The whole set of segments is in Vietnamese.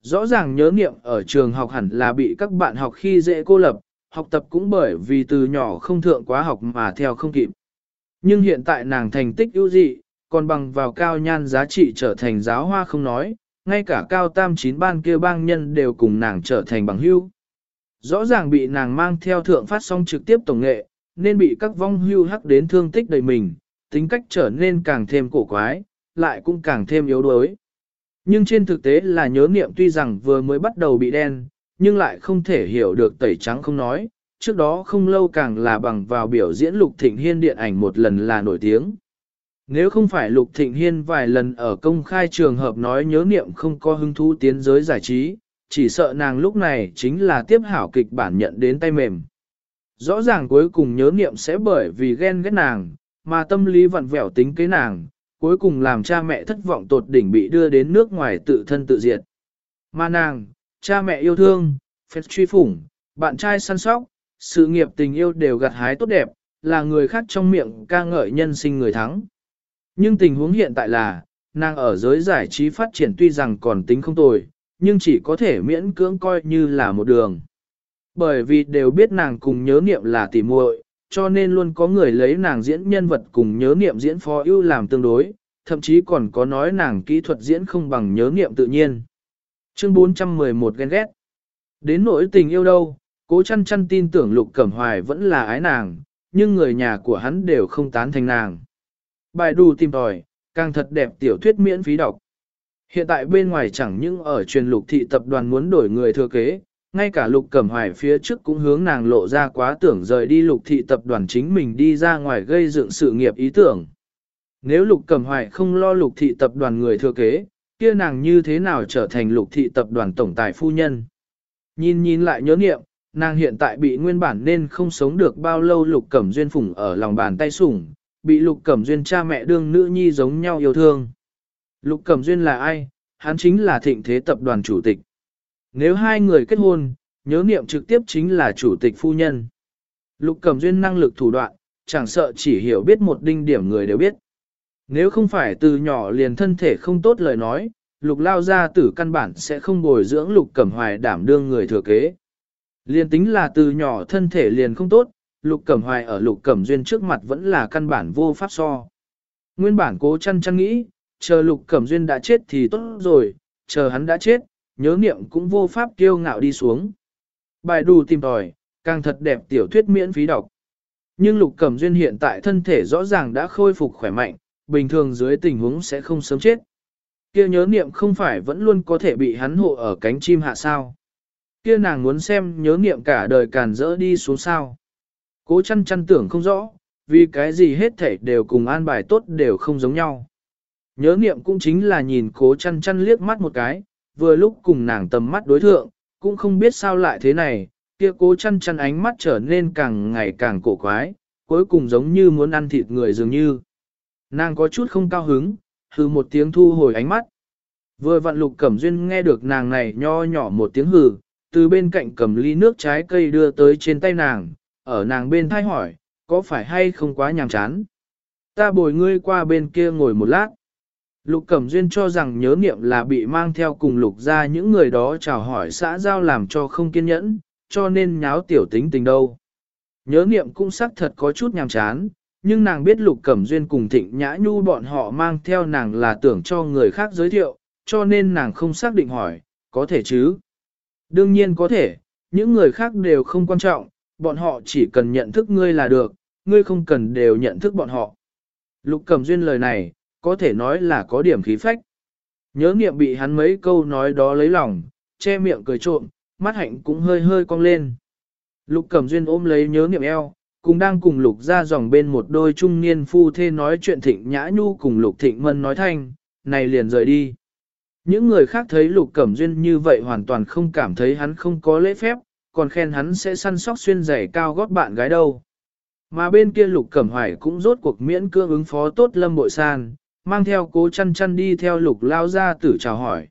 rõ ràng nhớ niệm ở trường học hẳn là bị các bạn học khi dễ cô lập, học tập cũng bởi vì từ nhỏ không thượng quá học mà theo không kịp. Nhưng hiện tại nàng thành tích ưu dị, còn bằng vào cao nhan giá trị trở thành giáo hoa không nói, ngay cả cao tam chín ban kia bang nhân đều cùng nàng trở thành bằng hưu. Rõ ràng bị nàng mang theo thượng phát song trực tiếp tổng nghệ, nên bị các vong hưu hắc đến thương tích đầy mình, tính cách trở nên càng thêm cổ quái, lại cũng càng thêm yếu đuối. Nhưng trên thực tế là nhớ niệm tuy rằng vừa mới bắt đầu bị đen, nhưng lại không thể hiểu được tẩy trắng không nói, trước đó không lâu càng là bằng vào biểu diễn Lục Thịnh Hiên điện ảnh một lần là nổi tiếng. Nếu không phải Lục Thịnh Hiên vài lần ở công khai trường hợp nói nhớ niệm không có hứng thú tiến giới giải trí, chỉ sợ nàng lúc này chính là tiếp hảo kịch bản nhận đến tay mềm. Rõ ràng cuối cùng nhớ niệm sẽ bởi vì ghen ghét nàng, mà tâm lý vặn vẹo tính kế nàng, cuối cùng làm cha mẹ thất vọng tột đỉnh bị đưa đến nước ngoài tự thân tự diệt. Mà nàng, cha mẹ yêu thương, phép truy phủng, bạn trai săn sóc, sự nghiệp tình yêu đều gặt hái tốt đẹp, là người khác trong miệng ca ngợi nhân sinh người thắng. Nhưng tình huống hiện tại là, nàng ở giới giải trí phát triển tuy rằng còn tính không tồi, nhưng chỉ có thể miễn cưỡng coi như là một đường. Bởi vì đều biết nàng cùng nhớ niệm là tỉ muội, cho nên luôn có người lấy nàng diễn nhân vật cùng nhớ niệm diễn phó ưu làm tương đối, thậm chí còn có nói nàng kỹ thuật diễn không bằng nhớ niệm tự nhiên. Chương 411 ghen ghét. Đến nỗi tình yêu đâu, cố chăn chăn tin tưởng Lục Cẩm Hoài vẫn là ái nàng, nhưng người nhà của hắn đều không tán thành nàng. Bài đù tìm tòi, càng thật đẹp tiểu thuyết miễn phí đọc. Hiện tại bên ngoài chẳng những ở truyền lục thị tập đoàn muốn đổi người thừa kế, ngay cả lục cẩm hoài phía trước cũng hướng nàng lộ ra quá tưởng rời đi lục thị tập đoàn chính mình đi ra ngoài gây dựng sự nghiệp ý tưởng. Nếu lục cẩm hoài không lo lục thị tập đoàn người thừa kế, kia nàng như thế nào trở thành lục thị tập đoàn tổng tài phu nhân. Nhìn nhìn lại nhớ nghiệm, nàng hiện tại bị nguyên bản nên không sống được bao lâu lục cẩm duyên phủng ở lòng bàn tay sủng, bị lục cẩm duyên cha mẹ đương nữ nhi giống nhau yêu thương. Lục cẩm duyên là ai? Hắn chính là thịnh thế tập đoàn chủ tịch. Nếu hai người kết hôn, nhớ niệm trực tiếp chính là chủ tịch phu nhân. Lục cẩm duyên năng lực thủ đoạn, chẳng sợ chỉ hiểu biết một đinh điểm người đều biết. Nếu không phải từ nhỏ liền thân thể không tốt lời nói, lục lao ra tử căn bản sẽ không bồi dưỡng lục cẩm hoài đảm đương người thừa kế. Liền tính là từ nhỏ thân thể liền không tốt, lục cẩm hoài ở lục cẩm duyên trước mặt vẫn là căn bản vô pháp so. Nguyên bản cố chăn chăn nghĩ, chờ lục cẩm duyên đã chết thì tốt rồi, chờ hắn đã chết, nhớ niệm cũng vô pháp kiêu ngạo đi xuống. Bài đù tìm tòi, càng thật đẹp tiểu thuyết miễn phí đọc. Nhưng lục cẩm duyên hiện tại thân thể rõ ràng đã khôi phục khỏe mạnh, bình thường dưới tình huống sẽ không sớm chết. Kia nhớ niệm không phải vẫn luôn có thể bị hắn hộ ở cánh chim hạ sao. Kia nàng muốn xem nhớ niệm cả đời càn rỡ đi xuống sao. Cố chăn chăn tưởng không rõ, vì cái gì hết thể đều cùng an bài tốt đều không giống nhau. Nhớ niệm cũng chính là nhìn cố chăn chăn liếc mắt một cái, vừa lúc cùng nàng tầm mắt đối thượng, cũng không biết sao lại thế này, kia cố chăn chăn ánh mắt trở nên càng ngày càng cổ quái, cuối cùng giống như muốn ăn thịt người dường như. Nàng có chút không cao hứng, hừ một tiếng thu hồi ánh mắt. Vừa vặn lục cẩm duyên nghe được nàng này nho nhỏ một tiếng hừ, từ bên cạnh cầm ly nước trái cây đưa tới trên tay nàng, ở nàng bên thai hỏi, có phải hay không quá nhàm chán? Ta bồi ngươi qua bên kia ngồi một lát. Lục Cẩm Duyên cho rằng nhớ niệm là bị mang theo cùng lục ra những người đó chào hỏi xã giao làm cho không kiên nhẫn, cho nên nháo tiểu tính tình đâu. Nhớ niệm cũng xác thật có chút nhàm chán, nhưng nàng biết Lục Cẩm Duyên cùng Thịnh Nhã Nhu bọn họ mang theo nàng là tưởng cho người khác giới thiệu, cho nên nàng không xác định hỏi, có thể chứ? Đương nhiên có thể, những người khác đều không quan trọng, bọn họ chỉ cần nhận thức ngươi là được, ngươi không cần đều nhận thức bọn họ. Lục Cẩm Duyên lời này, có thể nói là có điểm khí phách. Nhớ nghiệm bị hắn mấy câu nói đó lấy lòng, che miệng cười trộm, mắt hạnh cũng hơi hơi cong lên. Lục Cẩm Duyên ôm lấy nhớ nghiệm eo, cùng đang cùng Lục ra dòng bên một đôi trung niên phu thê nói chuyện thịnh nhã nhu cùng Lục Thịnh Mân nói thanh, này liền rời đi. Những người khác thấy Lục Cẩm Duyên như vậy hoàn toàn không cảm thấy hắn không có lễ phép, còn khen hắn sẽ săn sóc xuyên giày cao gót bạn gái đâu. Mà bên kia Lục Cẩm Hoài cũng rốt cuộc miễn cương ứng phó tốt Lâm Bội San, mang theo cố chăn chăn đi theo lục lao gia tử chào hỏi.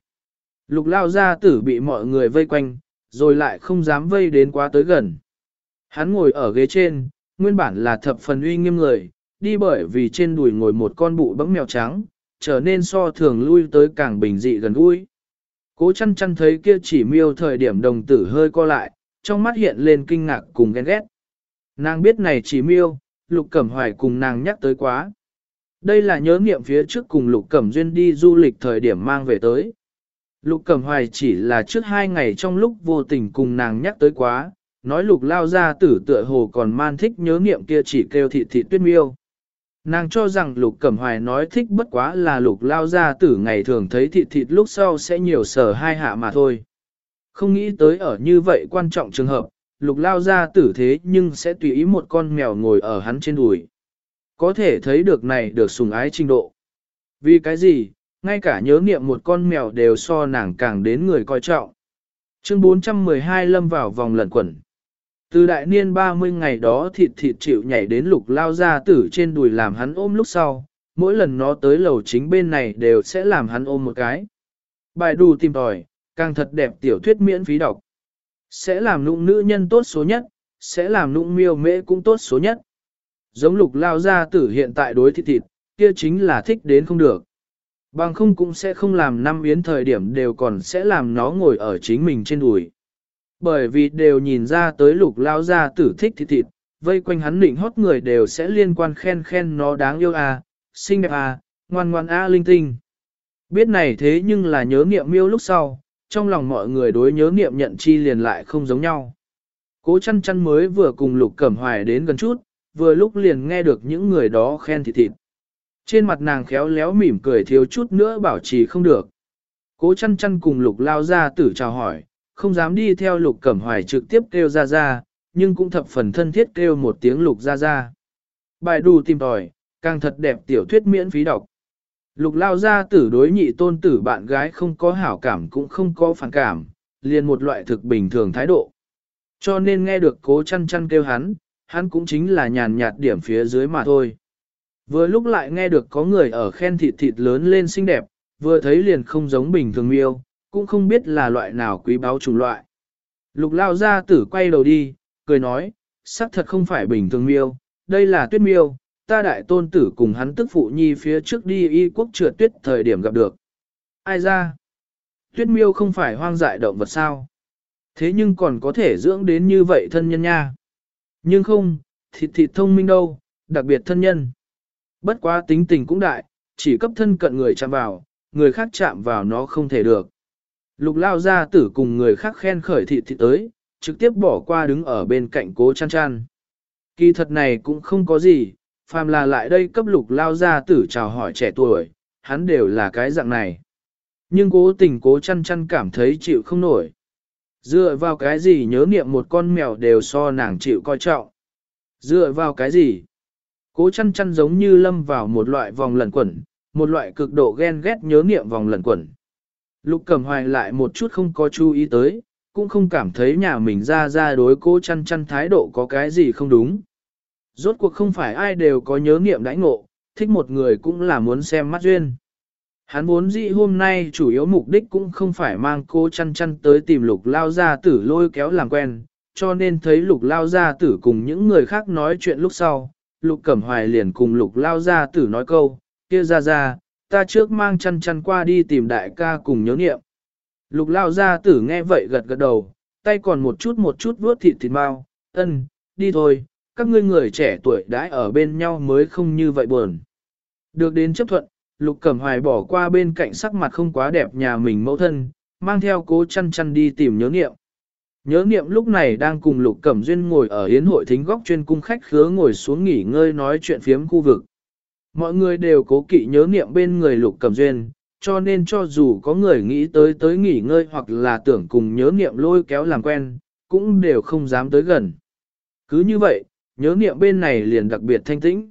Lục lao gia tử bị mọi người vây quanh, rồi lại không dám vây đến quá tới gần. Hắn ngồi ở ghế trên, nguyên bản là thập phần uy nghiêm người, đi bởi vì trên đùi ngồi một con bụ bẫm mèo trắng, trở nên so thường lui tới càng bình dị gần gũi. Cố chăn chăn thấy kia chỉ miêu thời điểm đồng tử hơi co lại, trong mắt hiện lên kinh ngạc cùng ghen ghét. Nàng biết này chỉ miêu, lục cẩm hoài cùng nàng nhắc tới quá. Đây là nhớ nghiệm phía trước cùng lục cẩm duyên đi du lịch thời điểm mang về tới. Lục cẩm hoài chỉ là trước hai ngày trong lúc vô tình cùng nàng nhắc tới quá, nói lục lao ra tử tựa hồ còn man thích nhớ nghiệm kia chỉ kêu thị thị tuyết miêu. Nàng cho rằng lục cẩm hoài nói thích bất quá là lục lao ra tử ngày thường thấy thịt thịt lúc sau sẽ nhiều sở hai hạ mà thôi. Không nghĩ tới ở như vậy quan trọng trường hợp, lục lao ra tử thế nhưng sẽ tùy ý một con mèo ngồi ở hắn trên đùi. Có thể thấy được này được sùng ái trình độ. Vì cái gì, ngay cả nhớ niệm một con mèo đều so nàng càng đến người coi trọng. Chương 412 lâm vào vòng lẩn quẩn. Từ đại niên 30 ngày đó thịt thịt chịu nhảy đến lục lao ra tử trên đùi làm hắn ôm lúc sau, mỗi lần nó tới lầu chính bên này đều sẽ làm hắn ôm một cái. Bài đù tìm tòi, càng thật đẹp tiểu thuyết miễn phí đọc. Sẽ làm nụng nữ nhân tốt số nhất, sẽ làm nụng miêu mễ cũng tốt số nhất. Giống lục lao gia tử hiện tại đối thịt thịt, kia chính là thích đến không được. Bằng không cũng sẽ không làm năm yến thời điểm đều còn sẽ làm nó ngồi ở chính mình trên đùi. Bởi vì đều nhìn ra tới lục lao gia tử thích thịt thịt, vây quanh hắn định hót người đều sẽ liên quan khen khen nó đáng yêu à, xinh đẹp à, ngoan ngoan a à, linh tinh. Biết này thế nhưng là nhớ nghiệm miêu lúc sau, trong lòng mọi người đối nhớ nghiệm nhận chi liền lại không giống nhau. Cố chăn chăn mới vừa cùng lục cẩm hoài đến gần chút, vừa lúc liền nghe được những người đó khen thịt thịt. Trên mặt nàng khéo léo mỉm cười thiếu chút nữa bảo trì không được. Cố chăn chăn cùng lục lao ra tử chào hỏi, không dám đi theo lục cẩm hoài trực tiếp kêu ra ra, nhưng cũng thập phần thân thiết kêu một tiếng lục ra ra. Bài đù tìm tòi, càng thật đẹp tiểu thuyết miễn phí đọc. Lục lao ra tử đối nhị tôn tử bạn gái không có hảo cảm cũng không có phản cảm, liền một loại thực bình thường thái độ. Cho nên nghe được cố chăn chăn kêu hắn, hắn cũng chính là nhàn nhạt điểm phía dưới mà thôi. Vừa lúc lại nghe được có người ở khen thịt thịt lớn lên xinh đẹp, vừa thấy liền không giống bình thường miêu, cũng không biết là loại nào quý báu chủng loại. Lục lao ra tử quay đầu đi, cười nói, sắc thật không phải bình thường miêu, đây là tuyết miêu, ta đại tôn tử cùng hắn tức phụ nhi phía trước đi y quốc trượt tuyết thời điểm gặp được. Ai ra? Tuyết miêu không phải hoang dại động vật sao? Thế nhưng còn có thể dưỡng đến như vậy thân nhân nha. Nhưng không, thịt thịt thông minh đâu, đặc biệt thân nhân. Bất quá tính tình cũng đại, chỉ cấp thân cận người chạm vào, người khác chạm vào nó không thể được. Lục lao ra tử cùng người khác khen khởi thịt thịt tới, trực tiếp bỏ qua đứng ở bên cạnh cố chăn chăn. Kỳ thật này cũng không có gì, phàm là lại đây cấp lục lao ra tử chào hỏi trẻ tuổi, hắn đều là cái dạng này. Nhưng cố tình cố chăn chăn cảm thấy chịu không nổi. Dựa vào cái gì nhớ niệm một con mèo đều so nàng chịu coi trọng. Dựa vào cái gì? Cố chăn chăn giống như lâm vào một loại vòng lẩn quẩn, một loại cực độ ghen ghét nhớ niệm vòng lẩn quẩn. Lục cẩm hoài lại một chút không có chú ý tới, cũng không cảm thấy nhà mình ra ra đối cố chăn chăn thái độ có cái gì không đúng. Rốt cuộc không phải ai đều có nhớ niệm đãi ngộ, thích một người cũng là muốn xem mắt duyên. Hắn muốn dị hôm nay chủ yếu mục đích cũng không phải mang cô chăn chăn tới tìm lục lao gia tử lôi kéo làm quen, cho nên thấy lục lao gia tử cùng những người khác nói chuyện lúc sau, lục cẩm hoài liền cùng lục lao gia tử nói câu, kia ra ra, ta trước mang chăn chăn qua đi tìm đại ca cùng nhớ niệm. Lục lao gia tử nghe vậy gật gật đầu, tay còn một chút một chút vuốt thịt thịt mau, ân, đi thôi, các ngươi người trẻ tuổi đãi ở bên nhau mới không như vậy buồn. Được đến chấp thuận, Lục Cẩm Hoài bỏ qua bên cạnh sắc mặt không quá đẹp nhà mình mẫu thân, mang theo cố chăn chăn đi tìm nhớ nghiệm. Nhớ nghiệm lúc này đang cùng Lục Cẩm Duyên ngồi ở hiến hội thính góc chuyên cung khách khứa ngồi xuống nghỉ ngơi nói chuyện phiếm khu vực. Mọi người đều cố kỵ nhớ nghiệm bên người Lục Cẩm Duyên, cho nên cho dù có người nghĩ tới tới nghỉ ngơi hoặc là tưởng cùng nhớ nghiệm lôi kéo làm quen, cũng đều không dám tới gần. Cứ như vậy, nhớ nghiệm bên này liền đặc biệt thanh tĩnh.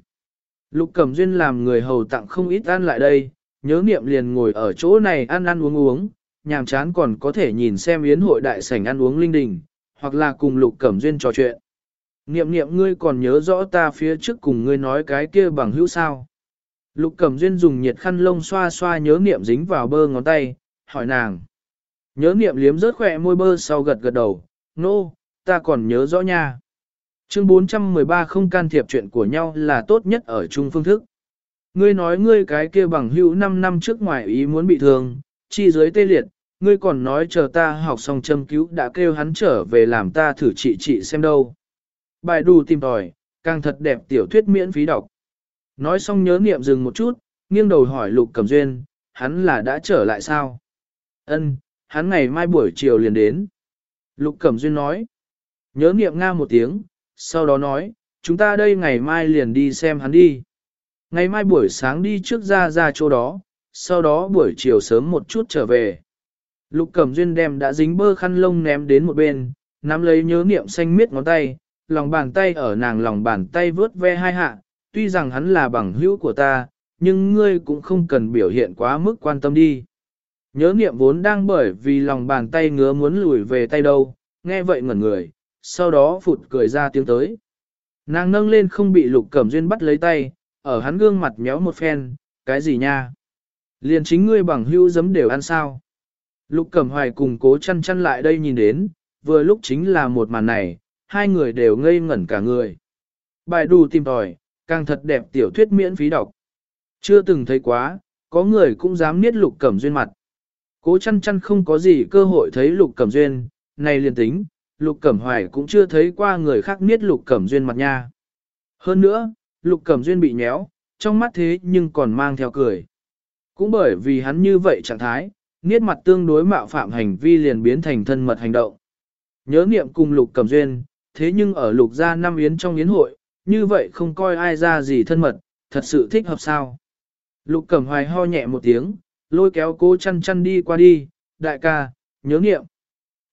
Lục Cẩm Duyên làm người hầu tặng không ít ăn lại đây, nhớ Niệm liền ngồi ở chỗ này ăn ăn uống uống, nhàm chán còn có thể nhìn xem yến hội đại sảnh ăn uống linh đình, hoặc là cùng Lục Cẩm Duyên trò chuyện. Niệm niệm ngươi còn nhớ rõ ta phía trước cùng ngươi nói cái kia bằng hữu sao. Lục Cẩm Duyên dùng nhiệt khăn lông xoa xoa nhớ niệm dính vào bơ ngón tay, hỏi nàng. Nhớ niệm liếm rớt khỏe môi bơ sau gật gật đầu, nô, no, ta còn nhớ rõ nha. Chương 413 không can thiệp chuyện của nhau là tốt nhất ở chung phương thức. Ngươi nói ngươi cái kia bằng hữu 5 năm trước ngoài ý muốn bị thương, chi dưới tê liệt, ngươi còn nói chờ ta học xong châm cứu đã kêu hắn trở về làm ta thử trị trị xem đâu. Bài đù tìm tòi, càng thật đẹp tiểu thuyết miễn phí đọc. Nói xong nhớ niệm dừng một chút, nghiêng đầu hỏi Lục Cẩm Duyên, hắn là đã trở lại sao? Ân, hắn ngày mai buổi chiều liền đến. Lục Cẩm Duyên nói, nhớ niệm nga một tiếng, sau đó nói, chúng ta đây ngày mai liền đi xem hắn đi. Ngày mai buổi sáng đi trước ra ra chỗ đó, sau đó buổi chiều sớm một chút trở về. Lục Cẩm Duyên đem đã dính bơ khăn lông ném đến một bên, nắm lấy nhớ niệm xanh miết ngón tay, lòng bàn tay ở nàng lòng bàn tay vớt ve hai hạ, tuy rằng hắn là bằng hữu của ta, nhưng ngươi cũng không cần biểu hiện quá mức quan tâm đi. Nhớ niệm vốn đang bởi vì lòng bàn tay ngứa muốn lùi về tay đâu, nghe vậy ngẩn người, sau đó phụt cười ra tiếng tới. Nàng nâng lên không bị lục cẩm duyên bắt lấy tay, ở hắn gương mặt méo một phen, cái gì nha? Liền chính ngươi bằng hữu giấm đều ăn sao? Lục cẩm hoài cùng cố chăn chăn lại đây nhìn đến, vừa lúc chính là một màn này, hai người đều ngây ngẩn cả người. Bài đù tìm tòi, càng thật đẹp tiểu thuyết miễn phí đọc. Chưa từng thấy quá, có người cũng dám niết lục cẩm duyên mặt. Cố chăn chăn không có gì cơ hội thấy lục cẩm duyên, này liền tính, lục cẩm hoài cũng chưa thấy qua người khác niết lục cẩm duyên mặt nha. Hơn nữa, lục cẩm duyên bị nhéo, trong mắt thế nhưng còn mang theo cười. Cũng bởi vì hắn như vậy trạng thái, niết mặt tương đối mạo phạm hành vi liền biến thành thân mật hành động. Nhớ niệm cùng lục cẩm duyên, thế nhưng ở lục gia năm yến trong yến hội, như vậy không coi ai ra gì thân mật, thật sự thích hợp sao. Lục cẩm hoài ho nhẹ một tiếng, lôi kéo cô chăn chăn đi qua đi, đại ca, nhớ niệm.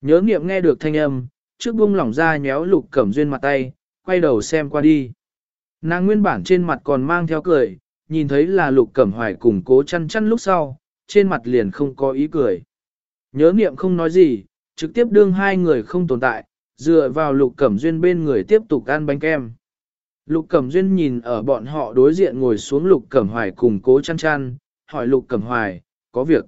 Nhớ niệm nghe được thanh âm, trước buông lỏng ra nhéo lục cẩm duyên mặt tay, quay đầu xem qua đi. Nàng nguyên bản trên mặt còn mang theo cười, nhìn thấy là lục cẩm hoài cùng cố chăn chăn lúc sau, trên mặt liền không có ý cười. Nhớ niệm không nói gì, trực tiếp đương hai người không tồn tại, dựa vào lục cẩm duyên bên người tiếp tục ăn bánh kem. Lục Cẩm Duyên nhìn ở bọn họ đối diện ngồi xuống Lục Cẩm Hoài cùng cố chăn chăn, hỏi Lục Cẩm Hoài, có việc.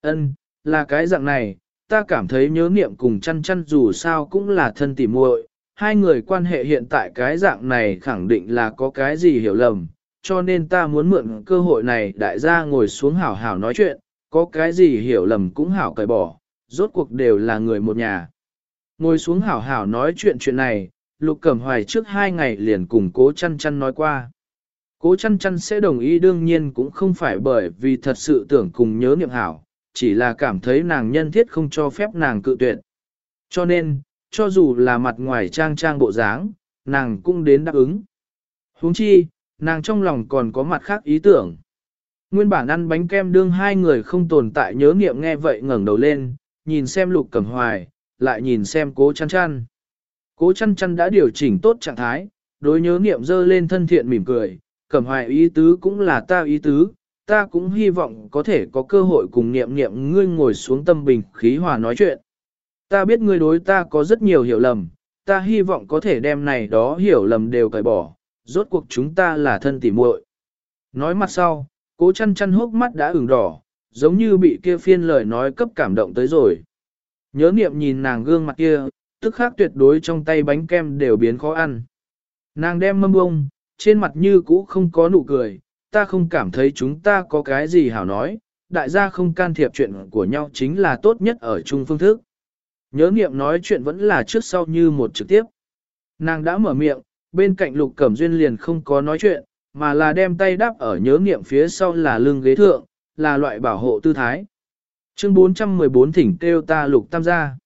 Ân, là cái dạng này, ta cảm thấy nhớ niệm cùng chăn chăn dù sao cũng là thân tỉ muội, hai người quan hệ hiện tại cái dạng này khẳng định là có cái gì hiểu lầm, cho nên ta muốn mượn cơ hội này đại gia ngồi xuống hảo hảo nói chuyện, có cái gì hiểu lầm cũng hảo cởi bỏ, rốt cuộc đều là người một nhà. Ngồi xuống hảo hảo nói chuyện chuyện này, Lục Cẩm Hoài trước hai ngày liền cùng cố chăn chăn nói qua. Cố chăn chăn sẽ đồng ý đương nhiên cũng không phải bởi vì thật sự tưởng cùng nhớ niệm hảo, chỉ là cảm thấy nàng nhân thiết không cho phép nàng cự tuyệt. Cho nên, cho dù là mặt ngoài trang trang bộ dáng, nàng cũng đến đáp ứng. huống chi, nàng trong lòng còn có mặt khác ý tưởng. Nguyên bản ăn bánh kem đương hai người không tồn tại nhớ niệm nghe vậy ngẩng đầu lên, nhìn xem lục cẩm hoài, lại nhìn xem cố chăn chăn. Cố chăn chăn đã điều chỉnh tốt trạng thái, đối nhớ niệm dơ lên thân thiện mỉm cười, cẩm hoài ý tứ cũng là ta ý tứ, ta cũng hy vọng có thể có cơ hội cùng niệm niệm ngươi ngồi xuống tâm bình khí hòa nói chuyện. Ta biết ngươi đối ta có rất nhiều hiểu lầm, ta hy vọng có thể đem này đó hiểu lầm đều cởi bỏ, rốt cuộc chúng ta là thân tỉ muội. Nói mặt sau, cố chăn chăn hốc mắt đã ửng đỏ, giống như bị kia phiên lời nói cấp cảm động tới rồi. Nhớ niệm nhìn nàng gương mặt kia, tức khác tuyệt đối trong tay bánh kem đều biến khó ăn. Nàng đem mâm bông, trên mặt như cũ không có nụ cười, ta không cảm thấy chúng ta có cái gì hảo nói, đại gia không can thiệp chuyện của nhau chính là tốt nhất ở chung phương thức. Nhớ nghiệm nói chuyện vẫn là trước sau như một trực tiếp. Nàng đã mở miệng, bên cạnh lục cẩm duyên liền không có nói chuyện, mà là đem tay đắp ở nhớ nghiệm phía sau là lưng ghế thượng, là loại bảo hộ tư thái. Chương 414 thỉnh kêu ta lục tam gia.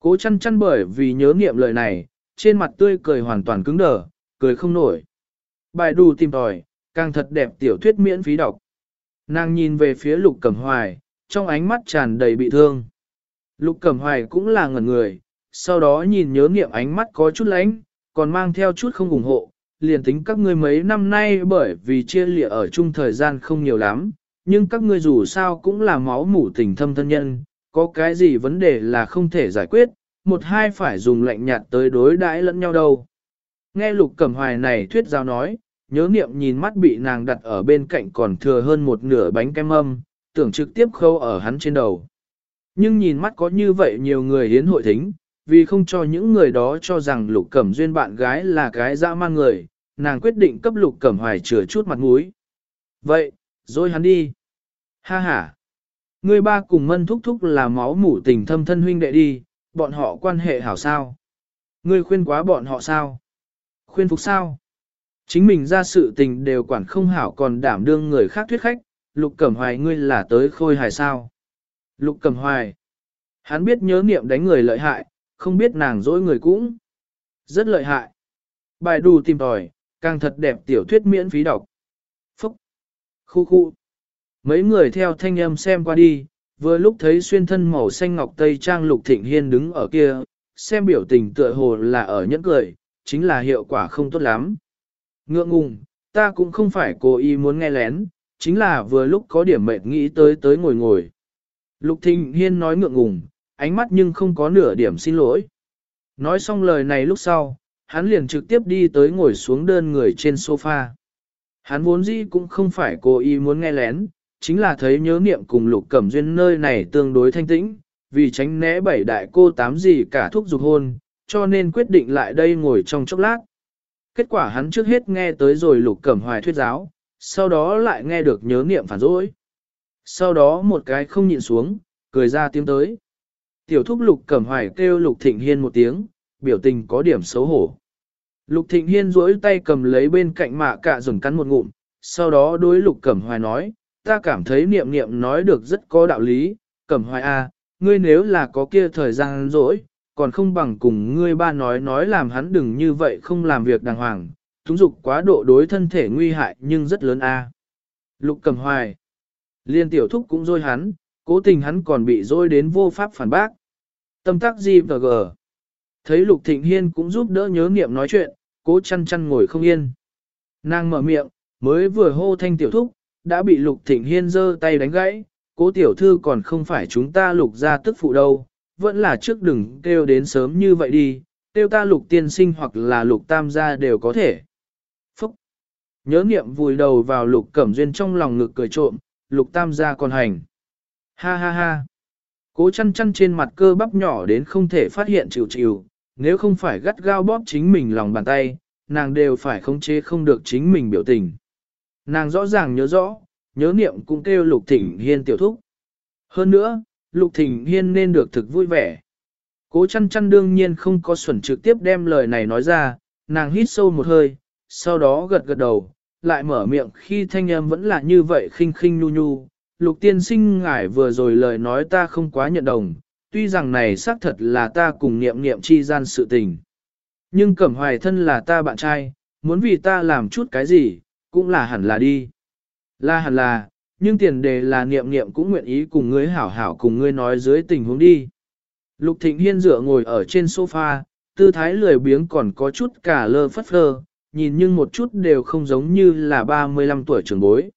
Cố chăn chăn bởi vì nhớ nghiệm lời này, trên mặt tươi cười hoàn toàn cứng đờ, cười không nổi. Bài đù tìm tòi, càng thật đẹp tiểu thuyết miễn phí đọc. Nàng nhìn về phía lục cẩm hoài, trong ánh mắt tràn đầy bị thương. Lục cẩm hoài cũng là ngẩn người, sau đó nhìn nhớ nghiệm ánh mắt có chút lánh, còn mang theo chút không ủng hộ, liền tính các ngươi mấy năm nay bởi vì chia lịa ở chung thời gian không nhiều lắm, nhưng các ngươi dù sao cũng là máu mủ tình thâm thân nhân, có cái gì vấn đề là không thể giải quyết, một hai phải dùng lạnh nhạt tới đối đãi lẫn nhau đâu. Nghe lục cẩm hoài này thuyết giáo nói, nhớ niệm nhìn mắt bị nàng đặt ở bên cạnh còn thừa hơn một nửa bánh kem âm, tưởng trực tiếp khâu ở hắn trên đầu. Nhưng nhìn mắt có như vậy nhiều người hiến hội thính, vì không cho những người đó cho rằng lục cẩm duyên bạn gái là cái dã man người, nàng quyết định cấp lục cẩm hoài chừa chút mặt mũi. Vậy, rồi hắn đi. Ha ha. người ba cùng mân thúc thúc là máu mủ tình thâm thân huynh đệ đi, bọn họ quan hệ hảo sao. Ngươi khuyên quá bọn họ sao? Khuyên phục sao? Chính mình ra sự tình đều quản không hảo còn đảm đương người khác thuyết khách, lục cẩm hoài ngươi là tới khôi hài sao? Lục cẩm hoài. Hắn biết nhớ niệm đánh người lợi hại, không biết nàng dỗi người cũng. Rất lợi hại. Bài đù tìm tòi, càng thật đẹp tiểu thuyết miễn phí đọc. Phúc. Khu khu. Mấy người theo thanh âm xem qua đi, vừa lúc thấy xuyên thân màu xanh ngọc tây trang lục thịnh hiên đứng ở kia, xem biểu tình tựa hồ là ở nhẫn cười, chính là hiệu quả không tốt lắm. Ngượng ngùng, ta cũng không phải cố ý muốn nghe lén, chính là vừa lúc có điểm mệt nghĩ tới tới ngồi ngồi. Lục thịnh hiên nói ngượng ngùng, ánh mắt nhưng không có nửa điểm xin lỗi. Nói xong lời này lúc sau, hắn liền trực tiếp đi tới ngồi xuống đơn người trên sofa. Hắn vốn dĩ cũng không phải cố ý muốn nghe lén, chính là thấy nhớ niệm cùng lục cẩm duyên nơi này tương đối thanh tĩnh, vì tránh né bảy đại cô tám gì cả thúc dục hôn, cho nên quyết định lại đây ngồi trong chốc lát. Kết quả hắn trước hết nghe tới rồi lục cẩm hoài thuyết giáo, sau đó lại nghe được nhớ niệm phản rỗi, Sau đó một cái không nhịn xuống, cười ra tiếng tới. Tiểu thúc lục cẩm hoài kêu lục thịnh hiên một tiếng, biểu tình có điểm xấu hổ. Lục thịnh hiên duỗi tay cầm lấy bên cạnh mạ cạ dùng cắn một ngụm, sau đó đối lục cẩm hoài nói, ta cảm thấy niệm niệm nói được rất có đạo lý, cẩm hoài a, à, ngươi nếu là có kia thời gian rỗi, còn không bằng cùng ngươi ba nói nói làm hắn đừng như vậy không làm việc đàng hoàng, túng dục quá độ đối thân thể nguy hại nhưng rất lớn a. Lục cầm hoài, liên tiểu thúc cũng dôi hắn, cố tình hắn còn bị dôi đến vô pháp phản bác. Tâm tác gì và gờ. Thấy Lục Thịnh Hiên cũng giúp đỡ nhớ nghiệm nói chuyện, cố chăn chăn ngồi không yên. Nàng mở miệng, mới vừa hô thanh tiểu thúc, đã bị Lục Thịnh Hiên giơ tay đánh gãy, cố tiểu thư còn không phải chúng ta lục ra tức phụ đâu, vẫn là trước đừng kêu đến sớm như vậy đi, kêu ta lục tiên sinh hoặc là lục tam gia đều có thể. Phúc! Nhớ niệm vùi đầu vào lục cẩm duyên trong lòng ngực cười trộm, lục tam gia còn hành. Ha ha ha! Cố chăn chăn trên mặt cơ bắp nhỏ đến không thể phát hiện chịu chịu, nếu không phải gắt gao bóp chính mình lòng bàn tay, nàng đều phải khống chế không được chính mình biểu tình. Nàng rõ ràng nhớ rõ, nhớ niệm cũng kêu Lục thỉnh Hiên tiểu thúc. Hơn nữa, Lục Thịnh Hiên nên được thực vui vẻ. Cố chăn chăn đương nhiên không có xuẩn trực tiếp đem lời này nói ra, nàng hít sâu một hơi, sau đó gật gật đầu, lại mở miệng khi thanh âm vẫn là như vậy khinh khinh nhu nhu. Lục tiên sinh ngải vừa rồi lời nói ta không quá nhận đồng, tuy rằng này xác thật là ta cùng niệm niệm chi gian sự tình. Nhưng cẩm hoài thân là ta bạn trai, muốn vì ta làm chút cái gì, cũng là hẳn là đi. Là hẳn là, nhưng tiền đề là niệm niệm cũng nguyện ý cùng ngươi hảo hảo cùng ngươi nói dưới tình huống đi. Lục Thịnh Hiên dựa ngồi ở trên sofa, tư thái lười biếng còn có chút cả lơ phất phơ, nhìn nhưng một chút đều không giống như là 35 tuổi trưởng bối.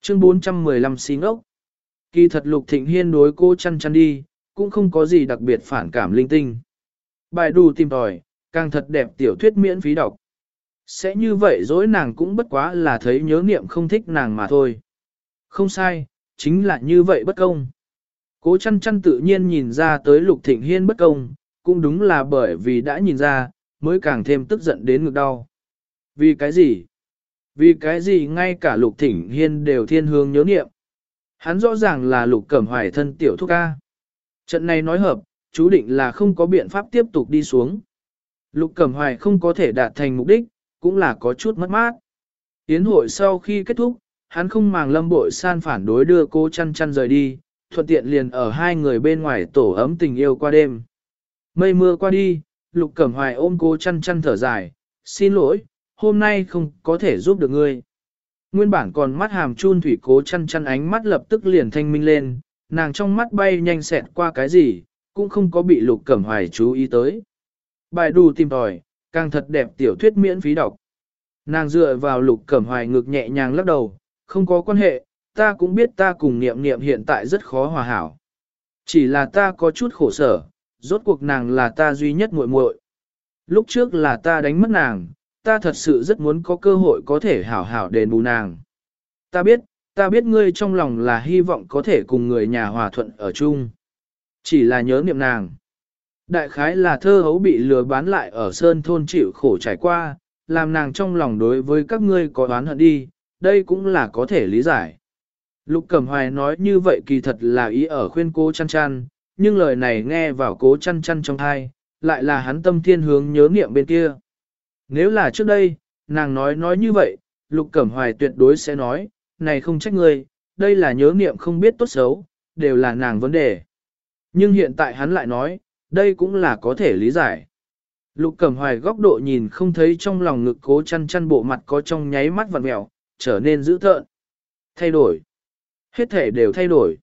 Chương 415 xin ốc. Kỳ thật Lục Thịnh Hiên đối cô chăn chăn đi, cũng không có gì đặc biệt phản cảm linh tinh. Bài đủ tìm tòi, càng thật đẹp tiểu thuyết miễn phí đọc. Sẽ như vậy dối nàng cũng bất quá là thấy nhớ niệm không thích nàng mà thôi. Không sai, chính là như vậy bất công. Cố chăn chăn tự nhiên nhìn ra tới lục thịnh hiên bất công, cũng đúng là bởi vì đã nhìn ra, mới càng thêm tức giận đến ngực đau. Vì cái gì? Vì cái gì ngay cả lục thịnh hiên đều thiên hướng nhớ niệm. Hắn rõ ràng là lục cẩm hoài thân tiểu thúc ca. Trận này nói hợp, chú định là không có biện pháp tiếp tục đi xuống. Lục cẩm hoài không có thể đạt thành mục đích, cũng là có chút mất mát. Yến hội sau khi kết thúc, hắn không màng lâm bội san phản đối đưa cô chăn chăn rời đi, thuận tiện liền ở hai người bên ngoài tổ ấm tình yêu qua đêm. Mây mưa qua đi, lục cẩm hoài ôm cô chăn chăn thở dài, xin lỗi, hôm nay không có thể giúp được ngươi. Nguyên bản còn mắt hàm chun thủy cố chăn chăn ánh mắt lập tức liền thanh minh lên, nàng trong mắt bay nhanh xẹt qua cái gì, cũng không có bị lục cẩm hoài chú ý tới. Bài đù tìm tòi, càng thật đẹp tiểu thuyết miễn phí đọc. Nàng dựa vào lục cẩm hoài ngực nhẹ nhàng lắc đầu, không có quan hệ, ta cũng biết ta cùng niệm niệm hiện tại rất khó hòa hảo. Chỉ là ta có chút khổ sở, rốt cuộc nàng là ta duy nhất muội muội. Lúc trước là ta đánh mất nàng, ta thật sự rất muốn có cơ hội có thể hảo hảo đền bù nàng. Ta biết, ta biết ngươi trong lòng là hy vọng có thể cùng người nhà hòa thuận ở chung. Chỉ là nhớ niệm nàng. Đại khái là thơ hấu bị lừa bán lại ở sơn thôn chịu khổ trải qua, làm nàng trong lòng đối với các ngươi có oán hận đi, đây cũng là có thể lý giải. Lục Cẩm Hoài nói như vậy kỳ thật là ý ở khuyên cô chăn chăn, nhưng lời này nghe vào cố chăn chăn trong thai, lại là hắn tâm thiên hướng nhớ niệm bên kia. Nếu là trước đây, nàng nói nói như vậy, Lục Cẩm Hoài tuyệt đối sẽ nói, này không trách ngươi, đây là nhớ niệm không biết tốt xấu, đều là nàng vấn đề. Nhưng hiện tại hắn lại nói, đây cũng là có thể lý giải. Lục Cẩm Hoài góc độ nhìn không thấy trong lòng ngực cố chăn chăn bộ mặt có trong nháy mắt vặn mèo, trở nên dữ thợn. Thay đổi. Hết thể đều thay đổi.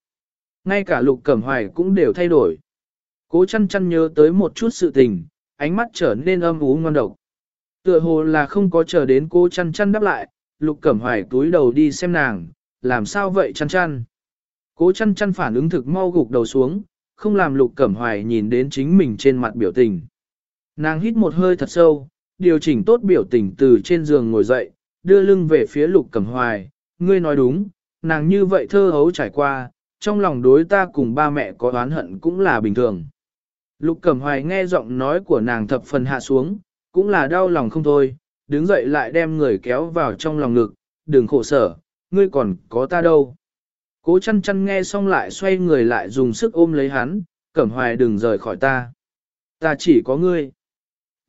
Ngay cả Lục Cẩm Hoài cũng đều thay đổi. Cố chăn chăn nhớ tới một chút sự tình, ánh mắt trở nên âm ú ngon độc. Tựa hồ là không có chờ đến cô chăn chăn đáp lại, Lục Cẩm Hoài túi đầu đi xem nàng, làm sao vậy chăn chăn. Cố chăn chăn phản ứng thực mau gục đầu xuống, không làm Lục Cẩm Hoài nhìn đến chính mình trên mặt biểu tình. Nàng hít một hơi thật sâu, điều chỉnh tốt biểu tình từ trên giường ngồi dậy, đưa lưng về phía Lục Cẩm Hoài, ngươi nói đúng, nàng như vậy thơ hấu trải qua, trong lòng đối ta cùng ba mẹ có oán hận cũng là bình thường. Lục Cẩm Hoài nghe giọng nói của nàng thập phần hạ xuống, cũng là đau lòng không thôi, đứng dậy lại đem người kéo vào trong lòng ngực, đừng khổ sở, ngươi còn có ta đâu. Cố chăn chăn nghe xong lại xoay người lại dùng sức ôm lấy hắn, Cẩm Hoài đừng rời khỏi ta. Ta chỉ có ngươi.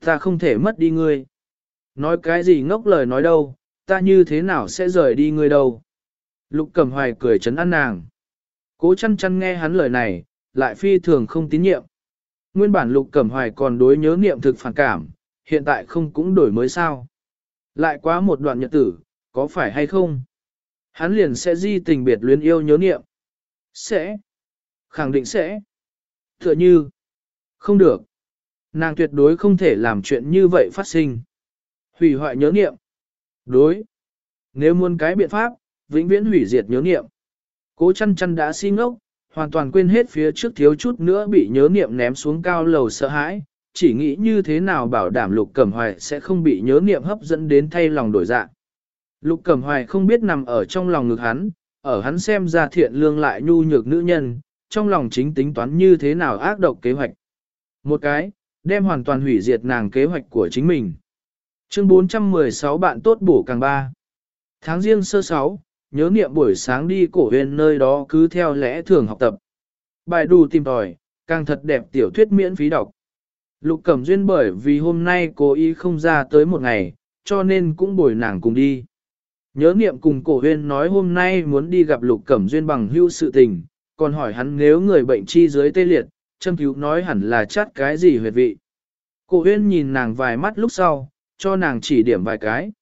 Ta không thể mất đi ngươi. Nói cái gì ngốc lời nói đâu, ta như thế nào sẽ rời đi ngươi đâu. Lục Cẩm Hoài cười chấn an nàng. Cố chăn chăn nghe hắn lời này, lại phi thường không tín nhiệm. Nguyên bản Lục Cẩm Hoài còn đối nhớ niệm thực phản cảm, hiện tại không cũng đổi mới sao. Lại quá một đoạn nhật tử, có phải hay không? Hắn liền sẽ di tình biệt luyến yêu nhớ niệm. Sẽ. Khẳng định sẽ. Tựa như. Không được. Nàng tuyệt đối không thể làm chuyện như vậy phát sinh. Hủy hoại nhớ niệm. Đối. Nếu muốn cái biện pháp, vĩnh viễn hủy diệt nhớ niệm. Cố chăn chăn đã si ngốc, hoàn toàn quên hết phía trước thiếu chút nữa bị nhớ niệm ném xuống cao lầu sợ hãi, chỉ nghĩ như thế nào bảo đảm lục cẩm hoài sẽ không bị nhớ niệm hấp dẫn đến thay lòng đổi dạng. Lục cẩm hoài không biết nằm ở trong lòng ngực hắn, ở hắn xem ra thiện lương lại nhu nhược nữ nhân, trong lòng chính tính toán như thế nào ác độc kế hoạch. Một cái, đem hoàn toàn hủy diệt nàng kế hoạch của chính mình. Chương 416 bạn tốt bổ càng ba. Tháng riêng sơ sáu, nhớ niệm buổi sáng đi cổ huyền nơi đó cứ theo lẽ thường học tập. Bài đủ tìm tòi, càng thật đẹp tiểu thuyết miễn phí đọc. Lục Cẩm Duyên bởi vì hôm nay cố ý không ra tới một ngày, cho nên cũng bồi nàng cùng đi. Nhớ niệm cùng cổ huyên nói hôm nay muốn đi gặp Lục Cẩm Duyên bằng hưu sự tình, còn hỏi hắn nếu người bệnh chi dưới tê liệt, châm cứu nói hẳn là chát cái gì huyệt vị. Cổ huyên nhìn nàng vài mắt lúc sau, cho nàng chỉ điểm vài cái.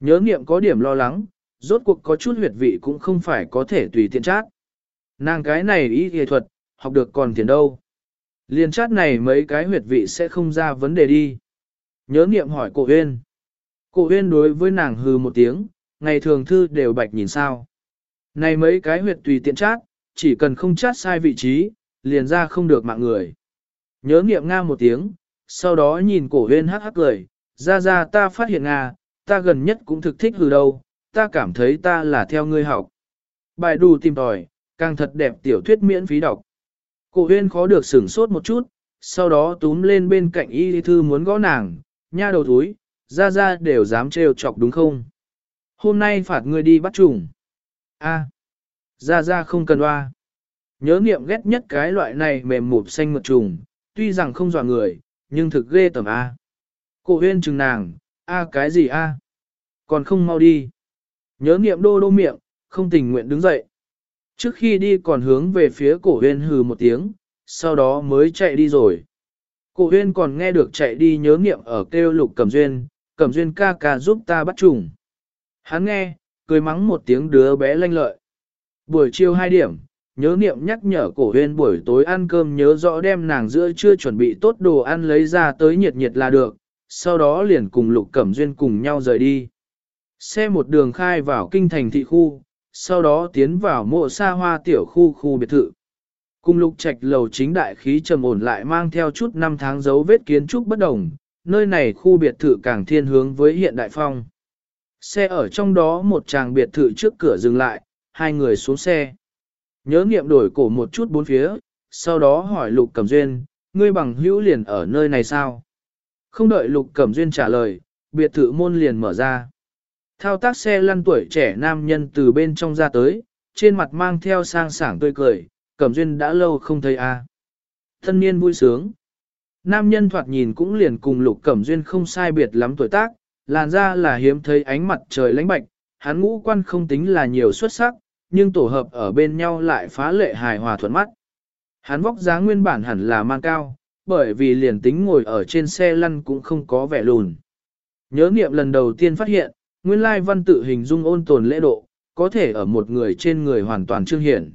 Nhớ niệm có điểm lo lắng, rốt cuộc có chút huyệt vị cũng không phải có thể tùy tiện chát. Nàng cái này ý nghệ thuật, học được còn tiền đâu. Liên chát này mấy cái huyệt vị sẽ không ra vấn đề đi. Nhớ niệm hỏi cổ huyên. Cổ huyên đối với nàng hừ một tiếng, ngày thường thư đều bạch nhìn sao. Này mấy cái huyệt tùy tiện chát, chỉ cần không chát sai vị trí, liền ra không được mạng người. Nhớ niệm nga một tiếng, sau đó nhìn cổ huyên hắc hắc cười, ra ra ta phát hiện à, ta gần nhất cũng thực thích hừ đâu, ta cảm thấy ta là theo ngươi học. Bài đủ tìm tòi, càng thật đẹp tiểu thuyết miễn phí đọc. Cổ huyên khó được sửng sốt một chút, sau đó túm lên bên cạnh y thư muốn gõ nàng, nha đầu túi, ra ra đều dám trêu chọc đúng không? Hôm nay phạt ngươi đi bắt trùng. A, ra ra không cần hoa. Nhớ niệm ghét nhất cái loại này mềm mụp xanh mượt trùng, tuy rằng không dọa người, nhưng thực ghê tầm A. Cổ huyên chừng nàng, A cái gì A? Còn không mau đi. Nhớ niệm đô đô miệng, không tình nguyện đứng dậy. Trước khi đi còn hướng về phía cổ huyên hừ một tiếng, sau đó mới chạy đi rồi. Cổ huyên còn nghe được chạy đi nhớ niệm ở kêu lục cẩm duyên, cẩm duyên ca ca giúp ta bắt trùng. Hắn nghe, cười mắng một tiếng đứa bé lanh lợi. Buổi chiều 2 điểm, nhớ niệm nhắc nhở cổ huyên buổi tối ăn cơm nhớ rõ đem nàng giữa chưa chuẩn bị tốt đồ ăn lấy ra tới nhiệt nhiệt là được, sau đó liền cùng lục cẩm duyên cùng nhau rời đi. Xe một đường khai vào kinh thành thị khu, sau đó tiến vào mộ xa hoa tiểu khu khu biệt thự. Cùng lục trạch lầu chính đại khí trầm ổn lại mang theo chút năm tháng dấu vết kiến trúc bất đồng, nơi này khu biệt thự càng thiên hướng với hiện đại phong. Xe ở trong đó một chàng biệt thự trước cửa dừng lại, hai người xuống xe. Nhớ nghiệm đổi cổ một chút bốn phía, sau đó hỏi Lục Cẩm Duyên, ngươi bằng hữu liền ở nơi này sao? Không đợi Lục Cẩm Duyên trả lời, biệt thự môn liền mở ra. Thao tác xe lăn tuổi trẻ nam nhân từ bên trong ra tới, trên mặt mang theo sang sảng tươi cười, Cẩm Duyên đã lâu không thấy a. À. Thân niên vui sướng. Nam nhân thoạt nhìn cũng liền cùng Lục Cẩm Duyên không sai biệt lắm tuổi tác, làn da là hiếm thấy ánh mặt trời lãnh bạch, hắn ngũ quan không tính là nhiều xuất sắc, nhưng tổ hợp ở bên nhau lại phá lệ hài hòa thuận mắt. Hắn vóc dáng nguyên bản hẳn là mang cao, bởi vì liền tính ngồi ở trên xe lăn cũng không có vẻ lùn. Nhớ niệm lần đầu tiên phát hiện, nguyên lai văn tự hình dung ôn tồn lễ độ, có thể ở một người trên người hoàn toàn trương hiển.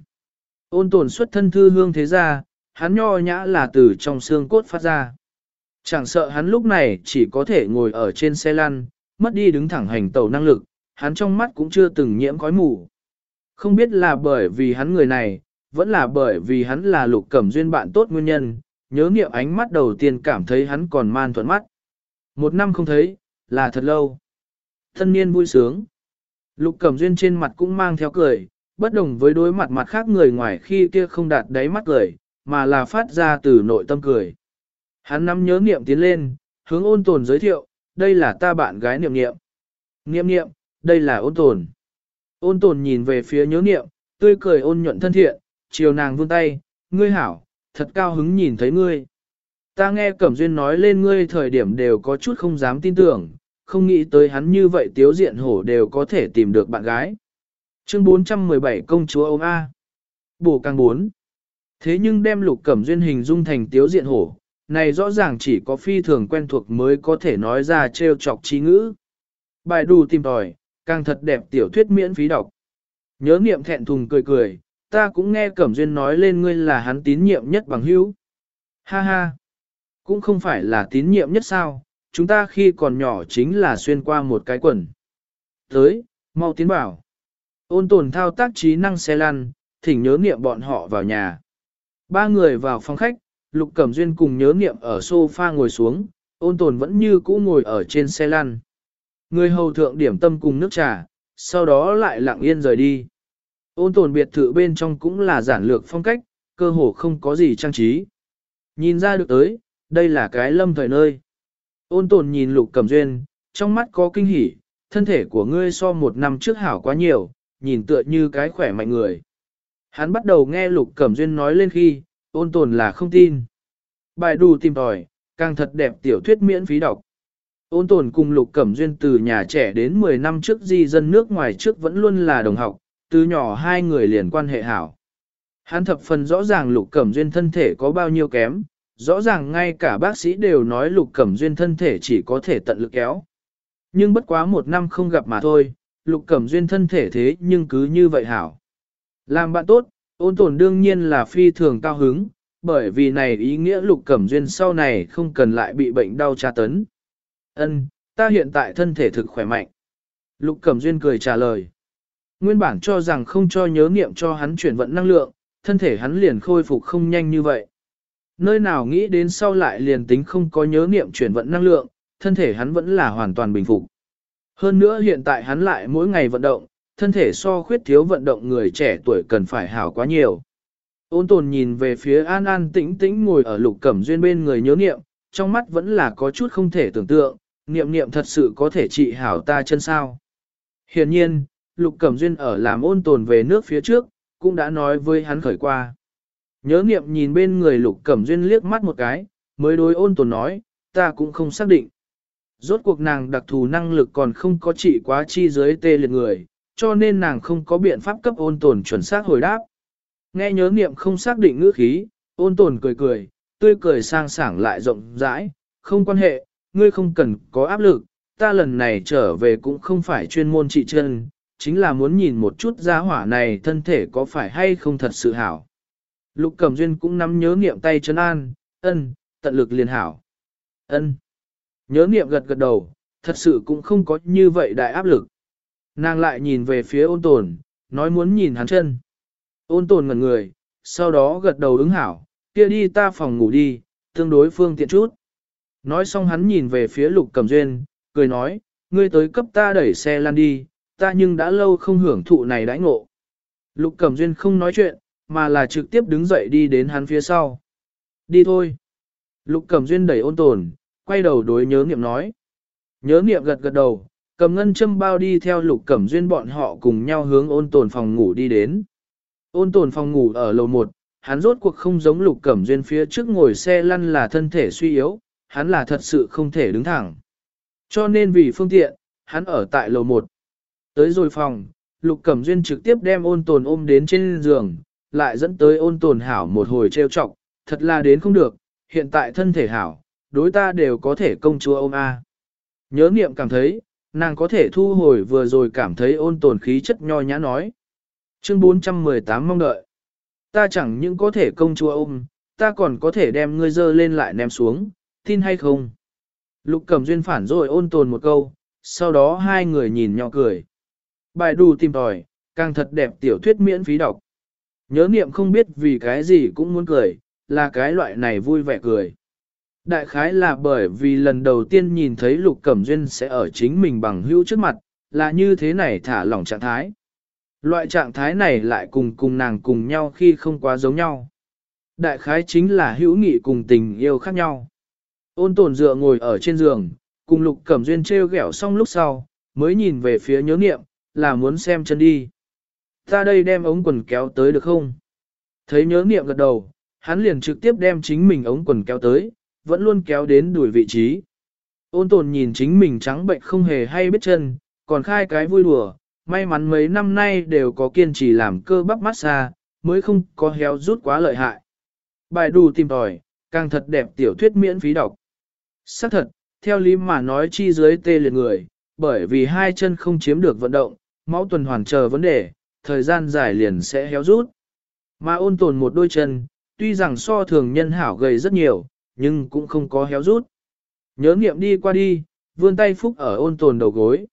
Ôn tồn xuất thân thư hương thế ra, hắn nho nhã là từ trong xương cốt phát ra. Chẳng sợ hắn lúc này chỉ có thể ngồi ở trên xe lăn, mất đi đứng thẳng hành tàu năng lực, hắn trong mắt cũng chưa từng nhiễm khói mù. Không biết là bởi vì hắn người này, vẫn là bởi vì hắn là lục cẩm duyên bạn tốt nguyên nhân, nhớ nghiệm ánh mắt đầu tiên cảm thấy hắn còn man thuận mắt. Một năm không thấy, là thật lâu. Thân niên vui sướng. Lục cẩm duyên trên mặt cũng mang theo cười, bất đồng với đối mặt mặt khác người ngoài khi kia không đạt đáy mắt cười, mà là phát ra từ nội tâm cười. Hắn nắm nhớ nghiệm tiến lên, hướng ôn tồn giới thiệu, đây là ta bạn gái niệm niệm. Niệm niệm, đây là ôn tồn. Ôn tồn nhìn về phía nhớ niệm, tươi cười ôn nhuận thân thiện, chiều nàng vươn tay, ngươi hảo, thật cao hứng nhìn thấy ngươi. Ta nghe Cẩm Duyên nói lên ngươi thời điểm đều có chút không dám tin tưởng, không nghĩ tới hắn như vậy tiếu diện hổ đều có thể tìm được bạn gái. Chương 417 Công chúa ôm A. Bổ càng 4. Thế nhưng đem lục Cẩm Duyên hình dung thành tiếu diện hổ, này rõ ràng chỉ có phi thường quen thuộc mới có thể nói ra trêu chọc trí ngữ. Bài đù tìm tòi, càng thật đẹp tiểu thuyết miễn phí đọc. Nhớ niệm thẹn thùng cười cười, ta cũng nghe Cẩm Duyên nói lên ngươi là hắn tín nhiệm nhất bằng hữu. Ha ha, cũng không phải là tín nhiệm nhất sao, chúng ta khi còn nhỏ chính là xuyên qua một cái quần. Tới, mau tiến bảo. Ôn tồn thao tác trí năng xe lăn, thỉnh nhớ niệm bọn họ vào nhà. Ba người vào phòng khách, Lục Cẩm Duyên cùng nhớ niệm ở sofa ngồi xuống, ôn tồn vẫn như cũ ngồi ở trên xe lăn. Người hầu thượng điểm tâm cùng nước trà, sau đó lại lặng yên rời đi. Ôn tồn biệt thự bên trong cũng là giản lược phong cách, cơ hồ không có gì trang trí. Nhìn ra được tới, đây là cái lâm thời nơi. Ôn tồn nhìn lục cẩm duyên, trong mắt có kinh hỉ, thân thể của ngươi so một năm trước hảo quá nhiều, nhìn tựa như cái khỏe mạnh người. Hắn bắt đầu nghe lục cẩm duyên nói lên khi, ôn tồn là không tin. Bài đù tìm tòi, càng thật đẹp tiểu thuyết miễn phí đọc. Ôn tồn cùng lục cẩm duyên từ nhà trẻ đến 10 năm trước di dân nước ngoài trước vẫn luôn là đồng học, từ nhỏ hai người liền quan hệ hảo. Hắn thập phần rõ ràng lục cẩm duyên thân thể có bao nhiêu kém, rõ ràng ngay cả bác sĩ đều nói lục cẩm duyên thân thể chỉ có thể tận lực kéo. Nhưng bất quá một năm không gặp mà thôi, lục cẩm duyên thân thể thế nhưng cứ như vậy hảo. Làm bạn tốt, ôn tồn đương nhiên là phi thường cao hứng, bởi vì này ý nghĩa lục cẩm duyên sau này không cần lại bị bệnh đau tra tấn. Ân, ta hiện tại thân thể thực khỏe mạnh. Lục cẩm duyên cười trả lời. Nguyên bản cho rằng không cho nhớ nghiệm cho hắn chuyển vận năng lượng, thân thể hắn liền khôi phục không nhanh như vậy. Nơi nào nghĩ đến sau lại liền tính không có nhớ nghiệm chuyển vận năng lượng, thân thể hắn vẫn là hoàn toàn bình phục. Hơn nữa hiện tại hắn lại mỗi ngày vận động, thân thể so khuyết thiếu vận động người trẻ tuổi cần phải hảo quá nhiều. Ôn tồn nhìn về phía an an tĩnh tĩnh ngồi ở lục cẩm duyên bên người nhớ nghiệm, trong mắt vẫn là có chút không thể tưởng tượng, niệm niệm thật sự có thể trị hảo ta chân sao. Hiện nhiên, lục cẩm duyên ở làm ôn tồn về nước phía trước, cũng đã nói với hắn khởi qua. Nhớ niệm nhìn bên người lục cẩm duyên liếc mắt một cái, mới đối ôn tồn nói, ta cũng không xác định. Rốt cuộc nàng đặc thù năng lực còn không có trị quá chi dưới tê liệt người, cho nên nàng không có biện pháp cấp ôn tồn chuẩn xác hồi đáp. Nghe nhớ niệm không xác định ngữ khí, ôn tồn cười cười, tươi cười sang sảng lại rộng rãi, không quan hệ, ngươi không cần có áp lực, ta lần này trở về cũng không phải chuyên môn trị chân, chính là muốn nhìn một chút gia hỏa này thân thể có phải hay không thật sự hảo. Lục Cẩm Duyên cũng nắm nhớ niệm tay chân an, ân, tận lực liền hảo. ân. Nhớ niệm gật gật đầu, thật sự cũng không có như vậy đại áp lực. Nàng lại nhìn về phía ôn tồn, nói muốn nhìn hắn chân. Ôn tồn ngẩn người, sau đó gật đầu ứng hảo, kia đi ta phòng ngủ đi, tương đối phương tiện chút. Nói xong hắn nhìn về phía lục Cẩm duyên, cười nói, ngươi tới cấp ta đẩy xe lăn đi, ta nhưng đã lâu không hưởng thụ này đãi ngộ. Lục Cẩm Duyên không nói chuyện, mà là trực tiếp đứng dậy đi đến hắn phía sau. Đi thôi. Lục Cẩm Duyên đẩy ôn tồn, quay đầu đối nhớ nghiệm nói. Nhớ nghiệm gật gật đầu, cầm ngân châm bao đi theo lục cẩm duyên bọn họ cùng nhau hướng ôn tồn phòng ngủ đi đến. Ôn tồn phòng ngủ ở lầu 1, hắn rốt cuộc không giống lục cẩm duyên phía trước ngồi xe lăn là thân thể suy yếu, hắn là thật sự không thể đứng thẳng. Cho nên vì phương tiện, hắn ở tại lầu 1. Tới rồi phòng, lục cẩm duyên trực tiếp đem ôn tồn ôm đến trên giường, lại dẫn tới ôn tồn hảo một hồi trêu chọc, thật là đến không được, hiện tại thân thể hảo, đối ta đều có thể công chúa ôm A. Nhớ niệm cảm thấy, nàng có thể thu hồi vừa rồi cảm thấy ôn tồn khí chất nho nhã nói. Chương 418 mong đợi. Ta chẳng những có thể công chúa ôm, ta còn có thể đem ngươi dơ lên lại ném xuống, tin hay không? Lục cẩm duyên phản rồi ôn tồn một câu, sau đó hai người nhìn nhỏ cười. Bài đủ tìm tòi, càng thật đẹp tiểu thuyết miễn phí đọc. Nhớ niệm không biết vì cái gì cũng muốn cười, là cái loại này vui vẻ cười. Đại khái là bởi vì lần đầu tiên nhìn thấy Lục Cẩm Duyên sẽ ở chính mình bằng hữu trước mặt, là như thế này thả lỏng trạng thái. Loại trạng thái này lại cùng cùng nàng cùng nhau khi không quá giống nhau. Đại khái chính là hữu nghị cùng tình yêu khác nhau. Ôn tồn dựa ngồi ở trên giường, cùng Lục Cẩm Duyên treo gẻo xong lúc sau, mới nhìn về phía nhớ niệm, là muốn xem chân đi. Ta đây đem ống quần kéo tới được không? Thấy nhớ niệm gật đầu, hắn liền trực tiếp đem chính mình ống quần kéo tới, vẫn luôn kéo đến đuổi vị trí. Ôn tồn nhìn chính mình trắng bệnh không hề hay biết chân, còn khai cái vui đùa, may mắn mấy năm nay đều có kiên trì làm cơ bắp massage, mới không có héo rút quá lợi hại. Bài đủ tìm tòi, càng thật đẹp tiểu thuyết miễn phí đọc. Xác thật, theo lý mà nói chi dưới tê liệt người, bởi vì hai chân không chiếm được vận động, máu tuần hoàn chờ vấn đề, thời gian dài liền sẽ héo rút. Mà ôn tồn một đôi chân, tuy rằng so thường nhân hảo gầy rất nhiều, nhưng cũng không có héo rút. Nhớ nghiệm đi qua đi, vươn tay phúc ở ôn tồn đầu gối.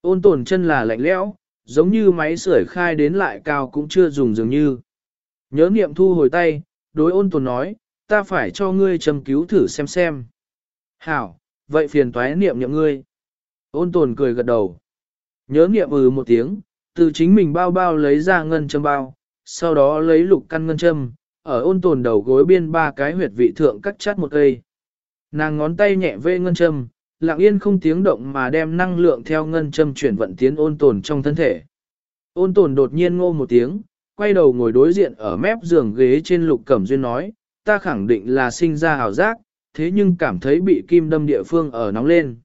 Ôn tồn chân là lạnh lẽo, giống như máy sưởi khai đến lại cao cũng chưa dùng dường như. Nhớ nghiệm thu hồi tay, đối ôn tồn nói, ta phải cho ngươi châm cứu thử xem xem. Hảo, vậy phiền toái niệm niệm ngươi. Ôn tồn cười gật đầu. Nhớ nghiệm ừ một tiếng, từ chính mình bao bao lấy ra ngân châm bao, sau đó lấy lục căn ngân châm, ở ôn tồn đầu gối biên ba cái huyệt vị thượng cắt chát một cây. Nàng ngón tay nhẹ vê ngân châm, lặng yên không tiếng động mà đem năng lượng theo ngân châm chuyển vận tiến ôn tồn trong thân thể. Ôn tồn đột nhiên ngô một tiếng, quay đầu ngồi đối diện ở mép giường ghế trên lục cẩm duyên nói, ta khẳng định là sinh ra hào giác, thế nhưng cảm thấy bị kim đâm địa phương ở nóng lên.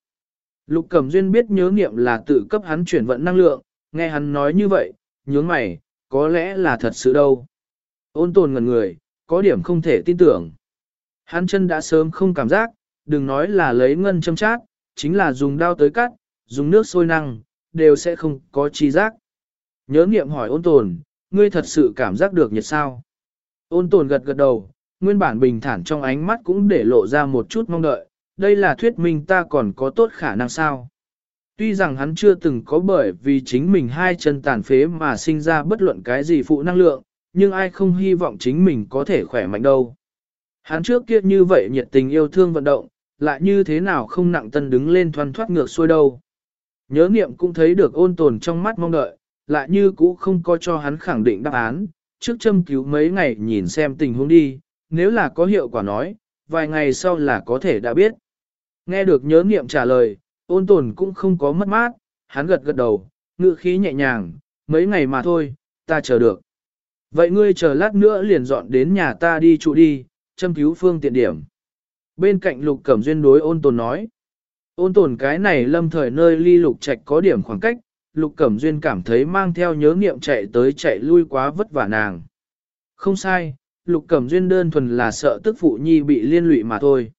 Lục cẩm duyên biết nhớ niệm là tự cấp hắn chuyển vận năng lượng, nghe hắn nói như vậy, nhướng mày, có lẽ là thật sự đâu. Ôn tồn ngần người, có điểm không thể tin tưởng. Hắn chân đã sớm không cảm giác, đừng nói là lấy ngân châm chát, chính là dùng dao tới cắt, dùng nước sôi năng, đều sẽ không có chi giác. Nhớ niệm hỏi ôn tồn, ngươi thật sự cảm giác được nhiệt sao? Ôn tồn gật gật đầu, nguyên bản bình thản trong ánh mắt cũng để lộ ra một chút mong đợi, đây là thuyết minh ta còn có tốt khả năng sao? Tuy rằng hắn chưa từng có bởi vì chính mình hai chân tàn phế mà sinh ra bất luận cái gì phụ năng lượng, nhưng ai không hy vọng chính mình có thể khỏe mạnh đâu. Hắn trước kia như vậy nhiệt tình yêu thương vận động, lại như thế nào không nặng tân đứng lên thoăn thoát ngược xuôi đâu. Nhớ niệm cũng thấy được ôn tồn trong mắt mong đợi, lại như cũ không có cho hắn khẳng định đáp án, trước châm cứu mấy ngày nhìn xem tình huống đi, nếu là có hiệu quả nói, vài ngày sau là có thể đã biết. Nghe được nhớ niệm trả lời, ôn tồn cũng không có mất mát, hắn gật gật đầu, ngữ khí nhẹ nhàng, mấy ngày mà thôi, ta chờ được. Vậy ngươi chờ lát nữa liền dọn đến nhà ta đi trụ đi, châm cứu phương tiện điểm. Bên cạnh lục cẩm duyên đối ôn tồn nói. Ôn tồn cái này lâm thời nơi ly lục trạch có điểm khoảng cách, lục cẩm duyên cảm thấy mang theo nhớ nghiệm chạy tới chạy lui quá vất vả nàng. Không sai, lục cẩm duyên đơn thuần là sợ tức phụ nhi bị liên lụy mà thôi.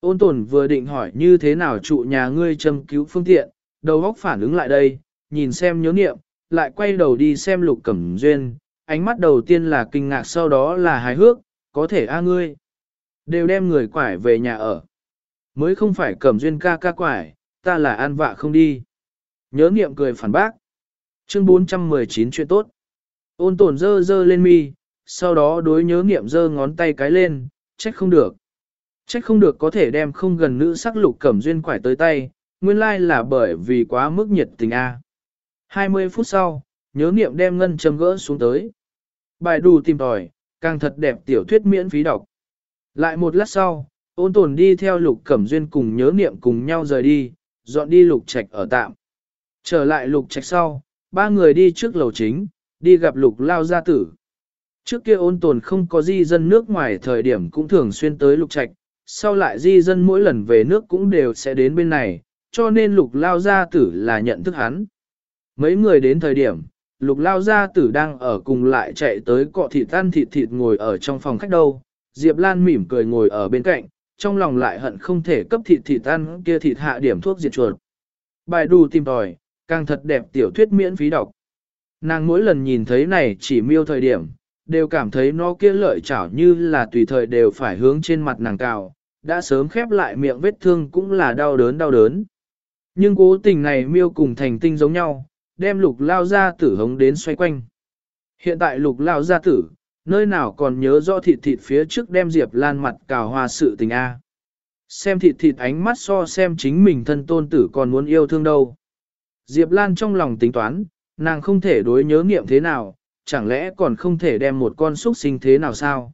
Ôn tồn vừa định hỏi như thế nào trụ nhà ngươi châm cứu phương tiện, đầu óc phản ứng lại đây, nhìn xem nhớ niệm, lại quay đầu đi xem lục cẩm duyên, ánh mắt đầu tiên là kinh ngạc sau đó là hài hước, có thể a ngươi. Đều đem người quải về nhà ở. Mới không phải cẩm duyên ca ca quải, ta là an vạ không đi. Nhớ niệm cười phản bác. Chương 419 chuyện tốt. Ôn tồn dơ dơ lên mi, sau đó đối nhớ niệm dơ ngón tay cái lên, trách không được. Trách không được có thể đem không gần nữ sắc lục cẩm duyên quải tới tay, nguyên lai là bởi vì quá mức nhiệt tình A. 20 phút sau, nhớ niệm đem ngân châm gỡ xuống tới. Bài đủ tìm tòi, càng thật đẹp tiểu thuyết miễn phí đọc. Lại một lát sau, ôn tồn đi theo lục cẩm duyên cùng nhớ niệm cùng nhau rời đi, dọn đi lục trạch ở tạm. Trở lại lục trạch sau, ba người đi trước lầu chính, đi gặp lục lao gia tử. Trước kia ôn tồn không có di dân nước ngoài thời điểm cũng thường xuyên tới lục trạch, sau lại di dân mỗi lần về nước cũng đều sẽ đến bên này, cho nên lục lao gia tử là nhận thức hắn. Mấy người đến thời điểm, lục lao gia tử đang ở cùng lại chạy tới cọ thịt ăn thịt thịt ngồi ở trong phòng khách đâu, Diệp Lan mỉm cười ngồi ở bên cạnh, trong lòng lại hận không thể cấp thịt thịt ăn kia thịt hạ điểm thuốc diệt chuột. Bài đù tìm tòi, càng thật đẹp tiểu thuyết miễn phí đọc. Nàng mỗi lần nhìn thấy này chỉ miêu thời điểm, đều cảm thấy nó kia lợi chảo như là tùy thời đều phải hướng trên mặt nàng cào, đã sớm khép lại miệng vết thương cũng là đau đớn đau đớn. Nhưng cố tình này miêu cùng thành tinh giống nhau, đem lục lao ra tử hống đến xoay quanh. Hiện tại lục lao ra tử, nơi nào còn nhớ rõ thịt thịt phía trước đem Diệp Lan mặt cào hoa sự tình A. Xem thịt thịt ánh mắt so xem chính mình thân tôn tử còn muốn yêu thương đâu. Diệp Lan trong lòng tính toán, nàng không thể đối nhớ nghiệm thế nào, chẳng lẽ còn không thể đem một con xúc sinh thế nào sao?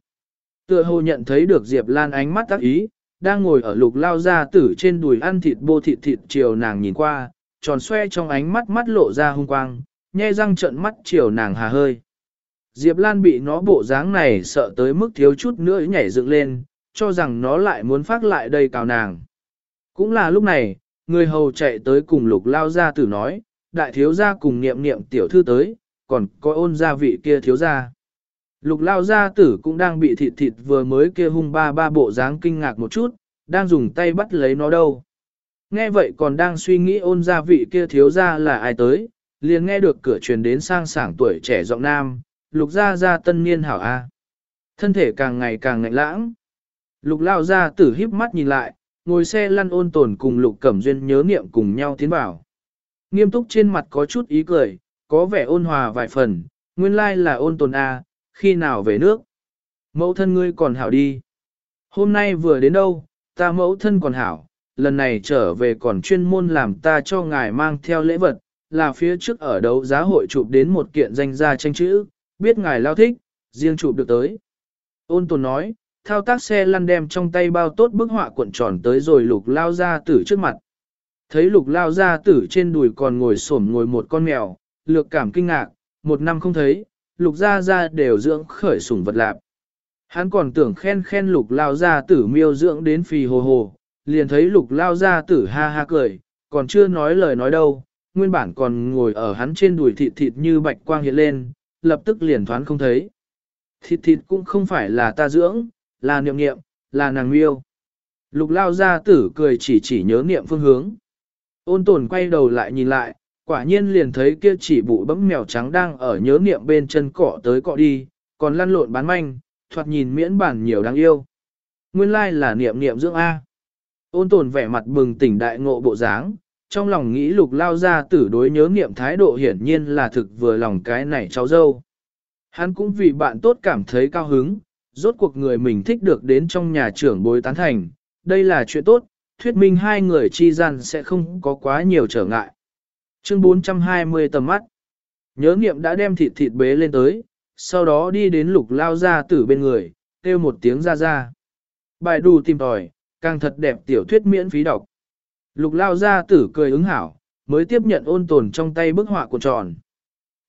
Tựa hồ nhận thấy được Diệp Lan ánh mắt tác ý, đang ngồi ở lục lao ra tử trên đùi ăn thịt bô thịt thịt chiều nàng nhìn qua, tròn xoe trong ánh mắt mắt lộ ra hung quang, nhe răng trợn mắt chiều nàng hà hơi. Diệp Lan bị nó bộ dáng này sợ tới mức thiếu chút nữa nhảy dựng lên, cho rằng nó lại muốn phát lại đây cào nàng. Cũng là lúc này, người hầu chạy tới cùng lục lao ra tử nói, đại thiếu gia cùng niệm niệm tiểu thư tới, còn có ôn gia vị kia thiếu gia. Lục lao gia tử cũng đang bị thịt thịt vừa mới kia hung ba ba bộ dáng kinh ngạc một chút, đang dùng tay bắt lấy nó đâu. Nghe vậy còn đang suy nghĩ ôn gia vị kia thiếu gia là ai tới, liền nghe được cửa truyền đến sang sảng tuổi trẻ giọng nam, lục gia gia tân niên hảo A. Thân thể càng ngày càng ngạnh lãng. Lục lao gia tử híp mắt nhìn lại, ngồi xe lăn ôn tồn cùng lục cẩm duyên nhớ niệm cùng nhau tiến vào. Nghiêm túc trên mặt có chút ý cười, có vẻ ôn hòa vài phần, nguyên lai là ôn tồn A, khi nào về nước. Mẫu thân ngươi còn hảo đi. Hôm nay vừa đến đâu, ta mẫu thân còn hảo, lần này trở về còn chuyên môn làm ta cho ngài mang theo lễ vật, là phía trước ở đấu giá hội chụp đến một kiện danh gia tranh chữ, biết ngài lao thích, riêng chụp được tới. Ôn tồn nói, thao tác xe lăn đem trong tay bao tốt bức họa cuộn tròn tới rồi lục lao ra tử trước mặt. Thấy lục lao ra tử trên đùi còn ngồi xổm ngồi một con mèo, lược cảm kinh ngạc, một năm không thấy, lục gia gia đều dưỡng khởi sủng vật lạp. Hắn còn tưởng khen khen lục lao gia tử miêu dưỡng đến phì hồ hồ, liền thấy lục lao gia tử ha ha cười, còn chưa nói lời nói đâu, nguyên bản còn ngồi ở hắn trên đùi thịt thịt như bạch quang hiện lên, lập tức liền thoáng không thấy. Thịt thịt cũng không phải là ta dưỡng, là niệm niệm, là nàng miêu. Lục lao gia tử cười chỉ chỉ nhớ niệm phương hướng. Ôn tồn quay đầu lại nhìn lại, quả nhiên liền thấy kia chỉ bụ bấm mèo trắng đang ở nhớ niệm bên chân cọ tới cọ đi, còn lăn lộn bán manh, thoạt nhìn miễn bản nhiều đáng yêu. Nguyên lai là niệm niệm dưỡng A. Ôn tồn vẻ mặt bừng tỉnh đại ngộ bộ dáng, trong lòng nghĩ lục lao ra tử đối nhớ niệm thái độ hiển nhiên là thực vừa lòng cái này cháu dâu. Hắn cũng vì bạn tốt cảm thấy cao hứng, rốt cuộc người mình thích được đến trong nhà trưởng bối tán thành, đây là chuyện tốt, thuyết minh hai người chi gian sẽ không có quá nhiều trở ngại. Chương 420 tầm mắt. Nhớ nghiệm đã đem thịt thịt bế lên tới, sau đó đi đến lục lao ra tử bên người, kêu một tiếng ra ra. Bài đù tìm tòi, càng thật đẹp tiểu thuyết miễn phí đọc. Lục lao ra tử cười ứng hảo, mới tiếp nhận ôn tồn trong tay bức họa của tròn.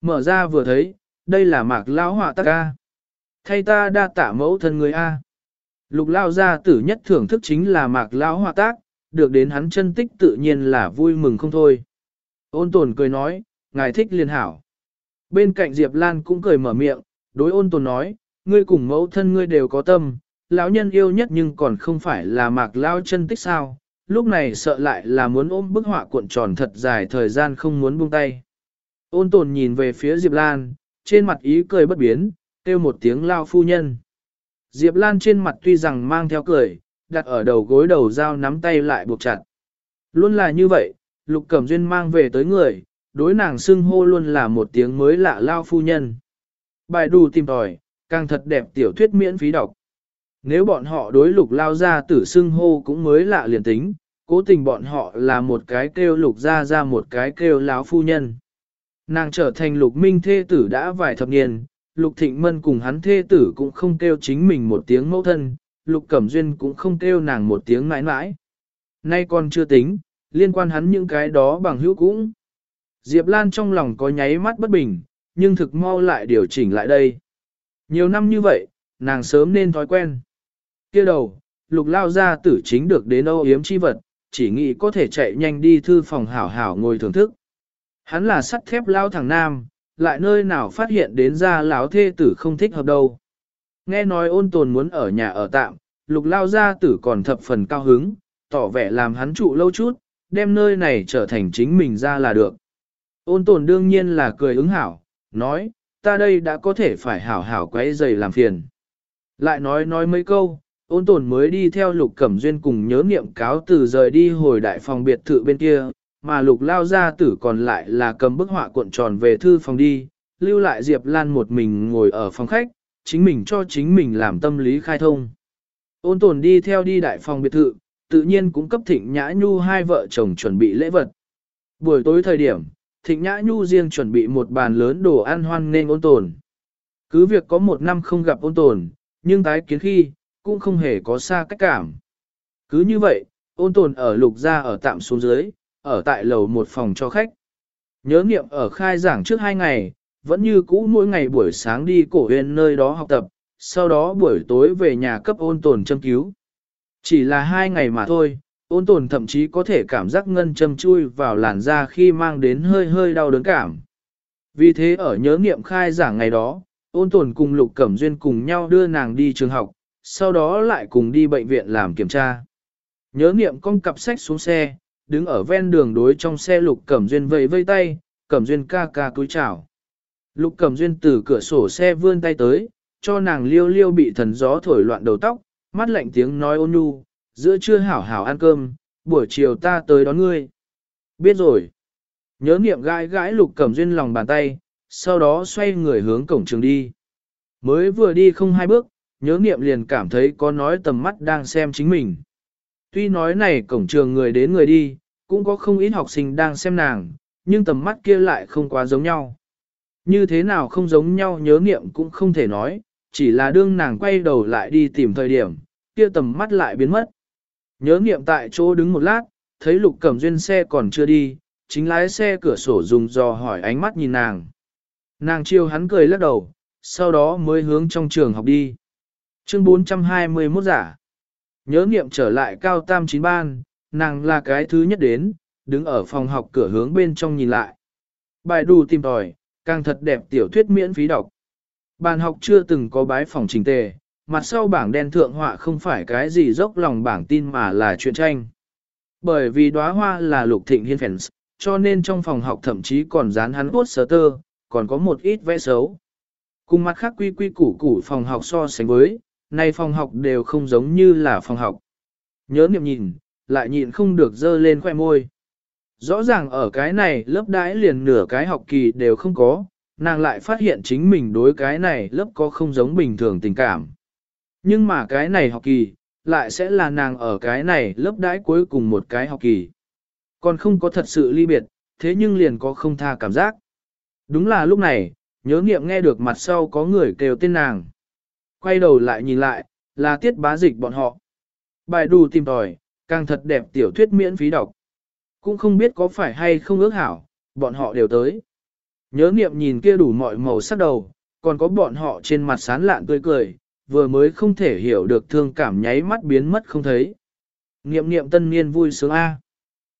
Mở ra vừa thấy, đây là mạc lao họa tác ca. Thay ta đa tả mẫu thân người A. Lục lao gia tử nhất thưởng thức chính là mạc lao họa tác, được đến hắn chân tích tự nhiên là vui mừng không thôi. Ôn tồn cười nói, ngài thích liên hảo. Bên cạnh Diệp Lan cũng cười mở miệng, đối ôn tồn nói, ngươi cùng mẫu thân ngươi đều có tâm, lão nhân yêu nhất nhưng còn không phải là mạc lao chân tích sao, lúc này sợ lại là muốn ôm bức họa cuộn tròn thật dài thời gian không muốn buông tay. Ôn tồn nhìn về phía Diệp Lan, trên mặt ý cười bất biến, kêu một tiếng lao phu nhân. Diệp Lan trên mặt tuy rằng mang theo cười, đặt ở đầu gối đầu dao nắm tay lại buộc chặt. Luôn là như vậy, Lục Cẩm Duyên mang về tới người, đối nàng xưng hô luôn là một tiếng mới lạ lao phu nhân. Bài đù tìm tòi, càng thật đẹp tiểu thuyết miễn phí đọc. Nếu bọn họ đối lục lao ra tử xưng hô cũng mới lạ liền tính, cố tình bọn họ là một cái kêu lục ra ra một cái kêu láo phu nhân. Nàng trở thành lục minh thê tử đã vài thập niên, lục thịnh mân cùng hắn thê tử cũng không kêu chính mình một tiếng mẫu thân, lục cẩm duyên cũng không kêu nàng một tiếng mãi mãi. Nay còn chưa tính, liên quan hắn những cái đó bằng hữu cũng. Diệp Lan trong lòng có nháy mắt bất bình, nhưng thực mau lại điều chỉnh lại đây. Nhiều năm như vậy, nàng sớm nên thói quen. kia đầu, lục lao ra tử chính được đến âu yếm chi vật, chỉ nghĩ có thể chạy nhanh đi thư phòng hảo hảo ngồi thưởng thức. Hắn là sắt thép lao thẳng nam, lại nơi nào phát hiện đến ra lão thê tử không thích hợp đâu. Nghe nói ôn tồn muốn ở nhà ở tạm, lục lao gia tử còn thập phần cao hứng, tỏ vẻ làm hắn trụ lâu chút, đem nơi này trở thành chính mình ra là được. Ôn tồn đương nhiên là cười ứng hảo, nói, ta đây đã có thể phải hảo hảo quấy giày làm phiền. Lại nói nói mấy câu, ôn tồn mới đi theo lục cẩm duyên cùng nhớ nghiệm cáo từ rời đi hồi đại phòng biệt thự bên kia, mà lục lao gia tử còn lại là cầm bức họa cuộn tròn về thư phòng đi, lưu lại Diệp Lan một mình ngồi ở phòng khách, chính mình cho chính mình làm tâm lý khai thông. Ôn tồn đi theo đi đại phòng biệt thự, tự nhiên cũng cấp thịnh nhã nhu hai vợ chồng chuẩn bị lễ vật. Buổi tối thời điểm, thịnh nhã nhu riêng chuẩn bị một bàn lớn đồ ăn hoan nên ôn tồn. Cứ việc có một năm không gặp ôn tồn, nhưng tái kiến khi, cũng không hề có xa cách cảm. Cứ như vậy, ôn tồn ở lục gia ở tạm xuống dưới, ở tại lầu một phòng cho khách. Nhớ nghiệm ở khai giảng trước hai ngày, vẫn như cũ mỗi ngày buổi sáng đi cổ huyền nơi đó học tập, sau đó buổi tối về nhà cấp ôn tồn châm cứu. Chỉ là hai ngày mà thôi, ôn tồn thậm chí có thể cảm giác ngân châm chui vào làn da khi mang đến hơi hơi đau đớn cảm. Vì thế ở nhớ nghiệm khai giảng ngày đó, ôn tồn cùng Lục Cẩm Duyên cùng nhau đưa nàng đi trường học, sau đó lại cùng đi bệnh viện làm kiểm tra. Nhớ nghiệm con cặp sách xuống xe, đứng ở ven đường đối trong xe Lục Cẩm Duyên vẫy vây tay, Cẩm Duyên ca ca cúi chào. Lục Cẩm Duyên từ cửa sổ xe vươn tay tới, cho nàng liêu liêu bị thần gió thổi loạn đầu tóc, mắt lạnh tiếng nói ôn nhu, giữa trưa hảo hảo ăn cơm, buổi chiều ta tới đón ngươi. Biết rồi. Nhớ niệm gãi gãi lục cẩm duyên lòng bàn tay, sau đó xoay người hướng cổng trường đi. Mới vừa đi không hai bước, nhớ niệm liền cảm thấy có nói tầm mắt đang xem chính mình. Tuy nói này cổng trường người đến người đi, cũng có không ít học sinh đang xem nàng, nhưng tầm mắt kia lại không quá giống nhau. Như thế nào không giống nhau nhớ niệm cũng không thể nói, chỉ là đương nàng quay đầu lại đi tìm thời điểm, kia tầm mắt lại biến mất. Nhớ niệm tại chỗ đứng một lát, thấy lục cẩm duyên xe còn chưa đi, chính lái xe cửa sổ dùng dò hỏi ánh mắt nhìn nàng. Nàng chiêu hắn cười lắc đầu, sau đó mới hướng trong trường học đi. Chương 421 giả. Nhớ niệm trở lại cao tam chín ban, nàng là cái thứ nhất đến, đứng ở phòng học cửa hướng bên trong nhìn lại. Bài đủ tìm tòi, càng thật đẹp tiểu thuyết miễn phí đọc. Bàn học chưa từng có bái phòng trình tề, mặt sau bảng đen thượng họa không phải cái gì dốc lòng bảng tin mà là chuyện tranh. Bởi vì đóa hoa là lục thịnh hiên phèn, cho nên trong phòng học thậm chí còn dán hắn poster, còn có một ít vẽ xấu. Cùng mặt khác quy quy củ củ phòng học so sánh với, nay phòng học đều không giống như là phòng học. Nhớ niệm nhìn, lại nhịn không được dơ lên khoe môi. Rõ ràng ở cái này lớp đãi liền nửa cái học kỳ đều không có, nàng lại phát hiện chính mình đối cái này lớp có không giống bình thường tình cảm. Nhưng mà cái này học kỳ, lại sẽ là nàng ở cái này lớp đãi cuối cùng một cái học kỳ. Còn không có thật sự ly biệt, thế nhưng liền có không tha cảm giác. Đúng là lúc này, nhớ nghiệm nghe được mặt sau có người kêu tên nàng. Quay đầu lại nhìn lại, là tiết bá dịch bọn họ. Bài đù tìm tòi, càng thật đẹp tiểu thuyết miễn phí đọc. Cũng không biết có phải hay không ước hảo, bọn họ đều tới. Nhớ niệm nhìn kia đủ mọi màu sắc đầu, còn có bọn họ trên mặt sán lạn tươi cười, vừa mới không thể hiểu được thương cảm nháy mắt biến mất không thấy. Niệm niệm tân niên vui sướng A.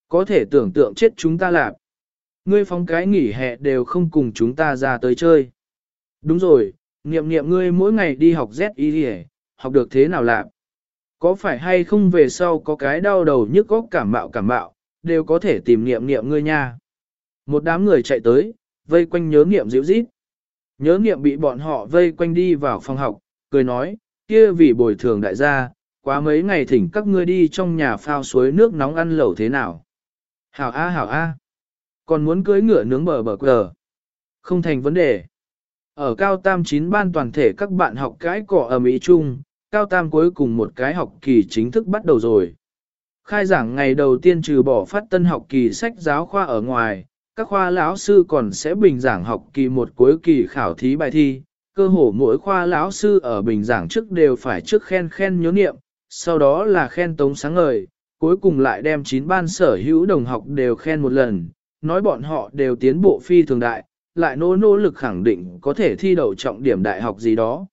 Có thể tưởng tượng chết chúng ta lạp. Ngươi phóng cái nghỉ hè đều không cùng chúng ta ra tới chơi. Đúng rồi, niệm niệm ngươi mỗi ngày đi học Z y học được thế nào lạp. Có phải hay không về sau có cái đau đầu nhức góc cảm bạo cảm bạo, đều có thể tìm niệm niệm ngươi nha. Một đám người chạy tới, vây quanh nhớ nghiệm dịu rít. Nhớ nghiệm bị bọn họ vây quanh đi vào phòng học, cười nói, kia vì bồi thường đại gia, quá mấy ngày thỉnh các ngươi đi trong nhà phao suối nước nóng ăn lẩu thế nào. Hảo A hảo A. Còn muốn cưới ngựa nướng bờ bờ cờ. Không thành vấn đề. Ở cao tam 9 ban toàn thể các bạn học cái cỏ ở Mỹ Trung, cao tam cuối cùng một cái học kỳ chính thức bắt đầu rồi. Khai giảng ngày đầu tiên trừ bỏ phát tân học kỳ sách giáo khoa ở ngoài, các khoa lão sư còn sẽ bình giảng học kỳ một cuối kỳ khảo thí bài thi, cơ hồ mỗi khoa lão sư ở bình giảng trước đều phải trước khen khen nhớ niệm, sau đó là khen tống sáng ngời, cuối cùng lại đem chín ban sở hữu đồng học đều khen một lần, nói bọn họ đều tiến bộ phi thường đại, lại nỗ nỗ lực khẳng định có thể thi đậu trọng điểm đại học gì đó.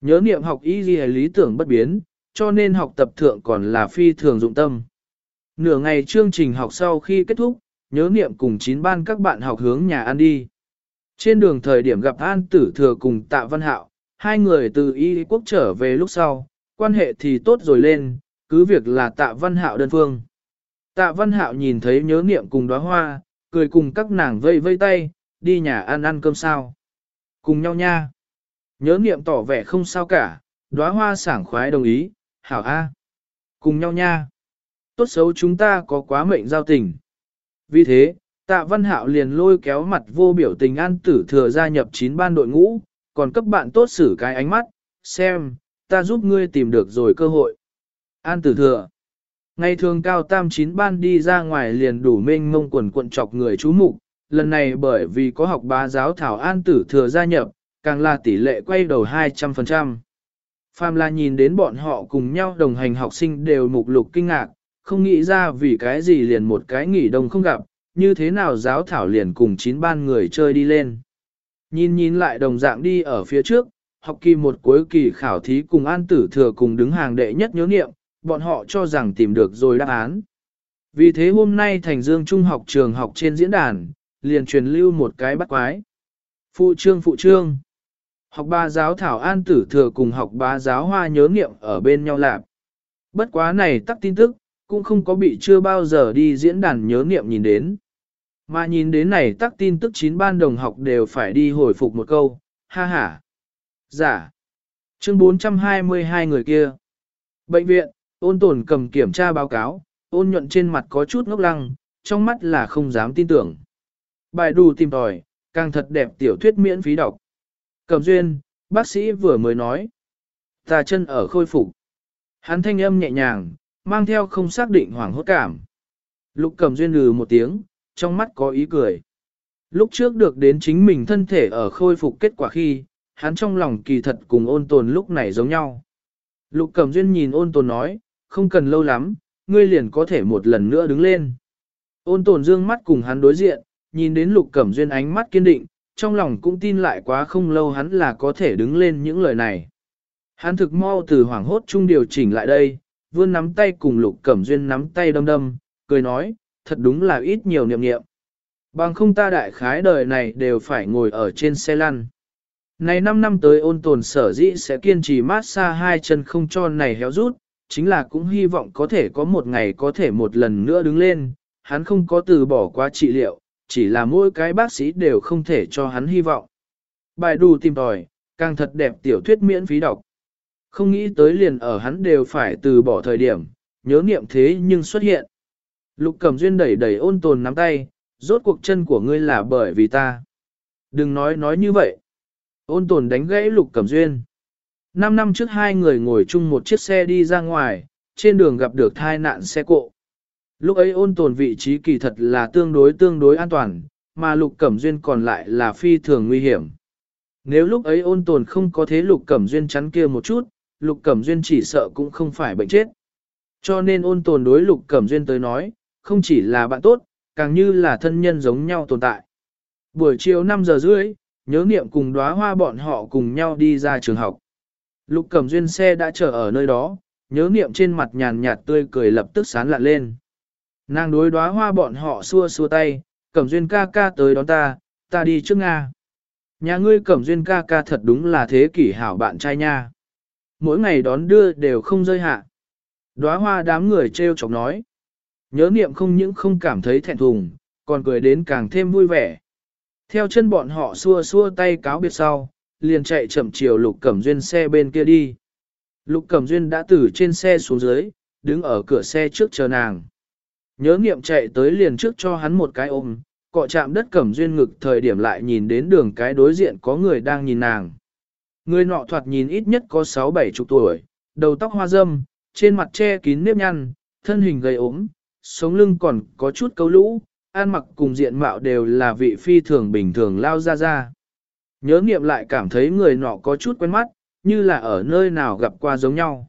Nhớ niệm học y gì lý tưởng bất biến, cho nên học tập thượng còn là phi thường dụng tâm. Nửa ngày chương trình học sau khi kết thúc, nhớ niệm cùng chín ban các bạn học hướng nhà ăn đi. Trên đường thời điểm gặp An Tử Thừa cùng Tạ Văn Hạo, hai người từ Y quốc trở về lúc sau, quan hệ thì tốt rồi lên, cứ việc là Tạ Văn Hạo đơn phương. Tạ Văn Hạo nhìn thấy nhớ niệm cùng đóa hoa, cười cùng các nàng vây vây tay, đi nhà ăn ăn cơm sao. Cùng nhau nha. Nhớ niệm tỏ vẻ không sao cả, đóa hoa sảng khoái đồng ý, hảo a. Cùng nhau nha. Tốt xấu chúng ta có quá mệnh giao tình. Vì thế, tạ văn hạo liền lôi kéo mặt vô biểu tình an tử thừa gia nhập chín ban đội ngũ, còn cấp bạn tốt xử cái ánh mắt, xem, ta giúp ngươi tìm được rồi cơ hội. An tử thừa. Ngày thường cao tam chín ban đi ra ngoài liền đủ mênh mông quần cuộn chọc người chú mục lần này bởi vì có học bá giáo thảo an tử thừa gia nhập, càng là tỷ lệ quay đầu 200%. Phàm là nhìn đến bọn họ cùng nhau đồng hành học sinh đều mục lục kinh ngạc, không nghĩ ra vì cái gì liền một cái nghỉ đông không gặp, như thế nào giáo thảo liền cùng chín ban người chơi đi lên. Nhìn nhìn lại đồng dạng đi ở phía trước, học kỳ một cuối kỳ khảo thí cùng an tử thừa cùng đứng hàng đệ nhất nhớ nghiệm, bọn họ cho rằng tìm được rồi đáp án. Vì thế hôm nay Thành Dương Trung học trường học trên diễn đàn, liền truyền lưu một cái bắt quái. Phụ trương phụ trương. Học ba giáo thảo an tử thừa cùng học ba giáo hoa nhớ nghiệm ở bên nhau lạp. Bất quá này tắc tin tức, cũng không có bị chưa bao giờ đi diễn đàn nhớ niệm nhìn đến. Mà nhìn đến này tắc tin tức chín ban đồng học đều phải đi hồi phục một câu, ha ha. Giả. Dạ. Chương 422 người kia. Bệnh viện, ôn tồn cầm kiểm tra báo cáo, ôn nhuận trên mặt có chút ngốc lăng, trong mắt là không dám tin tưởng. Bài đù tìm tòi, càng thật đẹp tiểu thuyết miễn phí đọc. Cầm duyên, bác sĩ vừa mới nói. Tà chân ở khôi phục. Hắn thanh âm nhẹ nhàng, mang theo không xác định hoảng hốt cảm. Lục cầm duyên lừ một tiếng, trong mắt có ý cười. Lúc trước được đến chính mình thân thể ở khôi phục kết quả khi, hắn trong lòng kỳ thật cùng ôn tồn lúc này giống nhau. Lục cầm duyên nhìn ôn tồn nói, không cần lâu lắm, ngươi liền có thể một lần nữa đứng lên. Ôn tồn dương mắt cùng hắn đối diện, nhìn đến lục cẩm duyên ánh mắt kiên định, trong lòng cũng tin lại quá không lâu hắn là có thể đứng lên những lời này. Hắn thực mau từ hoảng hốt chung điều chỉnh lại đây, vươn nắm tay cùng lục cẩm duyên nắm tay đâm đâm, cười nói, thật đúng là ít nhiều niệm niệm. Bằng không ta đại khái đời này đều phải ngồi ở trên xe lăn. Này 5 năm tới ôn tồn sở dĩ sẽ kiên trì mát xa hai chân không cho này héo rút, chính là cũng hy vọng có thể có một ngày có thể một lần nữa đứng lên, hắn không có từ bỏ qua trị liệu, chỉ là mỗi cái bác sĩ đều không thể cho hắn hy vọng. Bài đù tìm tòi, càng thật đẹp tiểu thuyết miễn phí đọc. Không nghĩ tới liền ở hắn đều phải từ bỏ thời điểm, nhớ niệm thế nhưng xuất hiện. Lục Cẩm Duyên đẩy đẩy ôn tồn nắm tay, rốt cuộc chân của ngươi là bởi vì ta. Đừng nói nói như vậy. Ôn tồn đánh gãy Lục Cẩm Duyên. Năm năm trước hai người ngồi chung một chiếc xe đi ra ngoài, trên đường gặp được thai nạn xe cộ. Lúc ấy ôn tồn vị trí kỳ thật là tương đối tương đối an toàn, mà Lục Cẩm Duyên còn lại là phi thường nguy hiểm. Nếu lúc ấy ôn tồn không có thế Lục Cẩm Duyên chắn kia một chút, Lục Cẩm Duyên chỉ sợ cũng không phải bệnh chết. Cho nên ôn tồn đối Lục Cẩm Duyên tới nói, không chỉ là bạn tốt, càng như là thân nhân giống nhau tồn tại. Buổi chiều 5 giờ rưỡi, nhớ niệm cùng đóa hoa bọn họ cùng nhau đi ra trường học. Lục Cẩm Duyên xe đã chờ ở nơi đó, nhớ niệm trên mặt nhàn nhạt tươi cười lập tức sán lạ lên. Nàng đối đóa hoa bọn họ xua xua tay, Cẩm Duyên ca ca tới đón ta, ta đi trước Nga. Nhà ngươi Cẩm Duyên ca ca thật đúng là thế kỷ hảo bạn trai nha. Mỗi ngày đón đưa đều không rơi hạ. Đóa hoa đám người treo chọc nói. Nhớ niệm không những không cảm thấy thẹn thùng, còn cười đến càng thêm vui vẻ. Theo chân bọn họ xua xua tay cáo biệt sau, liền chạy chậm chiều Lục Cẩm Duyên xe bên kia đi. Lục Cẩm Duyên đã từ trên xe xuống dưới, đứng ở cửa xe trước chờ nàng. Nhớ nghiệm chạy tới liền trước cho hắn một cái ôm, cọ chạm đất Cẩm Duyên ngực thời điểm lại nhìn đến đường cái đối diện có người đang nhìn nàng. Người nọ thoạt nhìn ít nhất có 6-7 chục tuổi, đầu tóc hoa râm, trên mặt che kín nếp nhăn, thân hình gầy ốm, sống lưng còn có chút cấu lũ, ăn mặc cùng diện mạo đều là vị phi thường bình thường lao ra ra. Nhớ nghiệm lại cảm thấy người nọ có chút quen mắt, như là ở nơi nào gặp qua giống nhau.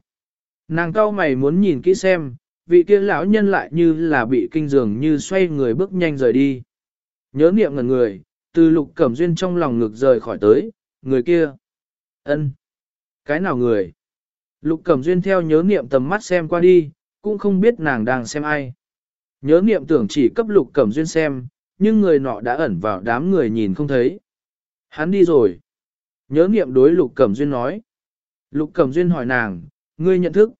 Nàng cao mày muốn nhìn kỹ xem, vị kia lão nhân lại như là bị kinh dường như xoay người bước nhanh rời đi. Nhớ niệm ngần người, từ lục cẩm duyên trong lòng ngực rời khỏi tới, người kia ân, Cái nào người? Lục cẩm duyên theo nhớ niệm tầm mắt xem qua đi, cũng không biết nàng đang xem ai. Nhớ niệm tưởng chỉ cấp lục cẩm duyên xem, nhưng người nọ đã ẩn vào đám người nhìn không thấy. Hắn đi rồi. Nhớ niệm đối lục cẩm duyên nói. Lục cẩm duyên hỏi nàng, ngươi nhận thức.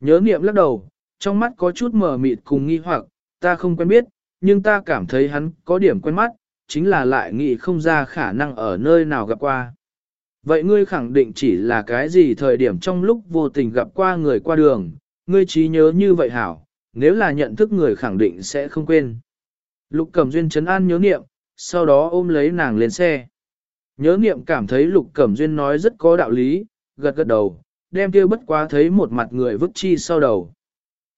Nhớ niệm lắc đầu, trong mắt có chút mờ mịt cùng nghi hoặc, ta không quen biết, nhưng ta cảm thấy hắn có điểm quen mắt, chính là lại nghĩ không ra khả năng ở nơi nào gặp qua. Vậy ngươi khẳng định chỉ là cái gì thời điểm trong lúc vô tình gặp qua người qua đường, ngươi trí nhớ như vậy hảo, nếu là nhận thức người khẳng định sẽ không quên. Lục Cẩm Duyên chấn an nhớ niệm, sau đó ôm lấy nàng lên xe. Nhớ niệm cảm thấy Lục Cẩm Duyên nói rất có đạo lý, gật gật đầu, đem kia bất quá thấy một mặt người vứt chi sau đầu.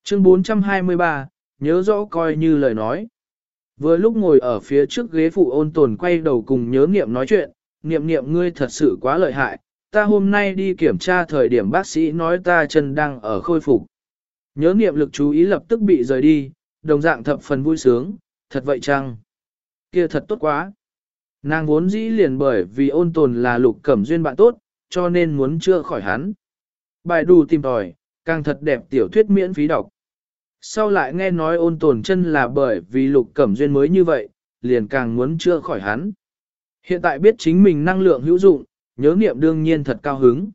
Chương 423, nhớ rõ coi như lời nói. Vừa lúc ngồi ở phía trước ghế phụ ôn tồn quay đầu cùng nhớ niệm nói chuyện, niệm niệm ngươi thật sự quá lợi hại, ta hôm nay đi kiểm tra thời điểm bác sĩ nói ta chân đang ở khôi phục. Nhớ niệm lực chú ý lập tức bị rời đi, đồng dạng thập phần vui sướng, thật vậy chăng? Kia thật tốt quá. Nàng vốn dĩ liền bởi vì ôn tồn là lục cẩm duyên bạn tốt, cho nên muốn chữa khỏi hắn. Bài đù tìm tòi, càng thật đẹp tiểu thuyết miễn phí đọc. Sau lại nghe nói ôn tồn chân là bởi vì lục cẩm duyên mới như vậy, liền càng muốn chữa khỏi hắn. Hiện tại biết chính mình năng lượng hữu dụng, nhớ niệm đương nhiên thật cao hứng.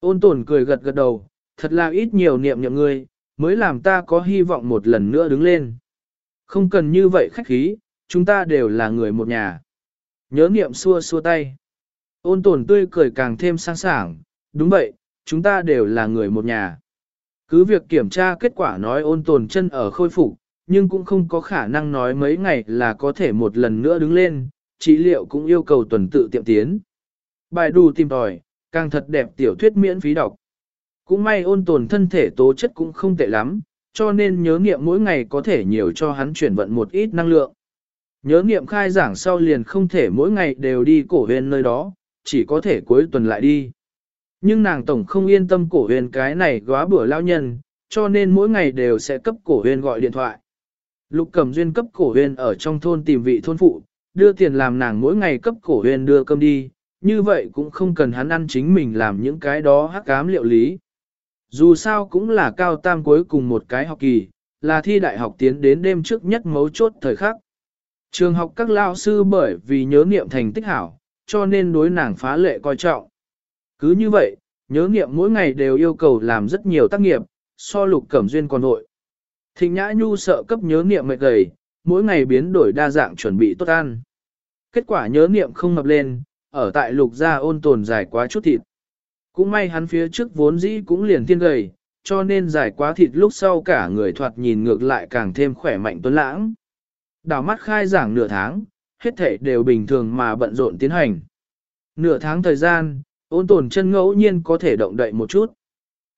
Ôn tồn cười gật gật đầu, thật là ít nhiều niệm niệm ngươi, mới làm ta có hy vọng một lần nữa đứng lên. Không cần như vậy khách khí, chúng ta đều là người một nhà. Nhớ niệm xua xua tay. Ôn tồn tươi cười càng thêm sang sảng, đúng vậy, chúng ta đều là người một nhà. Cứ việc kiểm tra kết quả nói ôn tồn chân ở khôi phục, nhưng cũng không có khả năng nói mấy ngày là có thể một lần nữa đứng lên, trị liệu cũng yêu cầu tuần tự tiệm tiến. Bài đù tìm tòi, càng thật đẹp tiểu thuyết miễn phí đọc. Cũng may ôn tồn thân thể tố chất cũng không tệ lắm, cho nên nhớ nghiệm mỗi ngày có thể nhiều cho hắn chuyển vận một ít năng lượng. Nhớ nghiệm khai giảng sau liền không thể mỗi ngày đều đi cổ huyền nơi đó, chỉ có thể cuối tuần lại đi. Nhưng nàng tổng không yên tâm cổ huyền cái này góa bữa lao nhân, cho nên mỗi ngày đều sẽ cấp cổ huyền gọi điện thoại. Lục Cẩm Duyên cấp cổ huyền ở trong thôn tìm vị thôn phụ, đưa tiền làm nàng mỗi ngày cấp cổ huyền đưa cơm đi, như vậy cũng không cần hắn ăn chính mình làm những cái đó hắc cám liệu lý. Dù sao cũng là cao tam cuối cùng một cái học kỳ, là thi đại học tiến đến đêm trước nhất mấu chốt thời khắc. Trường học các lao sư bởi vì nhớ niệm thành tích hảo, cho nên đối nàng phá lệ coi trọng. Cứ như vậy, nhớ niệm mỗi ngày đều yêu cầu làm rất nhiều tác nghiệp, so lục cẩm duyên còn nội. Thịnh nhã nhu sợ cấp nhớ niệm mệt gầy, mỗi ngày biến đổi đa dạng chuẩn bị tốt ăn. Kết quả nhớ niệm không mập lên, ở tại lục gia ôn tồn dài quá chút thịt. Cũng may hắn phía trước vốn dĩ cũng liền tiên gầy, cho nên dài quá thịt lúc sau cả người thoạt nhìn ngược lại càng thêm khỏe mạnh tuấn lãng. Đào mắt khai giảng nửa tháng, hết thể đều bình thường mà bận rộn tiến hành. Nửa tháng thời gian, ôn tồn chân ngẫu nhiên có thể động đậy một chút.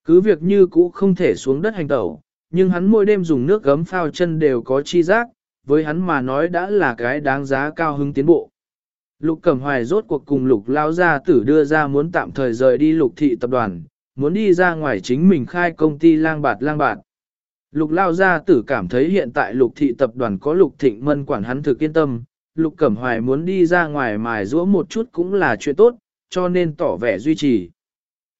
Cứ việc như cũ không thể xuống đất hành tẩu, nhưng hắn mỗi đêm dùng nước gấm phao chân đều có chi giác, với hắn mà nói đã là cái đáng giá cao hứng tiến bộ. Lục Cẩm Hoài rốt cuộc cùng Lục Lao Gia Tử đưa ra muốn tạm thời rời đi Lục Thị Tập đoàn, muốn đi ra ngoài chính mình khai công ty lang bạt lang bạt. Lục Lao Gia Tử cảm thấy hiện tại Lục Thị Tập đoàn có Lục Thịnh Mân quản hắn thực yên tâm, Lục Cẩm Hoài muốn đi ra ngoài mài rũa một chút cũng là chuyện tốt, cho nên tỏ vẻ duy trì.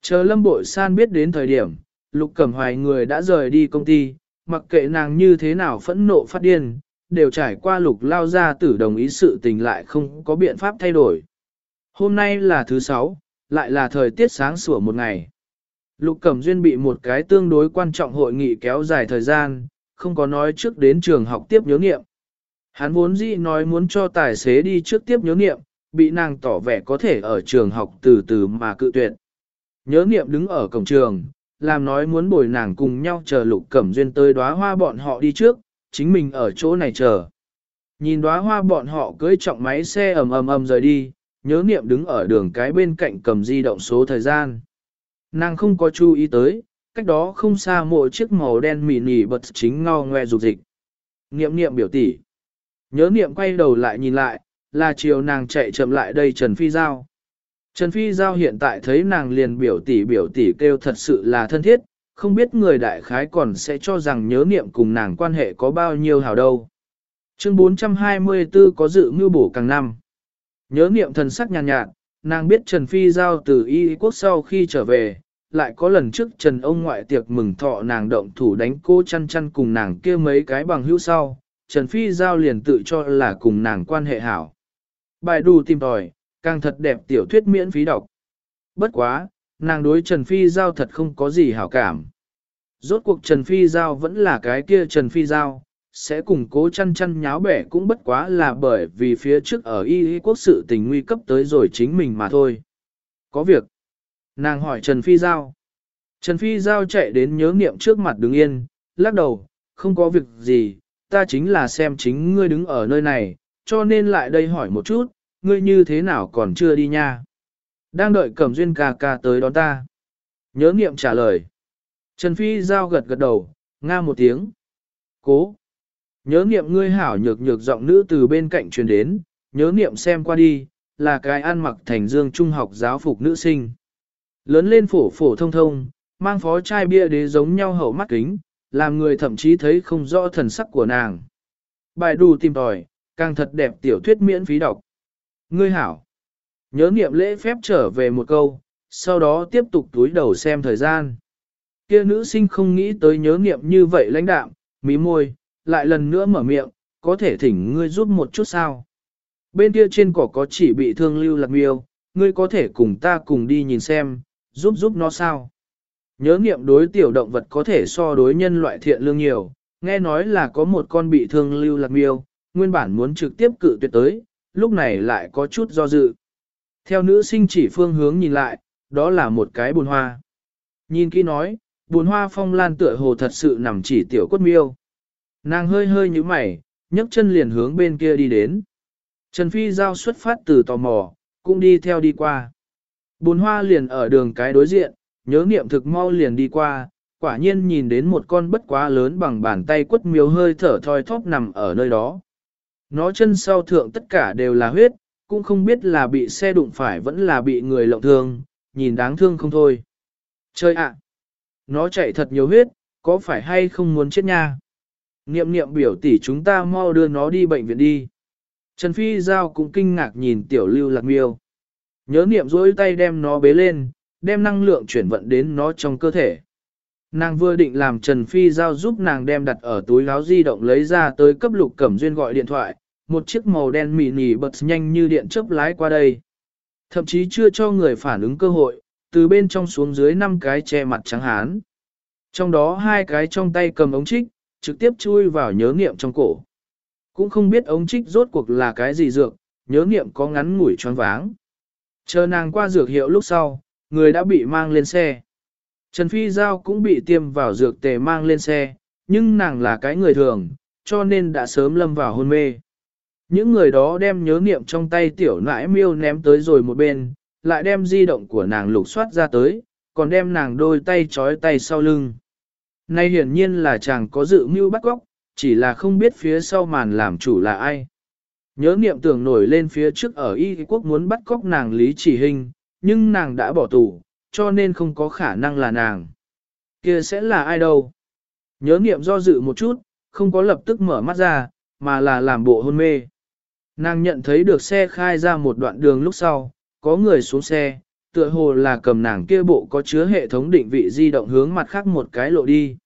Chờ Lâm Bội San biết đến thời điểm, Lục Cẩm Hoài người đã rời đi công ty, mặc kệ nàng như thế nào phẫn nộ phát điên, đều trải qua lục lao ra tử đồng ý sự tình lại không có biện pháp thay đổi. Hôm nay là thứ sáu, lại là thời tiết sáng sủa một ngày. Lục Cẩm Duyên bị một cái tương đối quan trọng hội nghị kéo dài thời gian, không có nói trước đến trường học tiếp nhớ nghiệm. Hắn vốn dĩ nói muốn cho tài xế đi trước tiếp nhớ nghiệm, bị nàng tỏ vẻ có thể ở trường học từ từ mà cự tuyệt. Nhớ nghiệm đứng ở cổng trường, làm nói muốn bồi nàng cùng nhau chờ Lục Cẩm Duyên tới đóa hoa bọn họ đi trước, chính mình ở chỗ này chờ. Nhìn đóa hoa bọn họ cưới trọng máy xe ầm ầm ầm rời đi, nhớ niệm đứng ở đường cái bên cạnh cầm di động số thời gian. Nàng không có chú ý tới, cách đó không xa một chiếc màu đen mì nỉ bật chính ngao ngoe rục dịch. Niệm niệm biểu tỷ. Nhớ niệm quay đầu lại nhìn lại, là chiều nàng chạy chậm lại đây Trần Phi Giao. Trần Phi Giao hiện tại thấy nàng liền biểu tỷ biểu tỷ kêu thật sự là thân thiết, không biết người đại khái còn sẽ cho rằng nhớ niệm cùng nàng quan hệ có bao nhiêu hào đâu. Chương 424 có dự mưu bổ càng năm. Nhớ niệm thần sắc nhàn nhạt, nhạt, nàng biết Trần Phi giao từ y quốc sau khi trở về, lại có lần trước Trần ông ngoại tiệc mừng thọ nàng động thủ đánh cô chăn chăn cùng nàng kia mấy cái bằng hữu sau, Trần Phi giao liền tự cho là cùng nàng quan hệ hảo. Bài đù tìm tòi, càng thật đẹp tiểu thuyết miễn phí đọc. Bất quá, nàng đối Trần Phi giao thật không có gì hảo cảm. Rốt cuộc Trần Phi giao vẫn là cái kia Trần Phi giao, sẽ cùng cố chăn chăn nháo bẻ cũng bất quá là bởi vì phía trước ở y y quốc sự tình nguy cấp tới rồi chính mình mà thôi. Có việc. Nàng hỏi Trần Phi Giao. Trần Phi Giao chạy đến nhớ niệm trước mặt đứng yên, lắc đầu, không có việc gì, ta chính là xem chính ngươi đứng ở nơi này, cho nên lại đây hỏi một chút, ngươi như thế nào còn chưa đi nha. Đang đợi cẩm duyên ca ca tới đón ta. Nhớ niệm trả lời. Trần Phi Giao gật gật đầu, nga một tiếng. Cố. Nhớ niệm ngươi hảo nhược nhược giọng nữ từ bên cạnh truyền đến, nhớ niệm xem qua đi, là cái ăn mặc thành dương trung học giáo phục nữ sinh. Lớn lên phổ phổ thông thông, mang phó chai bia đế giống nhau hậu mắt kính, làm người thậm chí thấy không rõ thần sắc của nàng. Bài đù tìm tòi, càng thật đẹp tiểu thuyết miễn phí đọc. Ngươi hảo. Nhớ niệm lễ phép trở về một câu, sau đó tiếp tục túi đầu xem thời gian. Kia nữ sinh không nghĩ tới nhớ niệm như vậy lãnh đạm, mí môi, lại lần nữa mở miệng, có thể thỉnh ngươi giúp một chút sao. Bên kia trên cỏ có chỉ bị thương lưu lạc miêu, ngươi có thể cùng ta cùng đi nhìn xem, giúp giúp nó sao. Nhớ niệm đối tiểu động vật có thể so đối nhân loại thiện lương nhiều, nghe nói là có một con bị thương lưu lạc miêu, nguyên bản muốn trực tiếp cự tuyệt tới, lúc này lại có chút do dự. Theo nữ sinh chỉ phương hướng nhìn lại, đó là một cái bùn hoa. Nhìn kỹ nói, bùn hoa phong lan tựa hồ thật sự nằm chỉ tiểu cốt miêu. Nàng hơi hơi như mày, nhấc chân liền hướng bên kia đi đến. Trần Phi giao xuất phát từ tò mò, cũng đi theo đi qua. Bùn hoa liền ở đường cái đối diện, nhớ niệm thực mau liền đi qua, quả nhiên nhìn đến một con bất quá lớn bằng bàn tay quất miêu hơi thở thoi thóp nằm ở nơi đó. Nó chân sau thượng tất cả đều là huyết, cũng không biết là bị xe đụng phải vẫn là bị người lộng thương, nhìn đáng thương không thôi. Chơi ạ! nó chạy thật nhiều huyết, có phải hay không muốn chết nha? Niệm niệm biểu tỷ chúng ta mau đưa nó đi bệnh viện đi. Trần Phi Giao cũng kinh ngạc nhìn tiểu lưu lạc miêu. Nhớ niệm dối tay đem nó bế lên, đem năng lượng chuyển vận đến nó trong cơ thể. Nàng vừa định làm Trần Phi Giao giúp nàng đem đặt ở túi láo di động lấy ra tới cấp lục cẩm duyên gọi điện thoại, một chiếc màu đen mì nỉ bật nhanh như điện chớp lái qua đây. Thậm chí chưa cho người phản ứng cơ hội, từ bên trong xuống dưới năm cái che mặt trắng hán. Trong đó hai cái trong tay cầm ống trích, trực tiếp chui vào nhớ niệm trong cổ. Cũng không biết ống trích rốt cuộc là cái gì dược, nhớ niệm có ngắn ngủi choáng váng. Chờ nàng qua dược hiệu lúc sau, người đã bị mang lên xe. Trần Phi Giao cũng bị tiêm vào dược tề mang lên xe, nhưng nàng là cái người thường, cho nên đã sớm lâm vào hôn mê. Những người đó đem nhớ niệm trong tay tiểu nãi miêu ném tới rồi một bên, lại đem di động của nàng lục soát ra tới, còn đem nàng đôi tay trói tay sau lưng. Nay hiển nhiên là chàng có dự mưu bắt góc, chỉ là không biết phía sau màn làm chủ là ai. Nhớ niệm tưởng nổi lên phía trước ở Y quốc muốn bắt cóc nàng Lý Chỉ Hình, nhưng nàng đã bỏ tù, cho nên không có khả năng là nàng. kia sẽ là ai đâu? Nhớ niệm do dự một chút, không có lập tức mở mắt ra, mà là làm bộ hôn mê. Nàng nhận thấy được xe khai ra một đoạn đường lúc sau, có người xuống xe, tựa hồ là cầm nàng kia bộ có chứa hệ thống định vị di động hướng mặt khác một cái lộ đi.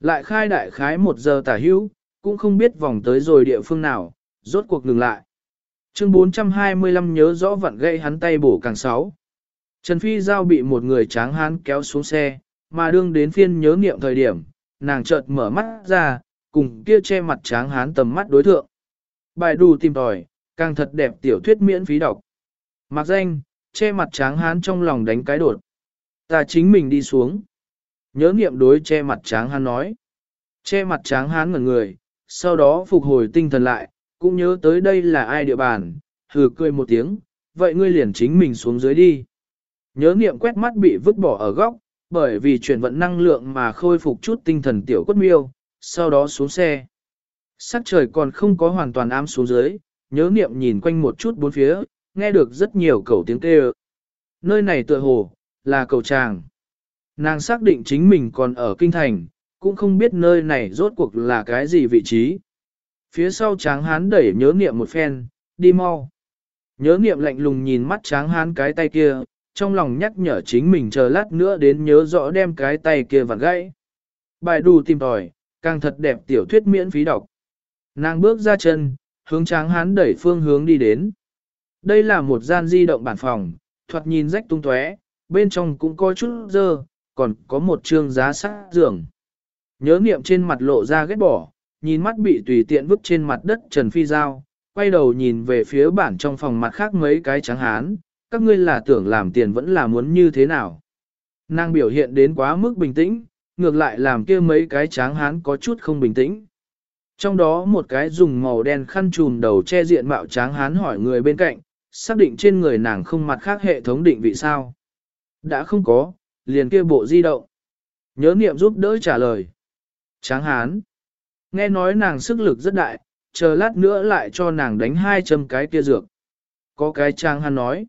Lại khai đại khái một giờ tả hữu, cũng không biết vòng tới rồi địa phương nào, rốt cuộc ngừng lại. Chương 425 nhớ rõ vặn gây hắn tay bổ càng sáu. Trần Phi Giao bị một người tráng hán kéo xuống xe, mà đương đến phiên nhớ niệm thời điểm, nàng chợt mở mắt ra, cùng kia che mặt tráng hán tầm mắt đối thượng. Bài đủ tìm tòi, càng thật đẹp tiểu thuyết miễn phí đọc. Mặc danh, che mặt tráng hán trong lòng đánh cái đột. Ta chính mình đi xuống. Nhớ niệm đối che mặt tráng hán nói. Che mặt tráng hán ngẩn người, sau đó phục hồi tinh thần lại, cũng nhớ tới đây là ai địa bàn, hừ cười một tiếng, vậy ngươi liền chính mình xuống dưới đi. Nhớ niệm quét mắt bị vứt bỏ ở góc, bởi vì chuyển vận năng lượng mà khôi phục chút tinh thần tiểu quất miêu, sau đó xuống xe. Sắc trời còn không có hoàn toàn ám xuống dưới, nhớ niệm nhìn quanh một chút bốn phía, nghe được rất nhiều cầu tiếng kêu. Nơi này tựa hồ, là cầu tràng. Nàng xác định chính mình còn ở kinh thành, cũng không biết nơi này rốt cuộc là cái gì vị trí. Phía sau tráng hán đẩy nhớ niệm một phen, đi mau. Nhớ niệm lạnh lùng nhìn mắt tráng hán cái tay kia, trong lòng nhắc nhở chính mình chờ lát nữa đến nhớ rõ đem cái tay kia vặn gãy. Bài đù tìm tòi, càng thật đẹp tiểu thuyết miễn phí đọc. Nàng bước ra chân, hướng tráng hán đẩy phương hướng đi đến. Đây là một gian di động bản phòng, thoạt nhìn rách tung tóe, bên trong cũng có chút dơ, còn có một trương giá sát giường. Nhớ niệm trên mặt lộ ra ghét bỏ, nhìn mắt bị tùy tiện vứt trên mặt đất Trần Phi Giao, quay đầu nhìn về phía bản trong phòng mặt khác mấy cái tráng hán, các ngươi là tưởng làm tiền vẫn là muốn như thế nào. Nàng biểu hiện đến quá mức bình tĩnh, ngược lại làm kia mấy cái tráng hán có chút không bình tĩnh. Trong đó một cái dùng màu đen khăn trùm đầu che diện mạo tráng hán hỏi người bên cạnh, xác định trên người nàng không mặt khác hệ thống định vị sao. Đã không có, liền kia bộ di động. Nhớ niệm giúp đỡ trả lời. Tráng hán. Nghe nói nàng sức lực rất đại, chờ lát nữa lại cho nàng đánh hai châm cái kia dược. Có cái trang hắn nói.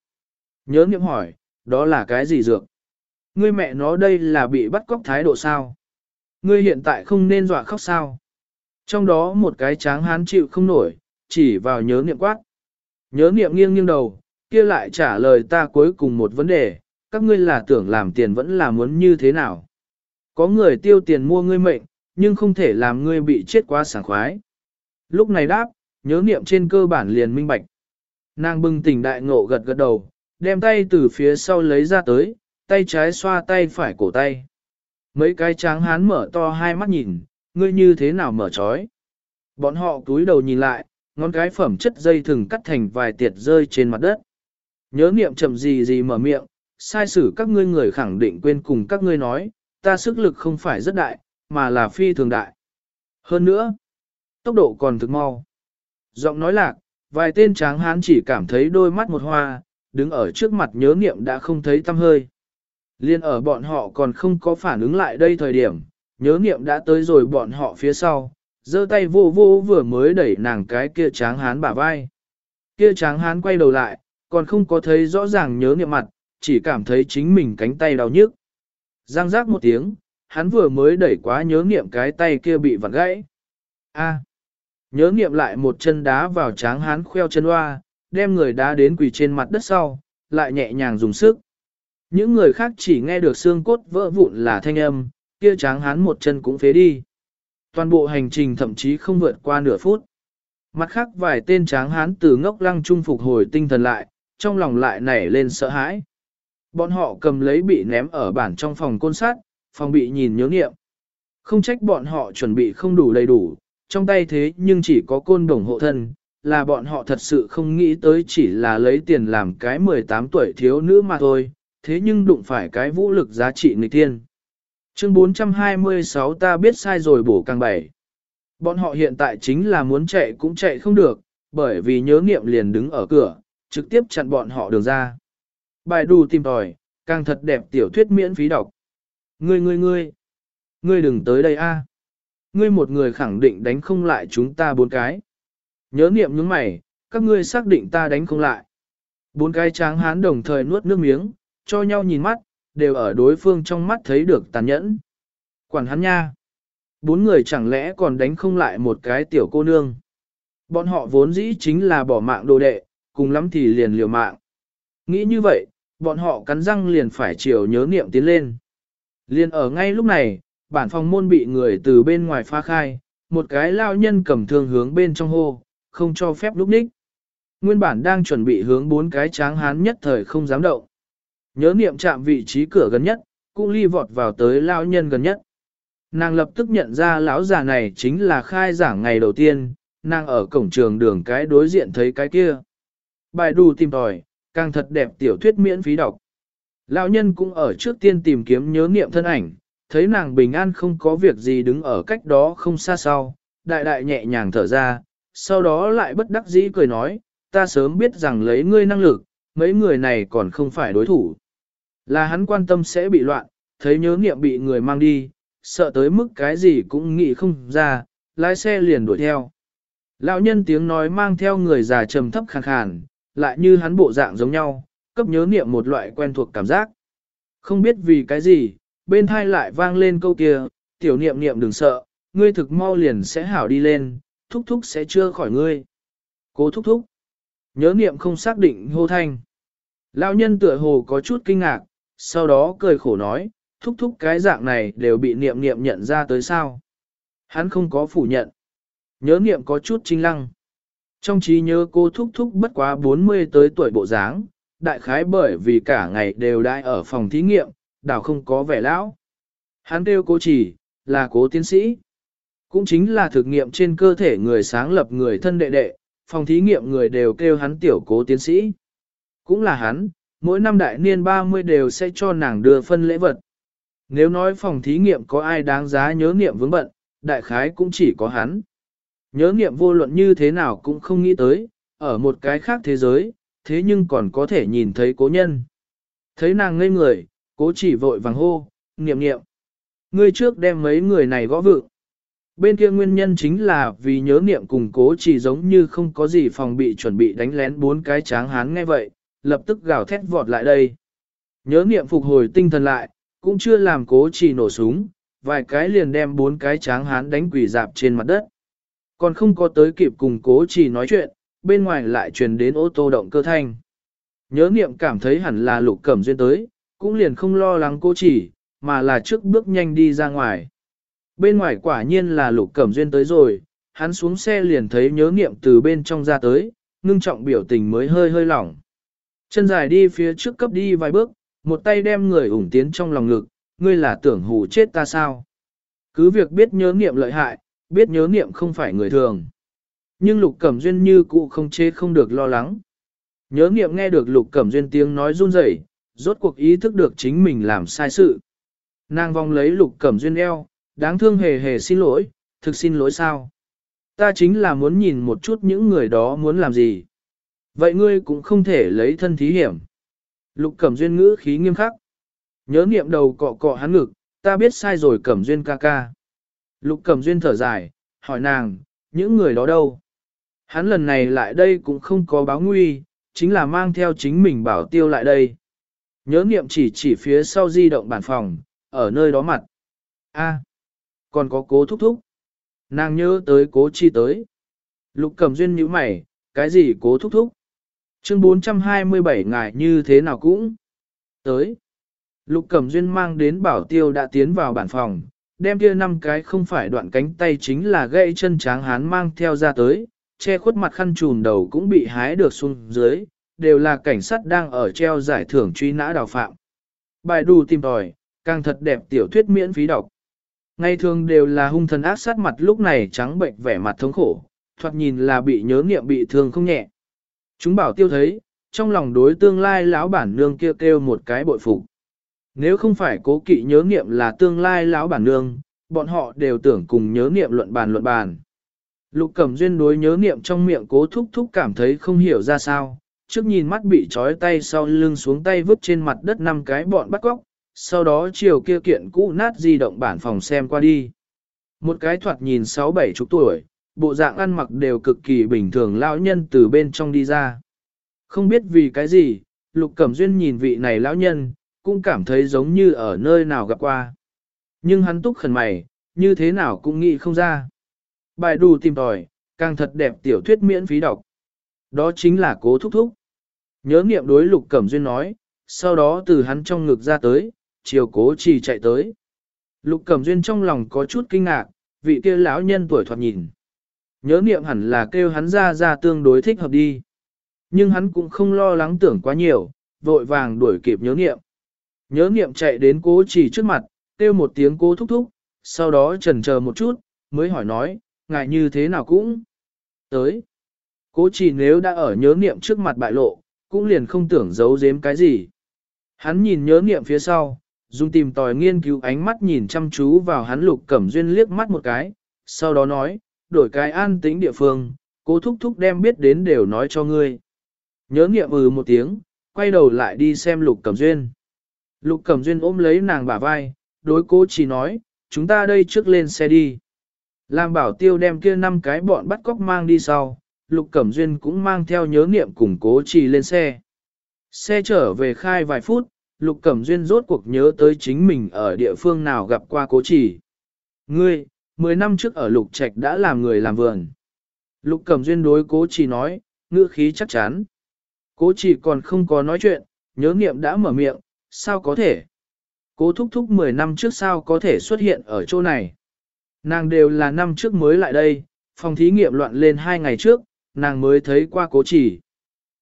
Nhớ niệm hỏi, đó là cái gì dược? Ngươi mẹ nó đây là bị bắt cóc thái độ sao? Ngươi hiện tại không nên dọa khóc sao? Trong đó một cái tráng hán chịu không nổi, chỉ vào nhớ niệm quát. Nhớ niệm nghiêng nghiêng đầu, kia lại trả lời ta cuối cùng một vấn đề, các ngươi là tưởng làm tiền vẫn là muốn như thế nào? Có người tiêu tiền mua ngươi mệnh, nhưng không thể làm ngươi bị chết quá sảng khoái. Lúc này đáp, nhớ niệm trên cơ bản liền minh bạch. Nàng bừng tỉnh đại ngộ gật gật đầu, đem tay từ phía sau lấy ra tới, tay trái xoa tay phải cổ tay. Mấy cái tráng hán mở to hai mắt nhìn, ngươi như thế nào mở trói. Bọn họ túi đầu nhìn lại, ngón cái phẩm chất dây thừng cắt thành vài tiệt rơi trên mặt đất. Nhớ niệm chậm gì gì mở miệng, sai sử các ngươi người khẳng định quên cùng các ngươi nói, ta sức lực không phải rất đại, mà là phi thường đại. Hơn nữa, tốc độ còn thực mau. Giọng nói lạc, vài tên tráng hán chỉ cảm thấy đôi mắt một hoa, đứng ở trước mặt nhớ niệm đã không thấy tâm hơi. Liên ở bọn họ còn không có phản ứng lại đây thời điểm, nhớ niệm đã tới rồi bọn họ phía sau, giơ tay vô vô vừa mới đẩy nàng cái kia tráng hán bả vai. Kia tráng hán quay đầu lại, còn không có thấy rõ ràng nhớ niệm mặt, chỉ cảm thấy chính mình cánh tay đau nhức. Giang giác một tiếng, hắn vừa mới đẩy quá nhớ niệm cái tay kia bị vặn gãy. A. Nhớ niệm lại một chân đá vào tráng hán khoeo chân hoa, đem người đá đến quỳ trên mặt đất sau, lại nhẹ nhàng dùng sức. Những người khác chỉ nghe được xương cốt vỡ vụn là thanh âm, kia tráng hán một chân cũng phế đi. Toàn bộ hành trình thậm chí không vượt qua nửa phút. Mặt khác vài tên tráng hán từ ngốc lăng trung phục hồi tinh thần lại, trong lòng lại nảy lên sợ hãi. Bọn họ cầm lấy bị ném ở bản trong phòng côn sát, phòng bị nhìn nhớ nghiệm. Không trách bọn họ chuẩn bị không đủ đầy đủ, trong tay thế nhưng chỉ có côn đồng hộ thân, là bọn họ thật sự không nghĩ tới chỉ là lấy tiền làm cái 18 tuổi thiếu nữ mà thôi, thế nhưng đụng phải cái vũ lực giá trị nghịch thiên. Chương 426 ta biết sai rồi bổ càng bảy. Bọn họ hiện tại chính là muốn chạy cũng chạy không được, bởi vì nhớ nghiệm liền đứng ở cửa, trực tiếp chặn bọn họ đường ra. Bài đù tìm tòi, càng thật đẹp tiểu thuyết miễn phí đọc. Ngươi ngươi ngươi, ngươi đừng tới đây a. Ngươi một người khẳng định đánh không lại chúng ta bốn cái. Nhớ niệm những mày, các ngươi xác định ta đánh không lại. Bốn cái tráng hán đồng thời nuốt nước miếng, cho nhau nhìn mắt, đều ở đối phương trong mắt thấy được tàn nhẫn. Quản hắn nha. Bốn người chẳng lẽ còn đánh không lại một cái tiểu cô nương. Bọn họ vốn dĩ chính là bỏ mạng đồ đệ, cùng lắm thì liền liều mạng. Nghĩ như vậy, bọn họ cắn răng liền phải chiều nhớ niệm tiến lên. liền ở ngay lúc này, bản phòng môn bị người từ bên ngoài phá khai, một cái lao nhân cầm thương hướng bên trong hô, không cho phép lúc ních. Nguyên bản đang chuẩn bị hướng bốn cái tráng hán nhất thời không dám động. Nhớ niệm chạm vị trí cửa gần nhất, cũng ly vọt vào tới lão nhân gần nhất. Nàng lập tức nhận ra lão già này chính là khai giảng ngày đầu tiên, nàng ở cổng trường đường cái đối diện thấy cái kia. Bài đù tìm tòi, càng thật đẹp tiểu thuyết miễn phí đọc. Lão nhân cũng ở trước tiên tìm kiếm nhớ niệm thân ảnh, thấy nàng bình an không có việc gì đứng ở cách đó không xa sau, đại đại nhẹ nhàng thở ra, sau đó lại bất đắc dĩ cười nói, ta sớm biết rằng lấy ngươi năng lực, mấy người này còn không phải đối thủ. Là hắn quan tâm sẽ bị loạn, thấy nhớ niệm bị người mang đi, sợ tới mức cái gì cũng nghĩ không ra, lái xe liền đuổi theo. Lão nhân tiếng nói mang theo người già trầm thấp khàn khàn, lại như hắn bộ dạng giống nhau, cấp nhớ niệm một loại quen thuộc cảm giác. Không biết vì cái gì, bên thai lại vang lên câu kia, tiểu niệm niệm đừng sợ, ngươi thực mau liền sẽ hảo đi lên, thúc thúc sẽ chưa khỏi ngươi. Cố thúc thúc. Nhớ niệm không xác định hô thanh. Lão nhân tựa hồ có chút kinh ngạc, sau đó cười khổ nói, thúc thúc cái dạng này đều bị niệm niệm nhận ra tới sao. Hắn không có phủ nhận. Nhớ niệm có chút trinh lăng. Trong trí nhớ cô thúc thúc bất quá 40 tới tuổi bộ dáng, đại khái bởi vì cả ngày đều đãi ở phòng thí nghiệm, đảo không có vẻ lão. Hắn kêu cố chỉ, là cố tiến sĩ. Cũng chính là thực nghiệm trên cơ thể người sáng lập người thân đệ đệ, phòng thí nghiệm người đều kêu hắn tiểu cố tiến sĩ. Cũng là hắn, mỗi năm đại niên 30 đều sẽ cho nàng đưa phân lễ vật. Nếu nói phòng thí nghiệm có ai đáng giá nhớ niệm vướng bận, đại khái cũng chỉ có hắn. Nhớ niệm vô luận như thế nào cũng không nghĩ tới, ở một cái khác thế giới, thế nhưng còn có thể nhìn thấy cố nhân. Thấy nàng ngây người, cố chỉ vội vàng hô, niệm niệm. Ngươi trước đem mấy người này gõ vựng. Bên kia nguyên nhân chính là vì nhớ niệm cùng cố chỉ giống như không có gì phòng bị chuẩn bị đánh lén bốn cái tráng hán nghe vậy, lập tức gào thét vọt lại đây. Nhớ niệm phục hồi tinh thần lại, cũng chưa làm cố chỉ nổ súng, vài cái liền đem bốn cái tráng hán đánh quỷ dạp trên mặt đất. Còn không có tới kịp cùng cố chỉ nói chuyện, bên ngoài lại truyền đến ô tô động cơ thanh. Nhớ niệm cảm thấy hẳn là lục cẩm duyên tới, cũng liền không lo lắng cố chỉ, mà là trước bước nhanh đi ra ngoài. Bên ngoài quả nhiên là lục cẩm duyên tới rồi, hắn xuống xe liền thấy nhớ niệm từ bên trong ra tới, ngưng trọng biểu tình mới hơi hơi lỏng. Chân dài đi phía trước cấp đi vài bước, một tay đem người ủng tiến trong lòng ngực, ngươi là tưởng hù chết ta sao. Cứ việc biết nhớ niệm lợi hại, biết nhớ niệm không phải người thường. Nhưng lục cẩm duyên như cụ không chế không được lo lắng. Nhớ niệm nghe được lục cẩm duyên tiếng nói run rẩy, rốt cuộc ý thức được chính mình làm sai sự. Nàng vòng lấy lục cẩm duyên eo, đáng thương hề hề xin lỗi, thực xin lỗi sao. Ta chính là muốn nhìn một chút những người đó muốn làm gì. Vậy ngươi cũng không thể lấy thân thí hiểm. Lục cẩm duyên ngữ khí nghiêm khắc. Nhớ niệm đầu cọ cọ hắn ngực, ta biết sai rồi cẩm duyên ca ca. Lục cẩm duyên thở dài, hỏi nàng, những người đó đâu? Hắn lần này lại đây cũng không có báo nguy, chính là mang theo chính mình bảo tiêu lại đây. Nhớ niệm chỉ chỉ phía sau di động bản phòng, ở nơi đó mặt. A, còn có cố thúc thúc. Nàng nhớ tới cố chi tới. Lục cẩm duyên nhíu mày, cái gì cố thúc thúc? Chương 427 ngài như thế nào cũng tới. Lục Cẩm Duyên mang đến bảo tiêu đã tiến vào bản phòng, đem kia năm cái không phải đoạn cánh tay chính là gãy chân tráng hán mang theo ra tới, che khuất mặt khăn trùn đầu cũng bị hái được xuống dưới, đều là cảnh sát đang ở treo giải thưởng truy nã đào phạm. Bài đù tìm tòi, càng thật đẹp tiểu thuyết miễn phí đọc. Ngày thường đều là hung thần ác sát mặt lúc này trắng bệnh vẻ mặt thống khổ, thoạt nhìn là bị nhớ nghiệm bị thương không nhẹ. Chúng bảo tiêu thấy, trong lòng đối tương lai lão bản nương kia kêu, kêu một cái bội phục. Nếu không phải cố kỵ nhớ nghiệm là tương lai lão bản nương, bọn họ đều tưởng cùng nhớ nghiệm luận bàn luận bàn. Lục Cẩm Duyên đối nhớ nghiệm trong miệng cố thúc thúc cảm thấy không hiểu ra sao, trước nhìn mắt bị trói tay sau lưng xuống tay vứt trên mặt đất năm cái bọn bắt góc, sau đó chiều kia kiện cũ nát di động bản phòng xem qua đi. Một cái thoạt nhìn sáu bảy chục tuổi, bộ dạng ăn mặc đều cực kỳ bình thường lão nhân từ bên trong đi ra. Không biết vì cái gì, Lục Cẩm Duyên nhìn vị này lão nhân, cũng cảm thấy giống như ở nơi nào gặp qua. Nhưng hắn túc khẩn mày, như thế nào cũng nghĩ không ra. Bài đủ tìm tòi, càng thật đẹp tiểu thuyết miễn phí đọc. Đó chính là cố thúc thúc. Nhớ nghiệm đối Lục Cẩm Duyên nói, sau đó từ hắn trong ngực ra tới, chiều cố chỉ chạy tới. Lục Cẩm Duyên trong lòng có chút kinh ngạc, vị kia lão nhân tuổi thoạt nhìn. Nhớ niệm hẳn là kêu hắn ra ra tương đối thích hợp đi. Nhưng hắn cũng không lo lắng tưởng quá nhiều, vội vàng đuổi kịp nhớ niệm. Nhớ niệm chạy đến cố chỉ trước mặt, kêu một tiếng cố thúc thúc, sau đó trần chờ một chút, mới hỏi nói, ngại như thế nào cũng tới. Cố chỉ nếu đã ở nhớ niệm trước mặt bại lộ, cũng liền không tưởng giấu giếm cái gì. Hắn nhìn nhớ niệm phía sau, dùng tìm tòi nghiên cứu ánh mắt nhìn chăm chú vào hắn lục cẩm duyên liếc mắt một cái, sau đó nói, đổi cái an tĩnh địa phương, cố thúc thúc đem biết đến đều nói cho ngươi. Nhớ nghiệm ừ một tiếng, quay đầu lại đi xem lục cẩm duyên. Lục cẩm duyên ôm lấy nàng bả vai, đối cố chỉ nói, chúng ta đây trước lên xe đi. Làm bảo tiêu đem kia năm cái bọn bắt cóc mang đi sau, lục cẩm duyên cũng mang theo nhớ nghiệm cùng cố chỉ lên xe. Xe trở về khai vài phút, lục cẩm duyên rốt cuộc nhớ tới chính mình ở địa phương nào gặp qua cố chỉ. Ngươi, 10 năm trước ở Lục Trạch đã làm người làm vườn. Lục Cẩm Duyên đối cố chỉ nói, ngữ khí chắc chắn. Cố chỉ còn không có nói chuyện, nhớ nghiệm đã mở miệng, sao có thể? Cố thúc thúc 10 năm trước sao có thể xuất hiện ở chỗ này? Nàng đều là năm trước mới lại đây, phòng thí nghiệm loạn lên hai ngày trước, nàng mới thấy qua cố chỉ.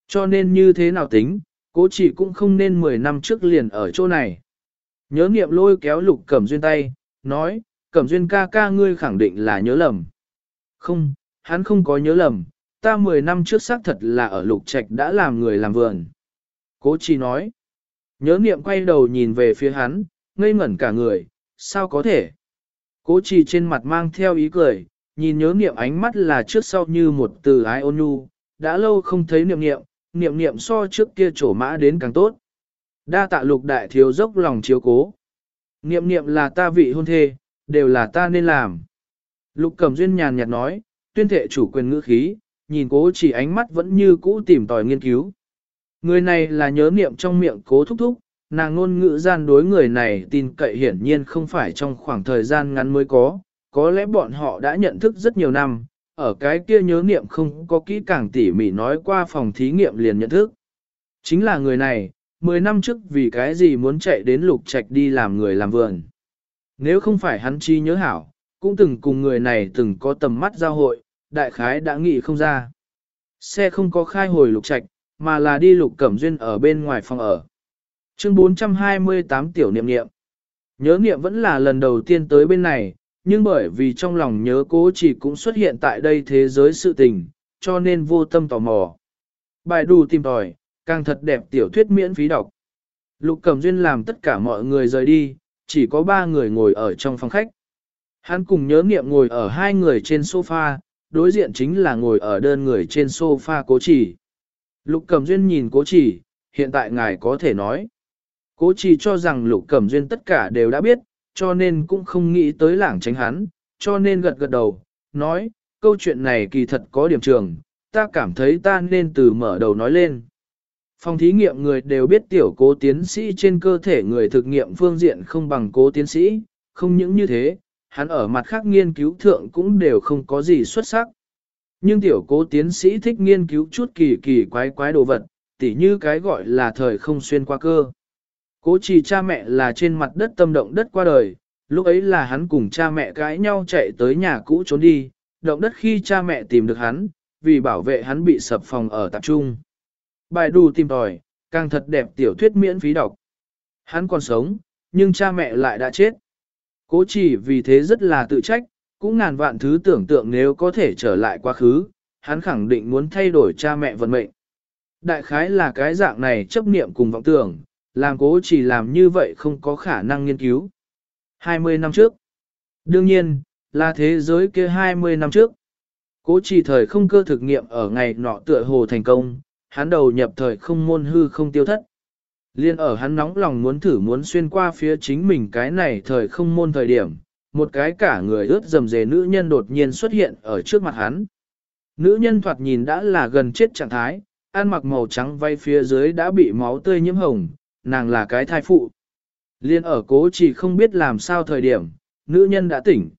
Cho nên như thế nào tính, cố chỉ cũng không nên 10 năm trước liền ở chỗ này. Nhớ nghiệm lôi kéo lục cẩm duyên tay, nói, cẩm duyên ca ca ngươi khẳng định là nhớ lầm. Không, hắn không có nhớ lầm, ta 10 năm trước xác thật là ở lục trạch đã làm người làm vườn. Cố chỉ nói, nhớ nghiệm quay đầu nhìn về phía hắn, ngây ngẩn cả người, sao có thể? Cố chỉ trên mặt mang theo ý cười, nhìn nhớ nghiệm ánh mắt là trước sau như một từ ái ôn nhu, đã lâu không thấy niệm niệm, niệm niệm so trước kia trổ mã đến càng tốt. Đa tạ lục đại thiếu dốc lòng chiếu cố. Niệm niệm là ta vị hôn thê, đều là ta nên làm. Lục cẩm duyên nhàn nhạt nói, tuyên thệ chủ quyền ngữ khí, nhìn cố chỉ ánh mắt vẫn như cũ tìm tòi nghiên cứu. Người này là nhớ niệm trong miệng cố thúc thúc, nàng ngôn ngữ gian đối người này tin cậy hiển nhiên không phải trong khoảng thời gian ngắn mới có, có lẽ bọn họ đã nhận thức rất nhiều năm, ở cái kia nhớ niệm không có kỹ càng tỉ mỉ nói qua phòng thí nghiệm liền nhận thức. Chính là người này, 10 năm trước vì cái gì muốn chạy đến lục trạch đi làm người làm vườn. Nếu không phải hắn chi nhớ hảo, cũng từng cùng người này từng có tầm mắt giao hội, đại khái đã nghĩ không ra. Xe không có khai hồi lục trạch, mà là đi lục cẩm duyên ở bên ngoài phòng ở. Chương 428 tiểu niệm niệm. Nhớ niệm vẫn là lần đầu tiên tới bên này, nhưng bởi vì trong lòng nhớ cố chỉ cũng xuất hiện tại đây thế giới sự tình, cho nên vô tâm tò mò. Bài đủ tìm tòi, càng thật đẹp tiểu thuyết miễn phí đọc. Lục Cẩm Duyên làm tất cả mọi người rời đi, chỉ có ba người ngồi ở trong phòng khách. Hắn cùng nhớ nghiệm ngồi ở hai người trên sofa, đối diện chính là ngồi ở đơn người trên sofa cố chỉ. Lục Cẩm Duyên nhìn cố chỉ, hiện tại ngài có thể nói. Cố chỉ cho rằng Lục Cẩm Duyên tất cả đều đã biết, cho nên cũng không nghĩ tới lảng tránh hắn, cho nên gật gật đầu, nói, câu chuyện này kỳ thật có điểm trường, ta cảm thấy ta nên từ mở đầu nói lên. Phòng thí nghiệm người đều biết tiểu cố tiến sĩ trên cơ thể người thực nghiệm phương diện không bằng cố tiến sĩ, không những như thế, hắn ở mặt khác nghiên cứu thượng cũng đều không có gì xuất sắc. Nhưng tiểu cố tiến sĩ thích nghiên cứu chút kỳ kỳ quái quái đồ vật, tỉ như cái gọi là thời không xuyên qua cơ. Cố trì cha mẹ là trên mặt đất tâm động đất qua đời, lúc ấy là hắn cùng cha mẹ cãi nhau chạy tới nhà cũ trốn đi, động đất khi cha mẹ tìm được hắn, vì bảo vệ hắn bị sập phòng ở tập trung. Bài đù tìm tòi, càng thật đẹp tiểu thuyết miễn phí đọc. Hắn còn sống, nhưng cha mẹ lại đã chết. Cố chỉ vì thế rất là tự trách, cũng ngàn vạn thứ tưởng tượng nếu có thể trở lại quá khứ, hắn khẳng định muốn thay đổi cha mẹ vận mệnh. Đại khái là cái dạng này chấp niệm cùng vọng tưởng, làm cố chỉ làm như vậy không có khả năng nghiên cứu. 20 năm trước. Đương nhiên, là thế giới kia 20 năm trước. Cố chỉ thời không cơ thực nghiệm ở ngày nọ tựa hồ thành công, hắn đầu nhập thời không môn hư không tiêu thất. Liên ở hắn nóng lòng muốn thử muốn xuyên qua phía chính mình cái này thời không môn thời điểm, một cái cả người ướt dầm dề nữ nhân đột nhiên xuất hiện ở trước mặt hắn. Nữ nhân thoạt nhìn đã là gần chết trạng thái, ăn mặc màu trắng vay phía dưới đã bị máu tươi nhiễm hồng, nàng là cái thai phụ. Liên ở cố chỉ không biết làm sao thời điểm, nữ nhân đã tỉnh.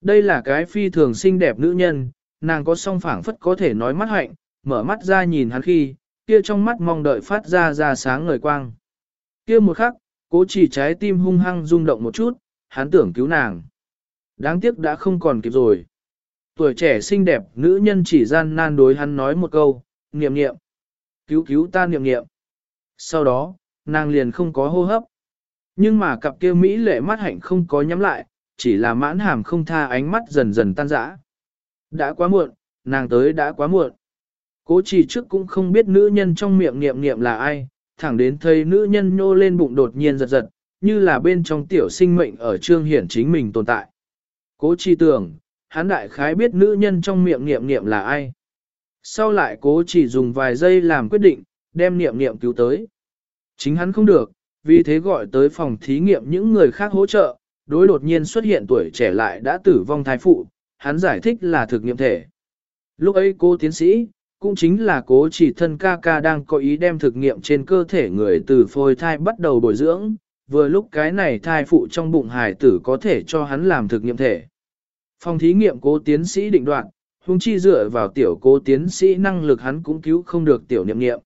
Đây là cái phi thường xinh đẹp nữ nhân, nàng có song phảng phất có thể nói mắt hạnh, mở mắt ra nhìn hắn khi, kia trong mắt mong đợi phát ra ra sáng ngời quang. Kia một khắc, cố chỉ trái tim hung hăng rung động một chút, hắn tưởng cứu nàng. Đáng tiếc đã không còn kịp rồi. Tuổi trẻ xinh đẹp, nữ nhân chỉ gian nan đối hắn nói một câu, niệm niệm. Cứu cứu ta niệm niệm. Sau đó, nàng liền không có hô hấp. Nhưng mà cặp kia Mỹ lệ mắt hạnh không có nhắm lại, chỉ là mãn hàm không tha ánh mắt dần dần tan rã. Đã quá muộn, nàng tới đã quá muộn. Cố chỉ trước cũng không biết nữ nhân trong miệng niệm niệm là ai, thẳng đến thấy nữ nhân nhô lên bụng đột nhiên giật giật, như là bên trong tiểu sinh mệnh ở trương hiển chính mình tồn tại. Cố chỉ tưởng, hắn đại khái biết nữ nhân trong miệng niệm niệm là ai. Sau lại cố chỉ dùng vài giây làm quyết định, đem niệm niệm cứu tới. Chính hắn không được, vì thế gọi tới phòng thí nghiệm những người khác hỗ trợ, đối đột nhiên xuất hiện tuổi trẻ lại đã tử vong thai phụ, hắn giải thích là thực nghiệm thể. Lúc ấy cô tiến sĩ, cũng chính là cố chỉ thân ca ca đang có ý đem thực nghiệm trên cơ thể người từ phôi thai bắt đầu bồi dưỡng, vừa lúc cái này thai phụ trong bụng hài tử có thể cho hắn làm thực nghiệm thể. Phòng thí nghiệm cố tiến sĩ định đoạn, huống chi dựa vào tiểu cố tiến sĩ năng lực hắn cũng cứu không được tiểu niệm niệm.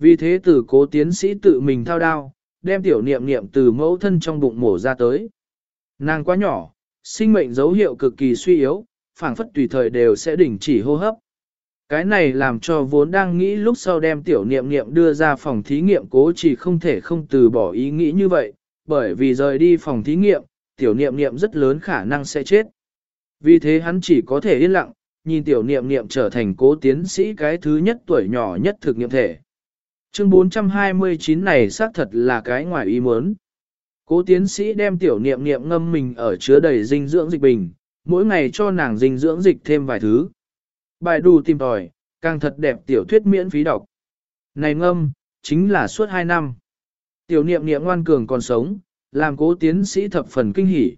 Vì thế từ cố tiến sĩ tự mình thao đao, đem tiểu niệm niệm từ mẫu thân trong bụng mổ ra tới. Nàng quá nhỏ, sinh mệnh dấu hiệu cực kỳ suy yếu, phảng phất tùy thời đều sẽ đình chỉ hô hấp. Cái này làm cho vốn đang nghĩ lúc sau đem tiểu niệm niệm đưa ra phòng thí nghiệm cố chỉ không thể không từ bỏ ý nghĩ như vậy, bởi vì rời đi phòng thí nghiệm, tiểu niệm niệm rất lớn khả năng sẽ chết. Vì thế hắn chỉ có thể yên lặng, nhìn tiểu niệm niệm trở thành cố tiến sĩ cái thứ nhất tuổi nhỏ nhất thực nghiệm thể. Chương 429 này xác thật là cái ngoài ý muốn. Cố tiến sĩ đem tiểu niệm niệm ngâm mình ở chứa đầy dinh dưỡng dịch bình, mỗi ngày cho nàng dinh dưỡng dịch thêm vài thứ. Bài đù tìm tòi, càng thật đẹp tiểu thuyết miễn phí đọc. Này ngâm, chính là suốt 2 năm. Tiểu niệm niệm ngoan cường còn sống, làm cố tiến sĩ thập phần kinh hỉ.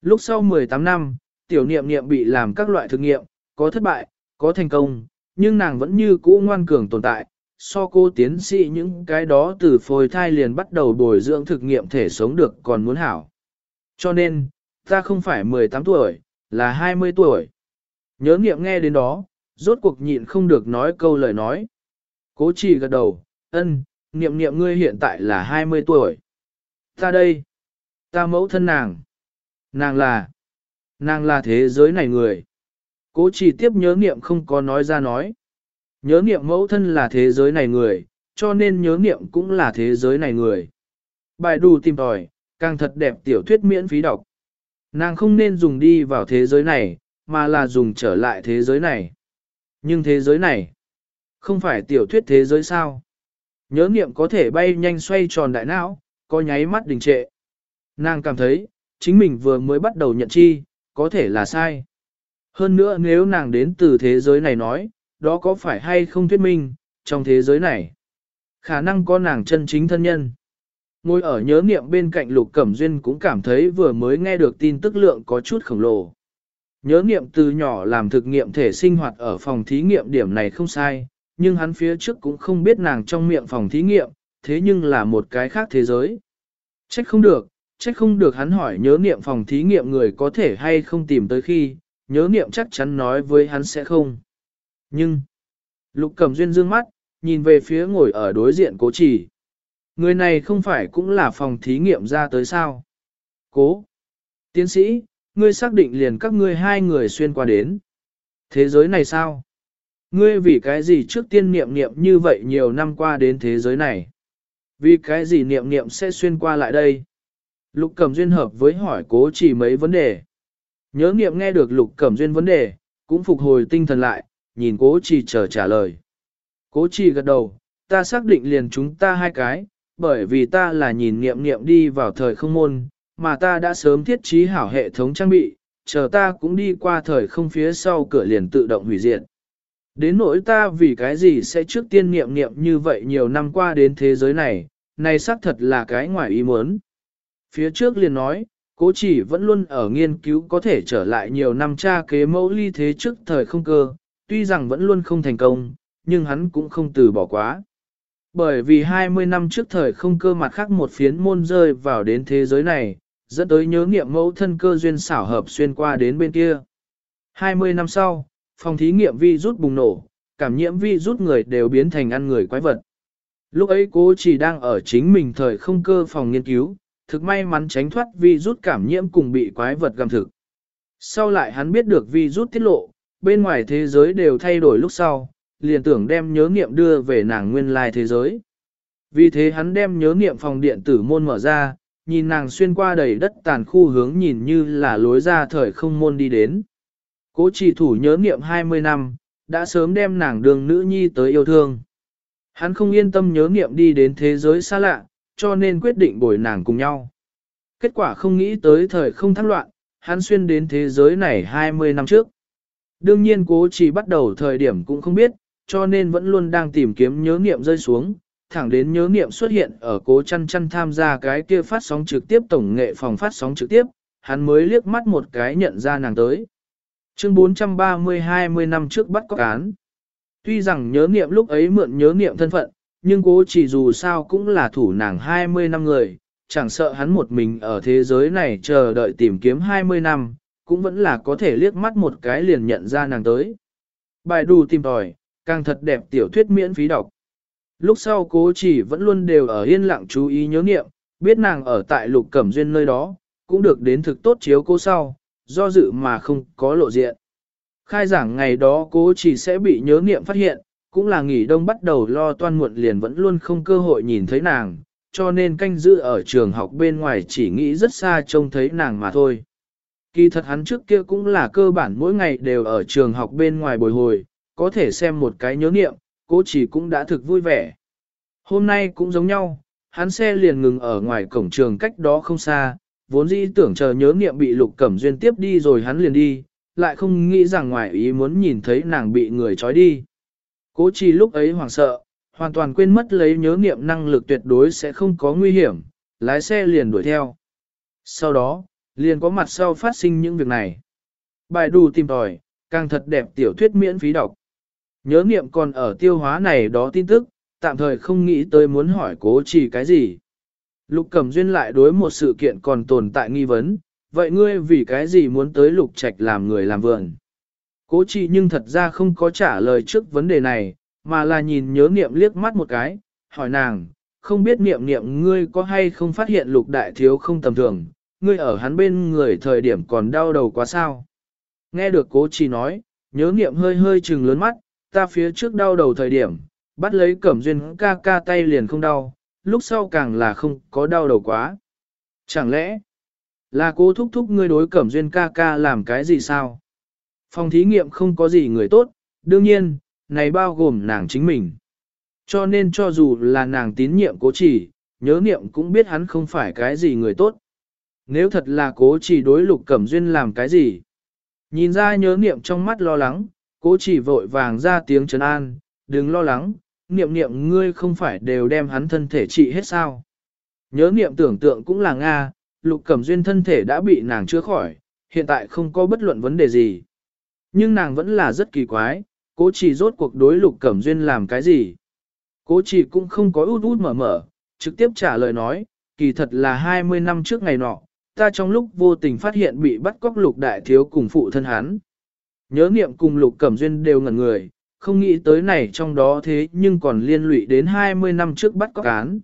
Lúc sau 18 năm, tiểu niệm niệm bị làm các loại thực nghiệm, có thất bại, có thành công, nhưng nàng vẫn như cũ ngoan cường tồn tại. So cô tiến sĩ những cái đó từ phôi thai liền bắt đầu bồi dưỡng thực nghiệm thể sống được còn muốn hảo. Cho nên, ta không phải 18 tuổi, là 20 tuổi. Nhớ nghiệm nghe đến đó, rốt cuộc nhịn không được nói câu lời nói. Cố chỉ gật đầu, ân, niệm niệm ngươi hiện tại là 20 tuổi. Ta đây, ta mẫu thân nàng. Nàng là, nàng là thế giới này người. Cố chỉ tiếp nhớ niệm không có nói ra nói. Nhớ niệm mẫu thân là thế giới này người, cho nên nhớ niệm cũng là thế giới này người. Bài đù tìm tòi, càng thật đẹp tiểu thuyết miễn phí đọc. Nàng không nên dùng đi vào thế giới này, mà là dùng trở lại thế giới này. Nhưng thế giới này, không phải tiểu thuyết thế giới sao. Nhớ niệm có thể bay nhanh xoay tròn đại não, có nháy mắt đình trệ. Nàng cảm thấy, chính mình vừa mới bắt đầu nhận chi, có thể là sai. Hơn nữa nếu nàng đến từ thế giới này nói, đó có phải hay không thuyết minh, trong thế giới này, khả năng có nàng chân chính thân nhân. Ngồi ở nhớ niệm bên cạnh Lục Cẩm Duyên cũng cảm thấy vừa mới nghe được tin tức lượng có chút khổng lồ. Nhớ niệm từ nhỏ làm thực nghiệm thể sinh hoạt ở phòng thí nghiệm điểm này không sai, nhưng hắn phía trước cũng không biết nàng trong miệng phòng thí nghiệm, thế nhưng là một cái khác thế giới. Trách không được, trách không được hắn hỏi nhớ niệm phòng thí nghiệm người có thể hay không tìm tới khi, nhớ niệm chắc chắn nói với hắn sẽ không. Nhưng, lục cẩm duyên dương mắt, nhìn về phía ngồi ở đối diện cố chỉ. Người này không phải cũng là phòng thí nghiệm ra tới sao? Cố! Tiến sĩ, ngươi xác định liền các ngươi hai người xuyên qua đến. Thế giới này sao? Ngươi vì cái gì trước tiên niệm niệm như vậy nhiều năm qua đến thế giới này? Vì cái gì niệm niệm sẽ xuyên qua lại đây? Lục Cẩm Duyên hợp với hỏi cố chỉ mấy vấn đề. Nhớ niệm nghe được Lục Cẩm Duyên vấn đề, cũng phục hồi tinh thần lại, nhìn cố trì chờ trả lời. Cố trì gật đầu, ta xác định liền chúng ta hai cái, bởi vì ta là nhìn niệm niệm đi vào thời không môn, mà ta đã sớm thiết trí hảo hệ thống trang bị, chờ ta cũng đi qua thời không phía sau cửa liền tự động hủy diệt. Đến nỗi ta vì cái gì sẽ trước tiên niệm niệm như vậy nhiều năm qua đến thế giới này, này xác thật là cái ngoài ý muốn. Phía trước liền nói, cố chỉ vẫn luôn ở nghiên cứu có thể trở lại nhiều năm tra kế mẫu ly thế trước thời không cơ, tuy rằng vẫn luôn không thành công, nhưng hắn cũng không từ bỏ quá. Bởi vì 20 năm trước thời không cơ mặt khác một phiến môn rơi vào đến thế giới này, dẫn tới nhớ nghiệm mẫu thân cơ duyên xảo hợp xuyên qua đến bên kia. 20 năm sau, phòng thí nghiệm vi rút bùng nổ, cảm nhiễm vi rút người đều biến thành ăn người quái vật. Lúc ấy cô chỉ đang ở chính mình thời không cơ phòng nghiên cứu, thực may mắn tránh thoát vi rút cảm nhiễm cùng bị quái vật gặm thực. Sau lại hắn biết được vi rút tiết lộ, bên ngoài thế giới đều thay đổi lúc sau, liền tưởng đem nhớ nghiệm đưa về nàng nguyên lai thế giới. Vì thế hắn đem nhớ nghiệm phòng điện tử môn mở ra, nhìn nàng xuyên qua đầy đất tàn khu hướng nhìn như là lối ra thời không môn đi đến. Cố chỉ thủ nhớ nghiệm 20 năm, đã sớm đem nàng đường nữ nhi tới yêu thương. Hắn không yên tâm nhớ nghiệm đi đến thế giới xa lạ, cho nên quyết định bồi nàng cùng nhau. Kết quả không nghĩ tới thời không thắc loạn, hắn xuyên đến thế giới này 20 năm trước. Đương nhiên cố chỉ bắt đầu thời điểm cũng không biết, cho nên vẫn luôn đang tìm kiếm nhớ nghiệm rơi xuống, thẳng đến nhớ nghiệm xuất hiện ở cố chăn chăn tham gia cái kia phát sóng trực tiếp tổng nghệ phòng phát sóng trực tiếp, hắn mới liếc mắt một cái nhận ra nàng tới. Chương 430-20 năm trước bắt có án. Tuy rằng nhớ nghiệm lúc ấy mượn nhớ nghiệm thân phận, nhưng cố chỉ dù sao cũng là thủ nàng 20 năm người, chẳng sợ hắn một mình ở thế giới này chờ đợi tìm kiếm 20 năm, cũng vẫn là có thể liếc mắt một cái liền nhận ra nàng tới. Bài đù tìm tòi, càng thật đẹp tiểu thuyết miễn phí đọc. Lúc sau cố chỉ vẫn luôn đều ở yên lặng chú ý nhớ nghiệm, biết nàng ở tại lục cẩm duyên nơi đó, cũng được đến thực tốt chiếu cô sau, do dự mà không có lộ diện. Khai giảng ngày đó cố chỉ sẽ bị nhớ nghiệm phát hiện, cũng là nghỉ đông bắt đầu lo toan muộn liền vẫn luôn không cơ hội nhìn thấy nàng, cho nên canh giữ ở trường học bên ngoài chỉ nghĩ rất xa trông thấy nàng mà thôi. Kỳ thật hắn trước kia cũng là cơ bản mỗi ngày đều ở trường học bên ngoài bồi hồi, có thể xem một cái nhớ nghiệm, cố chỉ cũng đã thực vui vẻ. Hôm nay cũng giống nhau, hắn xe liền ngừng ở ngoài cổng trường cách đó không xa, vốn dĩ tưởng chờ nhớ nghiệm bị lục cẩm duyên tiếp đi rồi hắn liền đi, lại không nghĩ rằng ngoài ý muốn nhìn thấy nàng bị người trói đi. Cố chỉ lúc ấy hoảng sợ, hoàn toàn quên mất lấy nhớ nghiệm năng lực tuyệt đối sẽ không có nguy hiểm, lái xe liền đuổi theo. Sau đó, liền có mặt sau phát sinh những việc này. Bài đủ tìm tòi, càng thật đẹp tiểu thuyết miễn phí đọc. Nhớ nghiệm còn ở tiêu hóa này đó tin tức, tạm thời không nghĩ tới muốn hỏi cố chỉ cái gì. Lục Cẩm Duyên lại đối một sự kiện còn tồn tại nghi vấn, vậy ngươi vì cái gì muốn tới Lục Trạch làm người làm vườn? Cố chỉ nhưng thật ra không có trả lời trước vấn đề này, mà là nhìn nhớ niệm liếc mắt một cái, hỏi nàng, không biết niệm niệm ngươi có hay không phát hiện lục đại thiếu không tầm thường, ngươi ở hắn bên người thời điểm còn đau đầu quá sao. Nghe được cố chỉ nói, nhớ niệm hơi hơi trừng lớn mắt, ta phía trước đau đầu thời điểm, bắt lấy cẩm duyên ca ca tay liền không đau, lúc sau càng là không có đau đầu quá. Chẳng lẽ, là cố thúc thúc ngươi đối cẩm duyên ca ca làm cái gì sao? Phòng thí nghiệm không có gì người tốt, đương nhiên, này bao gồm nàng chính mình. Cho nên cho dù là nàng tín nhiệm cố chỉ, nhớ niệm cũng biết hắn không phải cái gì người tốt. Nếu thật là cố chỉ đối lục cẩm duyên làm cái gì? Nhìn ra nhớ niệm trong mắt lo lắng, cố chỉ vội vàng ra tiếng trấn an, đừng lo lắng, niệm niệm ngươi không phải đều đem hắn thân thể trị hết sao. Nhớ niệm tưởng tượng cũng là Nga, lục cẩm duyên thân thể đã bị nàng chữa khỏi, hiện tại không có bất luận vấn đề gì. Nhưng nàng vẫn là rất kỳ quái, cố chỉ rốt cuộc đối lục cẩm duyên làm cái gì. Cố chỉ cũng không có út út mở mở, trực tiếp trả lời nói, kỳ thật là 20 năm trước ngày nọ, ta trong lúc vô tình phát hiện bị bắt cóc lục đại thiếu cùng phụ thân hắn. Nhớ niệm cùng lục cẩm duyên đều ngẩn người, không nghĩ tới này trong đó thế nhưng còn liên lụy đến 20 năm trước bắt cóc án.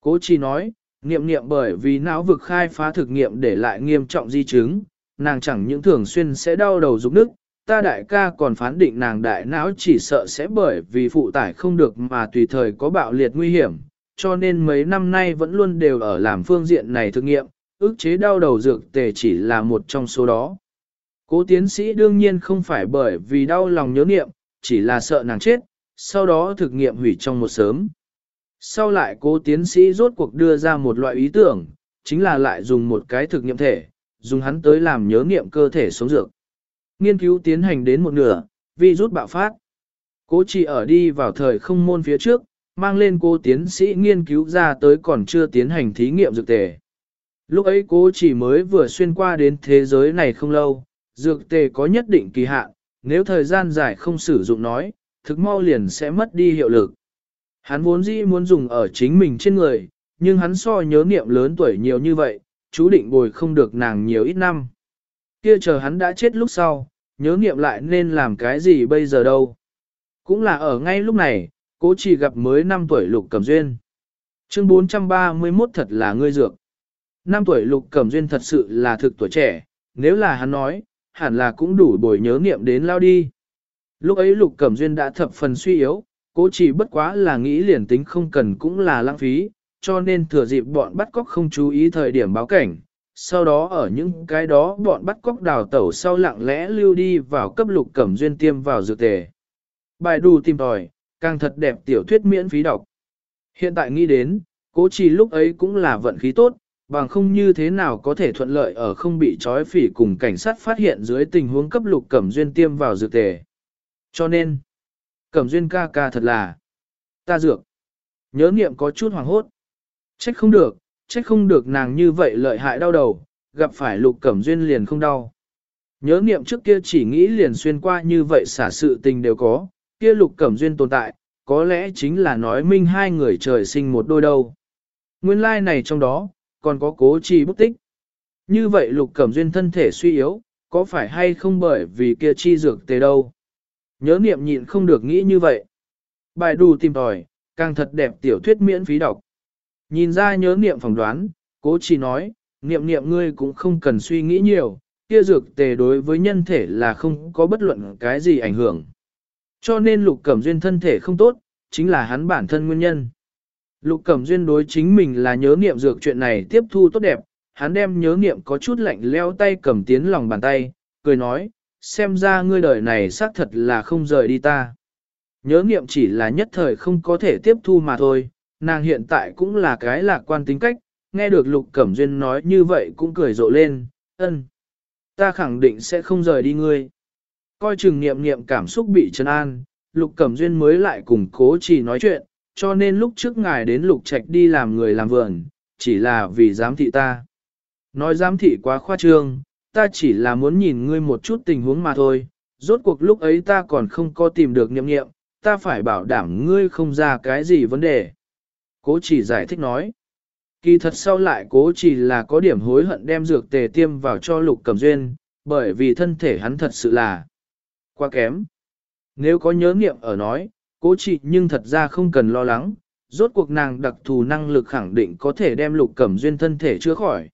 Cố chỉ nói, niệm niệm bởi vì não vực khai phá thực nghiệm để lại nghiêm trọng di chứng, nàng chẳng những thường xuyên sẽ đau đầu rụng nức, ta đại ca còn phán định nàng đại não chỉ sợ sẽ bởi vì phụ tải không được mà tùy thời có bạo liệt nguy hiểm, cho nên mấy năm nay vẫn luôn đều ở làm phương diện này thực nghiệm, ức chế đau đầu dược tề chỉ là một trong số đó. Cố tiến sĩ đương nhiên không phải bởi vì đau lòng nhớ niệm, chỉ là sợ nàng chết, sau đó thực nghiệm hủy trong một sớm. Sau lại cố tiến sĩ rốt cuộc đưa ra một loại ý tưởng, chính là lại dùng một cái thực nghiệm thể, dùng hắn tới làm nhớ niệm cơ thể sống dược. Nghiên cứu tiến hành đến một nửa, virus bạo phát. Cố chỉ ở đi vào thời không môn phía trước, mang lên cô tiến sĩ nghiên cứu ra tới còn chưa tiến hành thí nghiệm dược tề. Lúc ấy cố chỉ mới vừa xuyên qua đến thế giới này không lâu, dược tề có nhất định kỳ hạn, nếu thời gian dài không sử dụng nói, thực mau liền sẽ mất đi hiệu lực. Hắn vốn dĩ muốn dùng ở chính mình trên người, nhưng hắn so nhớ niệm lớn tuổi nhiều như vậy, chú định bồi không được nàng nhiều ít năm. Kia chờ hắn đã chết lúc sau, nhớ niệm lại nên làm cái gì bây giờ đâu. Cũng là ở ngay lúc này, cố chỉ gặp mới 5 tuổi lục cầm duyên. Chương 431 thật là ngươi dược. Năm tuổi lục cẩm duyên thật sự là thực tuổi trẻ, nếu là hắn nói, hẳn là cũng đủ bồi nhớ niệm đến lao đi. Lúc ấy lục cẩm duyên đã thập phần suy yếu, cố chỉ bất quá là nghĩ liền tính không cần cũng là lãng phí, cho nên thừa dịp bọn bắt cóc không chú ý thời điểm báo cảnh, sau đó ở những cái đó bọn bắt cóc đào tẩu sau lặng lẽ lưu đi vào cấp lục cẩm duyên tiêm vào dược tề. Bài đù tìm tòi, càng thật đẹp tiểu thuyết miễn phí đọc. Hiện tại nghĩ đến, cố chỉ lúc ấy cũng là vận khí tốt, bằng không như thế nào có thể thuận lợi ở không bị trói phỉ cùng cảnh sát phát hiện dưới tình huống cấp lục cẩm duyên tiêm vào dược tề. Cho nên, cẩm duyên ca ca thật là ta dược. Nhớ niệm có chút hoàng hốt. Trách không được, trách không được nàng như vậy lợi hại đau đầu, gặp phải lục cẩm duyên liền không đau. Nhớ niệm trước kia chỉ nghĩ liền xuyên qua như vậy xả sự tình đều có, kia lục cẩm duyên tồn tại, có lẽ chính là nói minh hai người trời sinh một đôi đâu. Nguyên lai like này trong đó, còn có cố trì bút tích. Như vậy lục cẩm duyên thân thể suy yếu, có phải hay không bởi vì kia chi dược tề đâu. Nhớ niệm nhịn không được nghĩ như vậy. Bài đù tìm tòi, càng thật đẹp tiểu thuyết miễn phí đọc. Nhìn ra nhớ niệm phỏng đoán, cố chỉ nói, niệm niệm ngươi cũng không cần suy nghĩ nhiều, kia dược tề đối với nhân thể là không có bất luận cái gì ảnh hưởng. Cho nên lục cẩm duyên thân thể không tốt, chính là hắn bản thân nguyên nhân. Lục cẩm duyên đối chính mình là nhớ niệm dược chuyện này tiếp thu tốt đẹp, hắn đem nhớ niệm có chút lạnh leo tay cầm tiến lòng bàn tay, cười nói, xem ra ngươi đời này xác thật là không rời đi ta. Nhớ niệm chỉ là nhất thời không có thể tiếp thu mà thôi, nàng hiện tại cũng là cái lạc quan tính cách, nghe được Lục Cẩm Duyên nói như vậy cũng cười rộ lên, ân. Ta khẳng định sẽ không rời đi ngươi. Coi chừng niệm niệm cảm xúc bị trấn an, Lục Cẩm Duyên mới lại cùng cố chỉ nói chuyện, cho nên lúc trước ngài đến Lục Trạch đi làm người làm vườn, chỉ là vì giám thị ta. Nói giám thị quá khoa trương, ta chỉ là muốn nhìn ngươi một chút tình huống mà thôi, rốt cuộc lúc ấy ta còn không có tìm được niệm niệm, ta phải bảo đảm ngươi không ra cái gì vấn đề. Cố chỉ giải thích nói. Kỳ thật sau lại cố chỉ là có điểm hối hận đem dược tề tiêm vào cho lục cẩm duyên, bởi vì thân thể hắn thật sự là quá kém. Nếu có nhớ nghiệm ở nói, cố chị nhưng thật ra không cần lo lắng, rốt cuộc nàng đặc thù năng lực khẳng định có thể đem lục cẩm duyên thân thể chữa khỏi.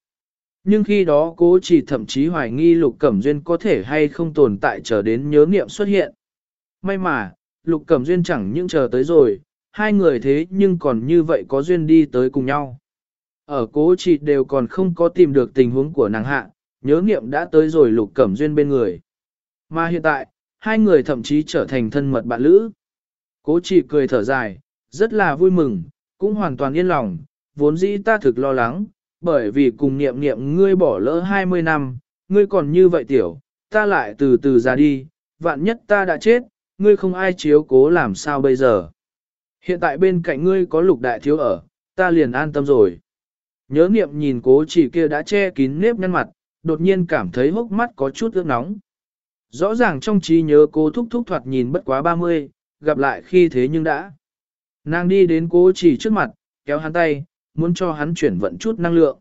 Nhưng khi đó cố chỉ thậm chí hoài nghi lục cẩm duyên có thể hay không tồn tại chờ đến nhớ nghiệm xuất hiện. May mà, lục cẩm duyên chẳng những chờ tới rồi, hai người thế nhưng còn như vậy có duyên đi tới cùng nhau. Ở cố chỉ đều còn không có tìm được tình huống của nàng hạ, nhớ nghiệm đã tới rồi lục cẩm duyên bên người. Mà hiện tại, hai người thậm chí trở thành thân mật bạn lữ. Cố chỉ cười thở dài, rất là vui mừng, cũng hoàn toàn yên lòng, vốn dĩ ta thực lo lắng, bởi vì cùng niệm niệm ngươi bỏ lỡ 20 năm, ngươi còn như vậy tiểu, ta lại từ từ ra đi, vạn nhất ta đã chết, ngươi không ai chiếu cố làm sao bây giờ. Hiện tại bên cạnh ngươi có lục đại thiếu ở, ta liền an tâm rồi. Nhớ niệm nhìn cố chỉ kia đã che kín nếp nhăn mặt, đột nhiên cảm thấy hốc mắt có chút ướt nóng. Rõ ràng trong trí nhớ cố thúc thúc thoạt nhìn bất quá 30, gặp lại khi thế nhưng đã. Nàng đi đến cố chỉ trước mặt, kéo hắn tay, muốn cho hắn chuyển vận chút năng lượng.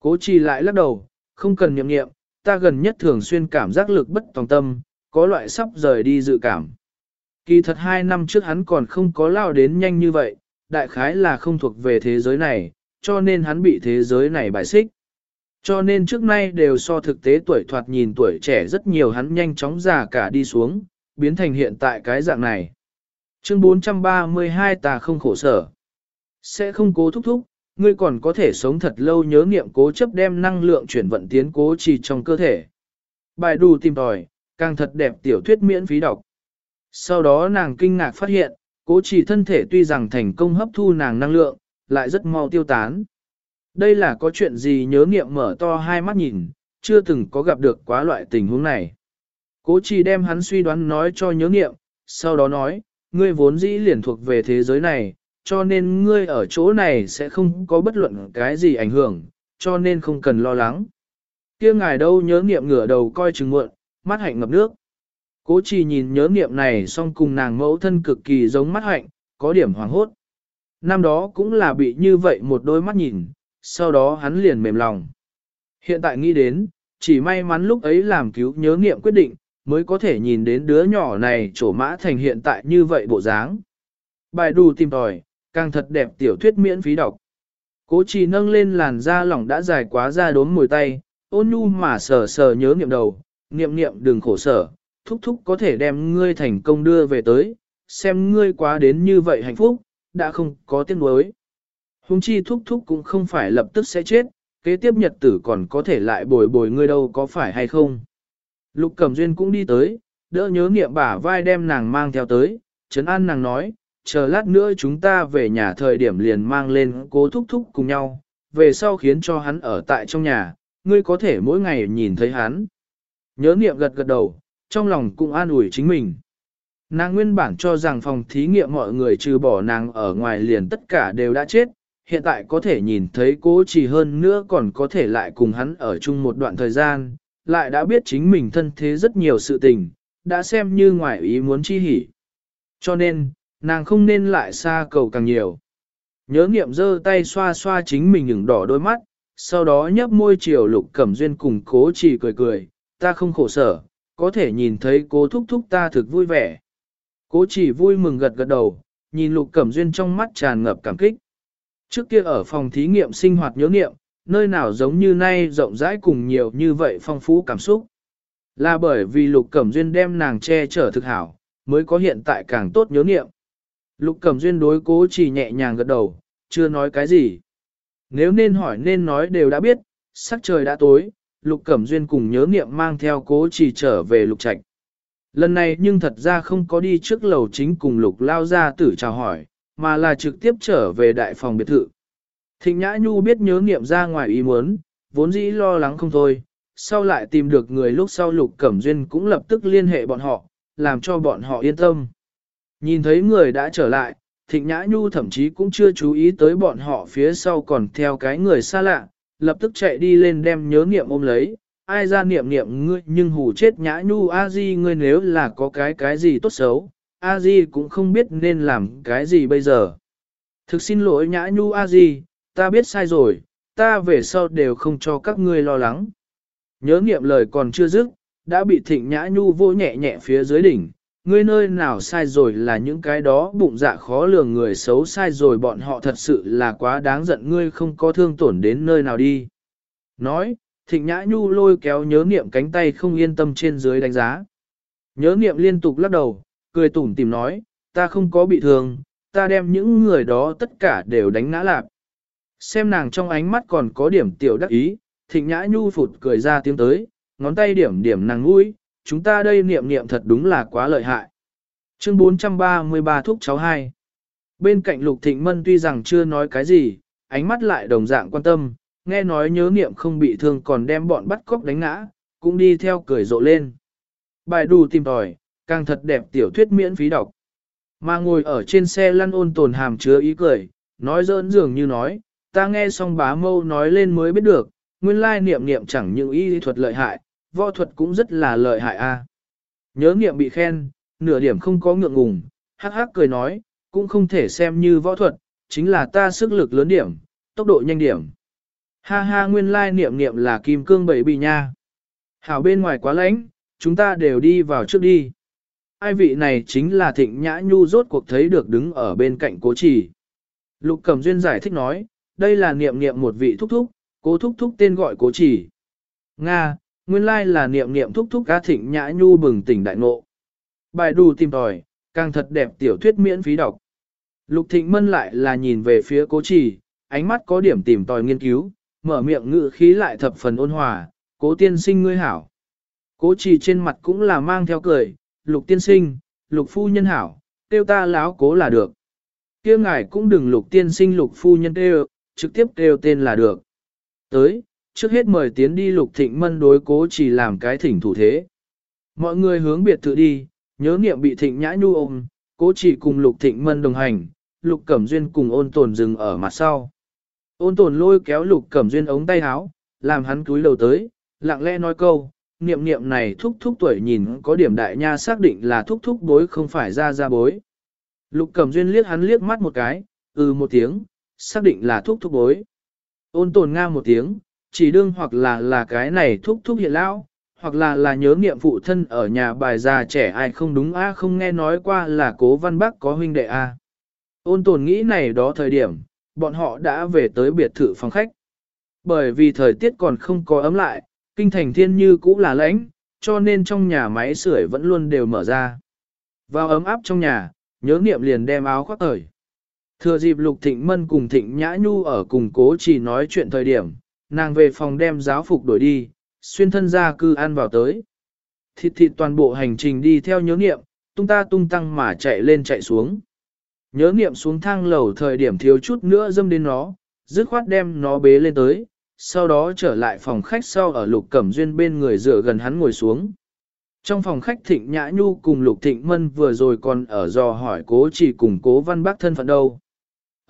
Cố chỉ lại lắc đầu, không cần nhậm nghiệm, ta gần nhất thường xuyên cảm giác lực bất tòng tâm, có loại sắp rời đi dự cảm. Kỳ thật hai năm trước hắn còn không có lao đến nhanh như vậy, đại khái là không thuộc về thế giới này, cho nên hắn bị thế giới này bài xích. Cho nên trước nay đều so thực tế tuổi thoạt nhìn tuổi trẻ rất nhiều hắn nhanh chóng già cả đi xuống, biến thành hiện tại cái dạng này. Chương 432 ta không khổ sở. Sẽ không cố thúc thúc, ngươi còn có thể sống thật lâu nhớ niệm cố chấp đem năng lượng chuyển vận tiến cố trì trong cơ thể. Bài đủ tìm tòi, càng thật đẹp tiểu thuyết miễn phí đọc. Sau đó nàng kinh ngạc phát hiện, cố trì thân thể tuy rằng thành công hấp thu nàng năng lượng, lại rất mau tiêu tán. Đây là có chuyện gì nhớ nghiệm mở to hai mắt nhìn, chưa từng có gặp được quá loại tình huống này. Cố trì đem hắn suy đoán nói cho nhớ nghiệm, sau đó nói, ngươi vốn dĩ liền thuộc về thế giới này, cho nên ngươi ở chỗ này sẽ không có bất luận cái gì ảnh hưởng, cho nên không cần lo lắng. kia ngài đâu nhớ nghiệm ngửa đầu coi chừng muộn, mắt hạnh ngập nước. Cố trì nhìn nhớ nghiệm này song cùng nàng mẫu thân cực kỳ giống mắt hạnh, có điểm hoàng hốt. Năm đó cũng là bị như vậy một đôi mắt nhìn, sau đó hắn liền mềm lòng. Hiện tại nghĩ đến, chỉ may mắn lúc ấy làm cứu nhớ nghiệm quyết định, mới có thể nhìn đến đứa nhỏ này trổ mã thành hiện tại như vậy bộ dáng. Bài đù tìm tòi, càng thật đẹp tiểu thuyết miễn phí đọc. Cố trì nâng lên làn da lỏng đã dài quá ra đốm mùi tay, ôn nhu mà sờ sờ nhớ niệm đầu, niệm niệm đừng khổ sở, thúc thúc có thể đem ngươi thành công đưa về tới, xem ngươi quá đến như vậy hạnh phúc, đã không có tiếc nuối. Hùng chi thúc thúc cũng không phải lập tức sẽ chết, kế tiếp nhật tử còn có thể lại bồi bồi ngươi đâu có phải hay không. Lục Cẩm Duyên cũng đi tới, đỡ nhớ nghiệm bả vai đem nàng mang theo tới, Trấn An nàng nói, chờ lát nữa chúng ta về nhà thời điểm liền mang lên cố thúc thúc cùng nhau, về sau khiến cho hắn ở tại trong nhà, ngươi có thể mỗi ngày nhìn thấy hắn. Nhớ nghiệm gật gật đầu, trong lòng cũng an ủi chính mình. Nàng nguyên bản cho rằng phòng thí nghiệm mọi người trừ bỏ nàng ở ngoài liền tất cả đều đã chết, hiện tại có thể nhìn thấy cố chỉ hơn nữa còn có thể lại cùng hắn ở chung một đoạn thời gian, lại đã biết chính mình thân thế rất nhiều sự tình, đã xem như ngoài ý muốn chi hỉ. Cho nên, nàng không nên lại xa cầu càng nhiều. Nhớ nghiệm giơ tay xoa xoa chính mình ửng đỏ đôi mắt, sau đó nhấp môi chiều lục cẩm duyên cùng cố chỉ cười cười, ta không khổ sở, có thể nhìn thấy cố thúc thúc ta thực vui vẻ. Cố chỉ vui mừng gật gật đầu, nhìn lục cẩm duyên trong mắt tràn ngập cảm kích. Trước kia ở phòng thí nghiệm sinh hoạt nhớ nghiệm, nơi nào giống như nay rộng rãi cùng nhiều như vậy phong phú cảm xúc. Là bởi vì lục cẩm duyên đem nàng che chở thực hảo, mới có hiện tại càng tốt nhớ nghiệm. Lục cẩm duyên đối cố chỉ nhẹ nhàng gật đầu, chưa nói cái gì. Nếu nên hỏi nên nói đều đã biết, sắc trời đã tối, lục cẩm duyên cùng nhớ nghiệm mang theo cố chỉ trở về lục trạch. Lần này nhưng thật ra không có đi trước lầu chính cùng lục lao ra tử chào hỏi, mà là trực tiếp trở về đại phòng biệt thự. Thịnh Nhã Nhu biết nhớ nghiệm ra ngoài ý muốn, vốn dĩ lo lắng không thôi, sau lại tìm được người lúc sau Lục Cẩm Duyên cũng lập tức liên hệ bọn họ, làm cho bọn họ yên tâm. Nhìn thấy người đã trở lại, Thịnh Nhã Nhu thậm chí cũng chưa chú ý tới bọn họ phía sau còn theo cái người xa lạ, lập tức chạy đi lên đem nhớ nghiệm ôm lấy, ai ra niệm niệm ngươi nhưng hù chết Nhã Nhu a di ngươi nếu là có cái cái gì tốt xấu, a di cũng không biết nên làm cái gì bây giờ. Thực xin lỗi Nhã Nhu a di, ta biết sai rồi, ta về sau đều không cho các ngươi lo lắng. Nhớ nghiệm lời còn chưa dứt, đã bị thịnh nhã nhu vô nhẹ nhẹ phía dưới đỉnh, ngươi nơi nào sai rồi là những cái đó bụng dạ khó lường người xấu sai rồi bọn họ thật sự là quá đáng giận ngươi không có thương tổn đến nơi nào đi. Nói, thịnh nhã nhu lôi kéo nhớ nghiệm cánh tay không yên tâm trên dưới đánh giá. Nhớ nghiệm liên tục lắc đầu, cười tủm tìm nói, ta không có bị thương, ta đem những người đó tất cả đều đánh ngã lạc. Xem nàng trong ánh mắt còn có điểm tiểu đắc ý, thịnh nhã nhu phụt cười ra tiếng tới, ngón tay điểm điểm nàng mũi, chúng ta đây niệm niệm thật đúng là quá lợi hại. Chương 433 thuốc cháu hai. Bên cạnh lục thịnh mân tuy rằng chưa nói cái gì, ánh mắt lại đồng dạng quan tâm, nghe nói nhớ niệm không bị thương còn đem bọn bắt cóc đánh ngã, cũng đi theo cười rộ lên. Bài đù tìm tòi, càng thật đẹp tiểu thuyết miễn phí đọc. Mà ngồi ở trên xe lăn ôn tồn hàm chứa ý cười, nói dỡn dường như nói, ta nghe xong bá mâu nói lên mới biết được, nguyên lai niệm niệm chẳng những y thuật lợi hại, võ thuật cũng rất là lợi hại a. Nhớ niệm bị khen, nửa điểm không có ngượng ngùng, hắc hắc cười nói, cũng không thể xem như võ thuật, chính là ta sức lực lớn điểm, tốc độ nhanh điểm. Ha ha nguyên lai niệm niệm là kim cương bảy bì nha. Hảo bên ngoài quá lãnh, chúng ta đều đi vào trước đi. Ai vị này chính là thịnh nhã nhu rốt cuộc thấy được đứng ở bên cạnh cố chỉ. Lục Cẩm Duyên giải thích nói, đây là niệm niệm một vị thúc thúc, cố thúc thúc tên gọi cố chỉ. Nga, nguyên lai là niệm niệm thúc thúc cá thịnh nhã nhu bừng tỉnh đại ngộ. Bài đù tìm tòi, càng thật đẹp tiểu thuyết miễn phí đọc. Lục thịnh mân lại là nhìn về phía cố chỉ, ánh mắt có điểm tìm tòi nghiên cứu, mở miệng ngự khí lại thập phần ôn hòa, cố tiên sinh ngươi hảo. Cố chỉ trên mặt cũng là mang theo cười, lục tiên sinh, lục phu nhân hảo, tiêu ta láo cố là được. kia ngài cũng đừng lục tiên sinh lục phu nhân tiêu, trực tiếp kêu tên là được. Tới, trước hết mời tiến đi lục thịnh mân đối cố chỉ làm cái thỉnh thủ thế. Mọi người hướng biệt thự đi, nhớ niệm bị thịnh nhã nhu ôm, cố chỉ cùng lục thịnh mân đồng hành, lục cẩm duyên cùng ôn tồn dừng ở mặt sau. Ôn tồn lôi kéo lục cẩm duyên ống tay áo, làm hắn cúi đầu tới, lặng lẽ nói câu, niệm niệm này thúc thúc tuổi nhìn có điểm đại nha xác định là thúc thúc bối không phải ra ra bối. Lục cẩm duyên liếc hắn liếc mắt một cái, ừ một tiếng, xác định là thuốc thuốc bối. Ôn tồn nga một tiếng, chỉ đương hoặc là là cái này thuốc thuốc hiện lão, hoặc là là nhớ nghiệm phụ thân ở nhà bài già trẻ ai không đúng a không nghe nói qua là cố văn Bắc có huynh đệ a. Ôn tồn nghĩ này đó thời điểm, bọn họ đã về tới biệt thự phòng khách. Bởi vì thời tiết còn không có ấm lại, kinh thành thiên như cũ là lãnh, cho nên trong nhà máy sưởi vẫn luôn đều mở ra. Vào ấm áp trong nhà, nhớ nghiệm liền đem áo khoác thời. Thừa dịp Lục Thịnh Mân cùng Thịnh Nhã Nhu ở cùng cố chỉ nói chuyện thời điểm, nàng về phòng đem giáo phục đổi đi, xuyên thân ra cư ăn vào tới. Thịt thịt toàn bộ hành trình đi theo nhớ nghiệm, tung ta tung tăng mà chạy lên chạy xuống. Nhớ nghiệm xuống thang lầu thời điểm thiếu chút nữa dâm đến nó, dứt khoát đem nó bế lên tới, sau đó trở lại phòng khách sau ở lục cẩm duyên bên người dựa gần hắn ngồi xuống. Trong phòng khách Thịnh Nhã Nhu cùng Lục Thịnh Mân vừa rồi còn ở dò hỏi cố chỉ cùng cố văn bác thân phận đâu.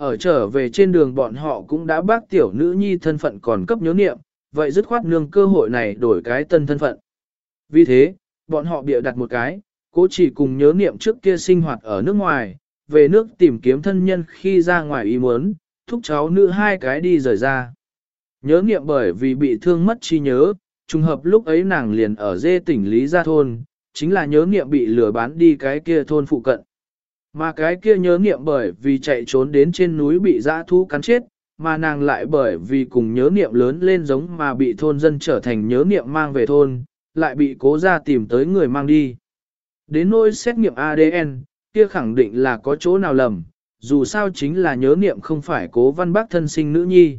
Ở trở về trên đường bọn họ cũng đã bác tiểu nữ nhi thân phận còn cấp nhớ niệm, vậy dứt khoát nương cơ hội này đổi cái tân thân phận. Vì thế, bọn họ bịa đặt một cái, cố chỉ cùng nhớ niệm trước kia sinh hoạt ở nước ngoài, về nước tìm kiếm thân nhân khi ra ngoài ý muốn, thúc cháu nữ hai cái đi rời ra. Nhớ niệm bởi vì bị thương mất chi nhớ, trùng hợp lúc ấy nàng liền ở dê tỉnh Lý Gia Thôn, chính là nhớ niệm bị lừa bán đi cái kia thôn phụ cận. Mà cái kia nhớ nghiệm bởi vì chạy trốn đến trên núi bị dã thú cắn chết, mà nàng lại bởi vì cùng nhớ nghiệm lớn lên giống mà bị thôn dân trở thành nhớ nghiệm mang về thôn, lại bị cố ra tìm tới người mang đi. Đến nỗi xét nghiệm ADN, kia khẳng định là có chỗ nào lầm, dù sao chính là nhớ nghiệm không phải cố văn bác thân sinh nữ nhi.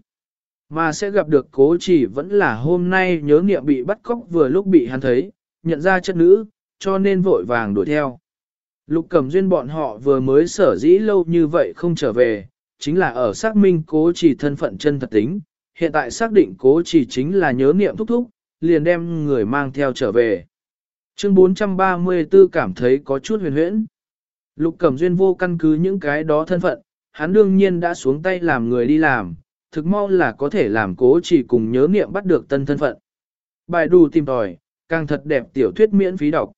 Mà sẽ gặp được cố chỉ vẫn là hôm nay nhớ nghiệm bị bắt cóc vừa lúc bị hắn thấy, nhận ra chất nữ, cho nên vội vàng đuổi theo. Lục cẩm duyên bọn họ vừa mới sở dĩ lâu như vậy không trở về, chính là ở xác minh cố chỉ thân phận chân thật tính, hiện tại xác định cố chỉ chính là nhớ niệm thúc thúc, liền đem người mang theo trở về. Chương 434 cảm thấy có chút huyền huyễn. Lục Cẩm Duyên vô căn cứ những cái đó thân phận, hắn đương nhiên đã xuống tay làm người đi làm, thực mau là có thể làm cố chỉ cùng nhớ niệm bắt được tân thân phận. Bài đủ tìm tòi, càng thật đẹp tiểu thuyết miễn phí đọc.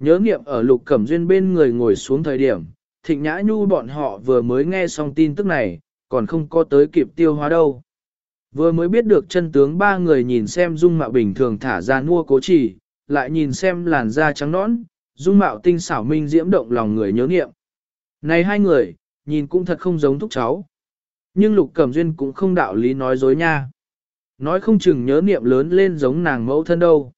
Nhớ niệm ở Lục Cẩm Duyên bên người ngồi xuống thời điểm, Thịnh Nhã Nhu bọn họ vừa mới nghe xong tin tức này, còn không có tới kịp tiêu hóa đâu. Vừa mới biết được chân tướng ba người nhìn xem dung mạo bình thường thả ra nua cố chỉ, lại nhìn xem làn da trắng nõn, dung mạo tinh xảo minh diễm động lòng người nhớ nghiệm. Này hai người, nhìn cũng thật không giống thúc cháu. Nhưng Lục Cẩm Duyên cũng không đạo lý nói dối nha. Nói không chừng nhớ niệm lớn lên giống nàng mẫu thân đâu.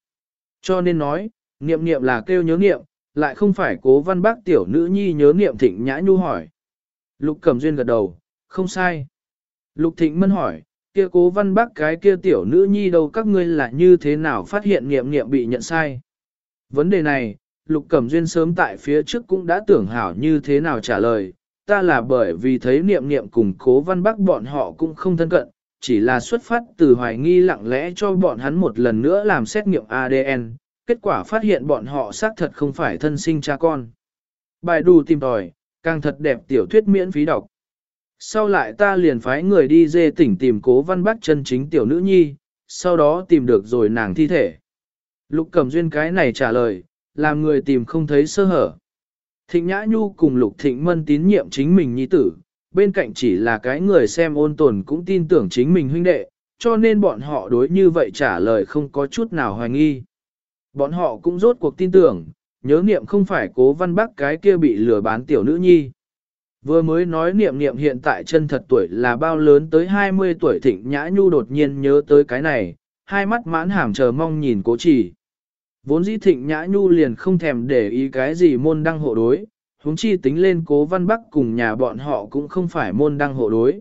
Cho nên nói, niệm niệm là kêu nhớ niệm, lại không phải cố văn bác tiểu nữ nhi nhớ niệm thịnh nhã nhu hỏi. Lục Cẩm Duyên gật đầu, không sai. Lục Thịnh Mân hỏi, kia cố văn bác cái kia tiểu nữ nhi đâu các ngươi là như thế nào phát hiện niệm niệm bị nhận sai. Vấn đề này, Lục Cẩm Duyên sớm tại phía trước cũng đã tưởng hảo như thế nào trả lời, ta là bởi vì thấy niệm niệm cùng cố văn bác bọn họ cũng không thân cận, chỉ là xuất phát từ hoài nghi lặng lẽ cho bọn hắn một lần nữa làm xét nghiệm ADN, kết quả phát hiện bọn họ xác thật không phải thân sinh cha con. Bài đù tìm tòi, càng thật đẹp tiểu thuyết miễn phí đọc. Sau lại ta liền phái người đi dê tỉnh tìm cố văn bác chân chính tiểu nữ nhi, sau đó tìm được rồi nàng thi thể. Lục Cẩm Duyên cái này trả lời, làm người tìm không thấy sơ hở. Thịnh Nhã Nhu cùng Lục Thịnh Mân tín nhiệm chính mình nhi tử, bên cạnh chỉ là cái người xem ôn tồn cũng tin tưởng chính mình huynh đệ, cho nên bọn họ đối như vậy trả lời không có chút nào hoài nghi. Bọn họ cũng rốt cuộc tin tưởng, nhớ niệm không phải cố văn bắc cái kia bị lừa bán tiểu nữ nhi. Vừa mới nói niệm niệm hiện tại chân thật tuổi là bao lớn tới 20 tuổi thịnh nhã nhu đột nhiên nhớ tới cái này, hai mắt mãn hàm chờ mong nhìn cố chỉ. Vốn dĩ thịnh nhã nhu liền không thèm để ý cái gì môn đăng hộ đối, huống chi tính lên cố văn bắc cùng nhà bọn họ cũng không phải môn đăng hộ đối.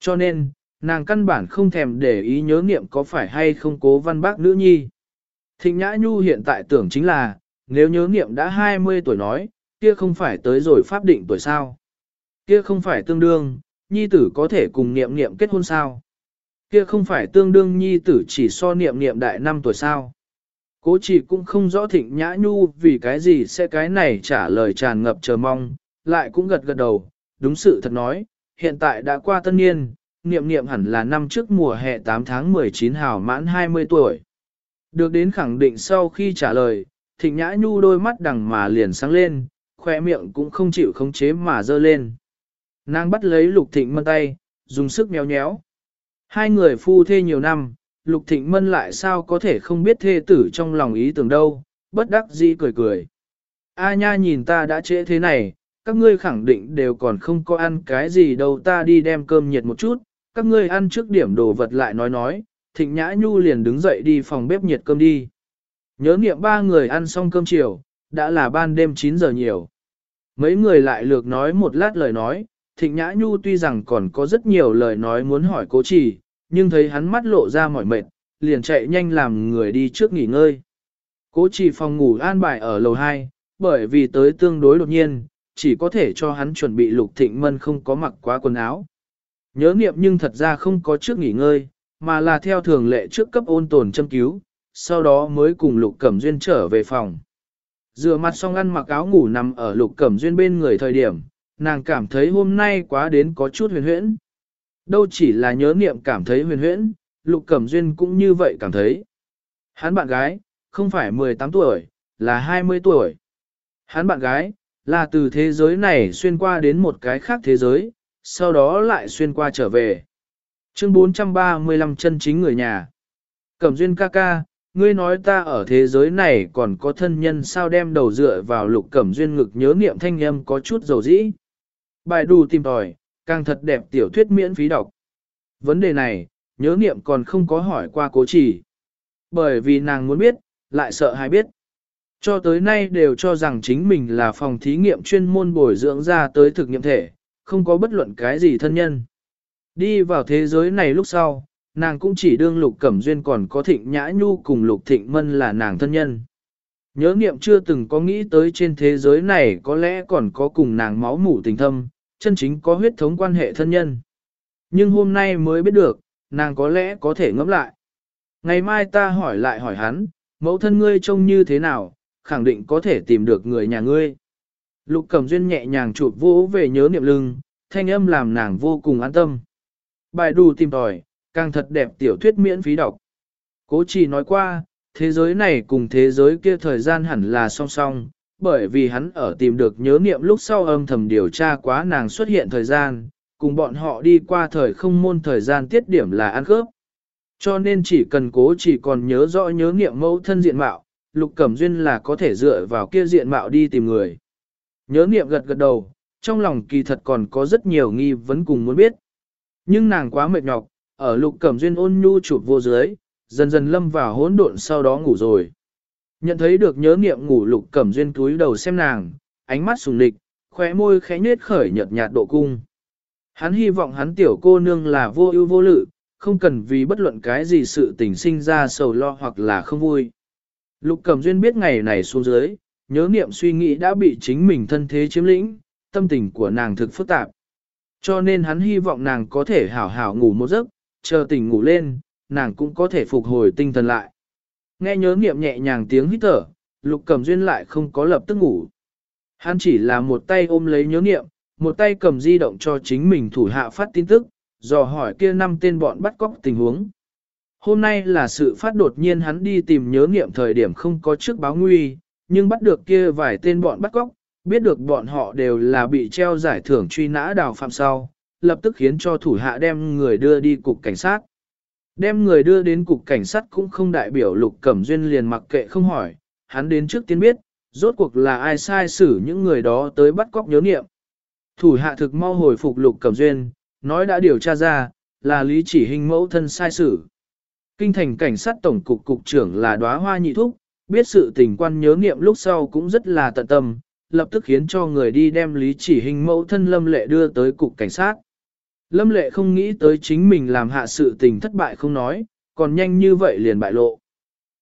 Cho nên, nàng căn bản không thèm để ý nhớ niệm có phải hay không cố văn bắc nữ nhi. Thịnh nhã nhu hiện tại tưởng chính là, nếu nhớ niệm đã 20 tuổi nói, kia không phải tới rồi pháp định tuổi sao. Kia không phải tương đương, nhi tử có thể cùng niệm niệm kết hôn sao. Kia không phải tương đương nhi tử chỉ so niệm niệm đại năm tuổi sao. Cố chỉ cũng không rõ thịnh nhã nhu vì cái gì sẽ cái này trả lời tràn ngập chờ mong, lại cũng gật gật đầu, đúng sự thật nói, hiện tại đã qua tân niên, niệm niệm hẳn là năm trước mùa hè 8 tháng 19 hào mãn 20 tuổi. Được đến khẳng định sau khi trả lời, thịnh nhã nhu đôi mắt đằng mà liền sáng lên, khoe miệng cũng không chịu khống chế mà dơ lên. Nàng bắt lấy lục thịnh mân tay, dùng sức méo nhéo. Hai người phu thê nhiều năm, Lục Thịnh Mân lại sao có thể không biết thê tử trong lòng ý tưởng đâu, bất đắc dĩ cười cười. A nha nhìn ta đã trễ thế này, các ngươi khẳng định đều còn không có ăn cái gì đâu ta đi đem cơm nhiệt một chút, các ngươi ăn trước điểm đồ vật lại nói nói, Thịnh Nhã Nhu liền đứng dậy đi phòng bếp nhiệt cơm đi. Nhớ niệm ba người ăn xong cơm chiều, đã là ban đêm 9 giờ nhiều. Mấy người lại lược nói một lát lời nói, Thịnh Nhã Nhu tuy rằng còn có rất nhiều lời nói muốn hỏi cố chỉ, nhưng thấy hắn mắt lộ ra mỏi mệt, liền chạy nhanh làm người đi trước nghỉ ngơi. Cố chỉ phòng ngủ an bài ở lầu 2, bởi vì tới tương đối đột nhiên, chỉ có thể cho hắn chuẩn bị lục thịnh mân không có mặc quá quần áo. Nhớ niệm nhưng thật ra không có trước nghỉ ngơi, mà là theo thường lệ trước cấp ôn tồn châm cứu, sau đó mới cùng lục cẩm duyên trở về phòng. Rửa mặt xong ăn mặc áo ngủ nằm ở lục cẩm duyên bên người thời điểm, nàng cảm thấy hôm nay quá đến có chút huyền huyễn. Đâu chỉ là nhớ niệm cảm thấy huyền huyễn, Lục Cẩm Duyên cũng như vậy cảm thấy. Hắn bạn gái, không phải 18 tuổi, là 20 tuổi. Hắn bạn gái, là từ thế giới này xuyên qua đến một cái khác thế giới, sau đó lại xuyên qua trở về. Chương 435 chân chính người nhà. Cẩm Duyên ca ca, ngươi nói ta ở thế giới này còn có thân nhân sao đem đầu dựa vào lục cẩm duyên ngực nhớ niệm thanh âm có chút dầu dĩ. Bài đù tìm tòi, càng thật đẹp tiểu thuyết miễn phí đọc. Vấn đề này, nhớ niệm còn không có hỏi qua cố chỉ. Bởi vì nàng muốn biết, lại sợ hay biết. Cho tới nay đều cho rằng chính mình là phòng thí nghiệm chuyên môn bồi dưỡng ra tới thực nghiệm thể, không có bất luận cái gì thân nhân. Đi vào thế giới này lúc sau, nàng cũng chỉ đương lục cẩm duyên còn có thịnh nhã nhu cùng lục thịnh mân là nàng thân nhân. Nhớ nghiệm chưa từng có nghĩ tới trên thế giới này có lẽ còn có cùng nàng máu mủ tình thâm, chân chính có huyết thống quan hệ thân nhân. Nhưng hôm nay mới biết được, nàng có lẽ có thể ngẫm lại. Ngày mai ta hỏi lại hỏi hắn, mẫu thân ngươi trông như thế nào, khẳng định có thể tìm được người nhà ngươi. Lục Cẩm Duyên nhẹ nhàng chụp vỗ về nhớ niệm lưng, thanh âm làm nàng vô cùng an tâm. Bài đủ tìm tòi, càng thật đẹp tiểu thuyết miễn phí đọc. Cố chỉ nói qua, thế giới này cùng thế giới kia thời gian hẳn là song song, bởi vì hắn ở tìm được nhớ niệm lúc sau âm thầm điều tra quá nàng xuất hiện thời gian, cùng bọn họ đi qua thời không môn thời gian tiết điểm là ăn khớp. Cho nên chỉ cần cố chỉ còn nhớ rõ nhớ niệm mẫu thân diện mạo, Lục Cẩm Duyên là có thể dựa vào kia diện mạo đi tìm người. Nhớ niệm gật gật đầu, trong lòng kỳ thật còn có rất nhiều nghi vấn cùng muốn biết. Nhưng nàng quá mệt nhọc, ở Lục Cẩm Duyên ôn nhu chụp vô dưới, dần dần lâm vào hỗn độn sau đó ngủ rồi. Nhận thấy được nhớ niệm ngủ Lục Cẩm Duyên túi đầu xem nàng, ánh mắt sùng lịch, khóe môi khẽ nết khởi nhợt nhạt độ cung. Hắn hy vọng hắn tiểu cô nương là vô ưu vô lự, không cần vì bất luận cái gì sự tình sinh ra sầu lo hoặc là không vui. Lục Cẩm Duyên biết ngày này xuống dưới, nhớ niệm suy nghĩ đã bị chính mình thân thế chiếm lĩnh, tâm tình của nàng thực phức tạp. Cho nên hắn hy vọng nàng có thể hảo hảo ngủ một giấc, chờ tỉnh ngủ lên, nàng cũng có thể phục hồi tinh thần lại. Nghe nhớ niệm nhẹ nhàng tiếng hít thở, Lục cầm Duyên lại không có lập tức ngủ. Hắn chỉ là một tay ôm lấy nhớ niệm, một tay cầm di động cho chính mình thủ hạ phát tin tức, dò hỏi kia năm tên bọn bắt cóc tình huống. Hôm nay là sự phát đột nhiên hắn đi tìm nhớ nghiệm thời điểm không có trước báo nguy, nhưng bắt được kia vài tên bọn bắt cóc, biết được bọn họ đều là bị treo giải thưởng truy nã đào phạm sau, lập tức khiến cho thủ hạ đem người đưa đi cục cảnh sát. Đem người đưa đến cục cảnh sát cũng không đại biểu lục cẩm duyên liền mặc kệ không hỏi, hắn đến trước tiên biết, rốt cuộc là ai sai xử những người đó tới bắt cóc nhớ nghiệm. Thủ hạ thực mau hồi phục lục cẩm duyên, nói đã điều tra ra, là lý chỉ hình mẫu thân sai xử. Kinh thành cảnh sát tổng cục cục trưởng là đóa hoa nhị thúc, biết sự tình quan nhớ nghiệm lúc sau cũng rất là tận tâm, lập tức khiến cho người đi đem lý chỉ hình mẫu thân lâm lệ đưa tới cục cảnh sát. Lâm lệ không nghĩ tới chính mình làm hạ sự tình thất bại không nói, còn nhanh như vậy liền bại lộ.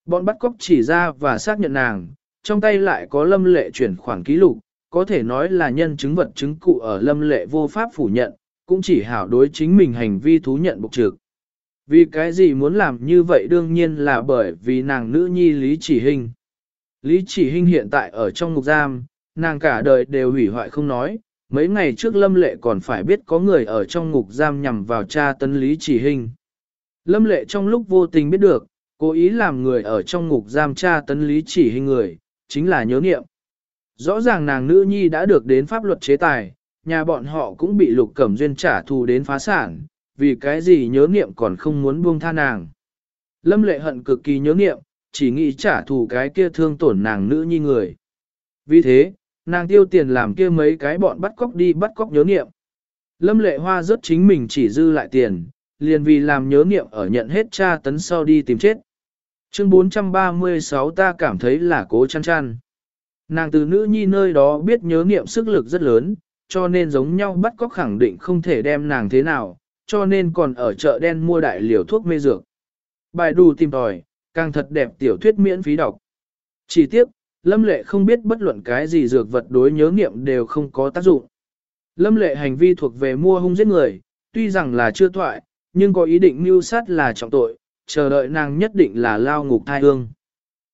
Bọn bắt cóc chỉ ra và xác nhận nàng, trong tay lại có lâm lệ chuyển khoản ký lục, có thể nói là nhân chứng vật chứng cụ ở lâm lệ vô pháp phủ nhận, cũng chỉ hảo đối chính mình hành vi thú nhận bục trực. Vì cái gì muốn làm như vậy đương nhiên là bởi vì nàng nữ nhi Lý Chỉ Hinh. Lý Chỉ Hinh hiện tại ở trong ngục giam, nàng cả đời đều hủy hoại không nói, mấy ngày trước Lâm Lệ còn phải biết có người ở trong ngục giam nhằm vào cha tấn Lý Chỉ Hinh. Lâm Lệ trong lúc vô tình biết được, cố ý làm người ở trong ngục giam cha tấn Lý Chỉ Hinh người, chính là nhớ nghiệm. Rõ ràng nàng nữ nhi đã được đến pháp luật chế tài, nhà bọn họ cũng bị lục cẩm duyên trả thù đến phá sản, vì cái gì nhớ niệm còn không muốn buông tha nàng. Lâm lệ hận cực kỳ nhớ niệm, chỉ nghĩ trả thù cái kia thương tổn nàng nữ nhi người. Vì thế, nàng tiêu tiền làm kia mấy cái bọn bắt cóc đi bắt cóc nhớ niệm. Lâm lệ hoa rất chính mình chỉ dư lại tiền, liền vì làm nhớ niệm ở nhận hết cha tấn sau đi tìm chết. Chương 436 ta cảm thấy là cố chăn chăn. Nàng từ nữ nhi nơi đó biết nhớ niệm sức lực rất lớn, cho nên giống nhau bắt cóc khẳng định không thể đem nàng thế nào, cho nên còn ở chợ đen mua đại liều thuốc mê dược. Bài đù tìm tòi, càng thật đẹp tiểu thuyết miễn phí đọc. Chỉ tiếc, Lâm Lệ không biết bất luận cái gì dược vật đối nhớ nghiệm đều không có tác dụng. Lâm Lệ hành vi thuộc về mua hung giết người, tuy rằng là chưa thoại, nhưng có ý định mưu sát là trọng tội, chờ đợi nàng nhất định là lao ngục thai hương.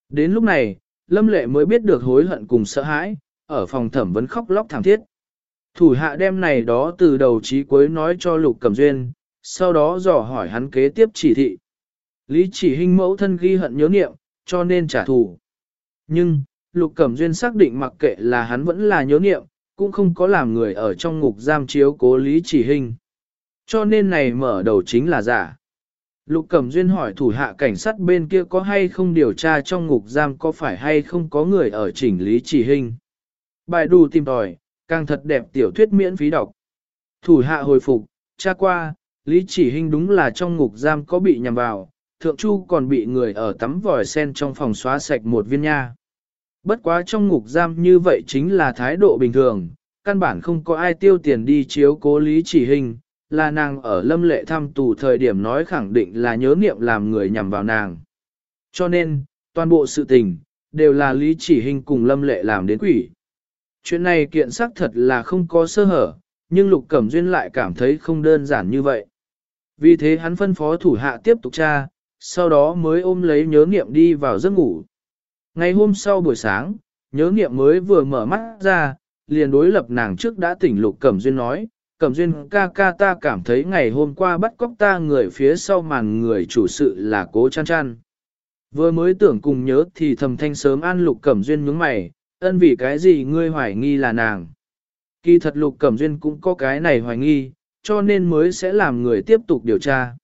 Đến lúc này, Lâm Lệ mới biết được hối hận cùng sợ hãi, ở phòng thẩm vấn khóc lóc thảm thiết. Thủ hạ đem này đó từ đầu chí cuối nói cho Lục Cẩm Duyên, sau đó dò hỏi hắn kế tiếp chỉ thị. Lý chỉ hình mẫu thân ghi hận nhớ niệm, cho nên trả thù. Nhưng, Lục Cẩm Duyên xác định mặc kệ là hắn vẫn là nhớ niệm, cũng không có làm người ở trong ngục giam chiếu cố Lý chỉ hình. Cho nên này mở đầu chính là giả. Lục Cẩm Duyên hỏi thủ hạ cảnh sát bên kia có hay không điều tra trong ngục giam có phải hay không có người ở chỉnh lý chỉ hình. Bài đù tìm tòi, càng thật đẹp tiểu thuyết miễn phí đọc. Thủ hạ hồi phục, tra qua, Lý chỉ hình đúng là trong ngục giam có bị nhầm vào, thượng chu còn bị người ở tắm vòi sen trong phòng xóa sạch một viên nha. Bất quá trong ngục giam như vậy chính là thái độ bình thường, căn bản không có ai tiêu tiền đi chiếu cố Lý chỉ hình, là nàng ở lâm lệ thăm tù thời điểm nói khẳng định là nhớ niệm làm người nhằm vào nàng. Cho nên, toàn bộ sự tình, đều là Lý chỉ hình cùng lâm lệ làm đến quỷ. Chuyện này kiện xác thật là không có sơ hở, nhưng Lục Cẩm Duyên lại cảm thấy không đơn giản như vậy. Vì thế hắn phân phó thủ hạ tiếp tục tra, sau đó mới ôm lấy nhớ nghiệm đi vào giấc ngủ. Ngày hôm sau buổi sáng, nhớ nghiệm mới vừa mở mắt ra, liền đối lập nàng trước đã tỉnh Lục Cẩm Duyên nói, Cẩm Duyên ca ca ta cảm thấy ngày hôm qua bắt cóc ta người phía sau màn người chủ sự là cố chăn chăn. Vừa mới tưởng cùng nhớ thì thầm thanh sớm an Lục Cẩm Duyên nhướng mày, ân vì cái gì ngươi hoài nghi là nàng. Kỳ thật Lục Cẩm Duyên cũng có cái này hoài nghi, cho nên mới sẽ làm người tiếp tục điều tra.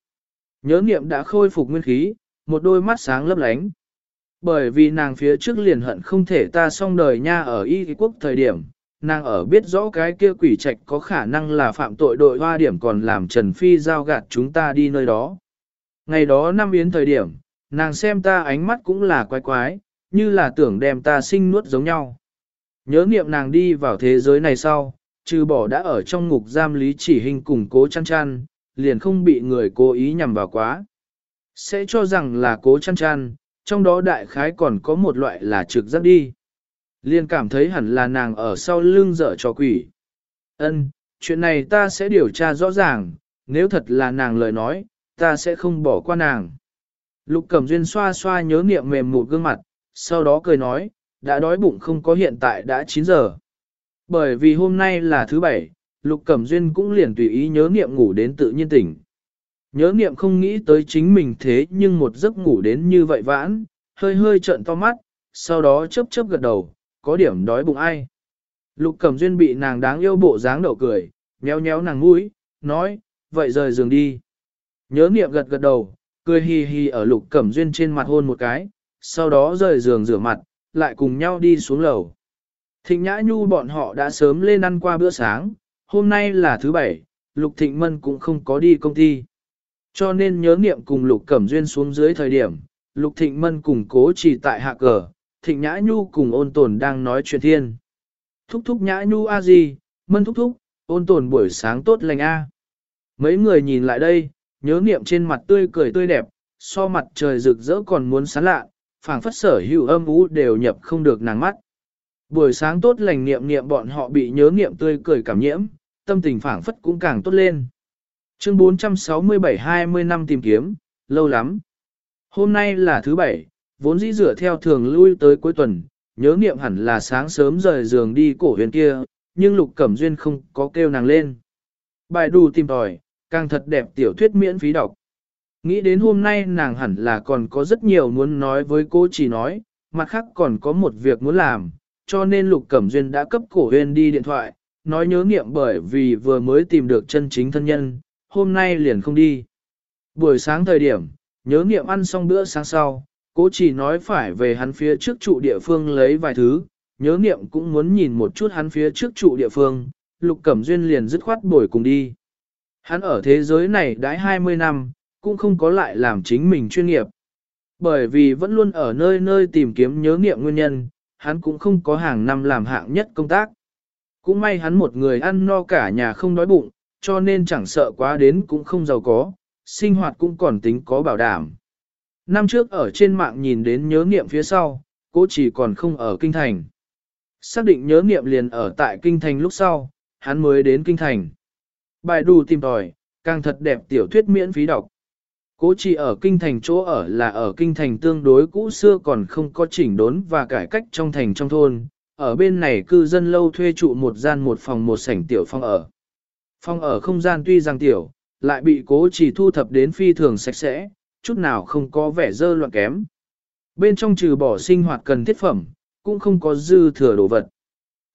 Nhớ nghiệm đã khôi phục nguyên khí, một đôi mắt sáng lấp lánh. Bởi vì nàng phía trước liền hận không thể ta xong đời nha ở y quốc thời điểm, nàng ở biết rõ cái kia quỷ trạch có khả năng là phạm tội đội hoa điểm còn làm Trần Phi giao gạt chúng ta đi nơi đó. Ngày đó năm yến thời điểm, nàng xem ta ánh mắt cũng là quái quái, như là tưởng đem ta sinh nuốt giống nhau. Nhớ niệm nàng đi vào thế giới này sau, trừ bỏ đã ở trong ngục giam lý chỉ hình củng cố chăn chăn, liền không bị người cố ý nhằm vào quá. Sẽ cho rằng là cố chăn chăn, trong đó đại khái còn có một loại là trực giác đi. Liền cảm thấy hẳn là nàng ở sau lưng dở cho quỷ. Ân, chuyện này ta sẽ điều tra rõ ràng, nếu thật là nàng lời nói, ta sẽ không bỏ qua nàng. Lục Cẩm Duyên xoa xoa nhớ niệm mềm một gương mặt, sau đó cười nói, đã đói bụng không có hiện tại đã 9 giờ. Bởi vì hôm nay là thứ bảy, Lục Cẩm Duyên cũng liền tùy ý nhớ niệm ngủ đến tự nhiên tỉnh. Nhớ niệm không nghĩ tới chính mình thế nhưng một giấc ngủ đến như vậy vãn, hơi hơi trợn to mắt, sau đó chớp chớp gật đầu, có điểm đói bụng ai. Lục Cẩm Duyên bị nàng đáng yêu bộ dáng đậu cười, nhéo nhéo nàng mũi, nói, vậy rời giường đi. Nhớ niệm gật gật đầu, cười hi hi ở Lục Cẩm Duyên trên mặt hôn một cái, sau đó rời giường rửa mặt, lại cùng nhau đi xuống lầu. Thịnh Nhã Nhu bọn họ đã sớm lên ăn qua bữa sáng, hôm nay là thứ bảy, Lục Thịnh Mân cũng không có đi công ty. Cho nên nhớ niệm cùng Lục Cẩm Duyên xuống dưới thời điểm, Lục Thịnh Mân cùng cố chỉ tại hạ cờ, Thịnh Nhã Nhu cùng ôn tồn đang nói chuyện thiên. Thúc thúc Nhã Nhu a gì, Mân thúc thúc, ôn tồn buổi sáng tốt lành a. Mấy người nhìn lại đây, nhớ niệm trên mặt tươi cười tươi đẹp, so mặt trời rực rỡ còn muốn sáng lạ, phảng phất sở hữu âm ú đều nhập không được nàng mắt. Buổi sáng tốt lành niệm niệm bọn họ bị nhớ niệm tươi cười cảm nhiễm, tâm tình phảng phất cũng càng tốt lên. Chương 467-20 năm tìm kiếm, lâu lắm. Hôm nay là thứ bảy, vốn dĩ dựa theo thường lui tới cuối tuần, nhớ niệm hẳn là sáng sớm rời giường đi cổ huyền kia, nhưng Lục Cẩm Duyên không có kêu nàng lên. Bài đủ tìm tòi, càng thật đẹp tiểu thuyết miễn phí đọc. Nghĩ đến hôm nay nàng hẳn là còn có rất nhiều muốn nói với cô chỉ nói, mặt khác còn có một việc muốn làm, cho nên Lục Cẩm Duyên đã cấp cổ huyền đi điện thoại, nói nhớ nghiệm bởi vì vừa mới tìm được chân chính thân nhân, hôm nay liền không đi. Buổi sáng thời điểm, nhớ nghiệm ăn xong bữa sáng sau, cố chỉ nói phải về hắn phía trước trụ địa phương lấy vài thứ, nhớ nghiệm cũng muốn nhìn một chút hắn phía trước trụ địa phương, Lục Cẩm Duyên liền dứt khoát bồi cùng đi. Hắn ở thế giới này đãi 20 năm, cũng không có lại làm chính mình chuyên nghiệp. Bởi vì vẫn luôn ở nơi nơi tìm kiếm nhớ nghiệm nguyên nhân, hắn cũng không có hàng năm làm hạng nhất công tác. Cũng may hắn một người ăn no cả nhà không đói bụng, cho nên chẳng sợ quá đến cũng không giàu có, sinh hoạt cũng còn tính có bảo đảm. Năm trước ở trên mạng nhìn đến nhớ nghiệm phía sau, cô chỉ còn không ở kinh thành. Xác định nhớ nghiệm liền ở tại kinh thành lúc sau, hắn mới đến kinh thành. Bài đù tìm tòi, càng thật đẹp tiểu thuyết miễn phí đọc. Cố chỉ ở kinh thành chỗ ở là ở kinh thành tương đối cũ xưa còn không có chỉnh đốn và cải cách trong thành trong thôn. Ở bên này cư dân lâu thuê trụ một gian một phòng một sảnh tiểu phong ở. Phòng ở không gian tuy rằng tiểu, lại bị cố chỉ thu thập đến phi thường sạch sẽ, chút nào không có vẻ dơ loạn kém. Bên trong trừ bỏ sinh hoạt cần thiết phẩm, cũng không có dư thừa đồ vật.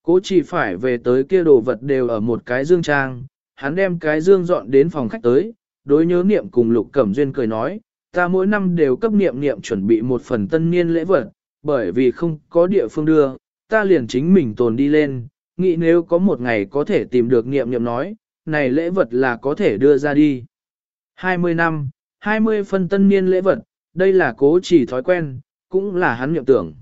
Cố chỉ phải về tới kia đồ vật đều ở một cái dương trang, hắn đem cái dương dọn đến phòng khách tới, đối nhớ niệm cùng Lục Cẩm Duyên cười nói, ta mỗi năm đều cấp niệm niệm chuẩn bị một phần tân niên lễ vật, bởi vì không có địa phương đưa, ta liền chính mình tồn đi lên, nghĩ nếu có một ngày có thể tìm được niệm niệm nói, này lễ vật là có thể đưa ra đi. 20 năm, 20 phân tân niên lễ vật, đây là cố chỉ thói quen, cũng là hắn niệm tưởng.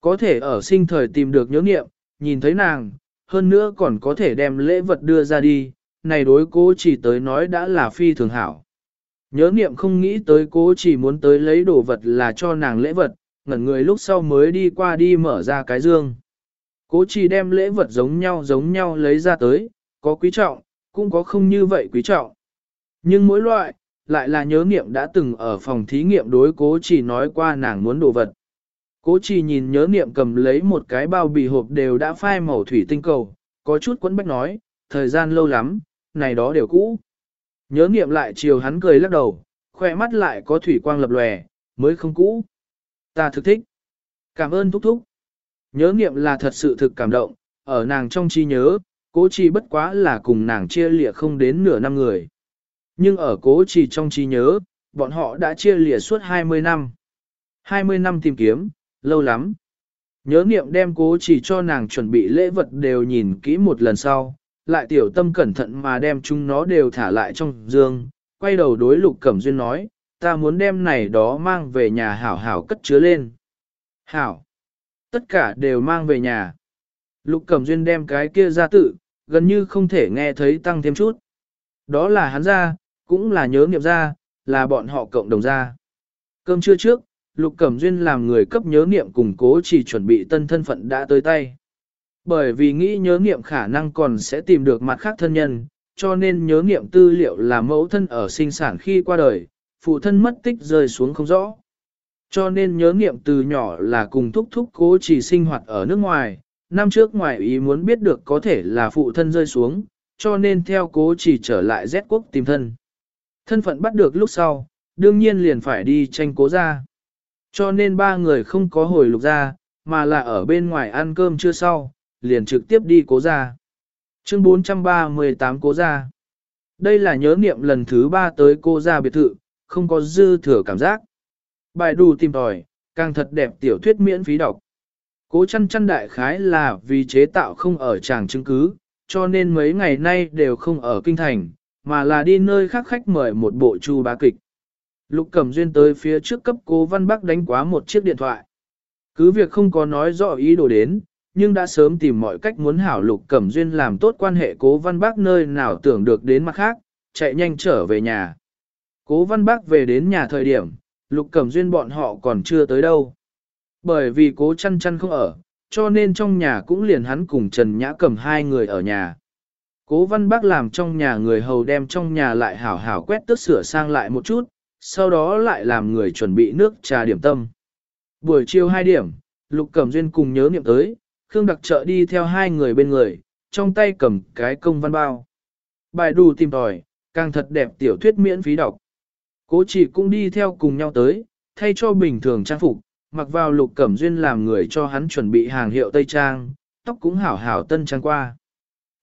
Có thể ở sinh thời tìm được nhớ niệm, nhìn thấy nàng, hơn nữa còn có thể đem lễ vật đưa ra đi, này đối cố chỉ tới nói đã là phi thường hảo. Nhớ niệm không nghĩ tới cố chỉ muốn tới lấy đồ vật là cho nàng lễ vật, ngẩn người lúc sau mới đi qua đi mở ra cái dương. Cố chỉ đem lễ vật giống nhau giống nhau lấy ra tới, có quý trọng, cũng có không như vậy quý trọng. Nhưng mỗi loại, lại là nhớ niệm đã từng ở phòng thí nghiệm đối cố chỉ nói qua nàng muốn đồ vật. Cố chỉ nhìn nhớ niệm cầm lấy một cái bao bì hộp đều đã phai màu thủy tinh cầu, có chút quấn bách nói, thời gian lâu lắm, này đó đều cũ. Nhớ niệm lại chiều hắn cười lắc đầu, khoe mắt lại có thủy quang lập lòe, mới không cũ. Ta thực thích. Cảm ơn thúc thúc. Nhớ niệm là thật sự thực cảm động, ở nàng trong trí nhớ, cố trì bất quá là cùng nàng chia lịa không đến nửa năm người. Nhưng ở cố chỉ trong trí nhớ, bọn họ đã chia lịa suốt 20 năm. 20 năm tìm kiếm, lâu lắm. Nhớ niệm đem cố chỉ cho nàng chuẩn bị lễ vật đều nhìn kỹ một lần sau, lại tiểu tâm cẩn thận mà đem chúng nó đều thả lại trong dương, quay đầu đối lục cẩm duyên nói, ta muốn đem này đó mang về nhà hảo hảo cất chứa lên. Hảo! Tất cả đều mang về nhà. Lục cẩm duyên đem cái kia ra tự, gần như không thể nghe thấy tăng thêm chút. Đó là hắn ra, cũng là nhớ niệm ra, là bọn họ cộng đồng ra. Cơm trưa trước, Lục Cẩm Duyên làm người cấp nhớ niệm cùng cố chỉ chuẩn bị tân thân phận đã tới tay. Bởi vì nghĩ nhớ niệm khả năng còn sẽ tìm được mặt khác thân nhân, cho nên nhớ niệm tư liệu là mẫu thân ở sinh sản khi qua đời, phụ thân mất tích rơi xuống không rõ. Cho nên nhớ niệm từ nhỏ là cùng thúc thúc cố chỉ sinh hoạt ở nước ngoài, năm trước ngoài ý muốn biết được có thể là phụ thân rơi xuống, cho nên theo cố chỉ trở lại Z quốc tìm thân. Thân phận bắt được lúc sau, đương nhiên liền phải đi tranh cố ra. Cho nên ba người không có hồi lục ra, mà là ở bên ngoài ăn cơm chưa sau, liền trực tiếp đi cố ra. Chương 438 cố ra. Đây là nhớ niệm lần thứ ba tới cô ra biệt thự, không có dư thừa cảm giác. Bài đủ tìm tòi, càng thật đẹp tiểu thuyết miễn phí đọc. Cố chăn chăn đại khái là vì chế tạo không ở tràng chứng cứ, cho nên mấy ngày nay đều không ở kinh thành, mà là đi nơi khác khách mời một bộ chu bá kịch. Lục Cẩm Duyên tới phía trước cấp cố Văn Bắc đánh quá một chiếc điện thoại. Cứ việc không có nói rõ ý đồ đến, nhưng đã sớm tìm mọi cách muốn hảo Lục Cẩm Duyên làm tốt quan hệ cố Văn Bắc nơi nào tưởng được đến mặt khác, chạy nhanh trở về nhà. Cố Văn Bắc về đến nhà thời điểm, Lục Cẩm Duyên bọn họ còn chưa tới đâu. Bởi vì cố chăn chăn không ở, cho nên trong nhà cũng liền hắn cùng Trần Nhã cầm hai người ở nhà. Cố văn bác làm trong nhà người hầu đem trong nhà lại hảo hảo quét tước sửa sang lại một chút, sau đó lại làm người chuẩn bị nước trà điểm tâm. Buổi chiều 2 điểm, Lục Cẩm Duyên cùng nhớ niệm tới, Khương Đặc trợ đi theo hai người bên người, trong tay cầm cái công văn bao. Bài đủ tìm tòi, càng thật đẹp tiểu thuyết miễn phí đọc. Cố chỉ cũng đi theo cùng nhau tới, thay cho bình thường trang phục, mặc vào Lục Cẩm Duyên làm người cho hắn chuẩn bị hàng hiệu Tây Trang, tóc cũng hảo hảo tân trang qua.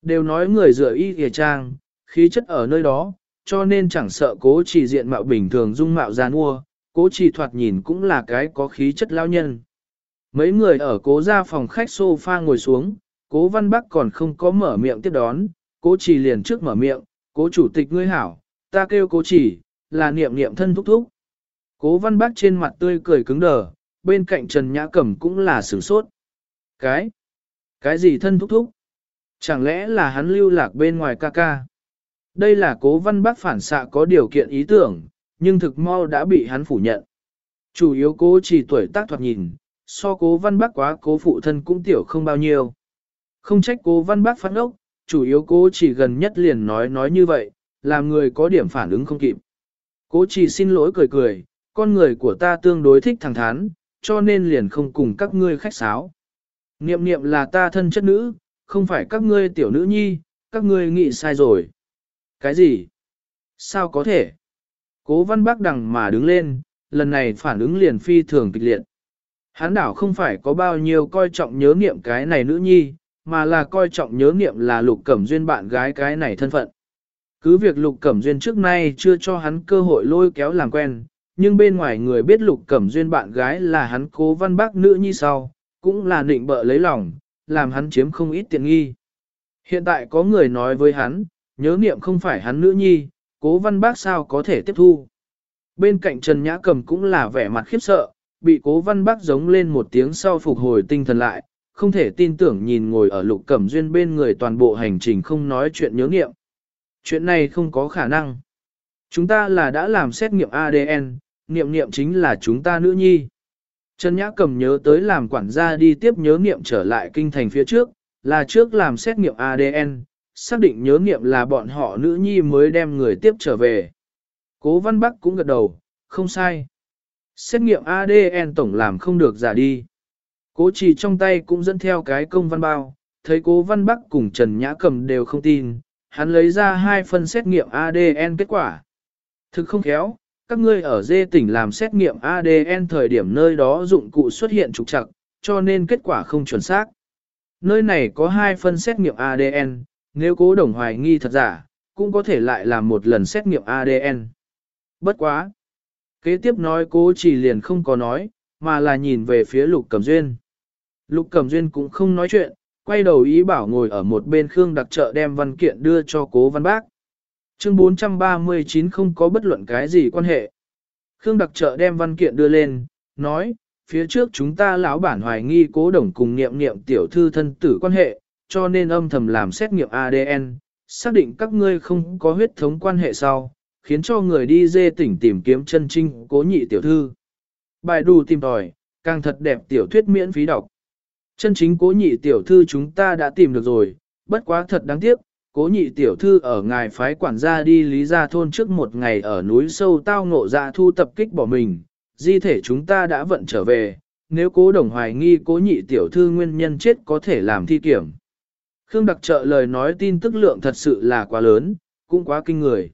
Đều nói người dựa y kìa trang, khí chất ở nơi đó, cho nên chẳng sợ cố chỉ diện mạo bình thường dung mạo gian ua, cố chỉ thoạt nhìn cũng là cái có khí chất lao nhân. Mấy người ở cố ra phòng khách sofa ngồi xuống, cố văn bắc còn không có mở miệng tiếp đón, cố chỉ liền trước mở miệng, cố chủ tịch ngươi hảo, ta kêu cố chỉ, là niệm niệm thân thúc thúc. Cố văn bắc trên mặt tươi cười cứng đờ, bên cạnh Trần Nhã Cẩm cũng là sửng sốt. Cái? Cái gì thân thúc thúc? Chẳng lẽ là hắn lưu lạc bên ngoài ca ca? Đây là cố văn bác phản xạ có điều kiện ý tưởng, nhưng thực mau đã bị hắn phủ nhận. Chủ yếu cố chỉ tuổi tác thoạt nhìn, so cố văn bác quá cố phụ thân cũng tiểu không bao nhiêu. Không trách cố văn bác phát ốc, chủ yếu cố chỉ gần nhất liền nói nói như vậy, làm người có điểm phản ứng không kịp. Cố chỉ xin lỗi cười cười, con người của ta tương đối thích thẳng thắn, cho nên liền không cùng các ngươi khách sáo. Niệm niệm là ta thân chất nữ, không phải các ngươi tiểu nữ nhi, các ngươi nghĩ sai rồi. Cái gì? Sao có thể? Cố văn bác đằng mà đứng lên, lần này phản ứng liền phi thường kịch liệt. Hán đảo không phải có bao nhiêu coi trọng nhớ niệm cái này nữ nhi, mà là coi trọng nhớ niệm là lục cẩm duyên bạn gái cái này thân phận. Cứ việc Lục Cẩm Duyên trước nay chưa cho hắn cơ hội lôi kéo làm quen, nhưng bên ngoài người biết Lục Cẩm Duyên bạn gái là hắn cố văn bác nữ nhi sau, cũng là định bợ lấy lòng, làm hắn chiếm không ít tiện nghi. Hiện tại có người nói với hắn, nhớ niệm không phải hắn nữ nhi, cố văn bác sao có thể tiếp thu. Bên cạnh Trần Nhã Cầm cũng là vẻ mặt khiếp sợ, bị cố văn bác giống lên một tiếng sau phục hồi tinh thần lại, không thể tin tưởng nhìn ngồi ở lục cẩm duyên bên người toàn bộ hành trình không nói chuyện nhớ nghiệm. Chuyện này không có khả năng. Chúng ta là đã làm xét nghiệm ADN, niệm niệm chính là chúng ta nữ nhi. Trần Nhã cầm nhớ tới làm quản gia đi tiếp nhớ niệm trở lại kinh thành phía trước, là trước làm xét nghiệm ADN, xác định nhớ niệm là bọn họ nữ nhi mới đem người tiếp trở về. Cố Văn Bắc cũng gật đầu, không sai. Xét nghiệm ADN tổng làm không được giả đi. Cố trì trong tay cũng dẫn theo cái công văn bao, thấy cố văn bắc cùng Trần Nhã Cầm đều không tin, hắn lấy ra hai phân xét nghiệm ADN kết quả. Thực không khéo, các ngươi ở dê tỉnh làm xét nghiệm ADN thời điểm nơi đó dụng cụ xuất hiện trục trặc, cho nên kết quả không chuẩn xác. Nơi này có hai phân xét nghiệm ADN, nếu cố đồng hoài nghi thật giả, cũng có thể lại làm một lần xét nghiệm ADN. Bất quá! Kế tiếp nói cố chỉ liền không có nói, mà là nhìn về phía lục cầm duyên. Lục cầm duyên cũng không nói chuyện, quay đầu ý bảo ngồi ở một bên Khương đặc trợ đem văn kiện đưa cho cố văn bác. Chương 439 không có bất luận cái gì quan hệ. Khương đặc trợ đem văn kiện đưa lên, nói, phía trước chúng ta lão bản hoài nghi cố đồng cùng nghiệm nghiệm tiểu thư thân tử quan hệ, cho nên âm thầm làm xét nghiệm ADN, xác định các ngươi không có huyết thống quan hệ sau, khiến cho người đi dê tỉnh tìm kiếm chân trinh cố nhị tiểu thư. Bài đủ tìm tòi, càng thật đẹp tiểu thuyết miễn phí đọc. Chân chính cố nhị tiểu thư chúng ta đã tìm được rồi, bất quá thật đáng tiếc, cố nhị tiểu thư ở ngài phái quản gia đi lý gia thôn trước một ngày ở núi sâu tao ngộ ra thu tập kích bỏ mình, di thể chúng ta đã vận trở về, nếu cố đồng hoài nghi cố nhị tiểu thư nguyên nhân chết có thể làm thi kiểm. Khương đặc trợ lời nói tin tức lượng thật sự là quá lớn, cũng quá kinh người.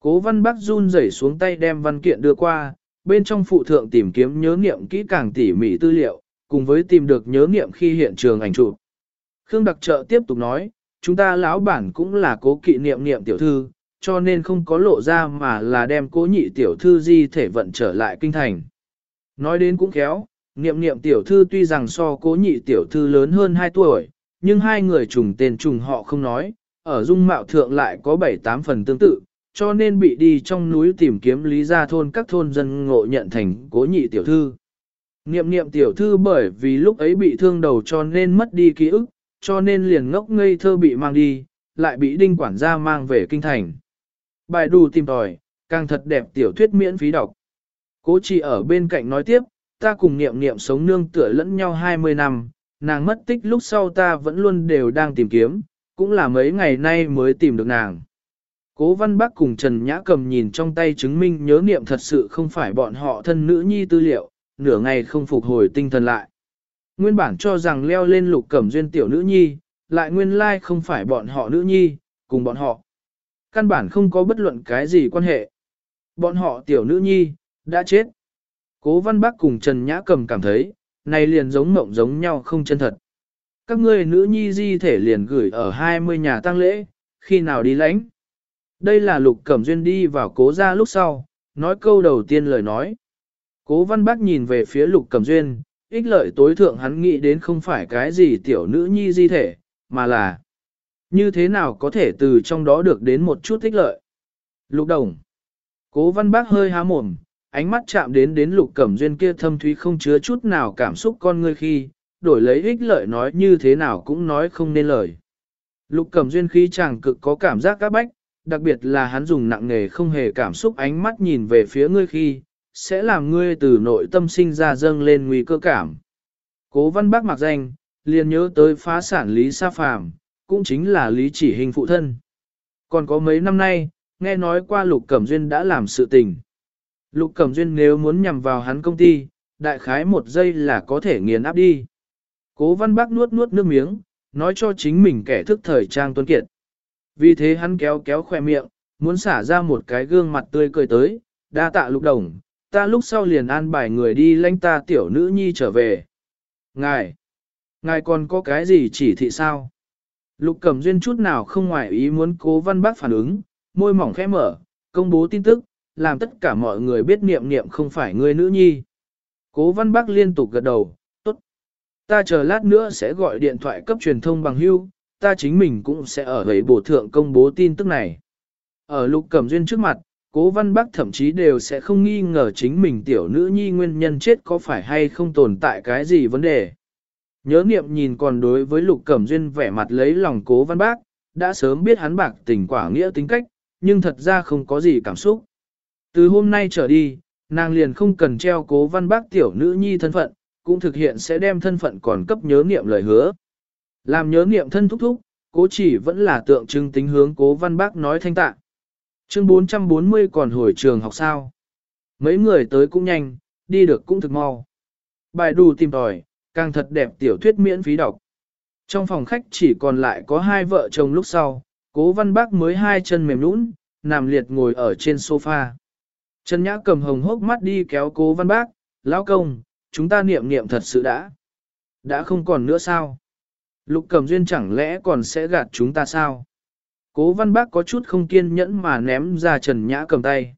Cố văn bác run rẩy xuống tay đem văn kiện đưa qua, bên trong phụ thượng tìm kiếm nhớ nghiệm kỹ càng tỉ mỉ tư liệu, cùng với tìm được nhớ nghiệm khi hiện trường ảnh chụp. Khương đặc trợ tiếp tục nói, chúng ta lão bản cũng là cố kỵ niệm niệm tiểu thư, cho nên không có lộ ra mà là đem cố nhị tiểu thư di thể vận trở lại kinh thành. Nói đến cũng khéo, niệm niệm tiểu thư tuy rằng so cố nhị tiểu thư lớn hơn 2 tuổi, nhưng hai người trùng tên trùng họ không nói, ở dung mạo thượng lại có 7-8 phần tương tự, cho nên bị đi trong núi tìm kiếm lý gia thôn các thôn dân ngộ nhận thành cố nhị tiểu thư. Niệm niệm tiểu thư bởi vì lúc ấy bị thương đầu cho nên mất đi ký ức, cho nên liền ngốc ngây thơ bị mang đi, lại bị đinh quản gia mang về kinh thành. Bài đù tìm tòi, càng thật đẹp tiểu thuyết miễn phí đọc. Cố chỉ ở bên cạnh nói tiếp, ta cùng niệm niệm sống nương tựa lẫn nhau 20 năm, nàng mất tích lúc sau ta vẫn luôn đều đang tìm kiếm, cũng là mấy ngày nay mới tìm được nàng. Cố văn bác cùng Trần Nhã cầm nhìn trong tay chứng minh nhớ niệm thật sự không phải bọn họ thân nữ nhi tư liệu, nửa ngày không phục hồi tinh thần lại. Nguyên bản cho rằng leo lên lục cẩm duyên tiểu nữ nhi, lại nguyên lai không phải bọn họ nữ nhi, cùng bọn họ. Căn bản không có bất luận cái gì quan hệ. Bọn họ tiểu nữ nhi, đã chết. Cố văn bác cùng Trần Nhã cầm cảm thấy, này liền giống mộng giống nhau không chân thật. Các ngươi nữ nhi di thể liền gửi ở 20 nhà tang lễ, khi nào đi lãnh. Đây là lục cẩm duyên đi vào cố ra lúc sau, nói câu đầu tiên lời nói. Cố văn bác nhìn về phía lục cẩm duyên, ích lợi tối thượng hắn nghĩ đến không phải cái gì tiểu nữ nhi di thể, mà là như thế nào có thể từ trong đó được đến một chút ích lợi. Lục đồng. Cố văn bác hơi há mồm, ánh mắt chạm đến đến lục cẩm duyên kia thâm thúy không chứa chút nào cảm xúc con ngươi khi, đổi lấy ích lợi nói như thế nào cũng nói không nên lời. Lục cẩm duyên khí chàng cực có cảm giác các bách, đặc biệt là hắn dùng nặng nề không hề cảm xúc ánh mắt nhìn về phía ngươi khi, sẽ làm ngươi từ nội tâm sinh ra dâng lên nguy cơ cảm. Cố văn bác mặc danh, liền nhớ tới phá sản Lý Sa Phàm, cũng chính là Lý Chỉ Hình phụ thân. Còn có mấy năm nay, nghe nói qua Lục Cẩm Duyên đã làm sự tình. Lục Cẩm Duyên nếu muốn nhằm vào hắn công ty, đại khái một giây là có thể nghiền áp đi. Cố văn bác nuốt nuốt nước miếng, nói cho chính mình kẻ thức thời trang tuân kiệt. Vì thế hắn kéo kéo khoe miệng, muốn xả ra một cái gương mặt tươi cười tới, đa tạ lục đồng, ta lúc sau liền an bài người đi lãnh ta tiểu nữ nhi trở về. Ngài, ngài còn có cái gì chỉ thị sao? Lục Cẩm Duyên chút nào không ngoài ý muốn cố văn bác phản ứng, môi mỏng khẽ mở, công bố tin tức, làm tất cả mọi người biết niệm niệm không phải người nữ nhi. Cố văn bác liên tục gật đầu, tốt. Ta chờ lát nữa sẽ gọi điện thoại cấp truyền thông bằng hưu, ta chính mình cũng sẽ ở ấy bổ thượng công bố tin tức này. Ở lục cẩm duyên trước mặt, cố văn bác thậm chí đều sẽ không nghi ngờ chính mình tiểu nữ nhi nguyên nhân chết có phải hay không tồn tại cái gì vấn đề. Nhớ niệm nhìn còn đối với lục cẩm duyên vẻ mặt lấy lòng cố văn bác, đã sớm biết hắn bạc tình quả nghĩa tính cách, nhưng thật ra không có gì cảm xúc. Từ hôm nay trở đi, nàng liền không cần treo cố văn bác tiểu nữ nhi thân phận, cũng thực hiện sẽ đem thân phận còn cấp nhớ niệm lời hứa. Làm nhớ niệm thân thúc thúc, cố chỉ vẫn là tượng trưng tính hướng cố văn bác nói thanh tạ. Chương 440 còn hồi trường học sao. Mấy người tới cũng nhanh, đi được cũng thực mau. Bài đù tìm tòi, càng thật đẹp tiểu thuyết miễn phí đọc. Trong phòng khách chỉ còn lại có hai vợ chồng lúc sau, cố văn bác mới hai chân mềm nũng, nằm liệt ngồi ở trên sofa. Trần Nhã cầm hồng hốc mắt đi kéo cố văn bác, lão công, chúng ta niệm niệm thật sự đã. Đã không còn nữa sao? Lục cầm duyên chẳng lẽ còn sẽ gạt chúng ta sao? Cố văn bác có chút không kiên nhẫn mà ném ra Trần Nhã cầm tay.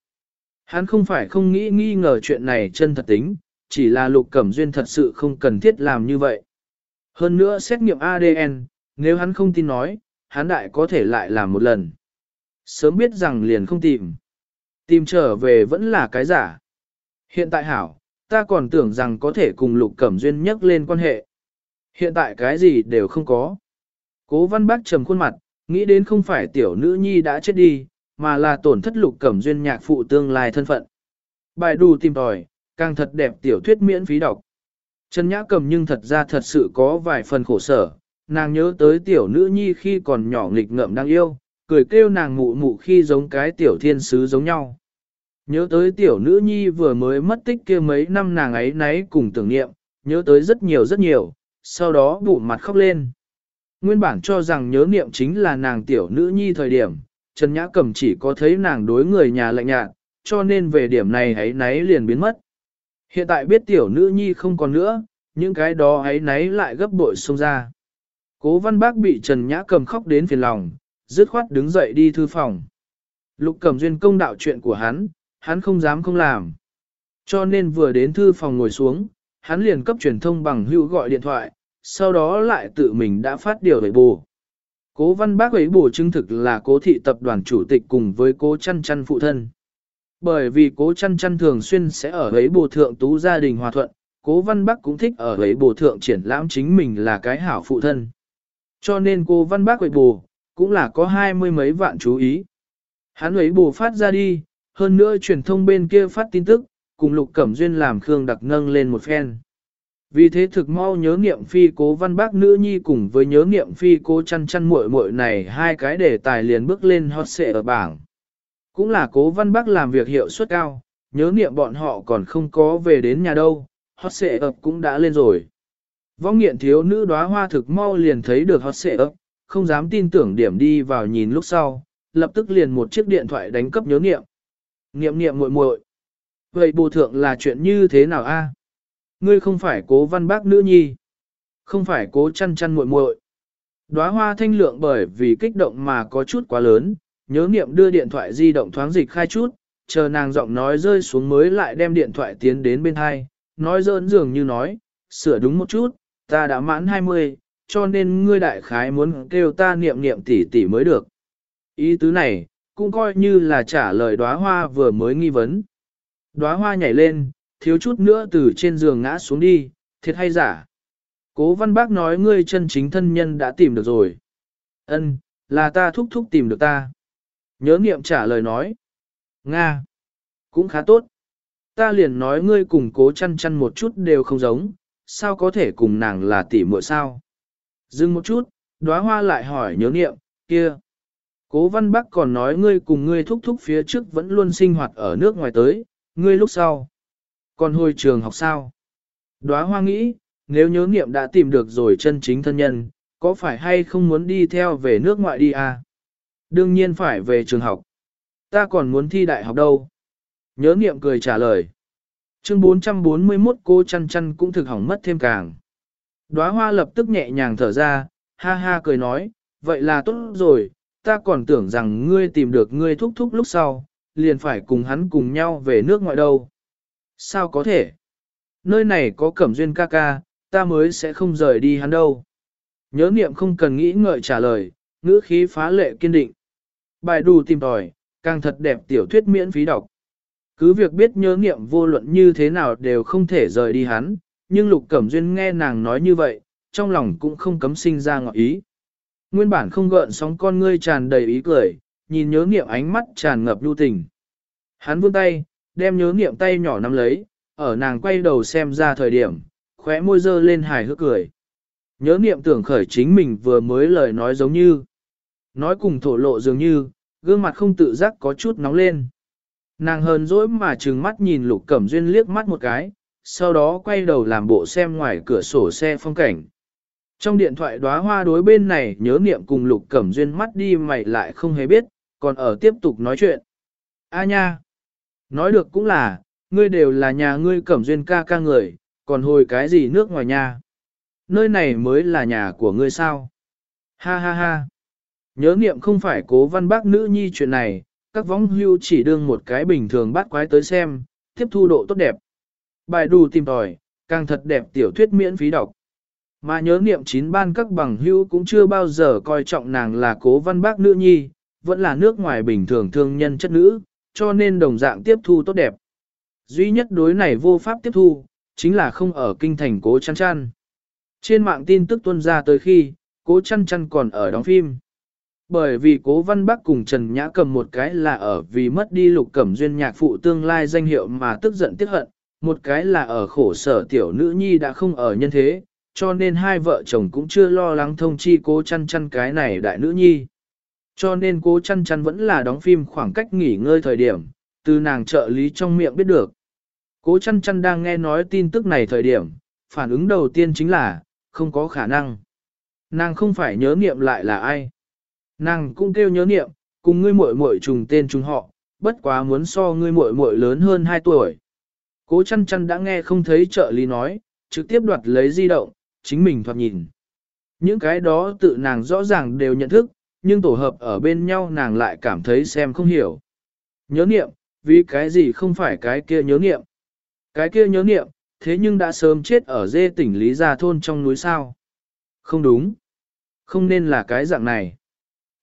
Hắn không phải không nghĩ nghi ngờ chuyện này chân thật tính, chỉ là lục cẩm duyên thật sự không cần thiết làm như vậy. Hơn nữa xét nghiệm ADN, nếu hắn không tin nói, hắn đại có thể lại làm một lần. Sớm biết rằng liền không tìm. Tìm trở về vẫn là cái giả. Hiện tại hảo, ta còn tưởng rằng có thể cùng lục cẩm duyên nhắc lên quan hệ. Hiện tại cái gì đều không có. Cố văn bác trầm khuôn mặt, nghĩ đến không phải tiểu nữ nhi đã chết đi, mà là tổn thất lục cẩm duyên nhạc phụ tương lai thân phận. Bài đù tìm tòi, càng thật đẹp tiểu thuyết miễn phí đọc. Trần Nhã cầm nhưng thật ra thật sự có vài phần khổ sở, nàng nhớ tới tiểu nữ nhi khi còn nhỏ nghịch ngợm đang yêu, cười kêu nàng mụ mụ khi giống cái tiểu thiên sứ giống nhau. Nhớ tới tiểu nữ nhi vừa mới mất tích kia mấy năm nàng ấy nấy cùng tưởng niệm, nhớ tới rất nhiều rất nhiều, sau đó bụng mặt khóc lên. Nguyên bản cho rằng nhớ niệm chính là nàng tiểu nữ nhi thời điểm, Trần Nhã Cầm chỉ có thấy nàng đối người nhà lạnh nhạt, cho nên về điểm này ấy nấy liền biến mất. Hiện tại biết tiểu nữ nhi không còn nữa, những cái đó ấy nấy lại gấp bội xông ra. Cố văn bác bị Trần Nhã cầm khóc đến phiền lòng, dứt khoát đứng dậy đi thư phòng. Lục cầm duyên công đạo chuyện của hắn, hắn không dám không làm. Cho nên vừa đến thư phòng ngồi xuống, hắn liền cấp truyền thông bằng hữu gọi điện thoại, sau đó lại tự mình đã phát điều về bù. Cố văn bác ấy bổ chứng thực là cố thị tập đoàn chủ tịch cùng với cố chăn chăn phụ thân. Bởi vì cố chăn chăn thường xuyên sẽ ở ấy bù thượng tú gia đình hòa thuận, cố văn Bác cũng thích ở ấy bù thượng triển lãm chính mình là cái hảo phụ thân. Cho nên cô văn bác ấy bù cũng là có hai mươi mấy vạn chú ý. Hắn ấy bù phát ra đi, hơn nữa truyền thông bên kia phát tin tức, cùng lục cẩm duyên làm Khương đặc nâng lên một phen. Vì thế thực mau nhớ nghiệm phi cố văn bác nữ nhi cùng với nhớ nghiệm phi cố chăn chăn muội muội này hai cái đề tài liền bước lên hot xệ ở bảng. Cũng là cố văn bác làm việc hiệu suất cao, nhớ niệm bọn họ còn không có về đến nhà đâu, hot xệ ập cũng đã lên rồi. Vong nghiện thiếu nữ đóa hoa thực mau liền thấy được hot xệ ập, không dám tin tưởng điểm đi vào nhìn lúc sau, lập tức liền một chiếc điện thoại đánh cấp nhớ niệm. Niệm niệm muội muội. Vậy bù thượng là chuyện như thế nào a? Ngươi không phải cố văn bác nữ nhi, không phải cố chăn chăn muội muội. Đóa hoa thanh lượng bởi vì kích động mà có chút quá lớn, nhớ nghiệm đưa điện thoại di động thoáng dịch khai chút, chờ nàng giọng nói rơi xuống mới lại đem điện thoại tiến đến bên hai, nói dỡn dường như nói, sửa đúng một chút, ta đã mãn 20, cho nên ngươi đại khái muốn kêu ta niệm niệm tỷ tỷ mới được. Ý tứ này, cũng coi như là trả lời đóa hoa vừa mới nghi vấn. Đóa hoa nhảy lên, thiếu chút nữa từ trên giường ngã xuống đi, thiệt hay giả. Cố văn bác nói ngươi chân chính thân nhân đã tìm được rồi. Ân, là ta thúc thúc tìm được ta. Nhớ nghiệm trả lời nói. Nga. Cũng khá tốt. Ta liền nói ngươi cùng cố chăn chăn một chút đều không giống, sao có thể cùng nàng là tỷ muội sao? Dừng một chút, đóa hoa lại hỏi nhớ nghiệm, kia. Cố văn bắc còn nói ngươi cùng ngươi thúc thúc phía trước vẫn luôn sinh hoạt ở nước ngoài tới, ngươi lúc sau. Còn hồi trường học sao? Đóa hoa nghĩ, nếu nhớ nghiệm đã tìm được rồi chân chính thân nhân, có phải hay không muốn đi theo về nước ngoại đi à? Đương nhiên phải về trường học. Ta còn muốn thi đại học đâu. Nhớ niệm cười trả lời. Chương 441 cô chăn chăn cũng thực hỏng mất thêm càng. Đóa hoa lập tức nhẹ nhàng thở ra, ha ha cười nói, vậy là tốt rồi, ta còn tưởng rằng ngươi tìm được ngươi thúc thúc lúc sau, liền phải cùng hắn cùng nhau về nước ngoại đâu. Sao có thể? Nơi này có cẩm duyên ca ca, ta mới sẽ không rời đi hắn đâu. Nhớ niệm không cần nghĩ ngợi trả lời, ngữ khí phá lệ kiên định. Bài đủ tìm tòi, càng thật đẹp tiểu thuyết miễn phí đọc. Cứ việc biết nhớ niệm vô luận như thế nào đều không thể rời đi hắn, nhưng Lục Cẩm Duyên nghe nàng nói như vậy, trong lòng cũng không cấm sinh ra ngọ ý. Nguyên bản không gợn sóng con ngươi tràn đầy ý cười, nhìn nhớ niệm ánh mắt tràn ngập lưu tình. Hắn vươn tay, đem nhớ niệm tay nhỏ nắm lấy, ở nàng quay đầu xem ra thời điểm, khóe môi dơ lên hài hước cười. Nhớ niệm tưởng khởi chính mình vừa mới lời nói giống như, nói cùng thổ lộ dường như, gương mặt không tự giác có chút nóng lên. Nàng hờn dỗi mà trừng mắt nhìn Lục Cẩm Duyên liếc mắt một cái, sau đó quay đầu làm bộ xem ngoài cửa sổ xe phong cảnh. Trong điện thoại đóa hoa đối bên này nhớ niệm cùng Lục Cẩm Duyên mắt đi mày lại không hề biết, còn ở tiếp tục nói chuyện. A nha! Nói được cũng là, ngươi đều là nhà ngươi Cẩm Duyên ca ca người, còn hồi cái gì nước ngoài nhà. Nơi này mới là nhà của ngươi sao? Ha ha ha! Nhớ niệm không phải cố văn bác nữ nhi chuyện này, các võng hưu chỉ đương một cái bình thường bắt quái tới xem, tiếp thu độ tốt đẹp. Bài đù tìm tòi, càng thật đẹp tiểu thuyết miễn phí đọc. Mà nhớ niệm chín ban các bằng hưu cũng chưa bao giờ coi trọng nàng là cố văn bác nữ nhi, vẫn là nước ngoài bình thường thương nhân chất nữ, cho nên đồng dạng tiếp thu tốt đẹp. Duy nhất đối này vô pháp tiếp thu, chính là không ở kinh thành cố chăn chăn. Trên mạng tin tức tuân ra tới khi, cố chăn chăn còn ở đóng phim. Bởi vì cố văn bắc cùng Trần Nhã cầm một cái là ở vì mất đi lục cẩm duyên nhạc phụ tương lai danh hiệu mà tức giận tiếc hận, một cái là ở khổ sở tiểu nữ nhi đã không ở nhân thế, cho nên hai vợ chồng cũng chưa lo lắng thông chi cố chăn chăn cái này đại nữ nhi. Cho nên cố chăn chăn vẫn là đóng phim khoảng cách nghỉ ngơi thời điểm, từ nàng trợ lý trong miệng biết được. Cố chăn chăn đang nghe nói tin tức này thời điểm, phản ứng đầu tiên chính là, không có khả năng. Nàng không phải nhớ niệm lại là ai. Nàng cũng kêu nhớ niệm, cùng ngươi muội muội trùng tên trùng họ, bất quá muốn so ngươi muội muội lớn hơn 2 tuổi. Cố chăn chăn đã nghe không thấy trợ lý nói, trực tiếp đoạt lấy di động, chính mình thoạt nhìn. Những cái đó tự nàng rõ ràng đều nhận thức, nhưng tổ hợp ở bên nhau nàng lại cảm thấy xem không hiểu. Nhớ niệm, vì cái gì không phải cái kia nhớ niệm. Cái kia nhớ niệm, thế nhưng đã sớm chết ở dê tỉnh Lý Gia Thôn trong núi sao. Không đúng. Không nên là cái dạng này.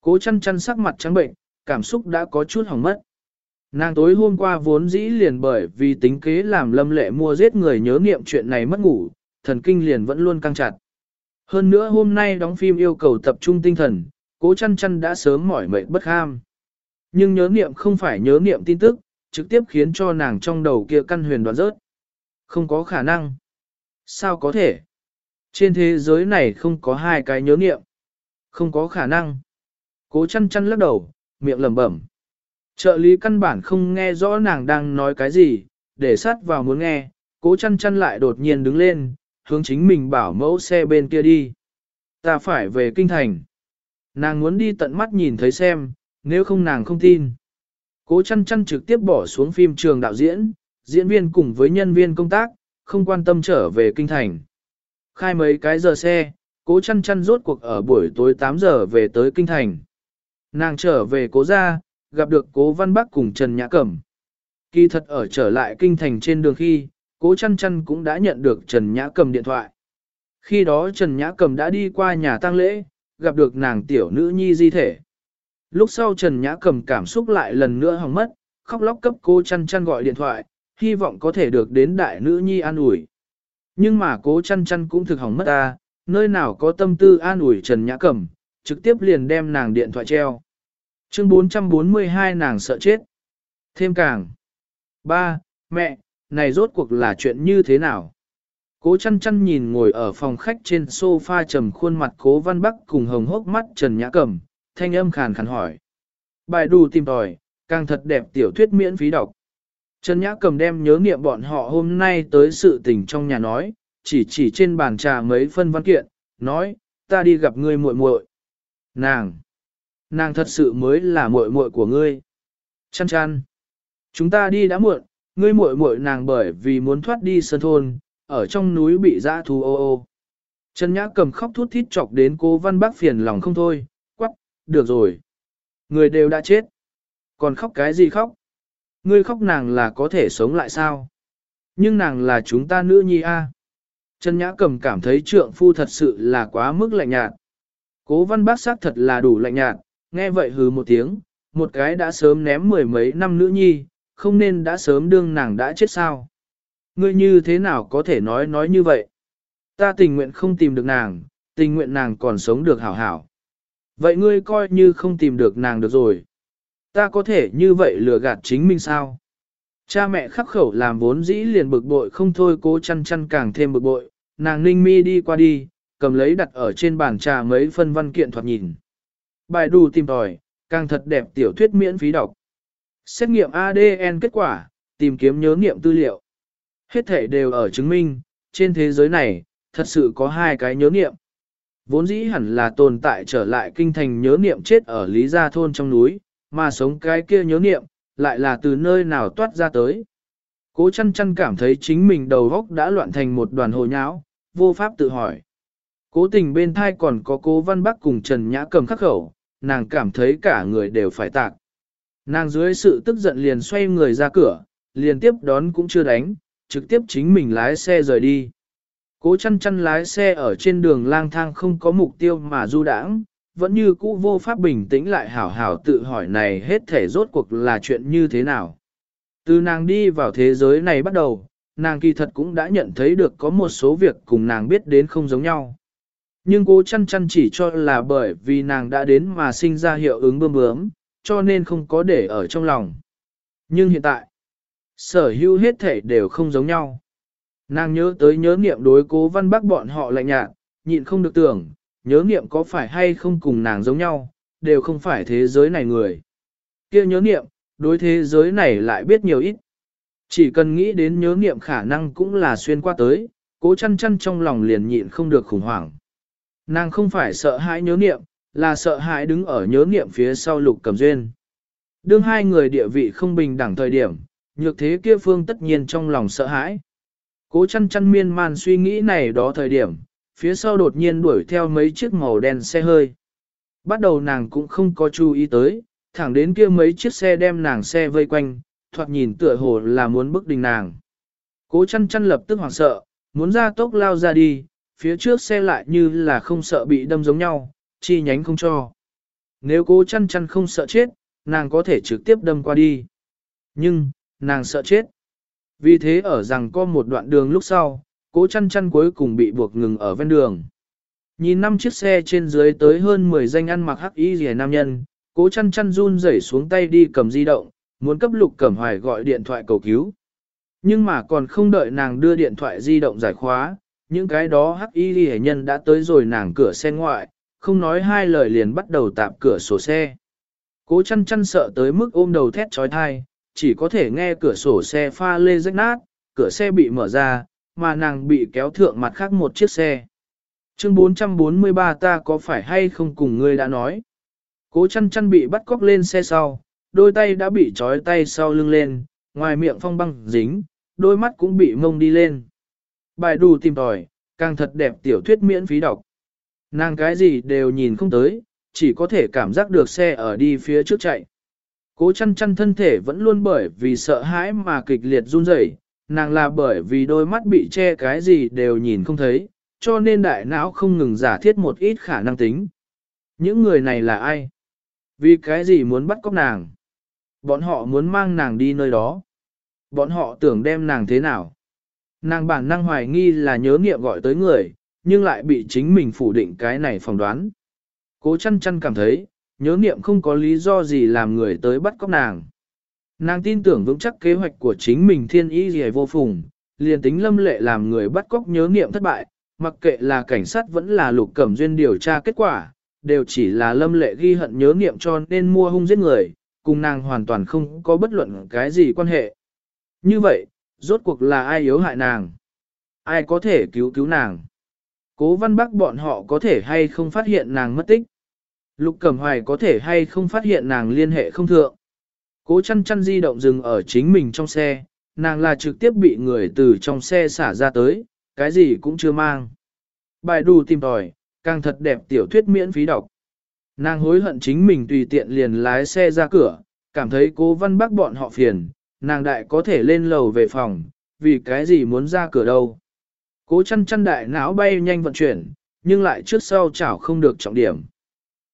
Cố chăn chăn sắc mặt trắng bệnh, cảm xúc đã có chút hỏng mất. Nàng tối hôm qua vốn dĩ liền bởi vì tính kế làm lâm lệ mua giết người nhớ nghiệm chuyện này mất ngủ, thần kinh liền vẫn luôn căng chặt. Hơn nữa hôm nay đóng phim yêu cầu tập trung tinh thần, cố chăn chăn đã sớm mỏi mệt bất ham. Nhưng nhớ niệm không phải nhớ niệm tin tức, trực tiếp khiến cho nàng trong đầu kia căn huyền đoạn rớt. Không có khả năng. Sao có thể? Trên thế giới này không có hai cái nhớ niệm. Không có khả năng. Cố chăn chăn lắc đầu, miệng lẩm bẩm. Trợ lý căn bản không nghe rõ nàng đang nói cái gì, để sát vào muốn nghe, cố chăn chăn lại đột nhiên đứng lên, hướng chính mình bảo mẫu xe bên kia đi. Ta phải về kinh thành. Nàng muốn đi tận mắt nhìn thấy xem, nếu không nàng không tin. Cố chăn chăn trực tiếp bỏ xuống phim trường đạo diễn, diễn viên cùng với nhân viên công tác, không quan tâm trở về kinh thành. Khai mấy cái giờ xe, cố chăn chăn rốt cuộc ở buổi tối 8 giờ về tới kinh thành. Nàng trở về cố gia, gặp được cố văn bắc cùng Trần Nhã Cẩm. Kỳ thật ở trở lại kinh thành trên đường khi, cố chăn chăn cũng đã nhận được Trần Nhã Cầm điện thoại. Khi đó Trần Nhã Cầm đã đi qua nhà tang lễ, gặp được nàng tiểu nữ nhi di thể. Lúc sau Trần Nhã Cầm cảm xúc lại lần nữa hỏng mất, khóc lóc cấp cô chăn chăn gọi điện thoại, hy vọng có thể được đến đại nữ nhi an ủi. Nhưng mà cố chăn chăn cũng thực hỏng mất ta, nơi nào có tâm tư an ủi Trần Nhã Cầm, trực tiếp liền đem nàng điện thoại treo. Chương 442 nàng sợ chết. Thêm càng. Ba, mẹ, này rốt cuộc là chuyện như thế nào? Cố chăn chăn nhìn ngồi ở phòng khách trên sofa trầm khuôn mặt cố văn bắc cùng hồng hốc mắt Trần Nhã Cẩm, thanh âm khàn khàn hỏi. Bài đù tìm tòi, càng thật đẹp tiểu thuyết miễn phí đọc. Trần Nhã Cầm đem nhớ nghiệm bọn họ hôm nay tới sự tình trong nhà nói, chỉ chỉ trên bàn trà mấy phân văn kiện, nói, ta đi gặp ngươi muội muội. Nàng! Nàng thật sự mới là muội muội của ngươi. Chăn chăn! Chúng ta đi đã muộn, ngươi muội muội nàng bởi vì muốn thoát đi sân thôn, ở trong núi bị dã thú ô ô. Trần Nhã cầm khóc thút thít chọc đến cô Văn Bác phiền lòng không thôi, quắc, được rồi. Người đều đã chết. Còn khóc cái gì khóc? Ngươi khóc nàng là có thể sống lại sao? Nhưng nàng là chúng ta nữ nhi a. Trần Nhã Cầm cảm thấy trượng phu thật sự là quá mức lạnh nhạt. Cố văn bác xác thật là đủ lạnh nhạt, nghe vậy hừ một tiếng, một cái đã sớm ném mười mấy năm nữ nhi, không nên đã sớm đương nàng đã chết sao. Ngươi như thế nào có thể nói nói như vậy? Ta tình nguyện không tìm được nàng, tình nguyện nàng còn sống được hảo hảo. Vậy ngươi coi như không tìm được nàng được rồi. Ta có thể như vậy lừa gạt chính mình sao? Cha mẹ khắc khẩu làm vốn dĩ liền bực bội không thôi cố chăn chăn càng thêm bực bội, nàng ninh mi đi qua đi, cầm lấy đặt ở trên bàn trà mấy phân văn kiện thoạt nhìn. Bài đủ tìm tòi, càng thật đẹp tiểu thuyết miễn phí đọc. Xét nghiệm ADN kết quả, tìm kiếm nhớ nghiệm tư liệu. Hết thể đều ở chứng minh, trên thế giới này, thật sự có hai cái nhớ niệm Vốn dĩ hẳn là tồn tại trở lại kinh thành nhớ niệm chết ở Lý Gia Thôn trong núi, mà sống cái kia nhớ niệm lại là từ nơi nào toát ra tới. Cố chăn chăn cảm thấy chính mình đầu góc đã loạn thành một đoàn hồ nháo, vô pháp tự hỏi. Cố tình bên thai còn có cố văn bắc cùng Trần Nhã cầm khắc khẩu, nàng cảm thấy cả người đều phải tạc. Nàng dưới sự tức giận liền xoay người ra cửa, liền tiếp đón cũng chưa đánh, trực tiếp chính mình lái xe rời đi. Cố chăn chăn lái xe ở trên đường lang thang không có mục tiêu mà du đãng, vẫn như cũ vô pháp bình tĩnh lại hảo hảo tự hỏi này hết thể rốt cuộc là chuyện như thế nào. Từ nàng đi vào thế giới này bắt đầu, nàng kỳ thật cũng đã nhận thấy được có một số việc cùng nàng biết đến không giống nhau. Nhưng cố chăn chăn chỉ cho là bởi vì nàng đã đến mà sinh ra hiệu ứng bơm bướm, cho nên không có để ở trong lòng. Nhưng hiện tại, sở hữu hết thể đều không giống nhau. Nàng nhớ tới nhớ niệm đối cố văn bác bọn họ lạnh nhạt, nhịn không được tưởng, nhớ niệm có phải hay không cùng nàng giống nhau, đều không phải thế giới này người. kia nhớ niệm, đối thế giới này lại biết nhiều ít. Chỉ cần nghĩ đến nhớ niệm khả năng cũng là xuyên qua tới, cố chăn chăn trong lòng liền nhịn không được khủng hoảng. Nàng không phải sợ hãi nhớ niệm, là sợ hãi đứng ở nhớ niệm phía sau lục cầm duyên. Đương hai người địa vị không bình đẳng thời điểm, nhược thế kia phương tất nhiên trong lòng sợ hãi. Cố chăn chăn miên man suy nghĩ này đó thời điểm, phía sau đột nhiên đuổi theo mấy chiếc màu đen xe hơi. Bắt đầu nàng cũng không có chú ý tới, thẳng đến kia mấy chiếc xe đem nàng xe vây quanh, thoạt nhìn tựa hồ là muốn bức đình nàng. Cố chăn chăn lập tức hoảng sợ, muốn ra tốc lao ra đi, phía trước xe lại như là không sợ bị đâm giống nhau, chi nhánh không cho. Nếu cố chăn chăn không sợ chết, nàng có thể trực tiếp đâm qua đi. Nhưng, nàng sợ chết. Vì thế ở rằng có một đoạn đường lúc sau, cố chăn chăn cuối cùng bị buộc ngừng ở ven đường. Nhìn năm chiếc xe trên dưới tới hơn 10 danh ăn mặc hắc y rìa nam nhân, cố chăn chăn run rẩy xuống tay đi cầm di động, muốn cấp lục cẩm hoài gọi điện thoại cầu cứu. Nhưng mà còn không đợi nàng đưa điện thoại di động giải khóa, những cái đó hắc y rìa nhân đã tới rồi nàng cửa xe ngoại, không nói hai lời liền bắt đầu tạp cửa sổ xe. Cố chăn chăn sợ tới mức ôm đầu thét trói thai, chỉ có thể nghe cửa sổ xe pha lê rách nát, cửa xe bị mở ra, mà nàng bị kéo thượng mặt khác một chiếc xe. Chương 443 ta có phải hay không cùng ngươi đã nói. Cố chăn chăn bị bắt cóc lên xe sau, đôi tay đã bị trói tay sau lưng lên, ngoài miệng phong băng dính, đôi mắt cũng bị mông đi lên. Bài đủ tìm tòi, càng thật đẹp tiểu thuyết miễn phí đọc. Nàng cái gì đều nhìn không tới, chỉ có thể cảm giác được xe ở đi phía trước chạy. Cố chăn chăn thân thể vẫn luôn bởi vì sợ hãi mà kịch liệt run rẩy, nàng là bởi vì đôi mắt bị che cái gì đều nhìn không thấy, cho nên đại não không ngừng giả thiết một ít khả năng tính. Những người này là ai? Vì cái gì muốn bắt cóc nàng? Bọn họ muốn mang nàng đi nơi đó. Bọn họ tưởng đem nàng thế nào? Nàng bản năng hoài nghi là nhớ nghiệm gọi tới người, nhưng lại bị chính mình phủ định cái này phỏng đoán. Cố chăn chăn cảm thấy, nhớ niệm không có lý do gì làm người tới bắt cóc nàng. Nàng tin tưởng vững chắc kế hoạch của chính mình thiên ý gì vô phùng, liền tính lâm lệ làm người bắt cóc nhớ niệm thất bại, mặc kệ là cảnh sát vẫn là lục cẩm duyên điều tra kết quả, đều chỉ là lâm lệ ghi hận nhớ niệm cho nên mua hung giết người, cùng nàng hoàn toàn không có bất luận cái gì quan hệ. Như vậy, rốt cuộc là ai yếu hại nàng? Ai có thể cứu cứu nàng? Cố văn bắc bọn họ có thể hay không phát hiện nàng mất tích? Lục Cẩm Hoài có thể hay không phát hiện nàng liên hệ không thượng. Cố chăn chăn di động dừng ở chính mình trong xe, nàng là trực tiếp bị người từ trong xe xả ra tới, cái gì cũng chưa mang. Bài đù tìm tòi, càng thật đẹp tiểu thuyết miễn phí đọc. Nàng hối hận chính mình tùy tiện liền lái xe ra cửa, cảm thấy cố văn bác bọn họ phiền, nàng đại có thể lên lầu về phòng, vì cái gì muốn ra cửa đâu. Cố chăn chăn đại não bay nhanh vận chuyển, nhưng lại trước sau chảo không được trọng điểm.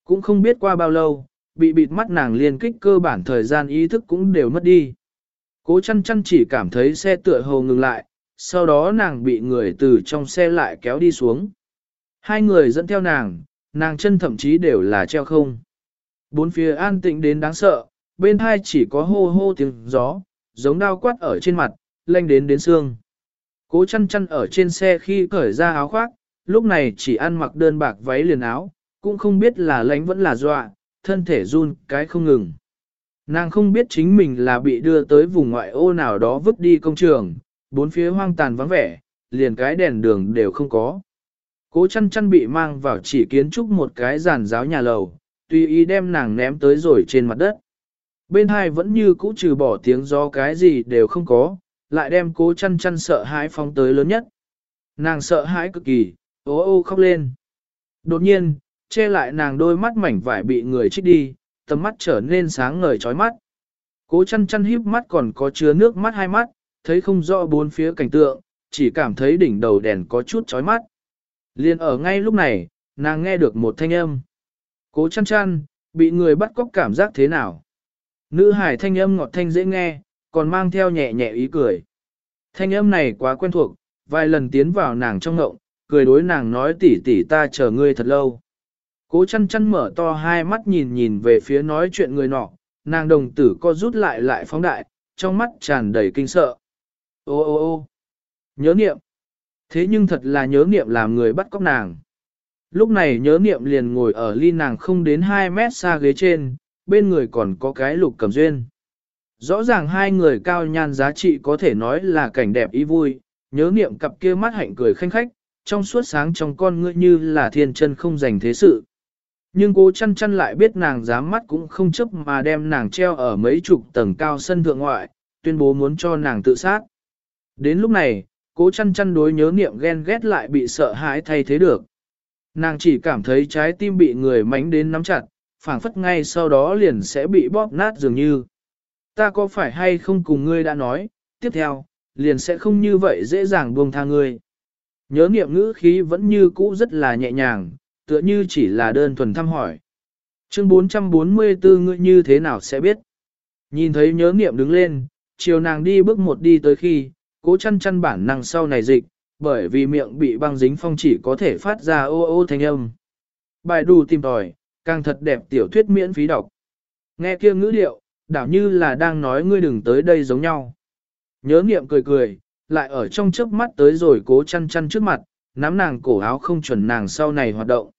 Cũng không biết qua bao lâu, bị bịt mắt nàng liên kích cơ bản thời gian ý thức cũng đều mất đi. Cố chăn chăn chỉ cảm thấy xe tựa hồ ngừng lại, sau đó nàng bị người từ trong xe lại kéo đi xuống. Hai người dẫn theo nàng, nàng chân thậm chí đều là treo không. Bốn phía an tĩnh đến đáng sợ, bên hai chỉ có hô hô tiếng gió, giống đao quát ở trên mặt, lanh đến đến xương. Cố chăn chăn ở trên xe khi cởi ra áo khoác, lúc này chỉ ăn mặc đơn bạc váy liền áo, cũng không biết là lánh vẫn là dọa, thân thể run cái không ngừng. Nàng không biết chính mình là bị đưa tới vùng ngoại ô nào đó vứt đi công trường, bốn phía hoang tàn vắng vẻ, liền cái đèn đường đều không có. Cố chăn chăn bị mang vào chỉ kiến trúc một cái giàn giáo nhà lầu, tùy ý đem nàng ném tới rồi trên mặt đất. Bên hai vẫn như cũ trừ bỏ tiếng gió cái gì đều không có, lại đem cố chăn chăn sợ hãi phóng tới lớn nhất. Nàng sợ hãi cực kỳ, ô ô khóc lên. Đột nhiên, che lại nàng đôi mắt mảnh vải bị người trích đi, tầm mắt trở nên sáng ngời chói mắt. Cố chăn chăn híp mắt còn có chứa nước mắt hai mắt, thấy không rõ bốn phía cảnh tượng, chỉ cảm thấy đỉnh đầu đèn có chút chói mắt. Liên ở ngay lúc này, nàng nghe được một thanh âm. Cố chăn chăn, bị người bắt cóc cảm giác thế nào? Nữ hải thanh âm ngọt thanh dễ nghe, còn mang theo nhẹ nhẹ ý cười. Thanh âm này quá quen thuộc, vài lần tiến vào nàng trong ngộng, cười đối nàng nói tỉ tỉ ta chờ ngươi thật lâu. Cố chăn chăn mở to hai mắt nhìn nhìn về phía nói chuyện người nọ, nàng đồng tử co rút lại lại phóng đại, trong mắt tràn đầy kinh sợ. Ô ô ô nhớ niệm. Thế nhưng thật là nhớ niệm làm người bắt cóc nàng. Lúc này nhớ niệm liền ngồi ở ly nàng không đến 2 mét xa ghế trên, bên người còn có cái lục cầm duyên. Rõ ràng hai người cao nhan giá trị có thể nói là cảnh đẹp ý vui, nhớ niệm cặp kia mắt hạnh cười khanh khách, trong suốt sáng trong con ngươi như là thiên chân không dành thế sự. Nhưng cố chăn chăn lại biết nàng dám mắt cũng không chấp mà đem nàng treo ở mấy chục tầng cao sân thượng ngoại, tuyên bố muốn cho nàng tự sát. Đến lúc này, cố chăn chăn đối nhớ niệm ghen ghét lại bị sợ hãi thay thế được. Nàng chỉ cảm thấy trái tim bị người mánh đến nắm chặt, phảng phất ngay sau đó liền sẽ bị bóp nát dường như. Ta có phải hay không cùng ngươi đã nói, tiếp theo, liền sẽ không như vậy dễ dàng buông tha ngươi. Nhớ niệm ngữ khí vẫn như cũ rất là nhẹ nhàng, tựa như chỉ là đơn thuần thăm hỏi. Chương 444 ngươi như thế nào sẽ biết? Nhìn thấy nhớ niệm đứng lên, chiều nàng đi bước một đi tới khi, cố chăn chăn bản năng sau này dịch, bởi vì miệng bị băng dính phong chỉ có thể phát ra ô ô thanh âm. Bài đù tìm tòi, càng thật đẹp tiểu thuyết miễn phí đọc. Nghe kia ngữ điệu, đảo như là đang nói ngươi đừng tới đây giống nhau. Nhớ niệm cười cười, lại ở trong chớp mắt tới rồi cố chăn chăn trước mặt, nắm nàng cổ áo không chuẩn nàng sau này hoạt động.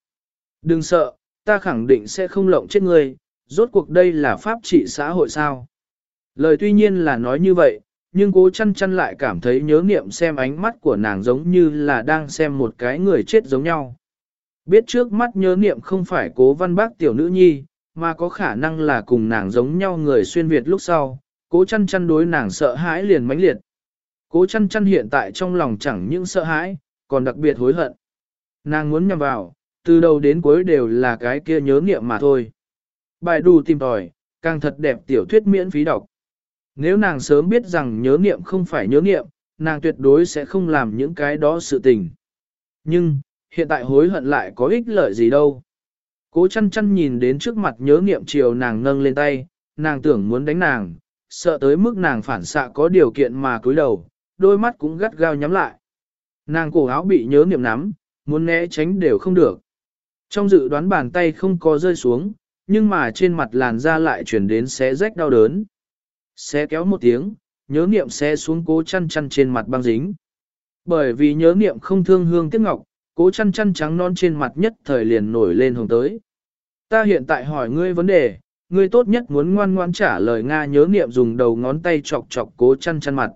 Đừng sợ, ta khẳng định sẽ không lộng chết ngươi, rốt cuộc đây là pháp trị xã hội sao. Lời tuy nhiên là nói như vậy, nhưng cố chăn chăn lại cảm thấy nhớ niệm xem ánh mắt của nàng giống như là đang xem một cái người chết giống nhau. Biết trước mắt nhớ niệm không phải cố văn bác tiểu nữ nhi, mà có khả năng là cùng nàng giống nhau người xuyên Việt lúc sau, cố chăn chăn đối nàng sợ hãi liền mãnh liệt. Cố chăn chăn hiện tại trong lòng chẳng những sợ hãi, còn đặc biệt hối hận. Nàng muốn nhằm vào, từ đầu đến cuối đều là cái kia nhớ niệm mà thôi. Bài đù tìm tòi, càng thật đẹp tiểu thuyết miễn phí đọc. Nếu nàng sớm biết rằng nhớ niệm không phải nhớ niệm, nàng tuyệt đối sẽ không làm những cái đó sự tình. Nhưng, hiện tại hối hận lại có ích lợi gì đâu. Cố chăn chăn nhìn đến trước mặt nhớ niệm chiều nàng nâng lên tay, nàng tưởng muốn đánh nàng, sợ tới mức nàng phản xạ có điều kiện mà cúi đầu, đôi mắt cũng gắt gao nhắm lại. Nàng cổ áo bị nhớ niệm nắm, muốn né tránh đều không được. Trong dự đoán bàn tay không có rơi xuống, nhưng mà trên mặt làn da lại chuyển đến xé rách đau đớn. Xé kéo một tiếng, nhớ niệm xé xuống cố chăn chăn trên mặt băng dính. Bởi vì nhớ niệm không thương hương tiếc ngọc, cố chăn chăn trắng non trên mặt nhất thời liền nổi lên hồng tới. Ta hiện tại hỏi ngươi vấn đề, ngươi tốt nhất muốn ngoan ngoan trả lời Nga nhớ niệm dùng đầu ngón tay chọc chọc cố chăn chăn mặt.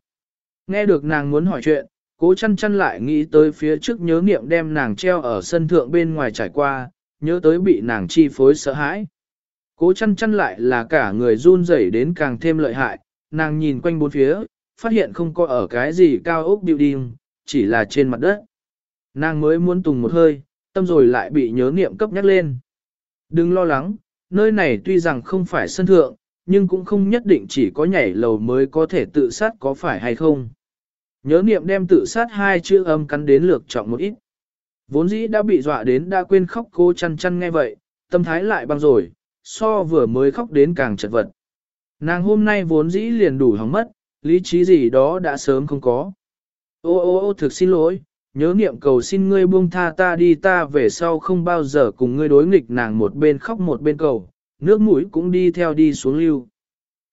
Nghe được nàng muốn hỏi chuyện, cố chăn chăn lại nghĩ tới phía trước nhớ niệm đem nàng treo ở sân thượng bên ngoài trải qua, nhớ tới bị nàng chi phối sợ hãi. Cố chăn chăn lại là cả người run rẩy đến càng thêm lợi hại, nàng nhìn quanh bốn phía, phát hiện không có ở cái gì cao ốc building, chỉ là trên mặt đất. Nàng mới muốn tùng một hơi, tâm rồi lại bị nhớ niệm cấp nhắc lên. Đừng lo lắng, nơi này tuy rằng không phải sân thượng, nhưng cũng không nhất định chỉ có nhảy lầu mới có thể tự sát có phải hay không. Nhớ niệm đem tự sát hai chữ âm cắn đến lược trọng một ít. Vốn dĩ đã bị dọa đến đã quên khóc cô chăn chăn nghe vậy, tâm thái lại băng rồi, so vừa mới khóc đến càng chật vật. Nàng hôm nay vốn dĩ liền đủ hóng mất, lý trí gì đó đã sớm không có. Ô ô ô thực xin lỗi, nhớ niệm cầu xin ngươi buông tha ta đi ta về sau không bao giờ cùng ngươi đối nghịch nàng một bên khóc một bên cầu, nước mũi cũng đi theo đi xuống lưu.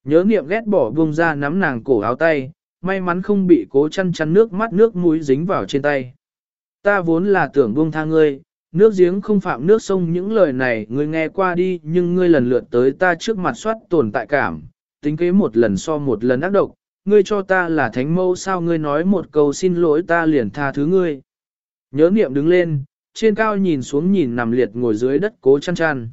Nhớ niệm ghét bỏ buông ra nắm nàng cổ áo tay, may mắn không bị cố chăn chăn nước mắt nước mũi dính vào trên tay. Ta vốn là tưởng buông tha ngươi, nước giếng không phạm nước sông những lời này ngươi nghe qua đi nhưng ngươi lần lượt tới ta trước mặt soát tồn tại cảm, tính kế một lần so một lần ác độc, ngươi cho ta là thánh mâu sao ngươi nói một câu xin lỗi ta liền tha thứ ngươi. Nhớ niệm đứng lên, trên cao nhìn xuống nhìn nằm liệt ngồi dưới đất cố chăn chăn.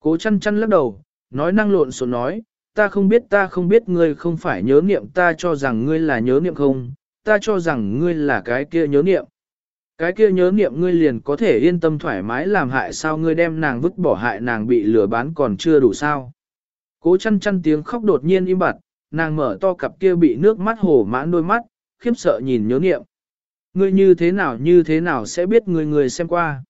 Cố chăn chăn lắc đầu, nói năng lộn xộn nói, ta không biết ta không biết ngươi không phải nhớ niệm ta cho rằng ngươi là nhớ niệm không, ta cho rằng ngươi là cái kia nhớ niệm. Cái kia nhớ niệm ngươi liền có thể yên tâm thoải mái làm hại sao ngươi đem nàng vứt bỏ hại nàng bị lừa bán còn chưa đủ sao. Cố chăn chăn tiếng khóc đột nhiên im bặt, nàng mở to cặp kia bị nước mắt hổ mãn đôi mắt, khiếp sợ nhìn nhớ niệm. Ngươi như thế nào như thế nào sẽ biết người người xem qua.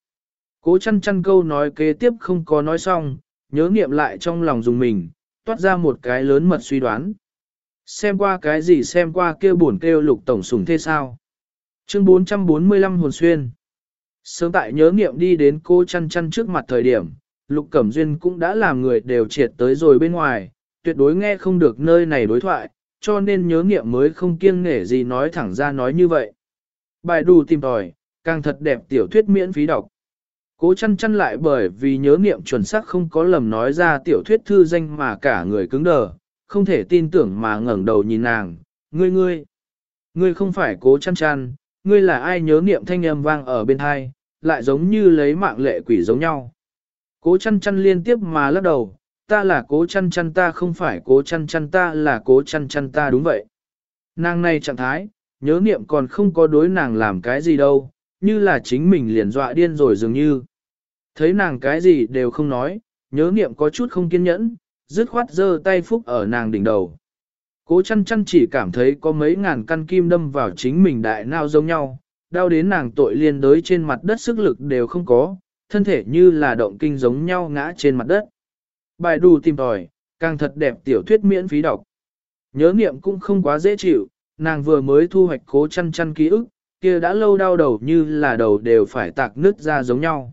Cố chăn chăn câu nói kế tiếp không có nói xong, nhớ niệm lại trong lòng dùng mình, toát ra một cái lớn mật suy đoán. Xem qua cái gì xem qua kêu buồn kêu lục tổng sủng thế sao. Chương 445 hồn xuyên. Sớm tại nhớ niệm đi đến cô chăn chăn trước mặt thời điểm, lục cẩm duyên cũng đã làm người đều triệt tới rồi bên ngoài, tuyệt đối nghe không được nơi này đối thoại, cho nên nhớ niệm mới không kiêng nể gì nói thẳng ra nói như vậy. Bài đù tìm tòi, càng thật đẹp tiểu thuyết miễn phí đọc. Cố chăn chăn lại bởi vì nhớ niệm chuẩn xác không có lầm nói ra tiểu thuyết thư danh mà cả người cứng đờ, không thể tin tưởng mà ngẩng đầu nhìn nàng, ngươi ngươi, ngươi không phải cố chăn chăn, ngươi là ai nhớ niệm thanh âm vang ở bên hai, lại giống như lấy mạng lệ quỷ giống nhau. Cố chăn chăn liên tiếp mà lắc đầu, ta là cố chăn chăn ta không phải cố chăn chăn ta là cố chăn chăn ta đúng vậy. Nàng này trạng thái, nhớ niệm còn không có đối nàng làm cái gì đâu, như là chính mình liền dọa điên rồi dường như. Thấy nàng cái gì đều không nói, nhớ niệm có chút không kiên nhẫn, dứt khoát giơ tay phúc ở nàng đỉnh đầu. Cố chăn chăn chỉ cảm thấy có mấy ngàn căn kim đâm vào chính mình đại nào giống nhau, đau đến nàng tội liên đới trên mặt đất sức lực đều không có, thân thể như là động kinh giống nhau ngã trên mặt đất. Bài đù tìm tòi, càng thật đẹp tiểu thuyết miễn phí đọc. Nhớ niệm cũng không quá dễ chịu, nàng vừa mới thu hoạch cố chăn chăn ký ức, kia đã lâu đau đầu như là đầu đều phải tạc nứt ra giống nhau.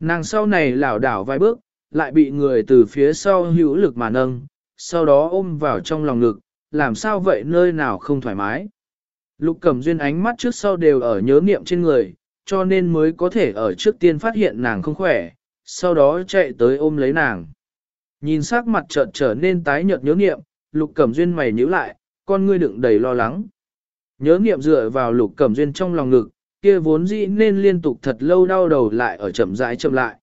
Nàng sau này lảo đảo vài bước, lại bị người từ phía sau hữu lực mà nâng, sau đó ôm vào trong lòng ngực, làm sao vậy nơi nào không thoải mái. Lục cẩm duyên ánh mắt trước sau đều ở nhớ niệm trên người, cho nên mới có thể ở trước tiên phát hiện nàng không khỏe, sau đó chạy tới ôm lấy nàng. Nhìn sắc mặt chợt trở nên tái nhợt nhớ niệm, lục cẩm duyên mày nhíu lại, con ngươi đựng đầy lo lắng. Nhớ niệm dựa vào lục cẩm duyên trong lòng ngực, kia vốn dĩ nên liên tục thật lâu đau đầu lại ở chậm rãi chậm lại.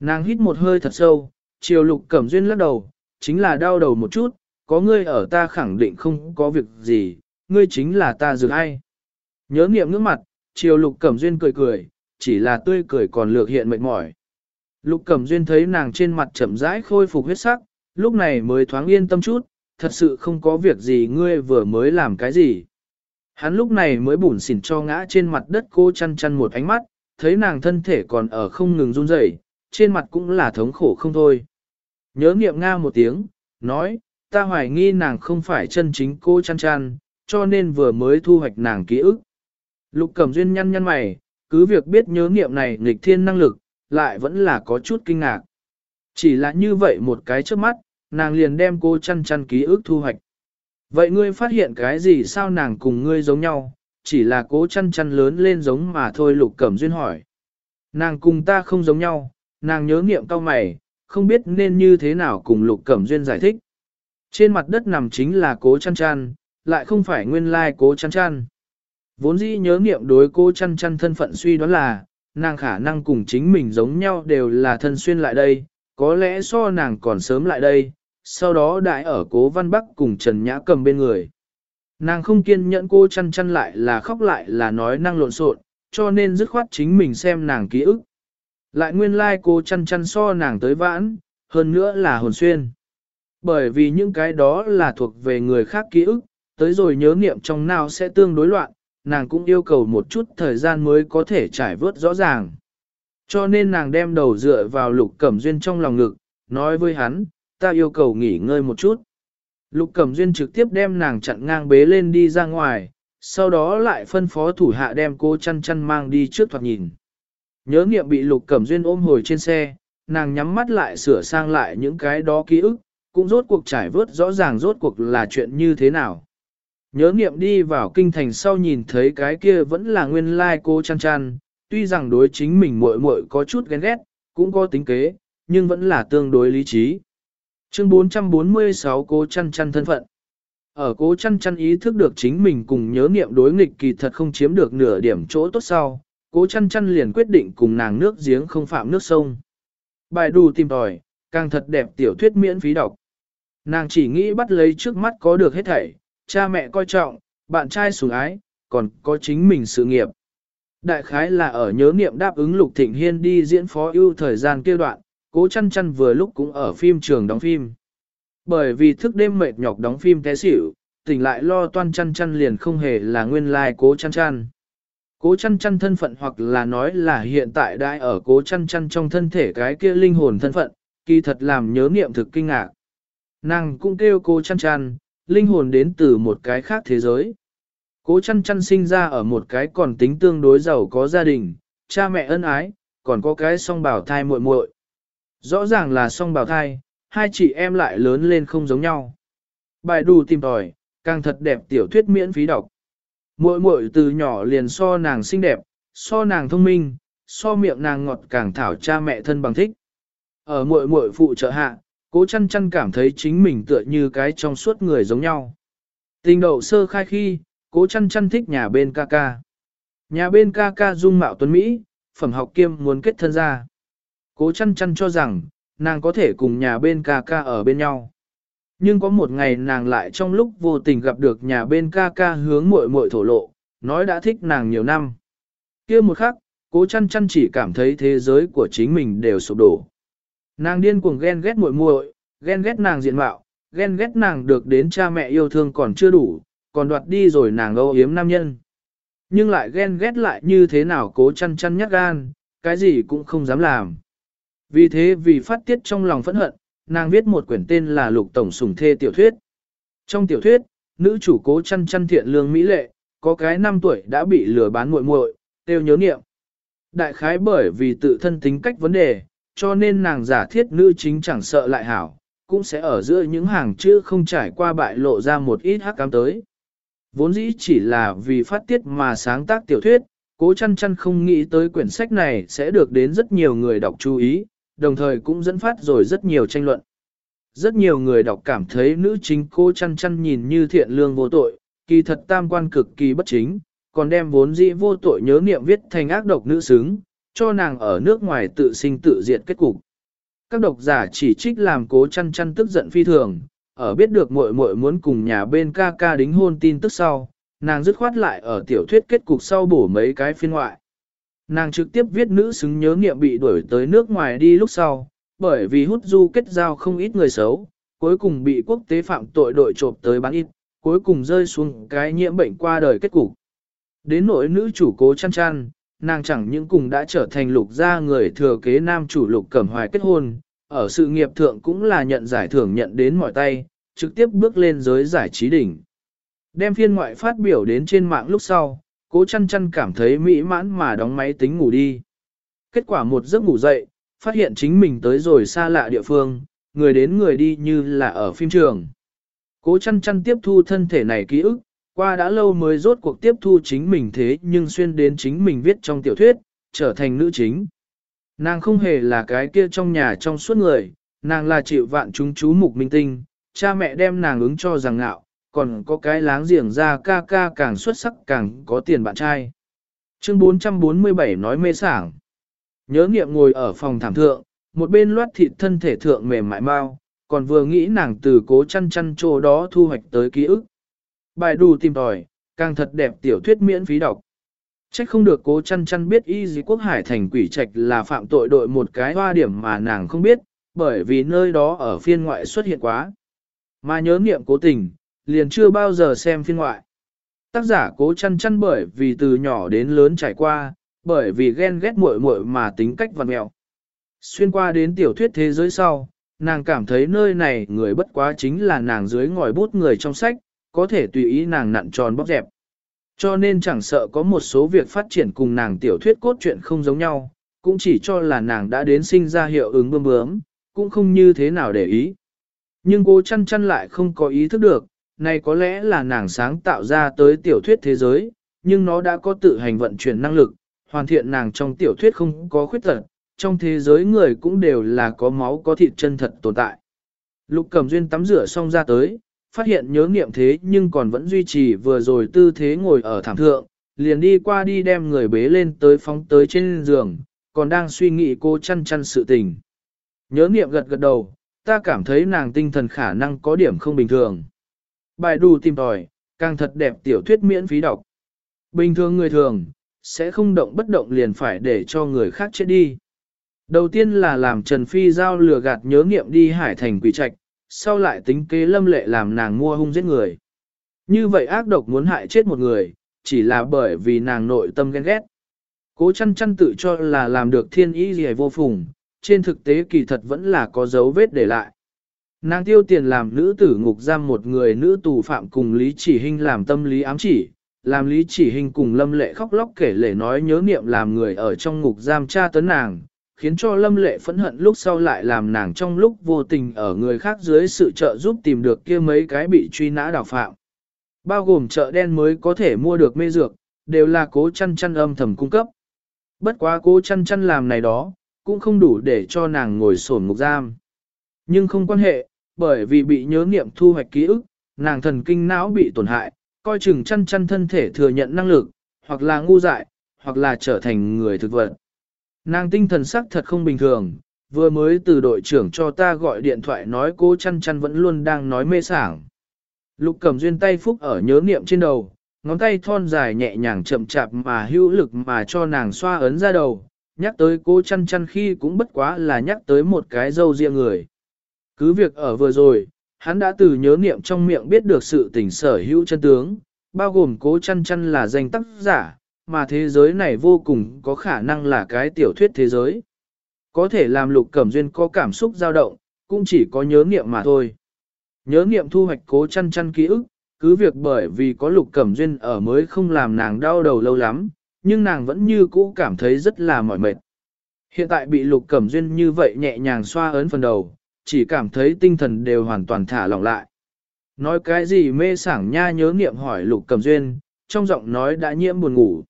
Nàng hít một hơi thật sâu, chiều lục cẩm duyên lắc đầu, chính là đau đầu một chút, có ngươi ở ta khẳng định không có việc gì, ngươi chính là ta dược ai. Nhớ niệm ngước mặt, chiều lục cẩm duyên cười cười, chỉ là tươi cười còn lược hiện mệt mỏi. Lục cẩm duyên thấy nàng trên mặt chậm rãi khôi phục huyết sắc, lúc này mới thoáng yên tâm chút, thật sự không có việc gì ngươi vừa mới làm cái gì. Hắn lúc này mới bủn xỉn cho ngã trên mặt đất cô chăn chăn một ánh mắt, thấy nàng thân thể còn ở không ngừng run rẩy, trên mặt cũng là thống khổ không thôi. Nhớ nghiệm nga một tiếng, nói, ta hoài nghi nàng không phải chân chính cô chăn chăn, cho nên vừa mới thu hoạch nàng ký ức. Lục cẩm duyên nhăn nhăn mày, cứ việc biết nhớ nghiệm này nghịch thiên năng lực, lại vẫn là có chút kinh ngạc. Chỉ là như vậy một cái trước mắt, nàng liền đem cô chăn chăn ký ức thu hoạch. Vậy ngươi phát hiện cái gì sao nàng cùng ngươi giống nhau, chỉ là cố chăn chăn lớn lên giống mà thôi lục cẩm duyên hỏi. Nàng cùng ta không giống nhau, nàng nhớ nghiệm cao mày, không biết nên như thế nào cùng lục cẩm duyên giải thích. Trên mặt đất nằm chính là cố chăn chăn, lại không phải nguyên lai cố chăn chăn. Vốn dĩ nhớ nghiệm đối cố chăn chăn thân phận suy đoán là, nàng khả năng cùng chính mình giống nhau đều là thân xuyên lại đây, có lẽ so nàng còn sớm lại đây, sau đó đại ở cố văn bắc cùng Trần Nhã cầm bên người. Nàng không kiên nhẫn cô chăn chăn lại là khóc lại là nói năng lộn xộn, cho nên dứt khoát chính mình xem nàng ký ức. Lại nguyên lai like cô chăn chăn so nàng tới vãn, hơn nữa là hồn xuyên. Bởi vì những cái đó là thuộc về người khác ký ức, tới rồi nhớ niệm trong nào sẽ tương đối loạn, nàng cũng yêu cầu một chút thời gian mới có thể trải vớt rõ ràng. Cho nên nàng đem đầu dựa vào lục cẩm duyên trong lòng ngực, nói với hắn, ta yêu cầu nghỉ ngơi một chút. Lục cẩm duyên trực tiếp đem nàng chặn ngang bế lên đi ra ngoài, sau đó lại phân phó thủ hạ đem cô chăn chăn mang đi trước thoạt nhìn. Nhớ nghiệm bị lục cẩm duyên ôm hồi trên xe, nàng nhắm mắt lại sửa sang lại những cái đó ký ức, cũng rốt cuộc trải vớt rõ ràng rốt cuộc là chuyện như thế nào. Nhớ nghiệm đi vào kinh thành sau nhìn thấy cái kia vẫn là nguyên lai like cô chăn chăn, tuy rằng đối chính mình muội muội có chút ghen ghét, cũng có tính kế, nhưng vẫn là tương đối lý trí. Chương 446 Cố chăn chăn thân phận Ở cố chăn chăn ý thức được chính mình cùng nhớ nghiệm đối nghịch kỳ thật không chiếm được nửa điểm chỗ tốt sau, cố chăn chăn liền quyết định cùng nàng nước giếng không phạm nước sông. Bài đù tìm tòi, càng thật đẹp tiểu thuyết miễn phí đọc. Nàng chỉ nghĩ bắt lấy trước mắt có được hết thảy, cha mẹ coi trọng, bạn trai sủng ái, còn có chính mình sự nghiệp. Đại khái là ở nhớ niệm đáp ứng Lục Thịnh Hiên đi diễn phó ưu thời gian kia đoạn, cố chăn chăn vừa lúc cũng ở phim trường đóng phim. Bởi vì thức đêm mệt nhọc đóng phim té xỉu, tỉnh lại lo toan chăn chăn liền không hề là nguyên lai like cố chăn chăn. Cố chăn chăn thân phận hoặc là nói là hiện tại đã ở cố chăn chăn trong thân thể cái kia linh hồn thân phận, kỳ thật làm nhớ niệm thực kinh ngạc. Nàng cũng kêu cố chăn chăn, linh hồn đến từ một cái khác thế giới. Cố chăn chăn sinh ra ở một cái còn tính tương đối giàu có gia đình, cha mẹ ân ái, còn có cái song bảo thai muội muội. Rõ ràng là song bào thai, hai chị em lại lớn lên không giống nhau. Bài đù tìm tòi, càng thật đẹp tiểu thuyết miễn phí đọc. Muội muội từ nhỏ liền so nàng xinh đẹp, so nàng thông minh, so miệng nàng ngọt càng thảo cha mẹ thân bằng thích. Ở muội muội phụ trợ hạ, cố chăn chăn cảm thấy chính mình tựa như cái trong suốt người giống nhau. Tình đậu sơ khai khi, cố chăn chăn thích nhà bên ca ca. Nhà bên ca ca dung mạo tuấn Mỹ, phẩm học kiêm muốn kết thân ra. Cố chăn chăn cho rằng, nàng có thể cùng nhà bên ca ca ở bên nhau. Nhưng có một ngày nàng lại trong lúc vô tình gặp được nhà bên ca ca hướng muội muội thổ lộ, nói đã thích nàng nhiều năm. kia một khắc, cố chăn chăn chỉ cảm thấy thế giới của chính mình đều sụp đổ. Nàng điên cuồng ghen ghét muội muội, ghen ghét nàng diện mạo, ghen ghét nàng được đến cha mẹ yêu thương còn chưa đủ, còn đoạt đi rồi nàng âu yếm nam nhân. Nhưng lại ghen ghét lại như thế nào cố chăn chăn nhắc gan, cái gì cũng không dám làm. Vì thế vì phát tiết trong lòng phẫn hận, nàng viết một quyển tên là Lục Tổng Sùng Thê Tiểu Thuyết. Trong tiểu thuyết, nữ chủ cố chăn chăn thiện lương mỹ lệ, có cái năm tuổi đã bị lừa bán muội muội, tiêu nhớ niệm. Đại khái bởi vì tự thân tính cách vấn đề, cho nên nàng giả thiết nữ chính chẳng sợ lại hảo, cũng sẽ ở giữa những hàng chữ không trải qua bại lộ ra một ít hắc cám tới. Vốn dĩ chỉ là vì phát tiết mà sáng tác tiểu thuyết, cố chăn chăn không nghĩ tới quyển sách này sẽ được đến rất nhiều người đọc chú ý, đồng thời cũng dẫn phát rồi rất nhiều tranh luận. Rất nhiều người đọc cảm thấy nữ chính cô chăn chăn nhìn như thiện lương vô tội, kỳ thật tam quan cực kỳ bất chính, còn đem vốn dĩ vô tội nhớ niệm viết thành ác độc nữ xứng, cho nàng ở nước ngoài tự sinh tự diệt kết cục. Các độc giả chỉ trích làm cố chăn chăn tức giận phi thường, ở biết được muội muội muốn cùng nhà bên ca ca đính hôn tin tức sau, nàng dứt khoát lại ở tiểu thuyết kết cục sau bổ mấy cái phiên ngoại. Nàng trực tiếp viết nữ xứng nhớ nghiệm bị đuổi tới nước ngoài đi lúc sau, bởi vì hút du kết giao không ít người xấu, cuối cùng bị quốc tế phạm tội đội trộm tới bán ít, cuối cùng rơi xuống cái nhiễm bệnh qua đời kết cục. Đến nỗi nữ chủ cố chăn chăn, nàng chẳng những cùng đã trở thành lục gia người thừa kế nam chủ lục cẩm hoài kết hôn, ở sự nghiệp thượng cũng là nhận giải thưởng nhận đến mọi tay, trực tiếp bước lên giới giải trí đỉnh. Đem phiên ngoại phát biểu đến trên mạng lúc sau, cố chăn chăn cảm thấy mỹ mãn mà đóng máy tính ngủ đi. Kết quả một giấc ngủ dậy, phát hiện chính mình tới rồi xa lạ địa phương, người đến người đi như là ở phim trường. Cố chăn chăn tiếp thu thân thể này ký ức, qua đã lâu mới rốt cuộc tiếp thu chính mình thế nhưng xuyên đến chính mình viết trong tiểu thuyết, trở thành nữ chính. Nàng không hề là cái kia trong nhà trong suốt người, nàng là chịu vạn chúng chú mục minh tinh, cha mẹ đem nàng ứng cho rằng ngạo, còn có cái láng giềng ra ca ca càng xuất sắc càng có tiền bạn trai. Chương 447 nói mê sảng. Nhớ nghiệm ngồi ở phòng thảm thượng, một bên loát thịt thân thể thượng mềm mại mau, còn vừa nghĩ nàng từ cố chăn chăn chỗ đó thu hoạch tới ký ức. Bài đù tìm tòi, càng thật đẹp tiểu thuyết miễn phí đọc. Trách không được cố chăn chăn biết y dì quốc hải thành quỷ trạch là phạm tội đội một cái hoa điểm mà nàng không biết, bởi vì nơi đó ở phiên ngoại xuất hiện quá. Mà nhớ nghiệm cố tình, liền chưa bao giờ xem phiên ngoại. Tác giả cố chăn chăn bởi vì từ nhỏ đến lớn trải qua, bởi vì ghen ghét muội muội mà tính cách vằn mẹo. Xuyên qua đến tiểu thuyết thế giới sau, nàng cảm thấy nơi này người bất quá chính là nàng dưới ngòi bút người trong sách, có thể tùy ý nàng nặn tròn bóc dẹp. Cho nên chẳng sợ có một số việc phát triển cùng nàng tiểu thuyết cốt truyện không giống nhau, cũng chỉ cho là nàng đã đến sinh ra hiệu ứng bơm bướm, cũng không như thế nào để ý. Nhưng cô chăn chăn lại không có ý thức được, này có lẽ là nàng sáng tạo ra tới tiểu thuyết thế giới, nhưng nó đã có tự hành vận chuyển năng lực, hoàn thiện nàng trong tiểu thuyết không có khuyết tật, trong thế giới người cũng đều là có máu có thịt chân thật tồn tại. Lục Cẩm Duyên tắm rửa xong ra tới, phát hiện nhớ nghiệm thế nhưng còn vẫn duy trì vừa rồi tư thế ngồi ở thảm thượng, liền đi qua đi đem người bế lên tới phóng tới trên giường, còn đang suy nghĩ cô chăn chăn sự tình. Nhớ nghiệm gật gật đầu, ta cảm thấy nàng tinh thần khả năng có điểm không bình thường. Bài đủ tìm tòi, càng thật đẹp tiểu thuyết miễn phí đọc. Bình thường người thường, sẽ không động bất động liền phải để cho người khác chết đi. Đầu tiên là làm Trần Phi giao lừa gạt nhớ nghiệm đi hải thành quỷ trạch, sau lại tính kế lâm lệ làm nàng mua hung giết người. Như vậy ác độc muốn hại chết một người, chỉ là bởi vì nàng nội tâm ghen ghét. Cố chăn chăn tự cho là làm được thiên ý gì vô phùng, trên thực tế kỳ thật vẫn là có dấu vết để lại. Nàng tiêu tiền làm nữ tử ngục giam một người nữ tù phạm cùng Lý Chỉ Hinh làm tâm lý ám chỉ, làm Lý Chỉ Hinh cùng Lâm Lệ khóc lóc kể lể nói nhớ niệm làm người ở trong ngục giam tra tấn nàng, khiến cho Lâm Lệ phẫn hận lúc sau lại làm nàng trong lúc vô tình ở người khác dưới sự trợ giúp tìm được kia mấy cái bị truy nã đào phạm. Bao gồm chợ đen mới có thể mua được mê dược, đều là cố chăn chăn âm thầm cung cấp. Bất quá cố chăn chăn làm này đó, cũng không đủ để cho nàng ngồi sổn ngục giam. Nhưng không quan hệ, bởi vì bị nhớ nghiệm thu hoạch ký ức, nàng thần kinh não bị tổn hại, coi chừng chăn chăn thân thể thừa nhận năng lực, hoặc là ngu dại, hoặc là trở thành người thực vật. Nàng tinh thần sắc thật không bình thường, vừa mới từ đội trưởng cho ta gọi điện thoại nói cô chăn chăn vẫn luôn đang nói mê sảng. Lục cầm duyên tay phúc ở nhớ niệm trên đầu, ngón tay thon dài nhẹ nhàng chậm chạp mà hữu lực mà cho nàng xoa ấn ra đầu, nhắc tới cô chăn chăn khi cũng bất quá là nhắc tới một cái dâu riêng người. Cứ việc ở vừa rồi, hắn đã từ nhớ niệm trong miệng biết được sự tình sở hữu chân tướng, bao gồm cố chăn chăn là danh tác giả, mà thế giới này vô cùng có khả năng là cái tiểu thuyết thế giới. Có thể làm lục cẩm duyên có cảm xúc dao động, cũng chỉ có nhớ niệm mà thôi. Nhớ niệm thu hoạch cố chăn chăn ký ức, cứ việc bởi vì có lục cẩm duyên ở mới không làm nàng đau đầu lâu lắm, nhưng nàng vẫn như cũ cảm thấy rất là mỏi mệt. Hiện tại bị lục cẩm duyên như vậy nhẹ nhàng xoa ấn phần đầu, chỉ cảm thấy tinh thần đều hoàn toàn thả lỏng lại. Nói cái gì mê sảng nha nhớ niệm hỏi lục cẩm duyên, trong giọng nói đã nhiễm buồn ngủ.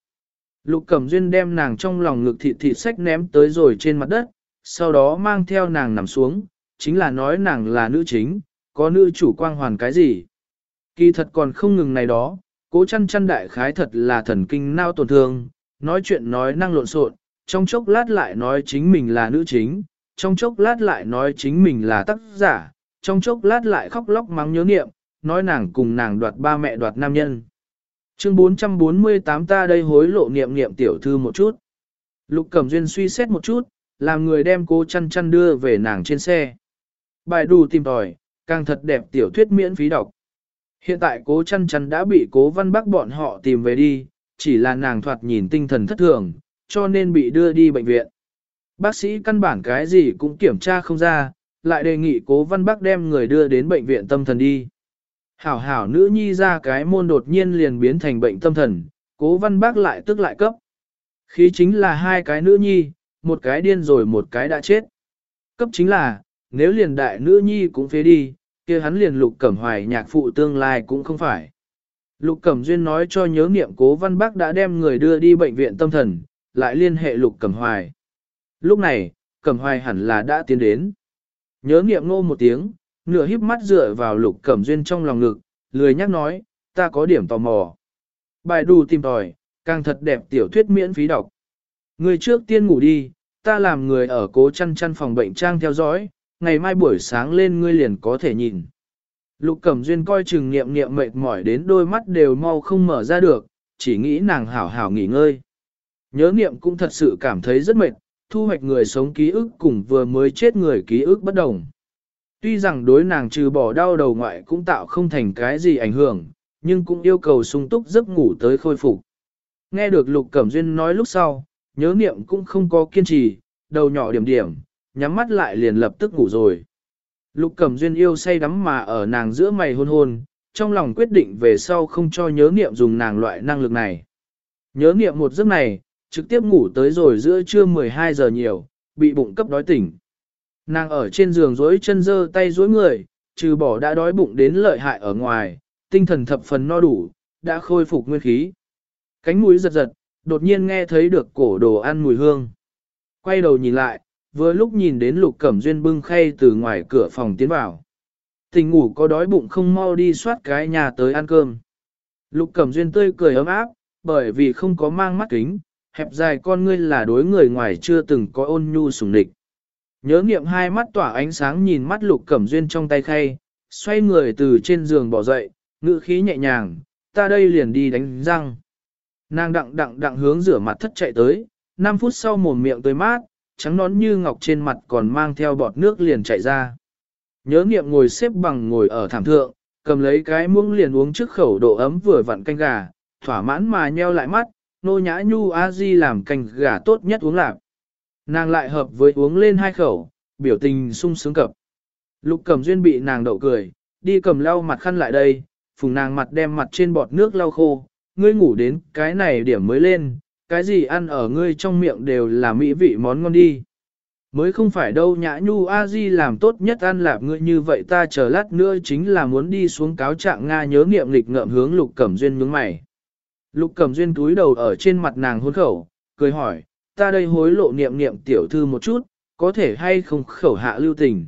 Lục Cẩm Duyên đem nàng trong lòng ngực thịt thịt sách ném tới rồi trên mặt đất, sau đó mang theo nàng nằm xuống, chính là nói nàng là nữ chính, có nữ chủ quang hoàn cái gì. Kỳ thật còn không ngừng này đó, cố chăn chăn đại khái thật là thần kinh nao tổn thương, nói chuyện nói năng lộn xộn, trong chốc lát lại nói chính mình là nữ chính, trong chốc lát lại nói chính mình là tác giả, trong chốc lát lại khóc lóc mắng nhớ niệm, nói nàng cùng nàng đoạt ba mẹ đoạt nam nhân. Chương 448 ta đây hối lộ niệm niệm tiểu thư một chút. Lục Cẩm Duyên suy xét một chút, làm người đem cô chăn chăn đưa về nàng trên xe. Bài đủ tìm tòi, càng thật đẹp tiểu thuyết miễn phí đọc. Hiện tại cố chăn chăn đã bị cố văn bác bọn họ tìm về đi, chỉ là nàng thoạt nhìn tinh thần thất thường, cho nên bị đưa đi bệnh viện. Bác sĩ căn bản cái gì cũng kiểm tra không ra, lại đề nghị cố văn bác đem người đưa đến bệnh viện tâm thần đi. Hảo hảo nữ nhi ra cái môn đột nhiên liền biến thành bệnh tâm thần, cố văn bác lại tức lại cấp. Khí chính là hai cái nữ nhi, một cái điên rồi một cái đã chết. Cấp chính là, nếu liền đại nữ nhi cũng phế đi, kia hắn liền lục cẩm hoài nhạc phụ tương lai cũng không phải. Lục Cẩm Duyên nói cho nhớ niệm cố văn bác đã đem người đưa đi bệnh viện tâm thần, lại liên hệ Lục Cẩm Hoài. Lúc này, Cẩm Hoài hẳn là đã tiến đến. Nhớ niệm ngô một tiếng, nửa híp mắt dựa vào lục cẩm duyên trong lòng ngực, lười nhắc nói, ta có điểm tò mò. Bài đù tìm tòi, càng thật đẹp tiểu thuyết miễn phí đọc. Người trước tiên ngủ đi, ta làm người ở cố chăn chăn phòng bệnh trang theo dõi, ngày mai buổi sáng lên ngươi liền có thể nhìn. Lục Cẩm Duyên coi chừng niệm niệm mệt mỏi đến đôi mắt đều mau không mở ra được, chỉ nghĩ nàng hảo hảo nghỉ ngơi. Nhớ niệm cũng thật sự cảm thấy rất mệt, thu hoạch người sống ký ức cùng vừa mới chết người ký ức bất đồng. Tuy rằng đối nàng trừ bỏ đau đầu ngoại cũng tạo không thành cái gì ảnh hưởng, nhưng cũng yêu cầu sung túc giấc ngủ tới khôi phục. Nghe được Lục Cẩm Duyên nói lúc sau, nhớ niệm cũng không có kiên trì, đầu nhỏ điểm điểm, nhắm mắt lại liền lập tức ngủ rồi. Lục Cẩm Duyên yêu say đắm mà ở nàng giữa mày hôn hôn, trong lòng quyết định về sau không cho nhớ niệm dùng nàng loại năng lực này. Nhớ niệm một giấc này, trực tiếp ngủ tới rồi giữa trưa 12 giờ nhiều, bị bụng cấp đói tỉnh. Nàng ở trên giường dối chân dơ tay dối người, trừ bỏ đã đói bụng đến lợi hại ở ngoài, tinh thần thập phần no đủ, đã khôi phục nguyên khí. Cánh mũi giật giật, đột nhiên nghe thấy được cổ đồ ăn mùi hương. Quay đầu nhìn lại, vừa lúc nhìn đến lục cẩm duyên bưng khay từ ngoài cửa phòng tiến vào. Tình ngủ có đói bụng không mau đi soát cái nhà tới ăn cơm. Lục cẩm duyên tươi cười ấm áp, bởi vì không có mang mắt kính, hẹp dài con ngươi là đối người ngoài chưa từng có ôn nhu sùng địch. Nhớ nghiệm hai mắt tỏa ánh sáng nhìn mắt lục cẩm duyên trong tay khay, xoay người từ trên giường bỏ dậy, ngữ khí nhẹ nhàng, ta đây liền đi đánh răng. Nàng đặng đặng đặng hướng rửa mặt thất chạy tới, 5 phút sau mồm miệng tươi mát, trắng nón như ngọc trên mặt còn mang theo bọt nước liền chạy ra. Nhớ nghiệm ngồi xếp bằng ngồi ở thảm thượng, cầm lấy cái muỗng liền uống trước khẩu độ ấm vừa vặn canh gà, thỏa mãn mà nheo lại mắt, nô nhã nhu a di làm canh gà tốt nhất uống lạc. Nàng lại hợp với uống lên hai khẩu, biểu tình sung sướng cập. Lục cầm duyên bị nàng đậu cười, đi cầm lau mặt khăn lại đây, phùng nàng mặt đem mặt trên bọt nước lau khô, ngươi ngủ đến cái này điểm mới lên, cái gì ăn ở ngươi trong miệng đều là mỹ vị món ngon đi. Mới không phải đâu nhã nhu a di làm tốt nhất ăn lạp ngươi như vậy ta chờ lát nữa chính là muốn đi xuống cáo trạng Nga nhớ nghiệm lịch ngợm hướng lục cẩm duyên nhướng mày. Lục Cầm duyên túi đầu ở trên mặt nàng hôn khẩu, cười hỏi, ta đây hối lộ niệm niệm tiểu thư một chút, có thể hay không khẩu hạ lưu tình.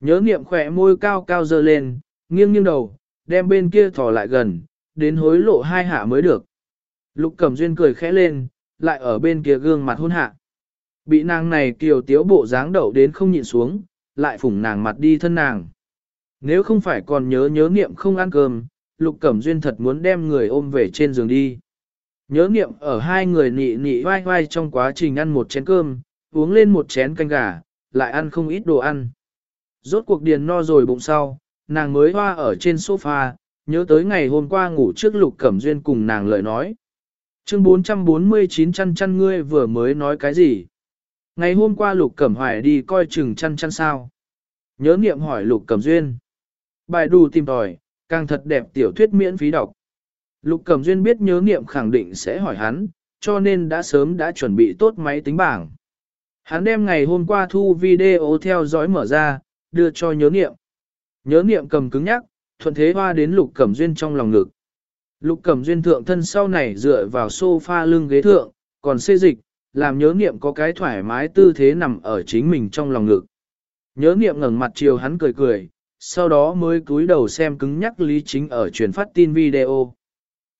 Nhớ niệm khỏe môi cao cao dơ lên, nghiêng nghiêng đầu, đem bên kia thò lại gần, đến hối lộ hai hạ mới được. Lục Cầm duyên cười khẽ lên, lại ở bên kia gương mặt hôn hạ. Bị nàng này kiều tiếu bộ dáng đậu đến không nhịn xuống, lại phủng nàng mặt đi thân nàng. Nếu không phải còn nhớ nhớ niệm không ăn cơm, lục cẩm duyên thật muốn đem người ôm về trên giường đi. Nhớ niệm ở hai người nị nị vai vai trong quá trình ăn một chén cơm, uống lên một chén canh gà, lại ăn không ít đồ ăn. Rốt cuộc điền no rồi bụng sau, nàng mới hoa ở trên sofa, nhớ tới ngày hôm qua ngủ trước lục cẩm duyên cùng nàng lời nói. Chương 449 chăn chăn ngươi vừa mới nói cái gì? Ngày hôm qua lục cẩm hoài đi coi chừng chăn chăn sao? Nhớ niệm hỏi lục cẩm duyên. Bài đù tìm tòi, càng thật đẹp tiểu thuyết miễn phí đọc. Lục Cẩm Duyên biết nhớ nghiệm khẳng định sẽ hỏi hắn, cho nên đã sớm đã chuẩn bị tốt máy tính bảng. Hắn đem ngày hôm qua thu video theo dõi mở ra, đưa cho nhớ nghiệm. Nhớ nghiệm cầm cứng nhắc, thuận thế hoa đến Lục Cẩm Duyên trong lòng ngực. Lục Cẩm Duyên thượng thân sau này dựa vào sofa lưng ghế thượng, còn xê dịch, làm nhớ nghiệm có cái thoải mái tư thế nằm ở chính mình trong lòng ngực. Nhớ nghiệm ngẩng mặt chiều hắn cười cười, sau đó mới cúi đầu xem cứng nhắc lý chính ở truyền phát tin video.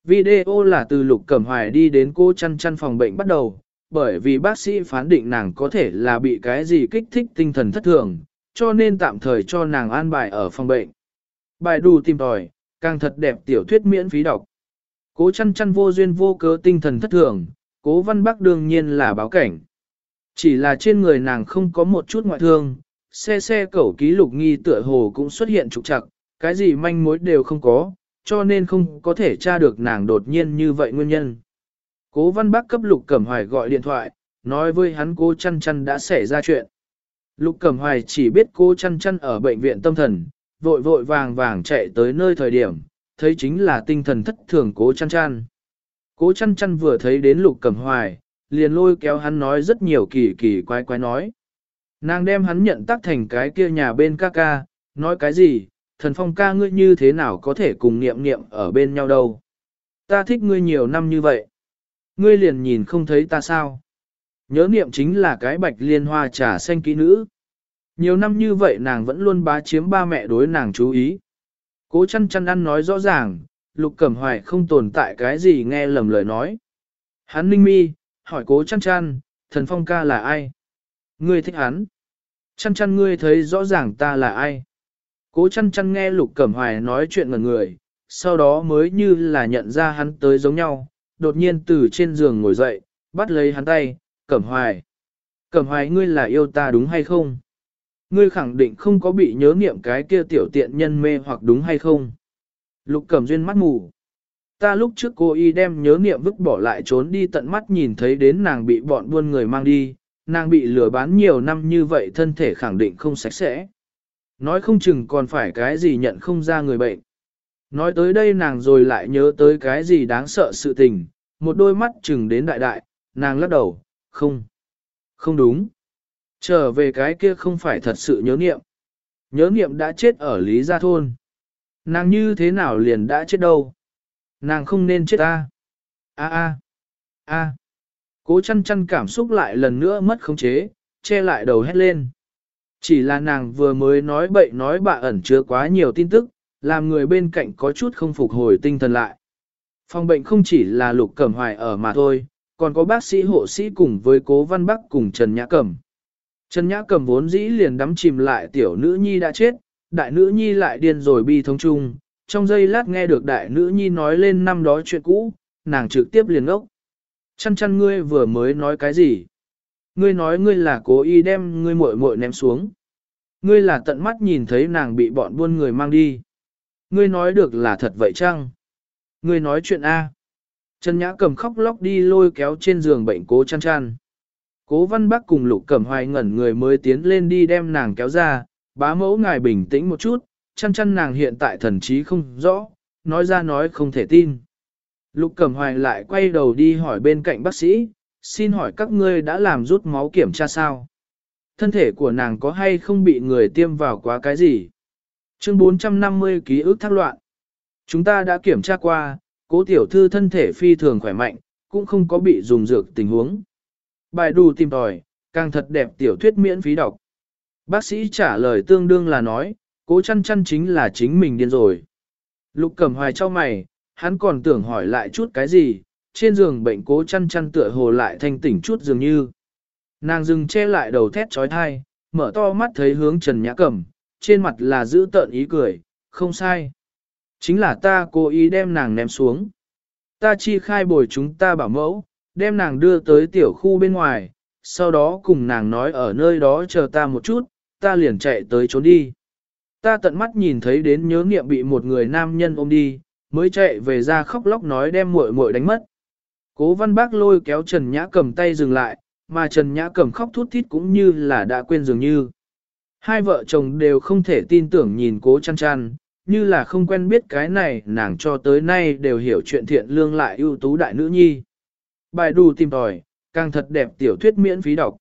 Video là từ Lục Cẩm Hoài đi đến cô chăn chăn phòng bệnh bắt đầu, bởi vì bác sĩ phán định nàng có thể là bị cái gì kích thích tinh thần thất thường, cho nên tạm thời cho nàng an bài ở phòng bệnh. Bài đủ tìm tòi, càng thật đẹp tiểu thuyết miễn phí đọc. Cố chăn chăn vô duyên vô cớ tinh thần thất thường, cố văn bắc đương nhiên là báo cảnh. Chỉ là trên người nàng không có một chút ngoại thương, xe xe cẩu ký lục nghi tựa hồ cũng xuất hiện trục trặc, cái gì manh mối đều không có, cho nên không có thể tra được nàng đột nhiên như vậy nguyên nhân. Cố văn bác cấp lục cẩm hoài gọi điện thoại, nói với hắn cô chăn chăn đã xảy ra chuyện. Lục cẩm hoài chỉ biết cô chăn chăn ở bệnh viện tâm thần, vội vội vàng vàng chạy tới nơi thời điểm, thấy chính là tinh thần thất thường cố chăn chăn. Cố chăn chăn vừa thấy đến lục cẩm hoài, liền lôi kéo hắn nói rất nhiều kỳ kỳ quái quái nói. Nàng đem hắn nhận tác thành cái kia nhà bên ca ca, nói cái gì, thần phong ca ngươi như thế nào có thể cùng niệm niệm ở bên nhau đâu. Ta thích ngươi nhiều năm như vậy. Ngươi liền nhìn không thấy ta sao. Nhớ niệm chính là cái bạch liên hoa trà xanh kỹ nữ. Nhiều năm như vậy nàng vẫn luôn bá chiếm ba mẹ đối nàng chú ý. Cố chăn chăn ăn nói rõ ràng, lục cẩm hoài không tồn tại cái gì nghe lầm lời nói. Hắn ninh mi, hỏi cố chăn chăn, thần phong ca là ai? Ngươi thích hắn. Chăn chăn ngươi thấy rõ ràng ta là ai? Cố chăn chăn nghe lục cẩm hoài nói chuyện ngần người, sau đó mới như là nhận ra hắn tới giống nhau, đột nhiên từ trên giường ngồi dậy, bắt lấy hắn tay, cẩm hoài. Cẩm hoài ngươi là yêu ta đúng hay không? Ngươi khẳng định không có bị nhớ niệm cái kia tiểu tiện nhân mê hoặc đúng hay không? Lục cẩm duyên mắt mù. Ta lúc trước cô y đem nhớ niệm vứt bỏ lại trốn đi tận mắt nhìn thấy đến nàng bị bọn buôn người mang đi, nàng bị lừa bán nhiều năm như vậy thân thể khẳng định không sạch sẽ. Nói không chừng còn phải cái gì nhận không ra người bệnh. Nói tới đây nàng rồi lại nhớ tới cái gì đáng sợ sự tình, một đôi mắt chừng đến đại đại, nàng lắc đầu, không, không đúng. Trở về cái kia không phải thật sự nhớ niệm. Nhớ niệm đã chết ở Lý Gia Thôn. Nàng như thế nào liền đã chết đâu? Nàng không nên chết ta. A a a. Cố chăn chăn cảm xúc lại lần nữa mất khống chế, che lại đầu hét lên. Chỉ là nàng vừa mới nói bậy nói bạ ẩn chứa quá nhiều tin tức, làm người bên cạnh có chút không phục hồi tinh thần lại. Phòng bệnh không chỉ là lục cẩm hoài ở mà thôi, còn có bác sĩ hộ sĩ cùng với cố văn bắc cùng Trần Nhã Cẩm. Trần Nhã Cẩm vốn dĩ liền đắm chìm lại tiểu nữ nhi đã chết, đại nữ nhi lại điên rồi bi thống chung, trong giây lát nghe được đại nữ nhi nói lên năm đó chuyện cũ, nàng trực tiếp liền ốc. Chăn chăn ngươi vừa mới nói cái gì? Ngươi nói ngươi là cố ý đem ngươi muội muội ném xuống. Ngươi là tận mắt nhìn thấy nàng bị bọn buôn người mang đi. Ngươi nói được là thật vậy chăng? Ngươi nói chuyện A. Trần Nhã cầm khóc lóc đi lôi kéo trên giường bệnh cố chăn chăn. Cố văn bác cùng lục cẩm hoài ngẩn người mới tiến lên đi đem nàng kéo ra, bá mẫu ngài bình tĩnh một chút, chăn chăn nàng hiện tại thần trí không rõ, nói ra nói không thể tin. Lục cẩm hoài lại quay đầu đi hỏi bên cạnh bác sĩ, xin hỏi các ngươi đã làm rút máu kiểm tra sao? Thân thể của nàng có hay không bị người tiêm vào quá cái gì? Chương 450 ký ức thác loạn. Chúng ta đã kiểm tra qua, cố tiểu thư thân thể phi thường khỏe mạnh, cũng không có bị dùng dược tình huống. Bài đù tìm tòi, càng thật đẹp tiểu thuyết miễn phí đọc. Bác sĩ trả lời tương đương là nói, cố chăn chăn chính là chính mình điên rồi. Lục cầm hoài cho mày, hắn còn tưởng hỏi lại chút cái gì, trên giường bệnh cố chăn chăn tựa hồ lại thanh tỉnh chút dường như. Nàng dừng che lại đầu thét trói thai, mở to mắt thấy hướng Trần Nhã Cẩm, trên mặt là giữ tợn ý cười, không sai. Chính là ta cố ý đem nàng ném xuống. Ta chi khai bồi chúng ta bảo mẫu, đem nàng đưa tới tiểu khu bên ngoài, sau đó cùng nàng nói ở nơi đó chờ ta một chút, ta liền chạy tới trốn đi. Ta tận mắt nhìn thấy đến nhớ nghiệm bị một người nam nhân ôm đi, mới chạy về ra khóc lóc nói đem muội muội đánh mất. Cố văn bác lôi kéo Trần Nhã cầm tay dừng lại, mà Trần Nhã cầm khóc thút thít cũng như là đã quên dường như. Hai vợ chồng đều không thể tin tưởng nhìn cố chăn chăn, như là không quen biết cái này nàng cho tới nay đều hiểu chuyện thiện lương lại ưu tú đại nữ nhi. Bài đù tìm tòi, càng thật đẹp tiểu thuyết miễn phí đọc.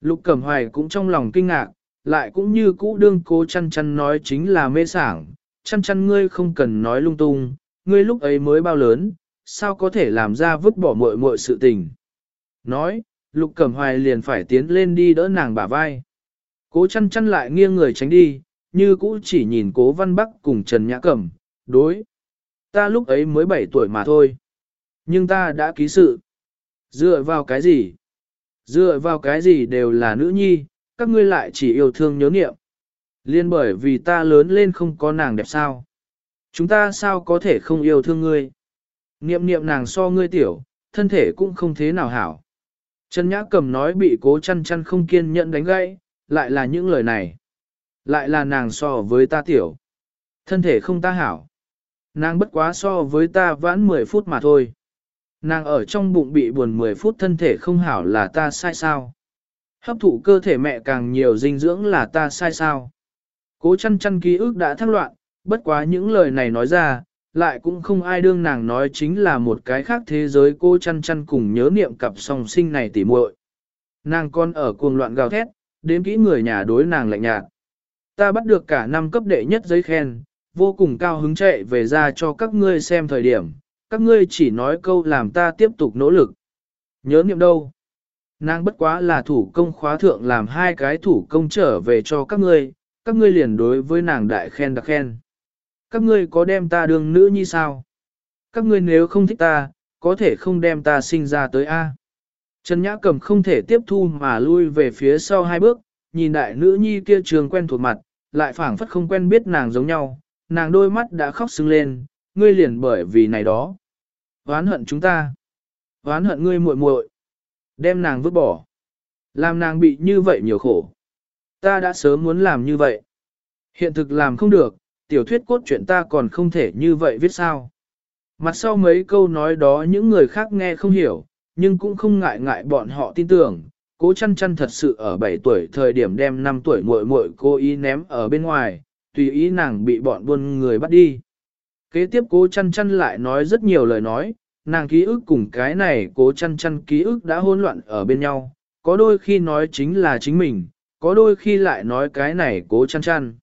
Lục Cẩm Hoài cũng trong lòng kinh ngạc, lại cũng như cũ đương cố chăn chăn nói chính là mê sảng, chăn chăn ngươi không cần nói lung tung, ngươi lúc ấy mới bao lớn, sao có thể làm ra vứt bỏ muội muội sự tình. Nói, Lục Cẩm Hoài liền phải tiến lên đi đỡ nàng bả vai. Cố chăn chăn lại nghiêng người tránh đi, như cũ chỉ nhìn cố văn bắc cùng Trần Nhã Cẩm, đối. Ta lúc ấy mới 7 tuổi mà thôi. Nhưng ta đã ký sự. Dựa vào cái gì? Dựa vào cái gì đều là nữ nhi, các ngươi lại chỉ yêu thương nhớ niệm. Liên bởi vì ta lớn lên không có nàng đẹp sao. Chúng ta sao có thể không yêu thương ngươi? Niệm niệm nàng so ngươi tiểu, thân thể cũng không thế nào hảo. Trần Nhã Cầm nói bị cố chăn chăn không kiên nhẫn đánh gãy, lại là những lời này. Lại là nàng so với ta tiểu. Thân thể không ta hảo. Nàng bất quá so với ta vãn 10 phút mà thôi. Nàng ở trong bụng bị buồn 10 phút thân thể không hảo là ta sai sao. Hấp thụ cơ thể mẹ càng nhiều dinh dưỡng là ta sai sao. Cố chăn chăn ký ức đã thắc loạn, bất quá những lời này nói ra, lại cũng không ai đương nàng nói chính là một cái khác thế giới cô chăn chăn cùng nhớ niệm cặp song sinh này tỉ muội. Nàng con ở cuồng loạn gào thét, đến kỹ người nhà đối nàng lạnh nhạt. Ta bắt được cả năm cấp đệ nhất giấy khen, vô cùng cao hứng chạy về ra cho các ngươi xem thời điểm, các ngươi chỉ nói câu làm ta tiếp tục nỗ lực. Nhớ niệm đâu? Nàng bất quá là thủ công khóa thượng làm hai cái thủ công trở về cho các ngươi, các ngươi liền đối với nàng đại khen đặc khen. Các ngươi có đem ta đương nữ như sao? Các ngươi nếu không thích ta, có thể không đem ta sinh ra tới A. Trần Nhã Cầm không thể tiếp thu mà lui về phía sau hai bước, nhìn đại nữ nhi kia trường quen thuộc mặt, lại phảng phất không quen biết nàng giống nhau, nàng đôi mắt đã khóc sưng lên, ngươi liền bởi vì này đó. oán hận chúng ta. oán hận ngươi muội muội. đem nàng vứt bỏ. Làm nàng bị như vậy nhiều khổ. Ta đã sớm muốn làm như vậy. Hiện thực làm không được, tiểu thuyết cốt truyện ta còn không thể như vậy viết sao. Mặt sau mấy câu nói đó những người khác nghe không hiểu, nhưng cũng không ngại ngại bọn họ tin tưởng. Cố chăn chăn thật sự ở 7 tuổi thời điểm đem 5 tuổi muội muội cô ý ném ở bên ngoài, tùy ý nàng bị bọn buôn người bắt đi. Kế tiếp cố chăn chăn lại nói rất nhiều lời nói, nàng ký ức cùng cái này cố chăn chăn ký ức đã hỗn loạn ở bên nhau, có đôi khi nói chính là chính mình, có đôi khi lại nói cái này cố chăn chăn.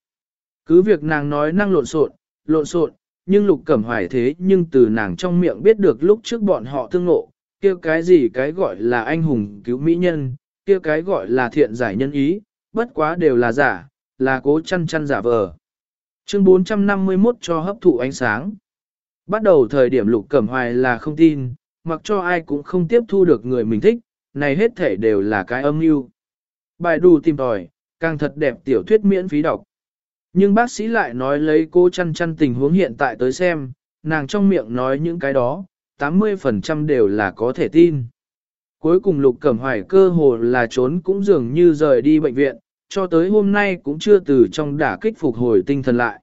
Cứ việc nàng nói năng lộn xộn, lộn xộn, nhưng lục cẩm hoài thế nhưng từ nàng trong miệng biết được lúc trước bọn họ thương ngộ, kia cái gì cái gọi là anh hùng cứu mỹ nhân, kia cái gọi là thiện giải nhân ý, bất quá đều là giả, là cố chăn chăn giả vờ. Chương 451 cho hấp thụ ánh sáng. Bắt đầu thời điểm lục cẩm hoài là không tin, mặc cho ai cũng không tiếp thu được người mình thích, này hết thể đều là cái âm mưu. Bài đủ tìm tòi, càng thật đẹp tiểu thuyết miễn phí đọc. Nhưng bác sĩ lại nói lấy cô chăn chăn tình huống hiện tại tới xem, nàng trong miệng nói những cái đó, 80% đều là có thể tin. Cuối cùng lục cẩm hoài cơ hồ là trốn cũng dường như rời đi bệnh viện, cho tới hôm nay cũng chưa từ trong đả kích phục hồi tinh thần lại.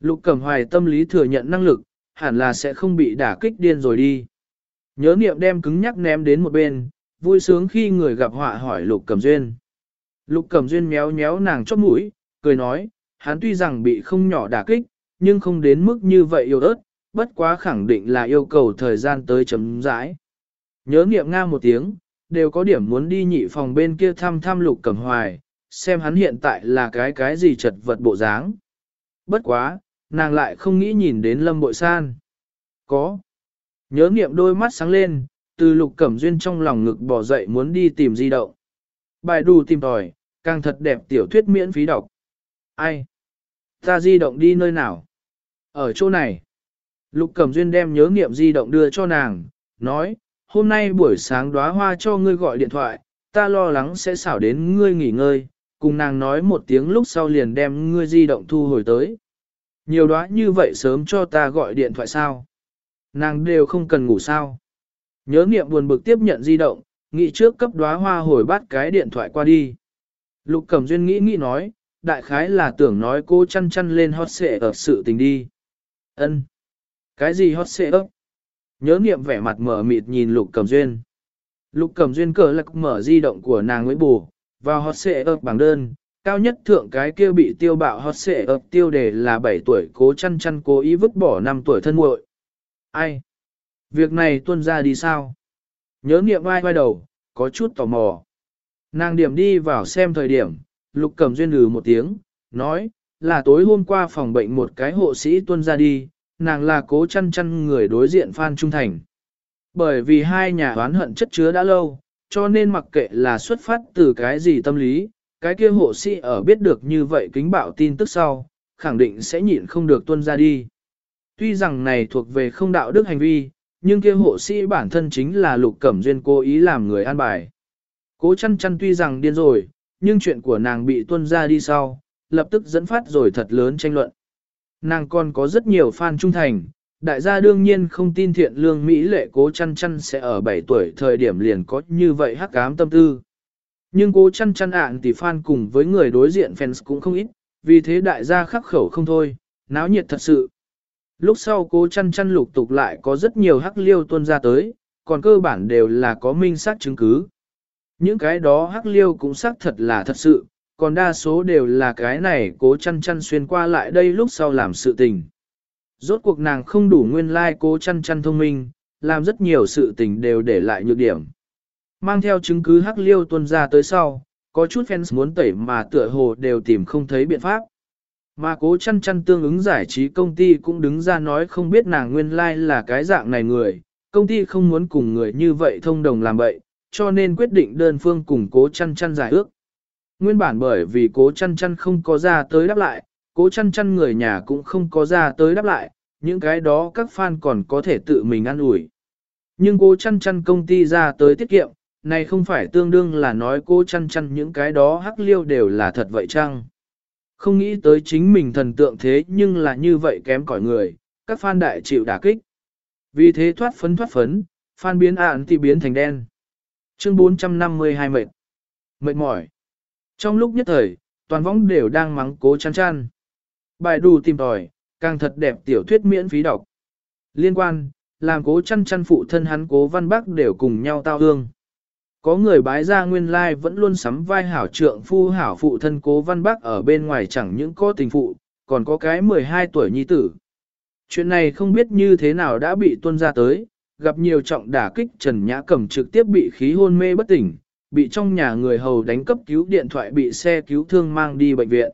Lục cẩm hoài tâm lý thừa nhận năng lực, hẳn là sẽ không bị đả kích điên rồi đi. Nhớ niệm đem cứng nhắc ném đến một bên, vui sướng khi người gặp họa hỏi lục cẩm duyên. Lục cẩm duyên méo méo nàng chóp mũi, cười nói, hắn tuy rằng bị không nhỏ đả kích, nhưng không đến mức như vậy yêu ớt, bất quá khẳng định là yêu cầu thời gian tới chấm rãi. Nhớ nghiệm nga một tiếng, đều có điểm muốn đi nhị phòng bên kia thăm thăm lục cẩm hoài, xem hắn hiện tại là cái cái gì chật vật bộ dáng. Bất quá, nàng lại không nghĩ nhìn đến lâm bội san. Có. Nhớ nghiệm đôi mắt sáng lên, từ lục cẩm duyên trong lòng ngực bỏ dậy muốn đi tìm di động. Bài đù tìm tòi, càng thật đẹp tiểu thuyết miễn phí đọc. Ai? Ta di động đi nơi nào? Ở chỗ này. Lục Cẩm Duyên đem nhớ nghiệm di động đưa cho nàng, nói, hôm nay buổi sáng đóa hoa cho ngươi gọi điện thoại, ta lo lắng sẽ xảo đến ngươi nghỉ ngơi, cùng nàng nói một tiếng lúc sau liền đem ngươi di động thu hồi tới. Nhiều đóa như vậy sớm cho ta gọi điện thoại sao? Nàng đều không cần ngủ sao? Nhớ nghiệm buồn bực tiếp nhận di động, nghĩ trước cấp đóa hoa hồi bắt cái điện thoại qua đi. Lục Cẩm Duyên nghĩ nghĩ nói, đại khái là tưởng nói cô chăn chăn lên hot xệ ở sự tình đi. ân Cái gì hot xệ ấp? Nhớ niệm vẻ mặt mở mịt nhìn Lục Cẩm Duyên. Lục Cẩm Duyên cờ lạc mở di động của nàng với bù, vào hot xệ ấp bảng đơn. Cao nhất thượng cái kia bị tiêu bạo hot xệ ấp tiêu đề là 7 tuổi cố chăn chăn cố ý vứt bỏ 5 tuổi thân muội. Ai? Việc này tuân ra đi sao? Nhớ niệm vai vai đầu, có chút tò mò. Nàng điểm đi vào xem thời điểm, Lục Cẩm Duyên lừ một tiếng, nói, là tối hôm qua phòng bệnh một cái hộ sĩ tuân ra đi, nàng là cố chăn chăn người đối diện Phan Trung Thành. Bởi vì hai nhà oán hận chất chứa đã lâu, cho nên mặc kệ là xuất phát từ cái gì tâm lý, cái kia hộ sĩ ở biết được như vậy kính bạo tin tức sau, khẳng định sẽ nhịn không được tuân ra đi. Tuy rằng này thuộc về không đạo đức hành vi, nhưng kia hộ sĩ bản thân chính là lục cẩm duyên cố ý làm người an bài. Cố chăn chăn tuy rằng điên rồi, nhưng chuyện của nàng bị tuân ra đi sau, lập tức dẫn phát rồi thật lớn tranh luận. Nàng còn có rất nhiều fan trung thành, đại gia đương nhiên không tin thiện lương Mỹ lệ cố chăn chăn sẽ ở 7 tuổi thời điểm liền có như vậy hắc ám tâm tư. Nhưng cố chăn chăn ạn thì fan cùng với người đối diện fans cũng không ít, vì thế đại gia khắc khẩu không thôi, náo nhiệt thật sự. Lúc sau cố chăn chăn lục tục lại có rất nhiều hắc liêu tuân ra tới, còn cơ bản đều là có minh xác chứng cứ. Những cái đó hắc liêu cũng xác thật là thật sự, còn đa số đều là cái này cố chăn chăn xuyên qua lại đây lúc sau làm sự tình. Rốt cuộc nàng không đủ nguyên lai like cố chăn chăn thông minh, làm rất nhiều sự tình đều để lại nhược điểm. Mang theo chứng cứ hắc liêu tuân ra tới sau, có chút fans muốn tẩy mà tựa hồ đều tìm không thấy biện pháp. Mà cố chăn chăn tương ứng giải trí công ty cũng đứng ra nói không biết nàng nguyên lai like là cái dạng này người, công ty không muốn cùng người như vậy thông đồng làm vậy, cho nên quyết định đơn phương cùng cố chăn chăn giải ước. Nguyên bản bởi vì cố chăn chăn không có ra tới đáp lại, cố chăn chăn người nhà cũng không có ra tới đáp lại, những cái đó các fan còn có thể tự mình ăn ủi. Nhưng cố chăn chăn công ty ra tới tiết kiệm, này không phải tương đương là nói cố chăn chăn những cái đó hắc liêu đều là thật vậy chăng? Không nghĩ tới chính mình thần tượng thế nhưng là như vậy kém cỏi người, các fan đại chịu đả kích. Vì thế thoát phấn thoát phấn, fan biến ạn thì biến thành đen. Chương 452 mệt. Mệt mỏi. Trong lúc nhất thời, toàn võng đều đang mắng cố chăn chăn. Bài đủ tìm tòi, càng thật đẹp tiểu thuyết miễn phí đọc. Liên quan, làm cố chăn chăn phụ thân hắn cố văn bác đều cùng nhau tao hương. Có người bái ra nguyên lai vẫn luôn sắm vai hảo trượng phu hảo phụ thân cố văn bác ở bên ngoài chẳng những có tình phụ, còn có cái 12 tuổi nhi tử. Chuyện này không biết như thế nào đã bị tuân ra tới, gặp nhiều trọng đả kích Trần Nhã Cẩm trực tiếp bị khí hôn mê bất tỉnh, bị trong nhà người hầu đánh cấp cứu điện thoại bị xe cứu thương mang đi bệnh viện.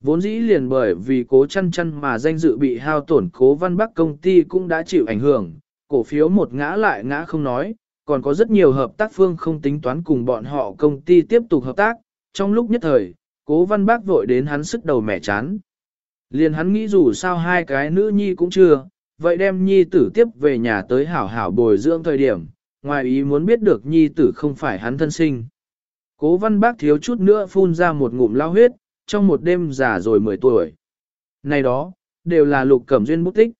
Vốn dĩ liền bởi vì cố chăn chăn mà danh dự bị hao tổn cố văn bắc công ty cũng đã chịu ảnh hưởng, cổ phiếu một ngã lại ngã không nói, còn có rất nhiều hợp tác phương không tính toán cùng bọn họ công ty tiếp tục hợp tác, trong lúc nhất thời, cố văn bác vội đến hắn sức đầu mẻ chán. Liền hắn nghĩ dù sao hai cái nữ nhi cũng chưa, vậy đem nhi tử tiếp về nhà tới hảo hảo bồi dưỡng thời điểm, ngoài ý muốn biết được nhi tử không phải hắn thân sinh. Cố văn bác thiếu chút nữa phun ra một ngụm lao huyết, trong một đêm già rồi 10 tuổi. Này đó, đều là lục cẩm duyên bút tích.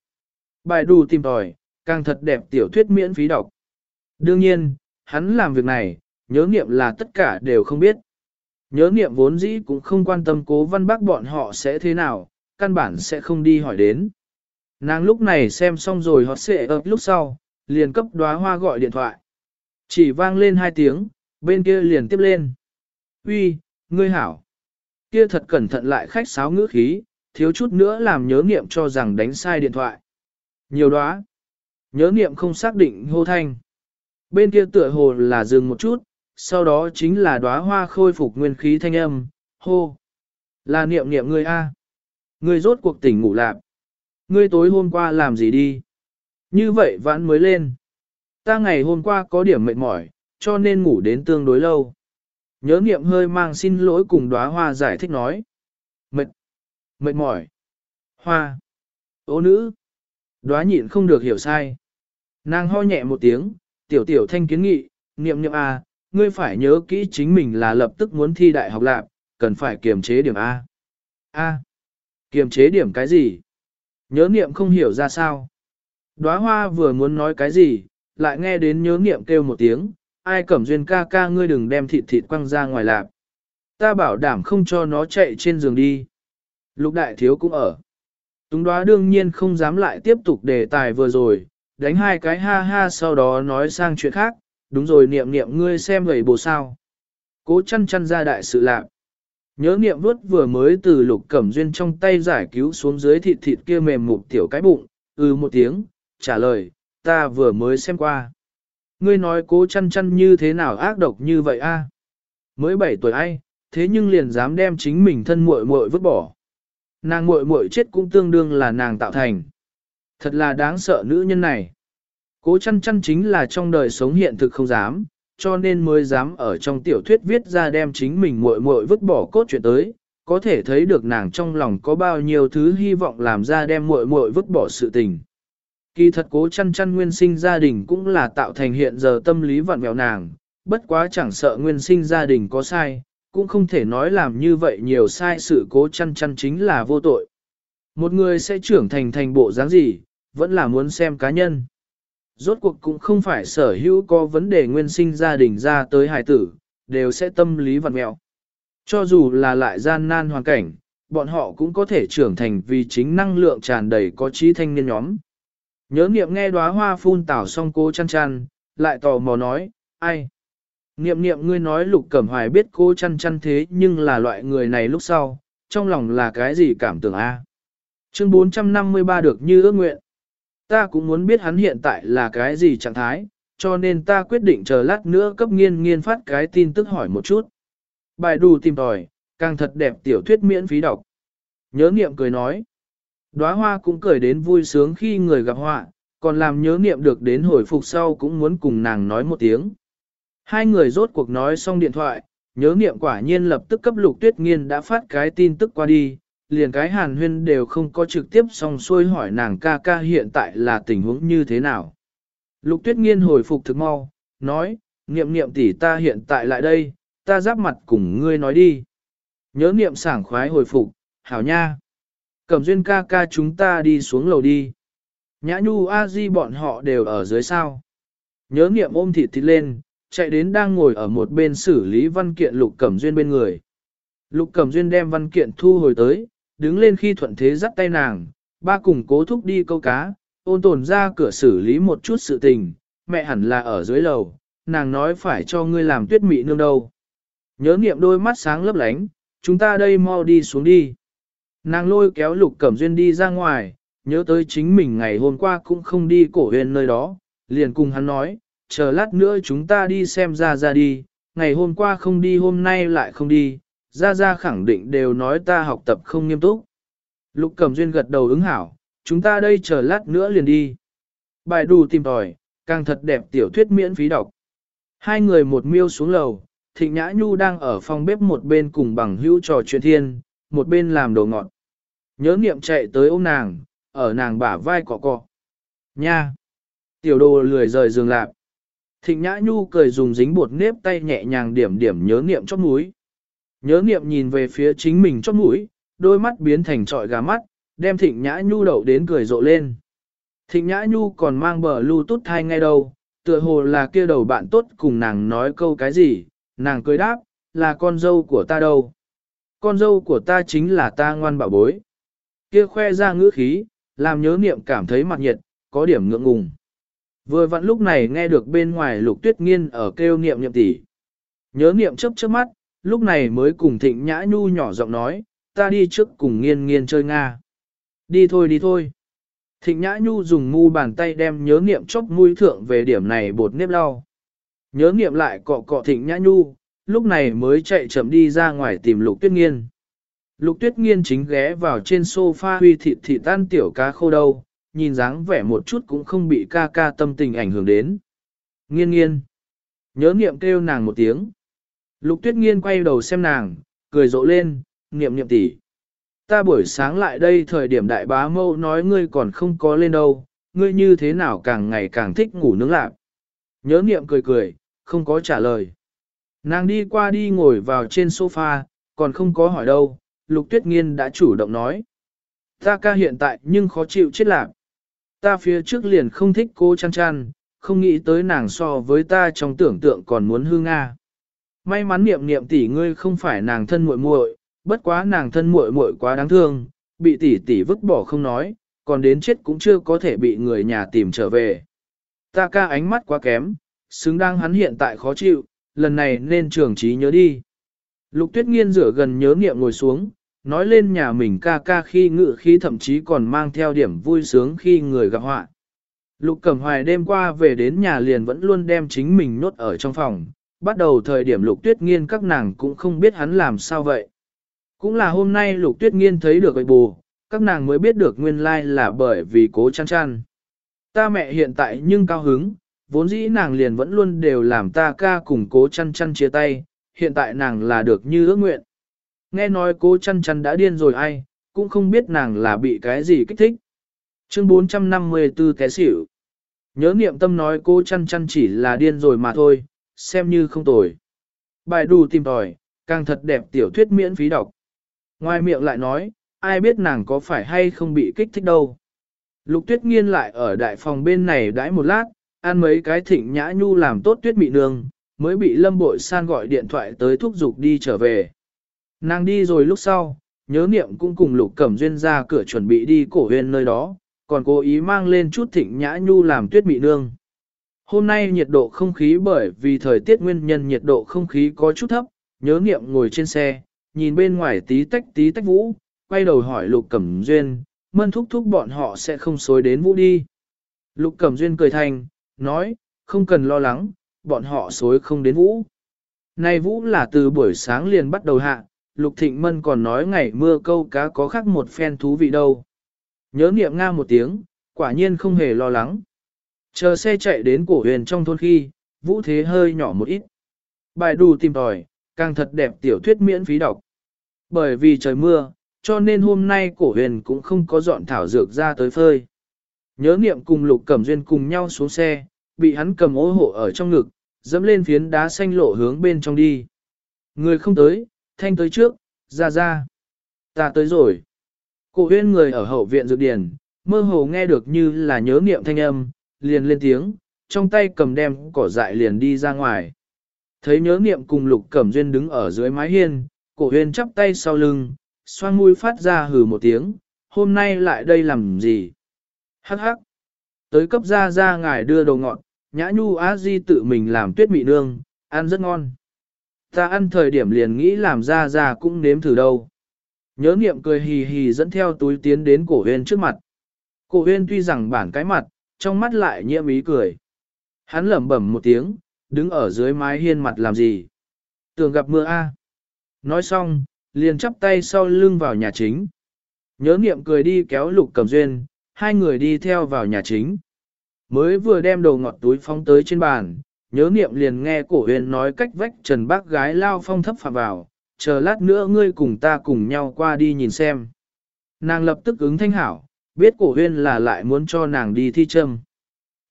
Bài đủ tìm tòi, càng thật đẹp tiểu thuyết miễn phí đọc. Đương nhiên, hắn làm việc này, nhớ nghiệm là tất cả đều không biết. Nhớ nghiệm vốn dĩ cũng không quan tâm cố văn bác bọn họ sẽ thế nào, căn bản sẽ không đi hỏi đến. Nàng lúc này xem xong rồi hót xệ ập lúc sau, liền cấp đóa hoa gọi điện thoại. Chỉ vang lên hai tiếng, bên kia liền tiếp lên. Uy, ngươi hảo. Kia thật cẩn thận lại khách sáo ngữ khí, thiếu chút nữa làm nhớ nghiệm cho rằng đánh sai điện thoại. Nhiều đóa. Nhớ nghiệm không xác định hô thanh. Bên kia tựa hồ là dừng một chút, sau đó chính là đóa hoa khôi phục nguyên khí thanh âm, hô. Là niệm niệm ngươi a. Ngươi rốt cuộc tỉnh ngủ lạp. Ngươi tối hôm qua làm gì đi? Như vậy vãn mới lên. Ta ngày hôm qua có điểm mệt mỏi, cho nên ngủ đến tương đối lâu. Nhớ niệm hơi mang xin lỗi cùng đóa hoa giải thích nói. Mệt, mệt mỏi. Hoa, ô nữ. Đóa nhịn không được hiểu sai. Nàng ho nhẹ một tiếng, tiểu tiểu thanh kiến nghị, niệm niệm A, ngươi phải nhớ kỹ chính mình là lập tức muốn thi đại học lạc, cần phải kiềm chế điểm A. A. Kiềm chế điểm cái gì? Nhớ niệm không hiểu ra sao. Đóa hoa vừa muốn nói cái gì, lại nghe đến nhớ niệm kêu một tiếng, ai cẩm duyên ca ca ngươi đừng đem thịt thịt quăng ra ngoài lạp. Ta bảo đảm không cho nó chạy trên giường đi. Lục đại thiếu cũng ở. Túng đoá đương nhiên không dám lại tiếp tục đề tài vừa rồi, đánh hai cái ha ha sau đó nói sang chuyện khác, đúng rồi niệm niệm ngươi xem gầy bồ sao. Cố chăn chăn ra đại sự lạc. Nhớ niệm vớt vừa mới từ lục cẩm duyên trong tay giải cứu xuống dưới thịt thịt kia mềm mục tiểu cái bụng, ừ một tiếng, trả lời, ta vừa mới xem qua. Ngươi nói cố chăn chăn như thế nào ác độc như vậy a? Mới 7 tuổi ai, thế nhưng liền dám đem chính mình thân muội muội vứt bỏ. Nàng muội muội chết cũng tương đương là nàng tạo thành. Thật là đáng sợ nữ nhân này. Cố chăn chăn chính là trong đời sống hiện thực không dám, cho nên mới dám ở trong tiểu thuyết viết ra đem chính mình muội muội vứt bỏ cốt chuyện tới, có thể thấy được nàng trong lòng có bao nhiêu thứ hy vọng làm ra đem muội muội vứt bỏ sự tình. Kỳ thật cố chăn chăn nguyên sinh gia đình cũng là tạo thành hiện giờ tâm lý vặn vẹo nàng, bất quá chẳng sợ nguyên sinh gia đình có sai, cũng không thể nói làm như vậy nhiều sai sự cố chăn chăn chính là vô tội. Một người sẽ trưởng thành thành bộ dáng gì, vẫn là muốn xem cá nhân. Rốt cuộc cũng không phải sở hữu có vấn đề nguyên sinh gia đình ra tới hài tử, đều sẽ tâm lý vặn mẹo. Cho dù là lại gian nan hoàn cảnh, bọn họ cũng có thể trưởng thành vì chính năng lượng tràn đầy có trí thanh niên nhóm. Nhớ niệm nghe đóa hoa phun tảo xong cô chăn chăn, lại tò mò nói, ai? Niệm niệm ngươi nói lục cẩm hoài biết cô chăn chăn thế nhưng là loại người này lúc sau, trong lòng là cái gì cảm tưởng a? Chương 453 được như ước nguyện. Ta cũng muốn biết hắn hiện tại là cái gì trạng thái, cho nên ta quyết định chờ lát nữa cấp nghiên nghiên phát cái tin tức hỏi một chút. Bài đù tìm tòi, càng thật đẹp tiểu thuyết miễn phí đọc. Nhớ niệm cười nói. Đóa hoa cũng cười đến vui sướng khi người gặp họa, còn làm nhớ niệm được đến hồi phục sau cũng muốn cùng nàng nói một tiếng. Hai người rốt cuộc nói xong điện thoại, nhớ niệm quả nhiên lập tức cấp lục tuyết nghiên đã phát cái tin tức qua đi, liền cái hàn huyên đều không có trực tiếp xong xuôi hỏi nàng ca ca hiện tại là tình huống như thế nào. Lục tuyết nghiên hồi phục thực mau, nói, niệm niệm tỷ ta hiện tại lại đây, ta giáp mặt cùng ngươi nói đi. Nhớ niệm sảng khoái hồi phục, hảo nha. Cẩm duyên ca ca chúng ta đi xuống lầu đi. Nhã nhu a di bọn họ đều ở dưới sao. Nhớ niệm ôm thịt thịt lên, chạy đến đang ngồi ở một bên xử lý văn kiện Lục Cẩm Duyên bên người. Lục Cẩm Duyên đem văn kiện thu hồi tới, đứng lên khi thuận thế dắt tay nàng, ba cùng cố thúc đi câu cá, ôn tồn ra cửa xử lý một chút sự tình, mẹ hẳn là ở dưới lầu, nàng nói phải cho ngươi làm tuyết mị nương đâu. Nhớ niệm đôi mắt sáng lấp lánh, chúng ta đây mau đi xuống đi. Nàng lôi kéo lục cẩm duyên đi ra ngoài, nhớ tới chính mình ngày hôm qua cũng không đi cổ huyền nơi đó, liền cùng hắn nói, chờ lát nữa chúng ta đi xem ra ra đi, ngày hôm qua không đi hôm nay lại không đi, ra ra khẳng định đều nói ta học tập không nghiêm túc. Lục cẩm duyên gật đầu ứng hảo, chúng ta đây chờ lát nữa liền đi. Bài đủ tìm tòi, càng thật đẹp tiểu thuyết miễn phí đọc. Hai người một miêu xuống lầu, Thịnh Nhã Nhu đang ở phòng bếp một bên cùng bằng hữu trò chuyện thiên, một bên làm đồ ngọt. Nhớ niệm chạy tới ôm nàng, ở nàng bả vai cọ cọ. Nha! Tiểu đồ lười rời giường lạp. Thịnh Nhã Nhu cười dùng dính bột nếp tay nhẹ nhàng điểm điểm nhớ niệm chóp mũi. Nhớ niệm nhìn về phía chính mình chót mũi, đôi mắt biến thành trọi gà mắt, đem Thịnh Nhã Nhu đậu đến cười rộ lên. Thịnh Nhã Nhu còn mang bờ lưu tút thai ngay đâu, tựa hồ là kia đầu bạn tốt cùng nàng nói câu cái gì, nàng cười đáp, là con dâu của ta đâu. Con dâu của ta chính là ta ngoan bảo bối. Kia khoe ra ngữ khí, làm nhớ niệm cảm thấy mặt nhiệt, có điểm ngượng ngùng. Vừa vặn lúc này nghe được bên ngoài lục tuyết nghiên ở kêu niệm niệm tỷ. Nhớ niệm chớp chớp mắt, lúc này mới cùng thịnh nhã nhu nhỏ giọng nói, ta đi trước cùng nghiên nghiên chơi Nga. Đi thôi đi thôi. Thịnh nhã nhu dùng mu bàn tay đem nhớ niệm chốc mũi thượng về điểm này bột nếp lau. Nhớ niệm lại cọ cọ thịnh nhã nhu, lúc này mới chạy chậm đi ra ngoài tìm lục tuyết nghiên. Lục tuyết nghiên chính ghé vào trên sofa huy thịt thịt tan tiểu cá khô đâu, nhìn dáng vẻ một chút cũng không bị ca ca tâm tình ảnh hưởng đến. Nghiên nghiên. Nhớ niệm kêu nàng một tiếng. Lục tuyết nghiên quay đầu xem nàng, cười rộ lên, niệm niệm tỷ. Ta buổi sáng lại đây thời điểm đại bá mâu nói ngươi còn không có lên đâu, ngươi như thế nào càng ngày càng thích ngủ nướng lạc. Nhớ niệm cười cười, không có trả lời. Nàng đi qua đi ngồi vào trên sofa, còn không có hỏi đâu, Lục Tuyết Nghiên đã chủ động nói. Ta ca hiện tại nhưng khó chịu chết lạc. Ta phía trước liền không thích cô chăn chăn, không nghĩ tới nàng so với ta trong tưởng tượng còn muốn hư Nga. May mắn niệm niệm tỷ ngươi không phải nàng thân muội muội, bất quá nàng thân muội muội quá đáng thương, bị tỷ tỷ vứt bỏ không nói, còn đến chết cũng chưa có thể bị người nhà tìm trở về. Ta ca ánh mắt quá kém, xứng đáng hắn hiện tại khó chịu, lần này nên trường trí nhớ đi. Lục tuyết nghiên rửa gần nhớ niệm ngồi xuống, nói lên nhà mình ca ca khi ngự khi thậm chí còn mang theo điểm vui sướng khi người gặp họa. Lục Cẩm Hoài đêm qua về đến nhà liền vẫn luôn đem chính mình nốt ở trong phòng, bắt đầu thời điểm Lục Tuyết Nghiên các nàng cũng không biết hắn làm sao vậy. Cũng là hôm nay Lục Tuyết Nghiên thấy được bậy bù, các nàng mới biết được nguyên lai là bởi vì cố chăn chăn. Ta mẹ hiện tại nhưng cao hứng, vốn dĩ nàng liền vẫn luôn đều làm ta ca cùng cố chăn chăn chia tay, hiện tại nàng là được như ước nguyện. Nghe nói cố chăn chăn đã điên rồi ai, cũng không biết nàng là bị cái gì kích thích. Chương 454 té xỉu. Nhớ niệm tâm nói cô chăn chăn chỉ là điên rồi mà thôi, xem như không tồi. Bài đù tìm tòi, càng thật đẹp tiểu thuyết miễn phí đọc. Ngoài miệng lại nói, ai biết nàng có phải hay không bị kích thích đâu. Lục tuyết nghiên lại ở đại phòng bên này đãi một lát, ăn mấy cái thịnh nhã nhu làm tốt tuyết mị nương, mới bị lâm bội san gọi điện thoại tới thúc giục đi trở về. Nàng đi rồi lúc sau, nhớ niệm cũng cùng lục cẩm duyên ra cửa chuẩn bị đi cổ huyền nơi đó, còn cố ý mang lên chút thịnh nhã nhu làm tuyết mị nương. Hôm nay nhiệt độ không khí bởi vì thời tiết nguyên nhân nhiệt độ không khí có chút thấp, nhớ niệm ngồi trên xe, nhìn bên ngoài tí tách tí tách vũ, quay đầu hỏi lục cẩm duyên, mân thúc thúc bọn họ sẽ không xối đến vũ đi. Lục cẩm duyên cười thành, nói, không cần lo lắng, bọn họ xối không đến vũ. Này vũ là từ buổi sáng liền bắt đầu hạ, Lục Thịnh Mân còn nói ngày mưa câu cá có khác một phen thú vị đâu. Nhớ niệm nga một tiếng, quả nhiên không hề lo lắng. Chờ xe chạy đến cổ huyền trong thôn khi, vũ thế hơi nhỏ một ít. Bài đủ tìm tòi, càng thật đẹp tiểu thuyết miễn phí đọc. Bởi vì trời mưa, cho nên hôm nay cổ huyền cũng không có dọn thảo dược ra tới phơi. Nhớ niệm cùng lục cẩm duyên cùng nhau xuống xe, bị hắn cầm ô hộ ở trong ngực, dẫm lên phiến đá xanh lộ hướng bên trong đi. Người không tới, thanh tới trước, ra ra. Ta tới rồi. Cổ huyên người ở hậu viện dược điển, mơ hồ nghe được như là nhớ niệm thanh âm, liền lên tiếng, trong tay cầm đem cỏ dại liền đi ra ngoài. Thấy nhớ niệm cùng lục cẩm duyên đứng ở dưới mái hiên, cổ huyên chắp tay sau lưng, xoang mũi phát ra hừ một tiếng, hôm nay lại đây làm gì? Hắc hắc. Tới cấp ra ra ngài đưa đồ ngọn, nhã nhu á di tự mình làm tuyết mị nương, ăn rất ngon. Ta ăn thời điểm liền nghĩ làm ra ra cũng nếm thử đâu. Nhớ niệm cười hì hì dẫn theo túi tiến đến cổ huyên trước mặt. Cổ huyên tuy rằng bản cái mặt, trong mắt lại nhiễm ý cười. Hắn lẩm bẩm một tiếng, đứng ở dưới mái hiên mặt làm gì? Tưởng gặp mưa a. Nói xong, liền chắp tay sau lưng vào nhà chính. Nhớ niệm cười đi kéo lục cầm duyên, hai người đi theo vào nhà chính. Mới vừa đem đồ ngọt túi phóng tới trên bàn, nhớ niệm liền nghe cổ huyền nói cách vách trần bác gái lao phong thấp phạm vào, chờ lát nữa ngươi cùng ta cùng nhau qua đi nhìn xem. Nàng lập tức ứng thanh hảo, biết cổ huyên là lại muốn cho nàng đi thi châm.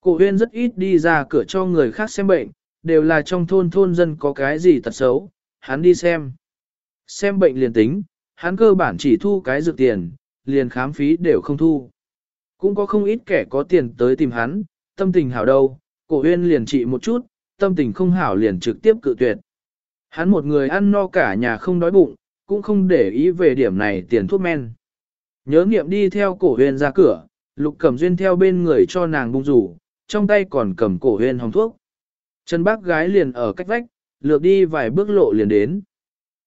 Cổ huyên rất ít đi ra cửa cho người khác xem bệnh, đều là trong thôn thôn dân có cái gì tật xấu, hắn đi xem. Xem bệnh liền tính, hắn cơ bản chỉ thu cái dược tiền, liền khám phí đều không thu. Cũng có không ít kẻ có tiền tới tìm hắn, tâm tình hảo đâu, cổ huyên liền trị một chút, tâm tình không hảo liền trực tiếp cự tuyệt. Hắn một người ăn no cả nhà không đói bụng, cũng không để ý về điểm này tiền thuốc men. Nhớ nghiệm đi theo cổ huyên ra cửa, lục cẩm duyên theo bên người cho nàng bung rủ, trong tay còn cầm cổ huyên hồng thuốc. Chân bác gái liền ở cách vách, lược đi vài bước lộ liền đến.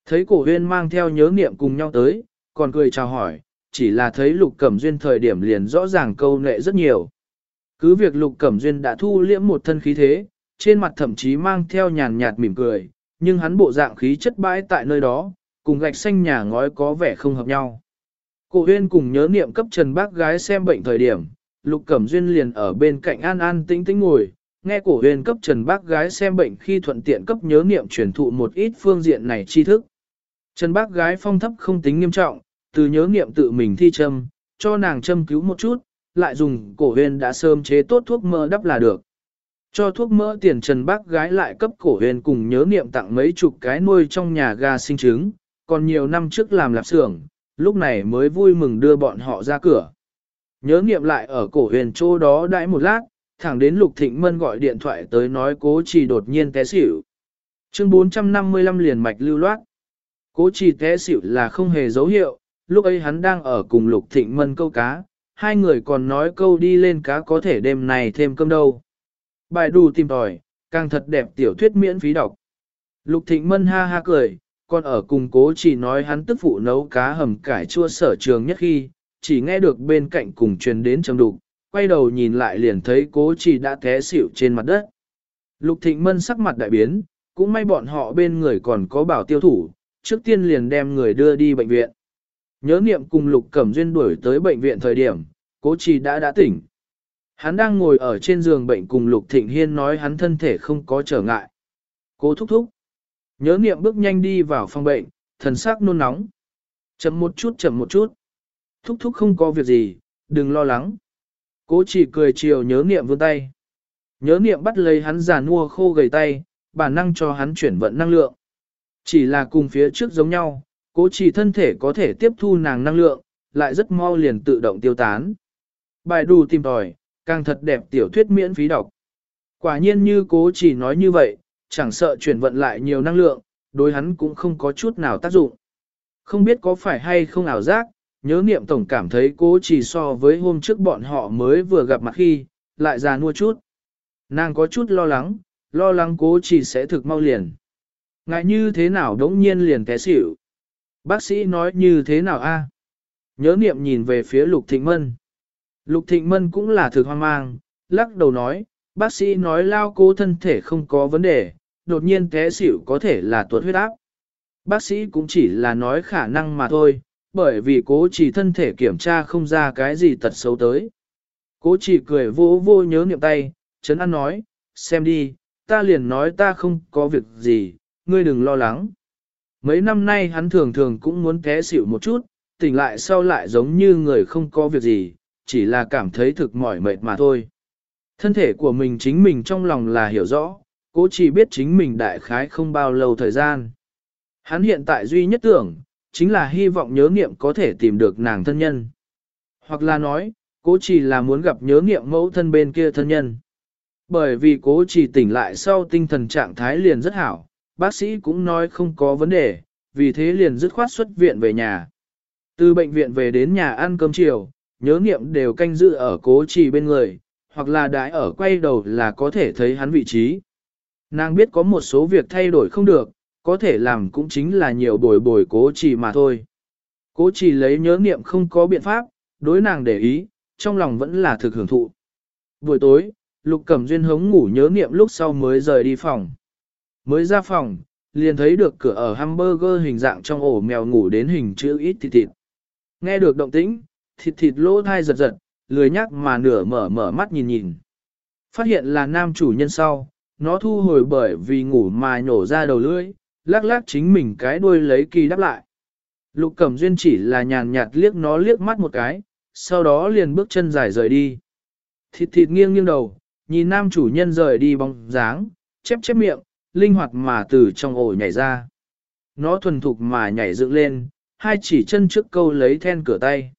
Thấy cổ huyên mang theo nhớ nghiệm cùng nhau tới, còn cười chào hỏi, chỉ là thấy lục cẩm duyên thời điểm liền rõ ràng câu nệ rất nhiều. Cứ việc lục cẩm duyên đã thu liễm một thân khí thế, trên mặt thậm chí mang theo nhàn nhạt mỉm cười, nhưng hắn bộ dạng khí chất bãi tại nơi đó, cùng gạch xanh nhà ngói có vẻ không hợp nhau. Cổ huyên cùng nhớ niệm cấp trần bác gái xem bệnh thời điểm, lục cẩm duyên liền ở bên cạnh an an tĩnh tĩnh ngồi, nghe cổ huyên cấp trần bác gái xem bệnh khi thuận tiện cấp nhớ niệm truyền thụ một ít phương diện này tri thức. Trần bác gái phong thấp không tính nghiêm trọng, từ nhớ niệm tự mình thi châm, cho nàng châm cứu một chút, lại dùng cổ huyên đã sớm chế tốt thuốc mỡ đắp là được. Cho thuốc mỡ tiền trần bác gái lại cấp cổ huyền cùng nhớ niệm tặng mấy chục cái nuôi trong nhà ga sinh trứng, còn nhiều năm trước làm lạp xưởng, lúc này mới vui mừng đưa bọn họ ra cửa. Nhớ niệm lại ở cổ huyền chỗ đó đãi một lát, thẳng đến Lục Thịnh Mân gọi điện thoại tới nói cố trì đột nhiên té xỉu. Chương 455 liền mạch lưu loát. Cố trì té xỉu là không hề dấu hiệu, lúc ấy hắn đang ở cùng Lục Thịnh Mân câu cá, hai người còn nói câu đi lên cá có thể đêm này thêm cơm đâu. Bài đù tìm tòi, càng thật đẹp tiểu thuyết miễn phí đọc. Lục Thịnh Mân ha ha cười, còn ở cùng cố chỉ nói hắn tức phụ nấu cá hầm cải chua sở trường nhất khi, chỉ nghe được bên cạnh cùng truyền đến trầm đục, quay đầu nhìn lại liền thấy cố chỉ đã té xỉu trên mặt đất. Lục Thịnh Mân sắc mặt đại biến, cũng may bọn họ bên người còn có bảo tiêu thủ, trước tiên liền đem người đưa đi bệnh viện. Nhớ niệm cùng Lục Cẩm Duyên đuổi tới bệnh viện thời điểm, cố chỉ đã đã tỉnh. Hắn đang ngồi ở trên giường bệnh cùng Lục Thịnh Hiên nói hắn thân thể không có trở ngại. Cố thúc thúc. Nhớ niệm bước nhanh đi vào phòng bệnh, thần sắc nôn nóng. Chậm một chút chậm một chút. Thúc thúc không có việc gì, đừng lo lắng. Cố chỉ cười chiều nhớ niệm vươn tay. Nhớ niệm bắt lấy hắn già nua khô gầy tay, bản năng cho hắn chuyển vận năng lượng. Chỉ là cùng phía trước giống nhau, cố chỉ thân thể có thể tiếp thu nàng năng lượng, lại rất mau liền tự động tiêu tán. Bài đủ tìm tòi, càng thật đẹp tiểu thuyết miễn phí đọc. Quả nhiên như cố chỉ nói như vậy, chẳng sợ chuyển vận lại nhiều năng lượng, đối hắn cũng không có chút nào tác dụng. Không biết có phải hay không ảo giác, nhớ niệm tổng cảm thấy cố chỉ so với hôm trước bọn họ mới vừa gặp mặt khi, lại già nua chút. Nàng có chút lo lắng, lo lắng cố chỉ sẽ thực mau liền. Ngại như thế nào đống nhiên liền té xỉu. Bác sĩ nói như thế nào a? Nhớ niệm nhìn về phía Lục Thịnh Mân. Lục Thịnh Mân cũng là thực hoang mang, lắc đầu nói, bác sĩ nói lao cố thân thể không có vấn đề, đột nhiên té xỉu có thể là tuột huyết áp. Bác sĩ cũng chỉ là nói khả năng mà thôi, bởi vì cố chỉ thân thể kiểm tra không ra cái gì tật xấu tới. Cố chỉ cười vô vô nhớ niệm tay, chấn an nói, xem đi, ta liền nói ta không có việc gì, ngươi đừng lo lắng. Mấy năm nay hắn thường thường cũng muốn té xỉu một chút, tỉnh lại sau lại giống như người không có việc gì, chỉ là cảm thấy thực mỏi mệt mà thôi. Thân thể của mình chính mình trong lòng là hiểu rõ, cố chỉ biết chính mình đại khái không bao lâu thời gian. Hắn hiện tại duy nhất tưởng, chính là hy vọng nhớ nghiệm có thể tìm được nàng thân nhân. Hoặc là nói, cố chỉ là muốn gặp nhớ nghiệm mẫu thân bên kia thân nhân. Bởi vì cố chỉ tỉnh lại sau tinh thần trạng thái liền rất hảo, bác sĩ cũng nói không có vấn đề, vì thế liền dứt khoát xuất viện về nhà. Từ bệnh viện về đến nhà ăn cơm chiều, nhớ niệm đều canh giữ ở cố trì bên người, hoặc là đãi ở quay đầu là có thể thấy hắn vị trí. Nàng biết có một số việc thay đổi không được, có thể làm cũng chính là nhiều bồi bồi cố trì mà thôi. Cố trì lấy nhớ niệm không có biện pháp, đối nàng để ý, trong lòng vẫn là thực hưởng thụ. Buổi tối, Lục Cẩm Duyên hống ngủ nhớ niệm lúc sau mới rời đi phòng. Mới ra phòng, liền thấy được cửa ở hamburger hình dạng trong ổ mèo ngủ đến hình chữ ít thịt thịt. Nghe được động tĩnh, thịt thịt lỗ thai giật giật, lười nhắc mà nửa mở mở mắt nhìn nhìn. Phát hiện là nam chủ nhân sau, nó thu hồi bởi vì ngủ mà nhổ ra đầu lưỡi, lắc lắc chính mình cái đuôi lấy kỳ đáp lại. Lục Cẩm Duyên chỉ là nhàn nhạt liếc nó liếc mắt một cái, sau đó liền bước chân dài rời đi. Thịt thịt nghiêng nghiêng đầu, nhìn nam chủ nhân rời đi bóng dáng, chép chép miệng, linh hoạt mà từ trong ổ nhảy ra. Nó thuần thục mà nhảy dựng lên, hai chỉ chân trước câu lấy then cửa tay.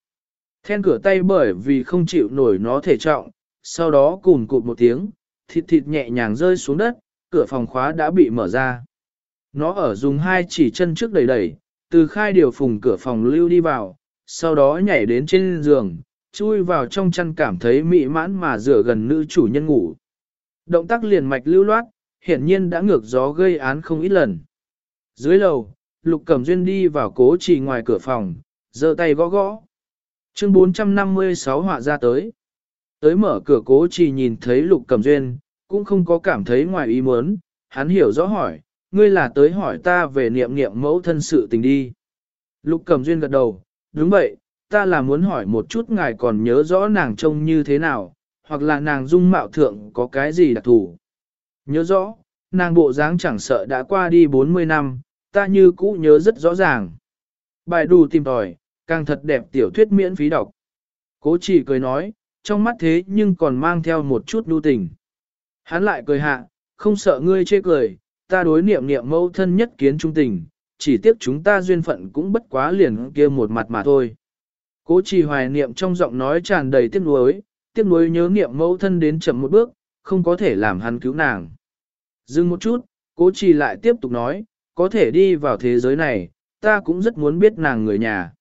Then cửa tay bởi vì không chịu nổi nó thể trọng, sau đó cùn cụt một tiếng, thịt thịt nhẹ nhàng rơi xuống đất, cửa phòng khóa đã bị mở ra. Nó ở dùng hai chỉ chân trước đẩy đẩy, từ khai điều phùng cửa phòng lưu đi vào, sau đó nhảy đến trên giường, chui vào trong chăn cảm thấy mị mãn mà rửa gần nữ chủ nhân ngủ. Động tác liền mạch lưu loát, hiển nhiên đã ngược gió gây án không ít lần. Dưới lầu, Lục Cẩm Duyên đi vào cố trì ngoài cửa phòng, giơ tay gõ gõ. Chương 456 họa ra tới. Tới mở cửa cố chỉ nhìn thấy Lục cầm Duyên, cũng không có cảm thấy ngoài ý muốn, hắn hiểu rõ hỏi, ngươi là tới hỏi ta về niệm niệm mẫu thân sự tình đi. Lục cầm Duyên gật đầu, đúng vậy, ta là muốn hỏi một chút ngài còn nhớ rõ nàng trông như thế nào, hoặc là nàng dung mạo thượng có cái gì đặc thù. Nhớ rõ, nàng bộ dáng chẳng sợ đã qua đi 40 năm, ta như cũ nhớ rất rõ ràng. Bài đủ tìm tòi, càng thật đẹp tiểu thuyết miễn phí đọc. Cố chỉ cười nói, trong mắt thế nhưng còn mang theo một chút lưu tình. Hắn lại cười hạ, không sợ ngươi chê cười, ta đối niệm niệm mâu thân nhất kiến trung tình, chỉ tiếc chúng ta duyên phận cũng bất quá liền kia một mặt mà thôi. Cố trì hoài niệm trong giọng nói tràn đầy tiếc nuối, tiếc nuối nhớ niệm mẫu thân đến chậm một bước, không có thể làm hắn cứu nàng. Dừng một chút, cố trì lại tiếp tục nói, có thể đi vào thế giới này, ta cũng rất muốn biết nàng người nhà.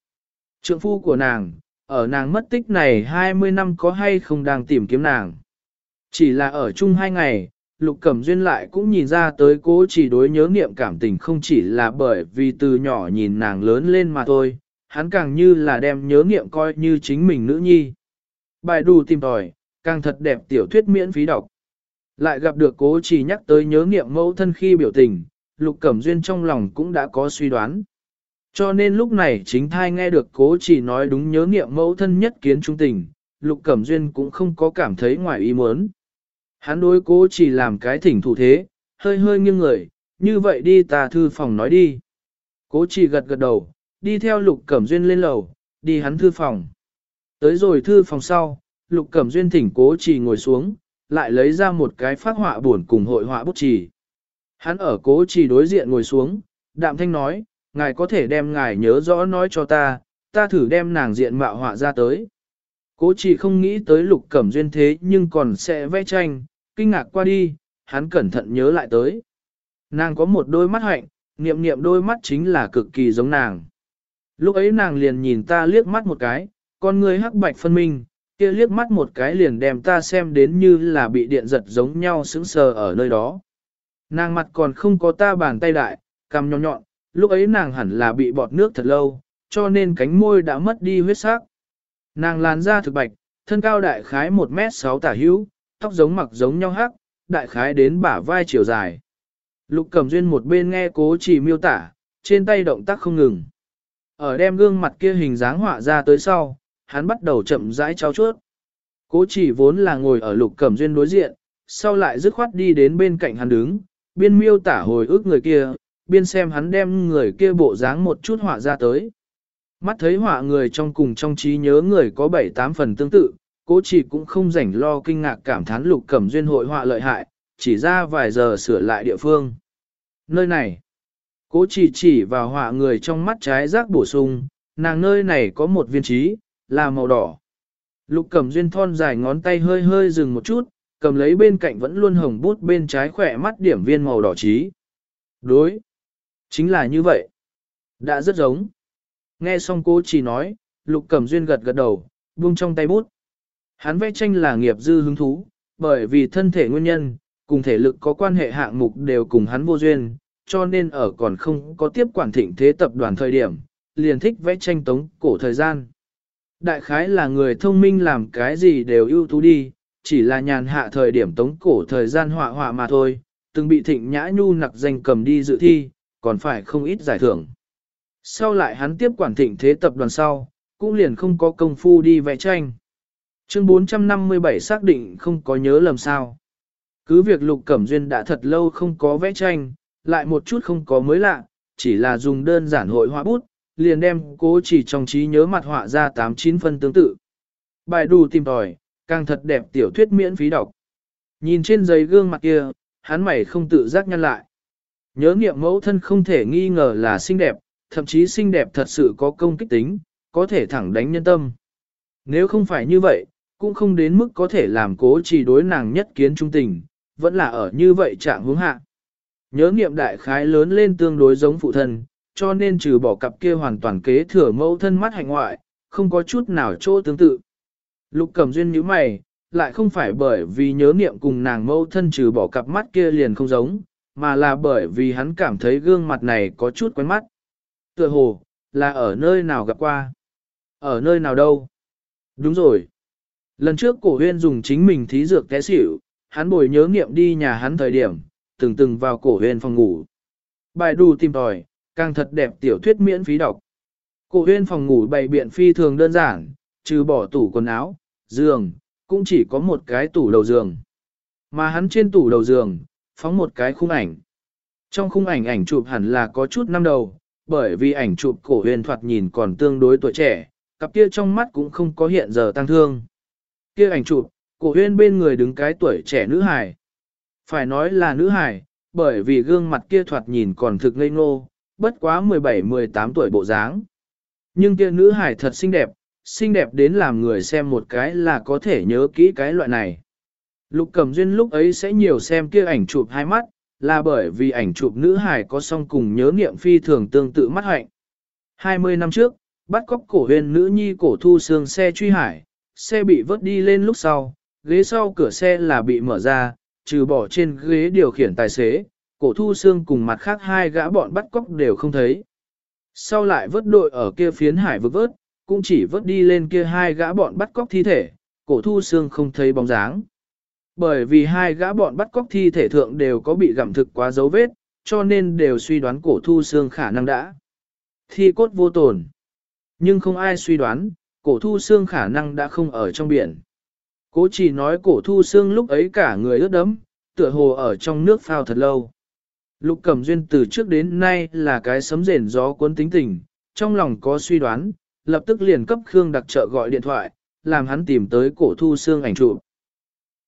Trượng phu của nàng, ở nàng mất tích này 20 năm có hay không đang tìm kiếm nàng. Chỉ là ở chung hai ngày, Lục Cẩm Duyên lại cũng nhìn ra tới cố chỉ đối nhớ niệm cảm tình không chỉ là bởi vì từ nhỏ nhìn nàng lớn lên mà thôi, hắn càng như là đem nhớ niệm coi như chính mình nữ nhi. Bài đù tìm tòi, càng thật đẹp tiểu thuyết miễn phí đọc. Lại gặp được cố chỉ nhắc tới nhớ niệm mẫu thân khi biểu tình, Lục Cẩm Duyên trong lòng cũng đã có suy đoán. Cho nên lúc này chính thai nghe được cố chỉ nói đúng nhớ niệm mẫu thân nhất kiến trung tình, Lục Cẩm Duyên cũng không có cảm thấy ngoài ý muốn. Hắn đối cố chỉ làm cái thỉnh thủ thế, hơi hơi nghiêng người, như vậy đi ta thư phòng nói đi. Cố chỉ gật gật đầu, đi theo Lục Cẩm Duyên lên lầu, đi hắn thư phòng. Tới rồi thư phòng sau, Lục Cẩm Duyên thỉnh cố chỉ ngồi xuống, lại lấy ra một cái phát họa buồn cùng hội họa bút chỉ. Hắn ở cố chỉ đối diện ngồi xuống, đạm thanh nói, ngài có thể đem ngài nhớ rõ nói cho ta, ta thử đem nàng diện mạo họa ra tới. Cố chỉ không nghĩ tới lục cẩm duyên thế nhưng còn sẽ vẽ tranh, kinh ngạc qua đi, hắn cẩn thận nhớ lại tới. Nàng có một đôi mắt hạnh, niệm niệm đôi mắt chính là cực kỳ giống nàng. Lúc ấy nàng liền nhìn ta liếc mắt một cái, con người hắc bạch phân minh, kia liếc mắt một cái liền đem ta xem đến như là bị điện giật giống nhau sững sờ ở nơi đó. Nàng mặt còn không có ta bàn tay đại, cằm nhọn nhọn, lúc ấy nàng hẳn là bị bọt nước thật lâu, cho nên cánh môi đã mất đi huyết sắc. Nàng làn da thực bạch, thân cao đại khái 1m6 tả hữu, tóc giống mặc giống nhau hắc, đại khái đến bả vai chiều dài. Lục Cẩm Duyên một bên nghe cố chỉ miêu tả, trên tay động tác không ngừng. Ở đem gương mặt kia hình dáng họa ra tới sau, hắn bắt đầu chậm rãi trao chuốt. Cố chỉ vốn là ngồi ở Lục Cẩm Duyên đối diện, sau lại dứt khoát đi đến bên cạnh hắn đứng, biên miêu tả hồi ức người kia, biên xem hắn đem người kia bộ dáng một chút họa ra tới. Mắt thấy họa người trong cùng trong trí nhớ người có 7-8 phần tương tự, cố chỉ cũng không rảnh lo kinh ngạc cảm thán lục cẩm duyên hội họa lợi hại, chỉ ra vài giờ sửa lại địa phương. Nơi này, cố chỉ chỉ vào họa người trong mắt trái rác bổ sung, nàng nơi này có một viên trí, là màu đỏ. Lục cẩm duyên thon dài ngón tay hơi hơi dừng một chút, cầm lấy bên cạnh vẫn luôn hồng bút bên trái khỏe mắt điểm viên màu đỏ trí. Đối. Chính là như vậy. Đã rất giống. Nghe xong cô chỉ nói, Lục Cẩm Duyên gật gật đầu, buông trong tay bút. Hắn vẽ tranh là nghiệp dư hứng thú, bởi vì thân thể nguyên nhân, cùng thể lực có quan hệ hạng mục đều cùng hắn vô duyên, cho nên ở còn không có tiếp quản thịnh thế tập đoàn thời điểm, liền thích vẽ tranh tống cổ thời gian. Đại khái là người thông minh làm cái gì đều ưu tú đi, chỉ là nhàn hạ thời điểm tống cổ thời gian họa họa mà thôi, từng bị thịnh nhã nhu nặc danh cầm đi dự thi, còn phải không ít giải thưởng. Sau lại hắn tiếp quản thịnh thế tập đoàn sau, cũng liền không có công phu đi vẽ tranh. Chương 457 xác định không có nhớ lầm sao. Cứ việc Lục Cẩm Duyên đã thật lâu không có vẽ tranh, lại một chút không có mới lạ, chỉ là dùng đơn giản hội họa bút, liền đem cố chỉ trong trí nhớ mặt họa ra 89 phân tương tự. Bài đủ tìm tòi, càng thật đẹp tiểu thuyết miễn phí đọc. Nhìn trên giấy gương mặt kia, hắn mày không tự giác nhăn lại. Nhớ nghiệm mẫu thân không thể nghi ngờ là xinh đẹp, thậm chí xinh đẹp thật sự có công kích tính, có thể thẳng đánh nhân tâm. Nếu không phải như vậy, cũng không đến mức có thể làm cố chỉ đối nàng nhất kiến trung tình, vẫn là ở như vậy trạng hướng hạ. Nhớ nghiệm đại khái lớn lên tương đối giống phụ thân, cho nên trừ bỏ cặp kia hoàn toàn kế thừa mẫu thân mắt hạnh ngoại, không có chút nào chỗ tương tự. Lục cầm duyên như mày, lại không phải bởi vì nhớ nghiệm cùng nàng mẫu thân trừ bỏ cặp mắt kia liền không giống, mà là bởi vì hắn cảm thấy gương mặt này có chút quen mắt. Tựa hồ, là ở nơi nào gặp qua? Ở nơi nào đâu? Đúng rồi. Lần trước cổ huyên dùng chính mình thí dược té xỉu, hắn bồi nhớ nghiệm đi nhà hắn thời điểm, từng từng vào cổ huyên phòng ngủ. Bài đù tìm tòi, càng thật đẹp tiểu thuyết miễn phí đọc. Cổ huyên phòng ngủ bày biện phi thường đơn giản, trừ bỏ tủ quần áo, giường, cũng chỉ có một cái tủ đầu giường. Mà hắn trên tủ đầu giường, phóng một cái khung ảnh. Trong khung ảnh ảnh chụp hẳn là có chút năm đầu, bởi vì ảnh chụp cổ huyền thoạt nhìn còn tương đối tuổi trẻ, cặp kia trong mắt cũng không có hiện giờ tăng thương. Kia ảnh chụp, cổ huyền bên người đứng cái tuổi trẻ nữ hài. Phải nói là nữ hài, bởi vì gương mặt kia thoạt nhìn còn thực ngây ngô, bất quá 17-18 tuổi bộ dáng. Nhưng kia nữ hài thật xinh đẹp, xinh đẹp đến làm người xem một cái là có thể nhớ kỹ cái loại này. Lục Cẩm Duyên lúc ấy sẽ nhiều xem kia ảnh chụp hai mắt, là bởi vì ảnh chụp nữ hài có song cùng nhớ niệm phi thường tương tự mắt hạnh. 20 năm trước, bắt cóc cổ huyền nữ nhi cổ thu xương xe truy hải, xe bị vớt đi lên lúc sau, ghế sau cửa xe là bị mở ra, trừ bỏ trên ghế điều khiển tài xế, cổ thu xương cùng mặt khác hai gã bọn bắt cóc đều không thấy. Sau lại vớt đội ở kia phiến hải vớt vớt, cũng chỉ vớt đi lên kia hai gã bọn bắt cóc thi thể, cổ thu xương không thấy bóng dáng. Bởi vì hai gã bọn bắt cóc thi thể thượng đều có bị gặm thực quá dấu vết, cho nên đều suy đoán cổ thu xương khả năng đã. Thi cốt vô tồn. Nhưng không ai suy đoán, cổ thu xương khả năng đã không ở trong biển. Cố chỉ nói cổ thu xương lúc ấy cả người ướt đẫm, tựa hồ ở trong nước phao thật lâu. Lục Cẩm Duyên từ trước đến nay là cái sấm rền gió cuốn tính tình, trong lòng có suy đoán, lập tức liền cấp Khương đặc trợ gọi điện thoại, làm hắn tìm tới cổ thu xương ảnh chụp.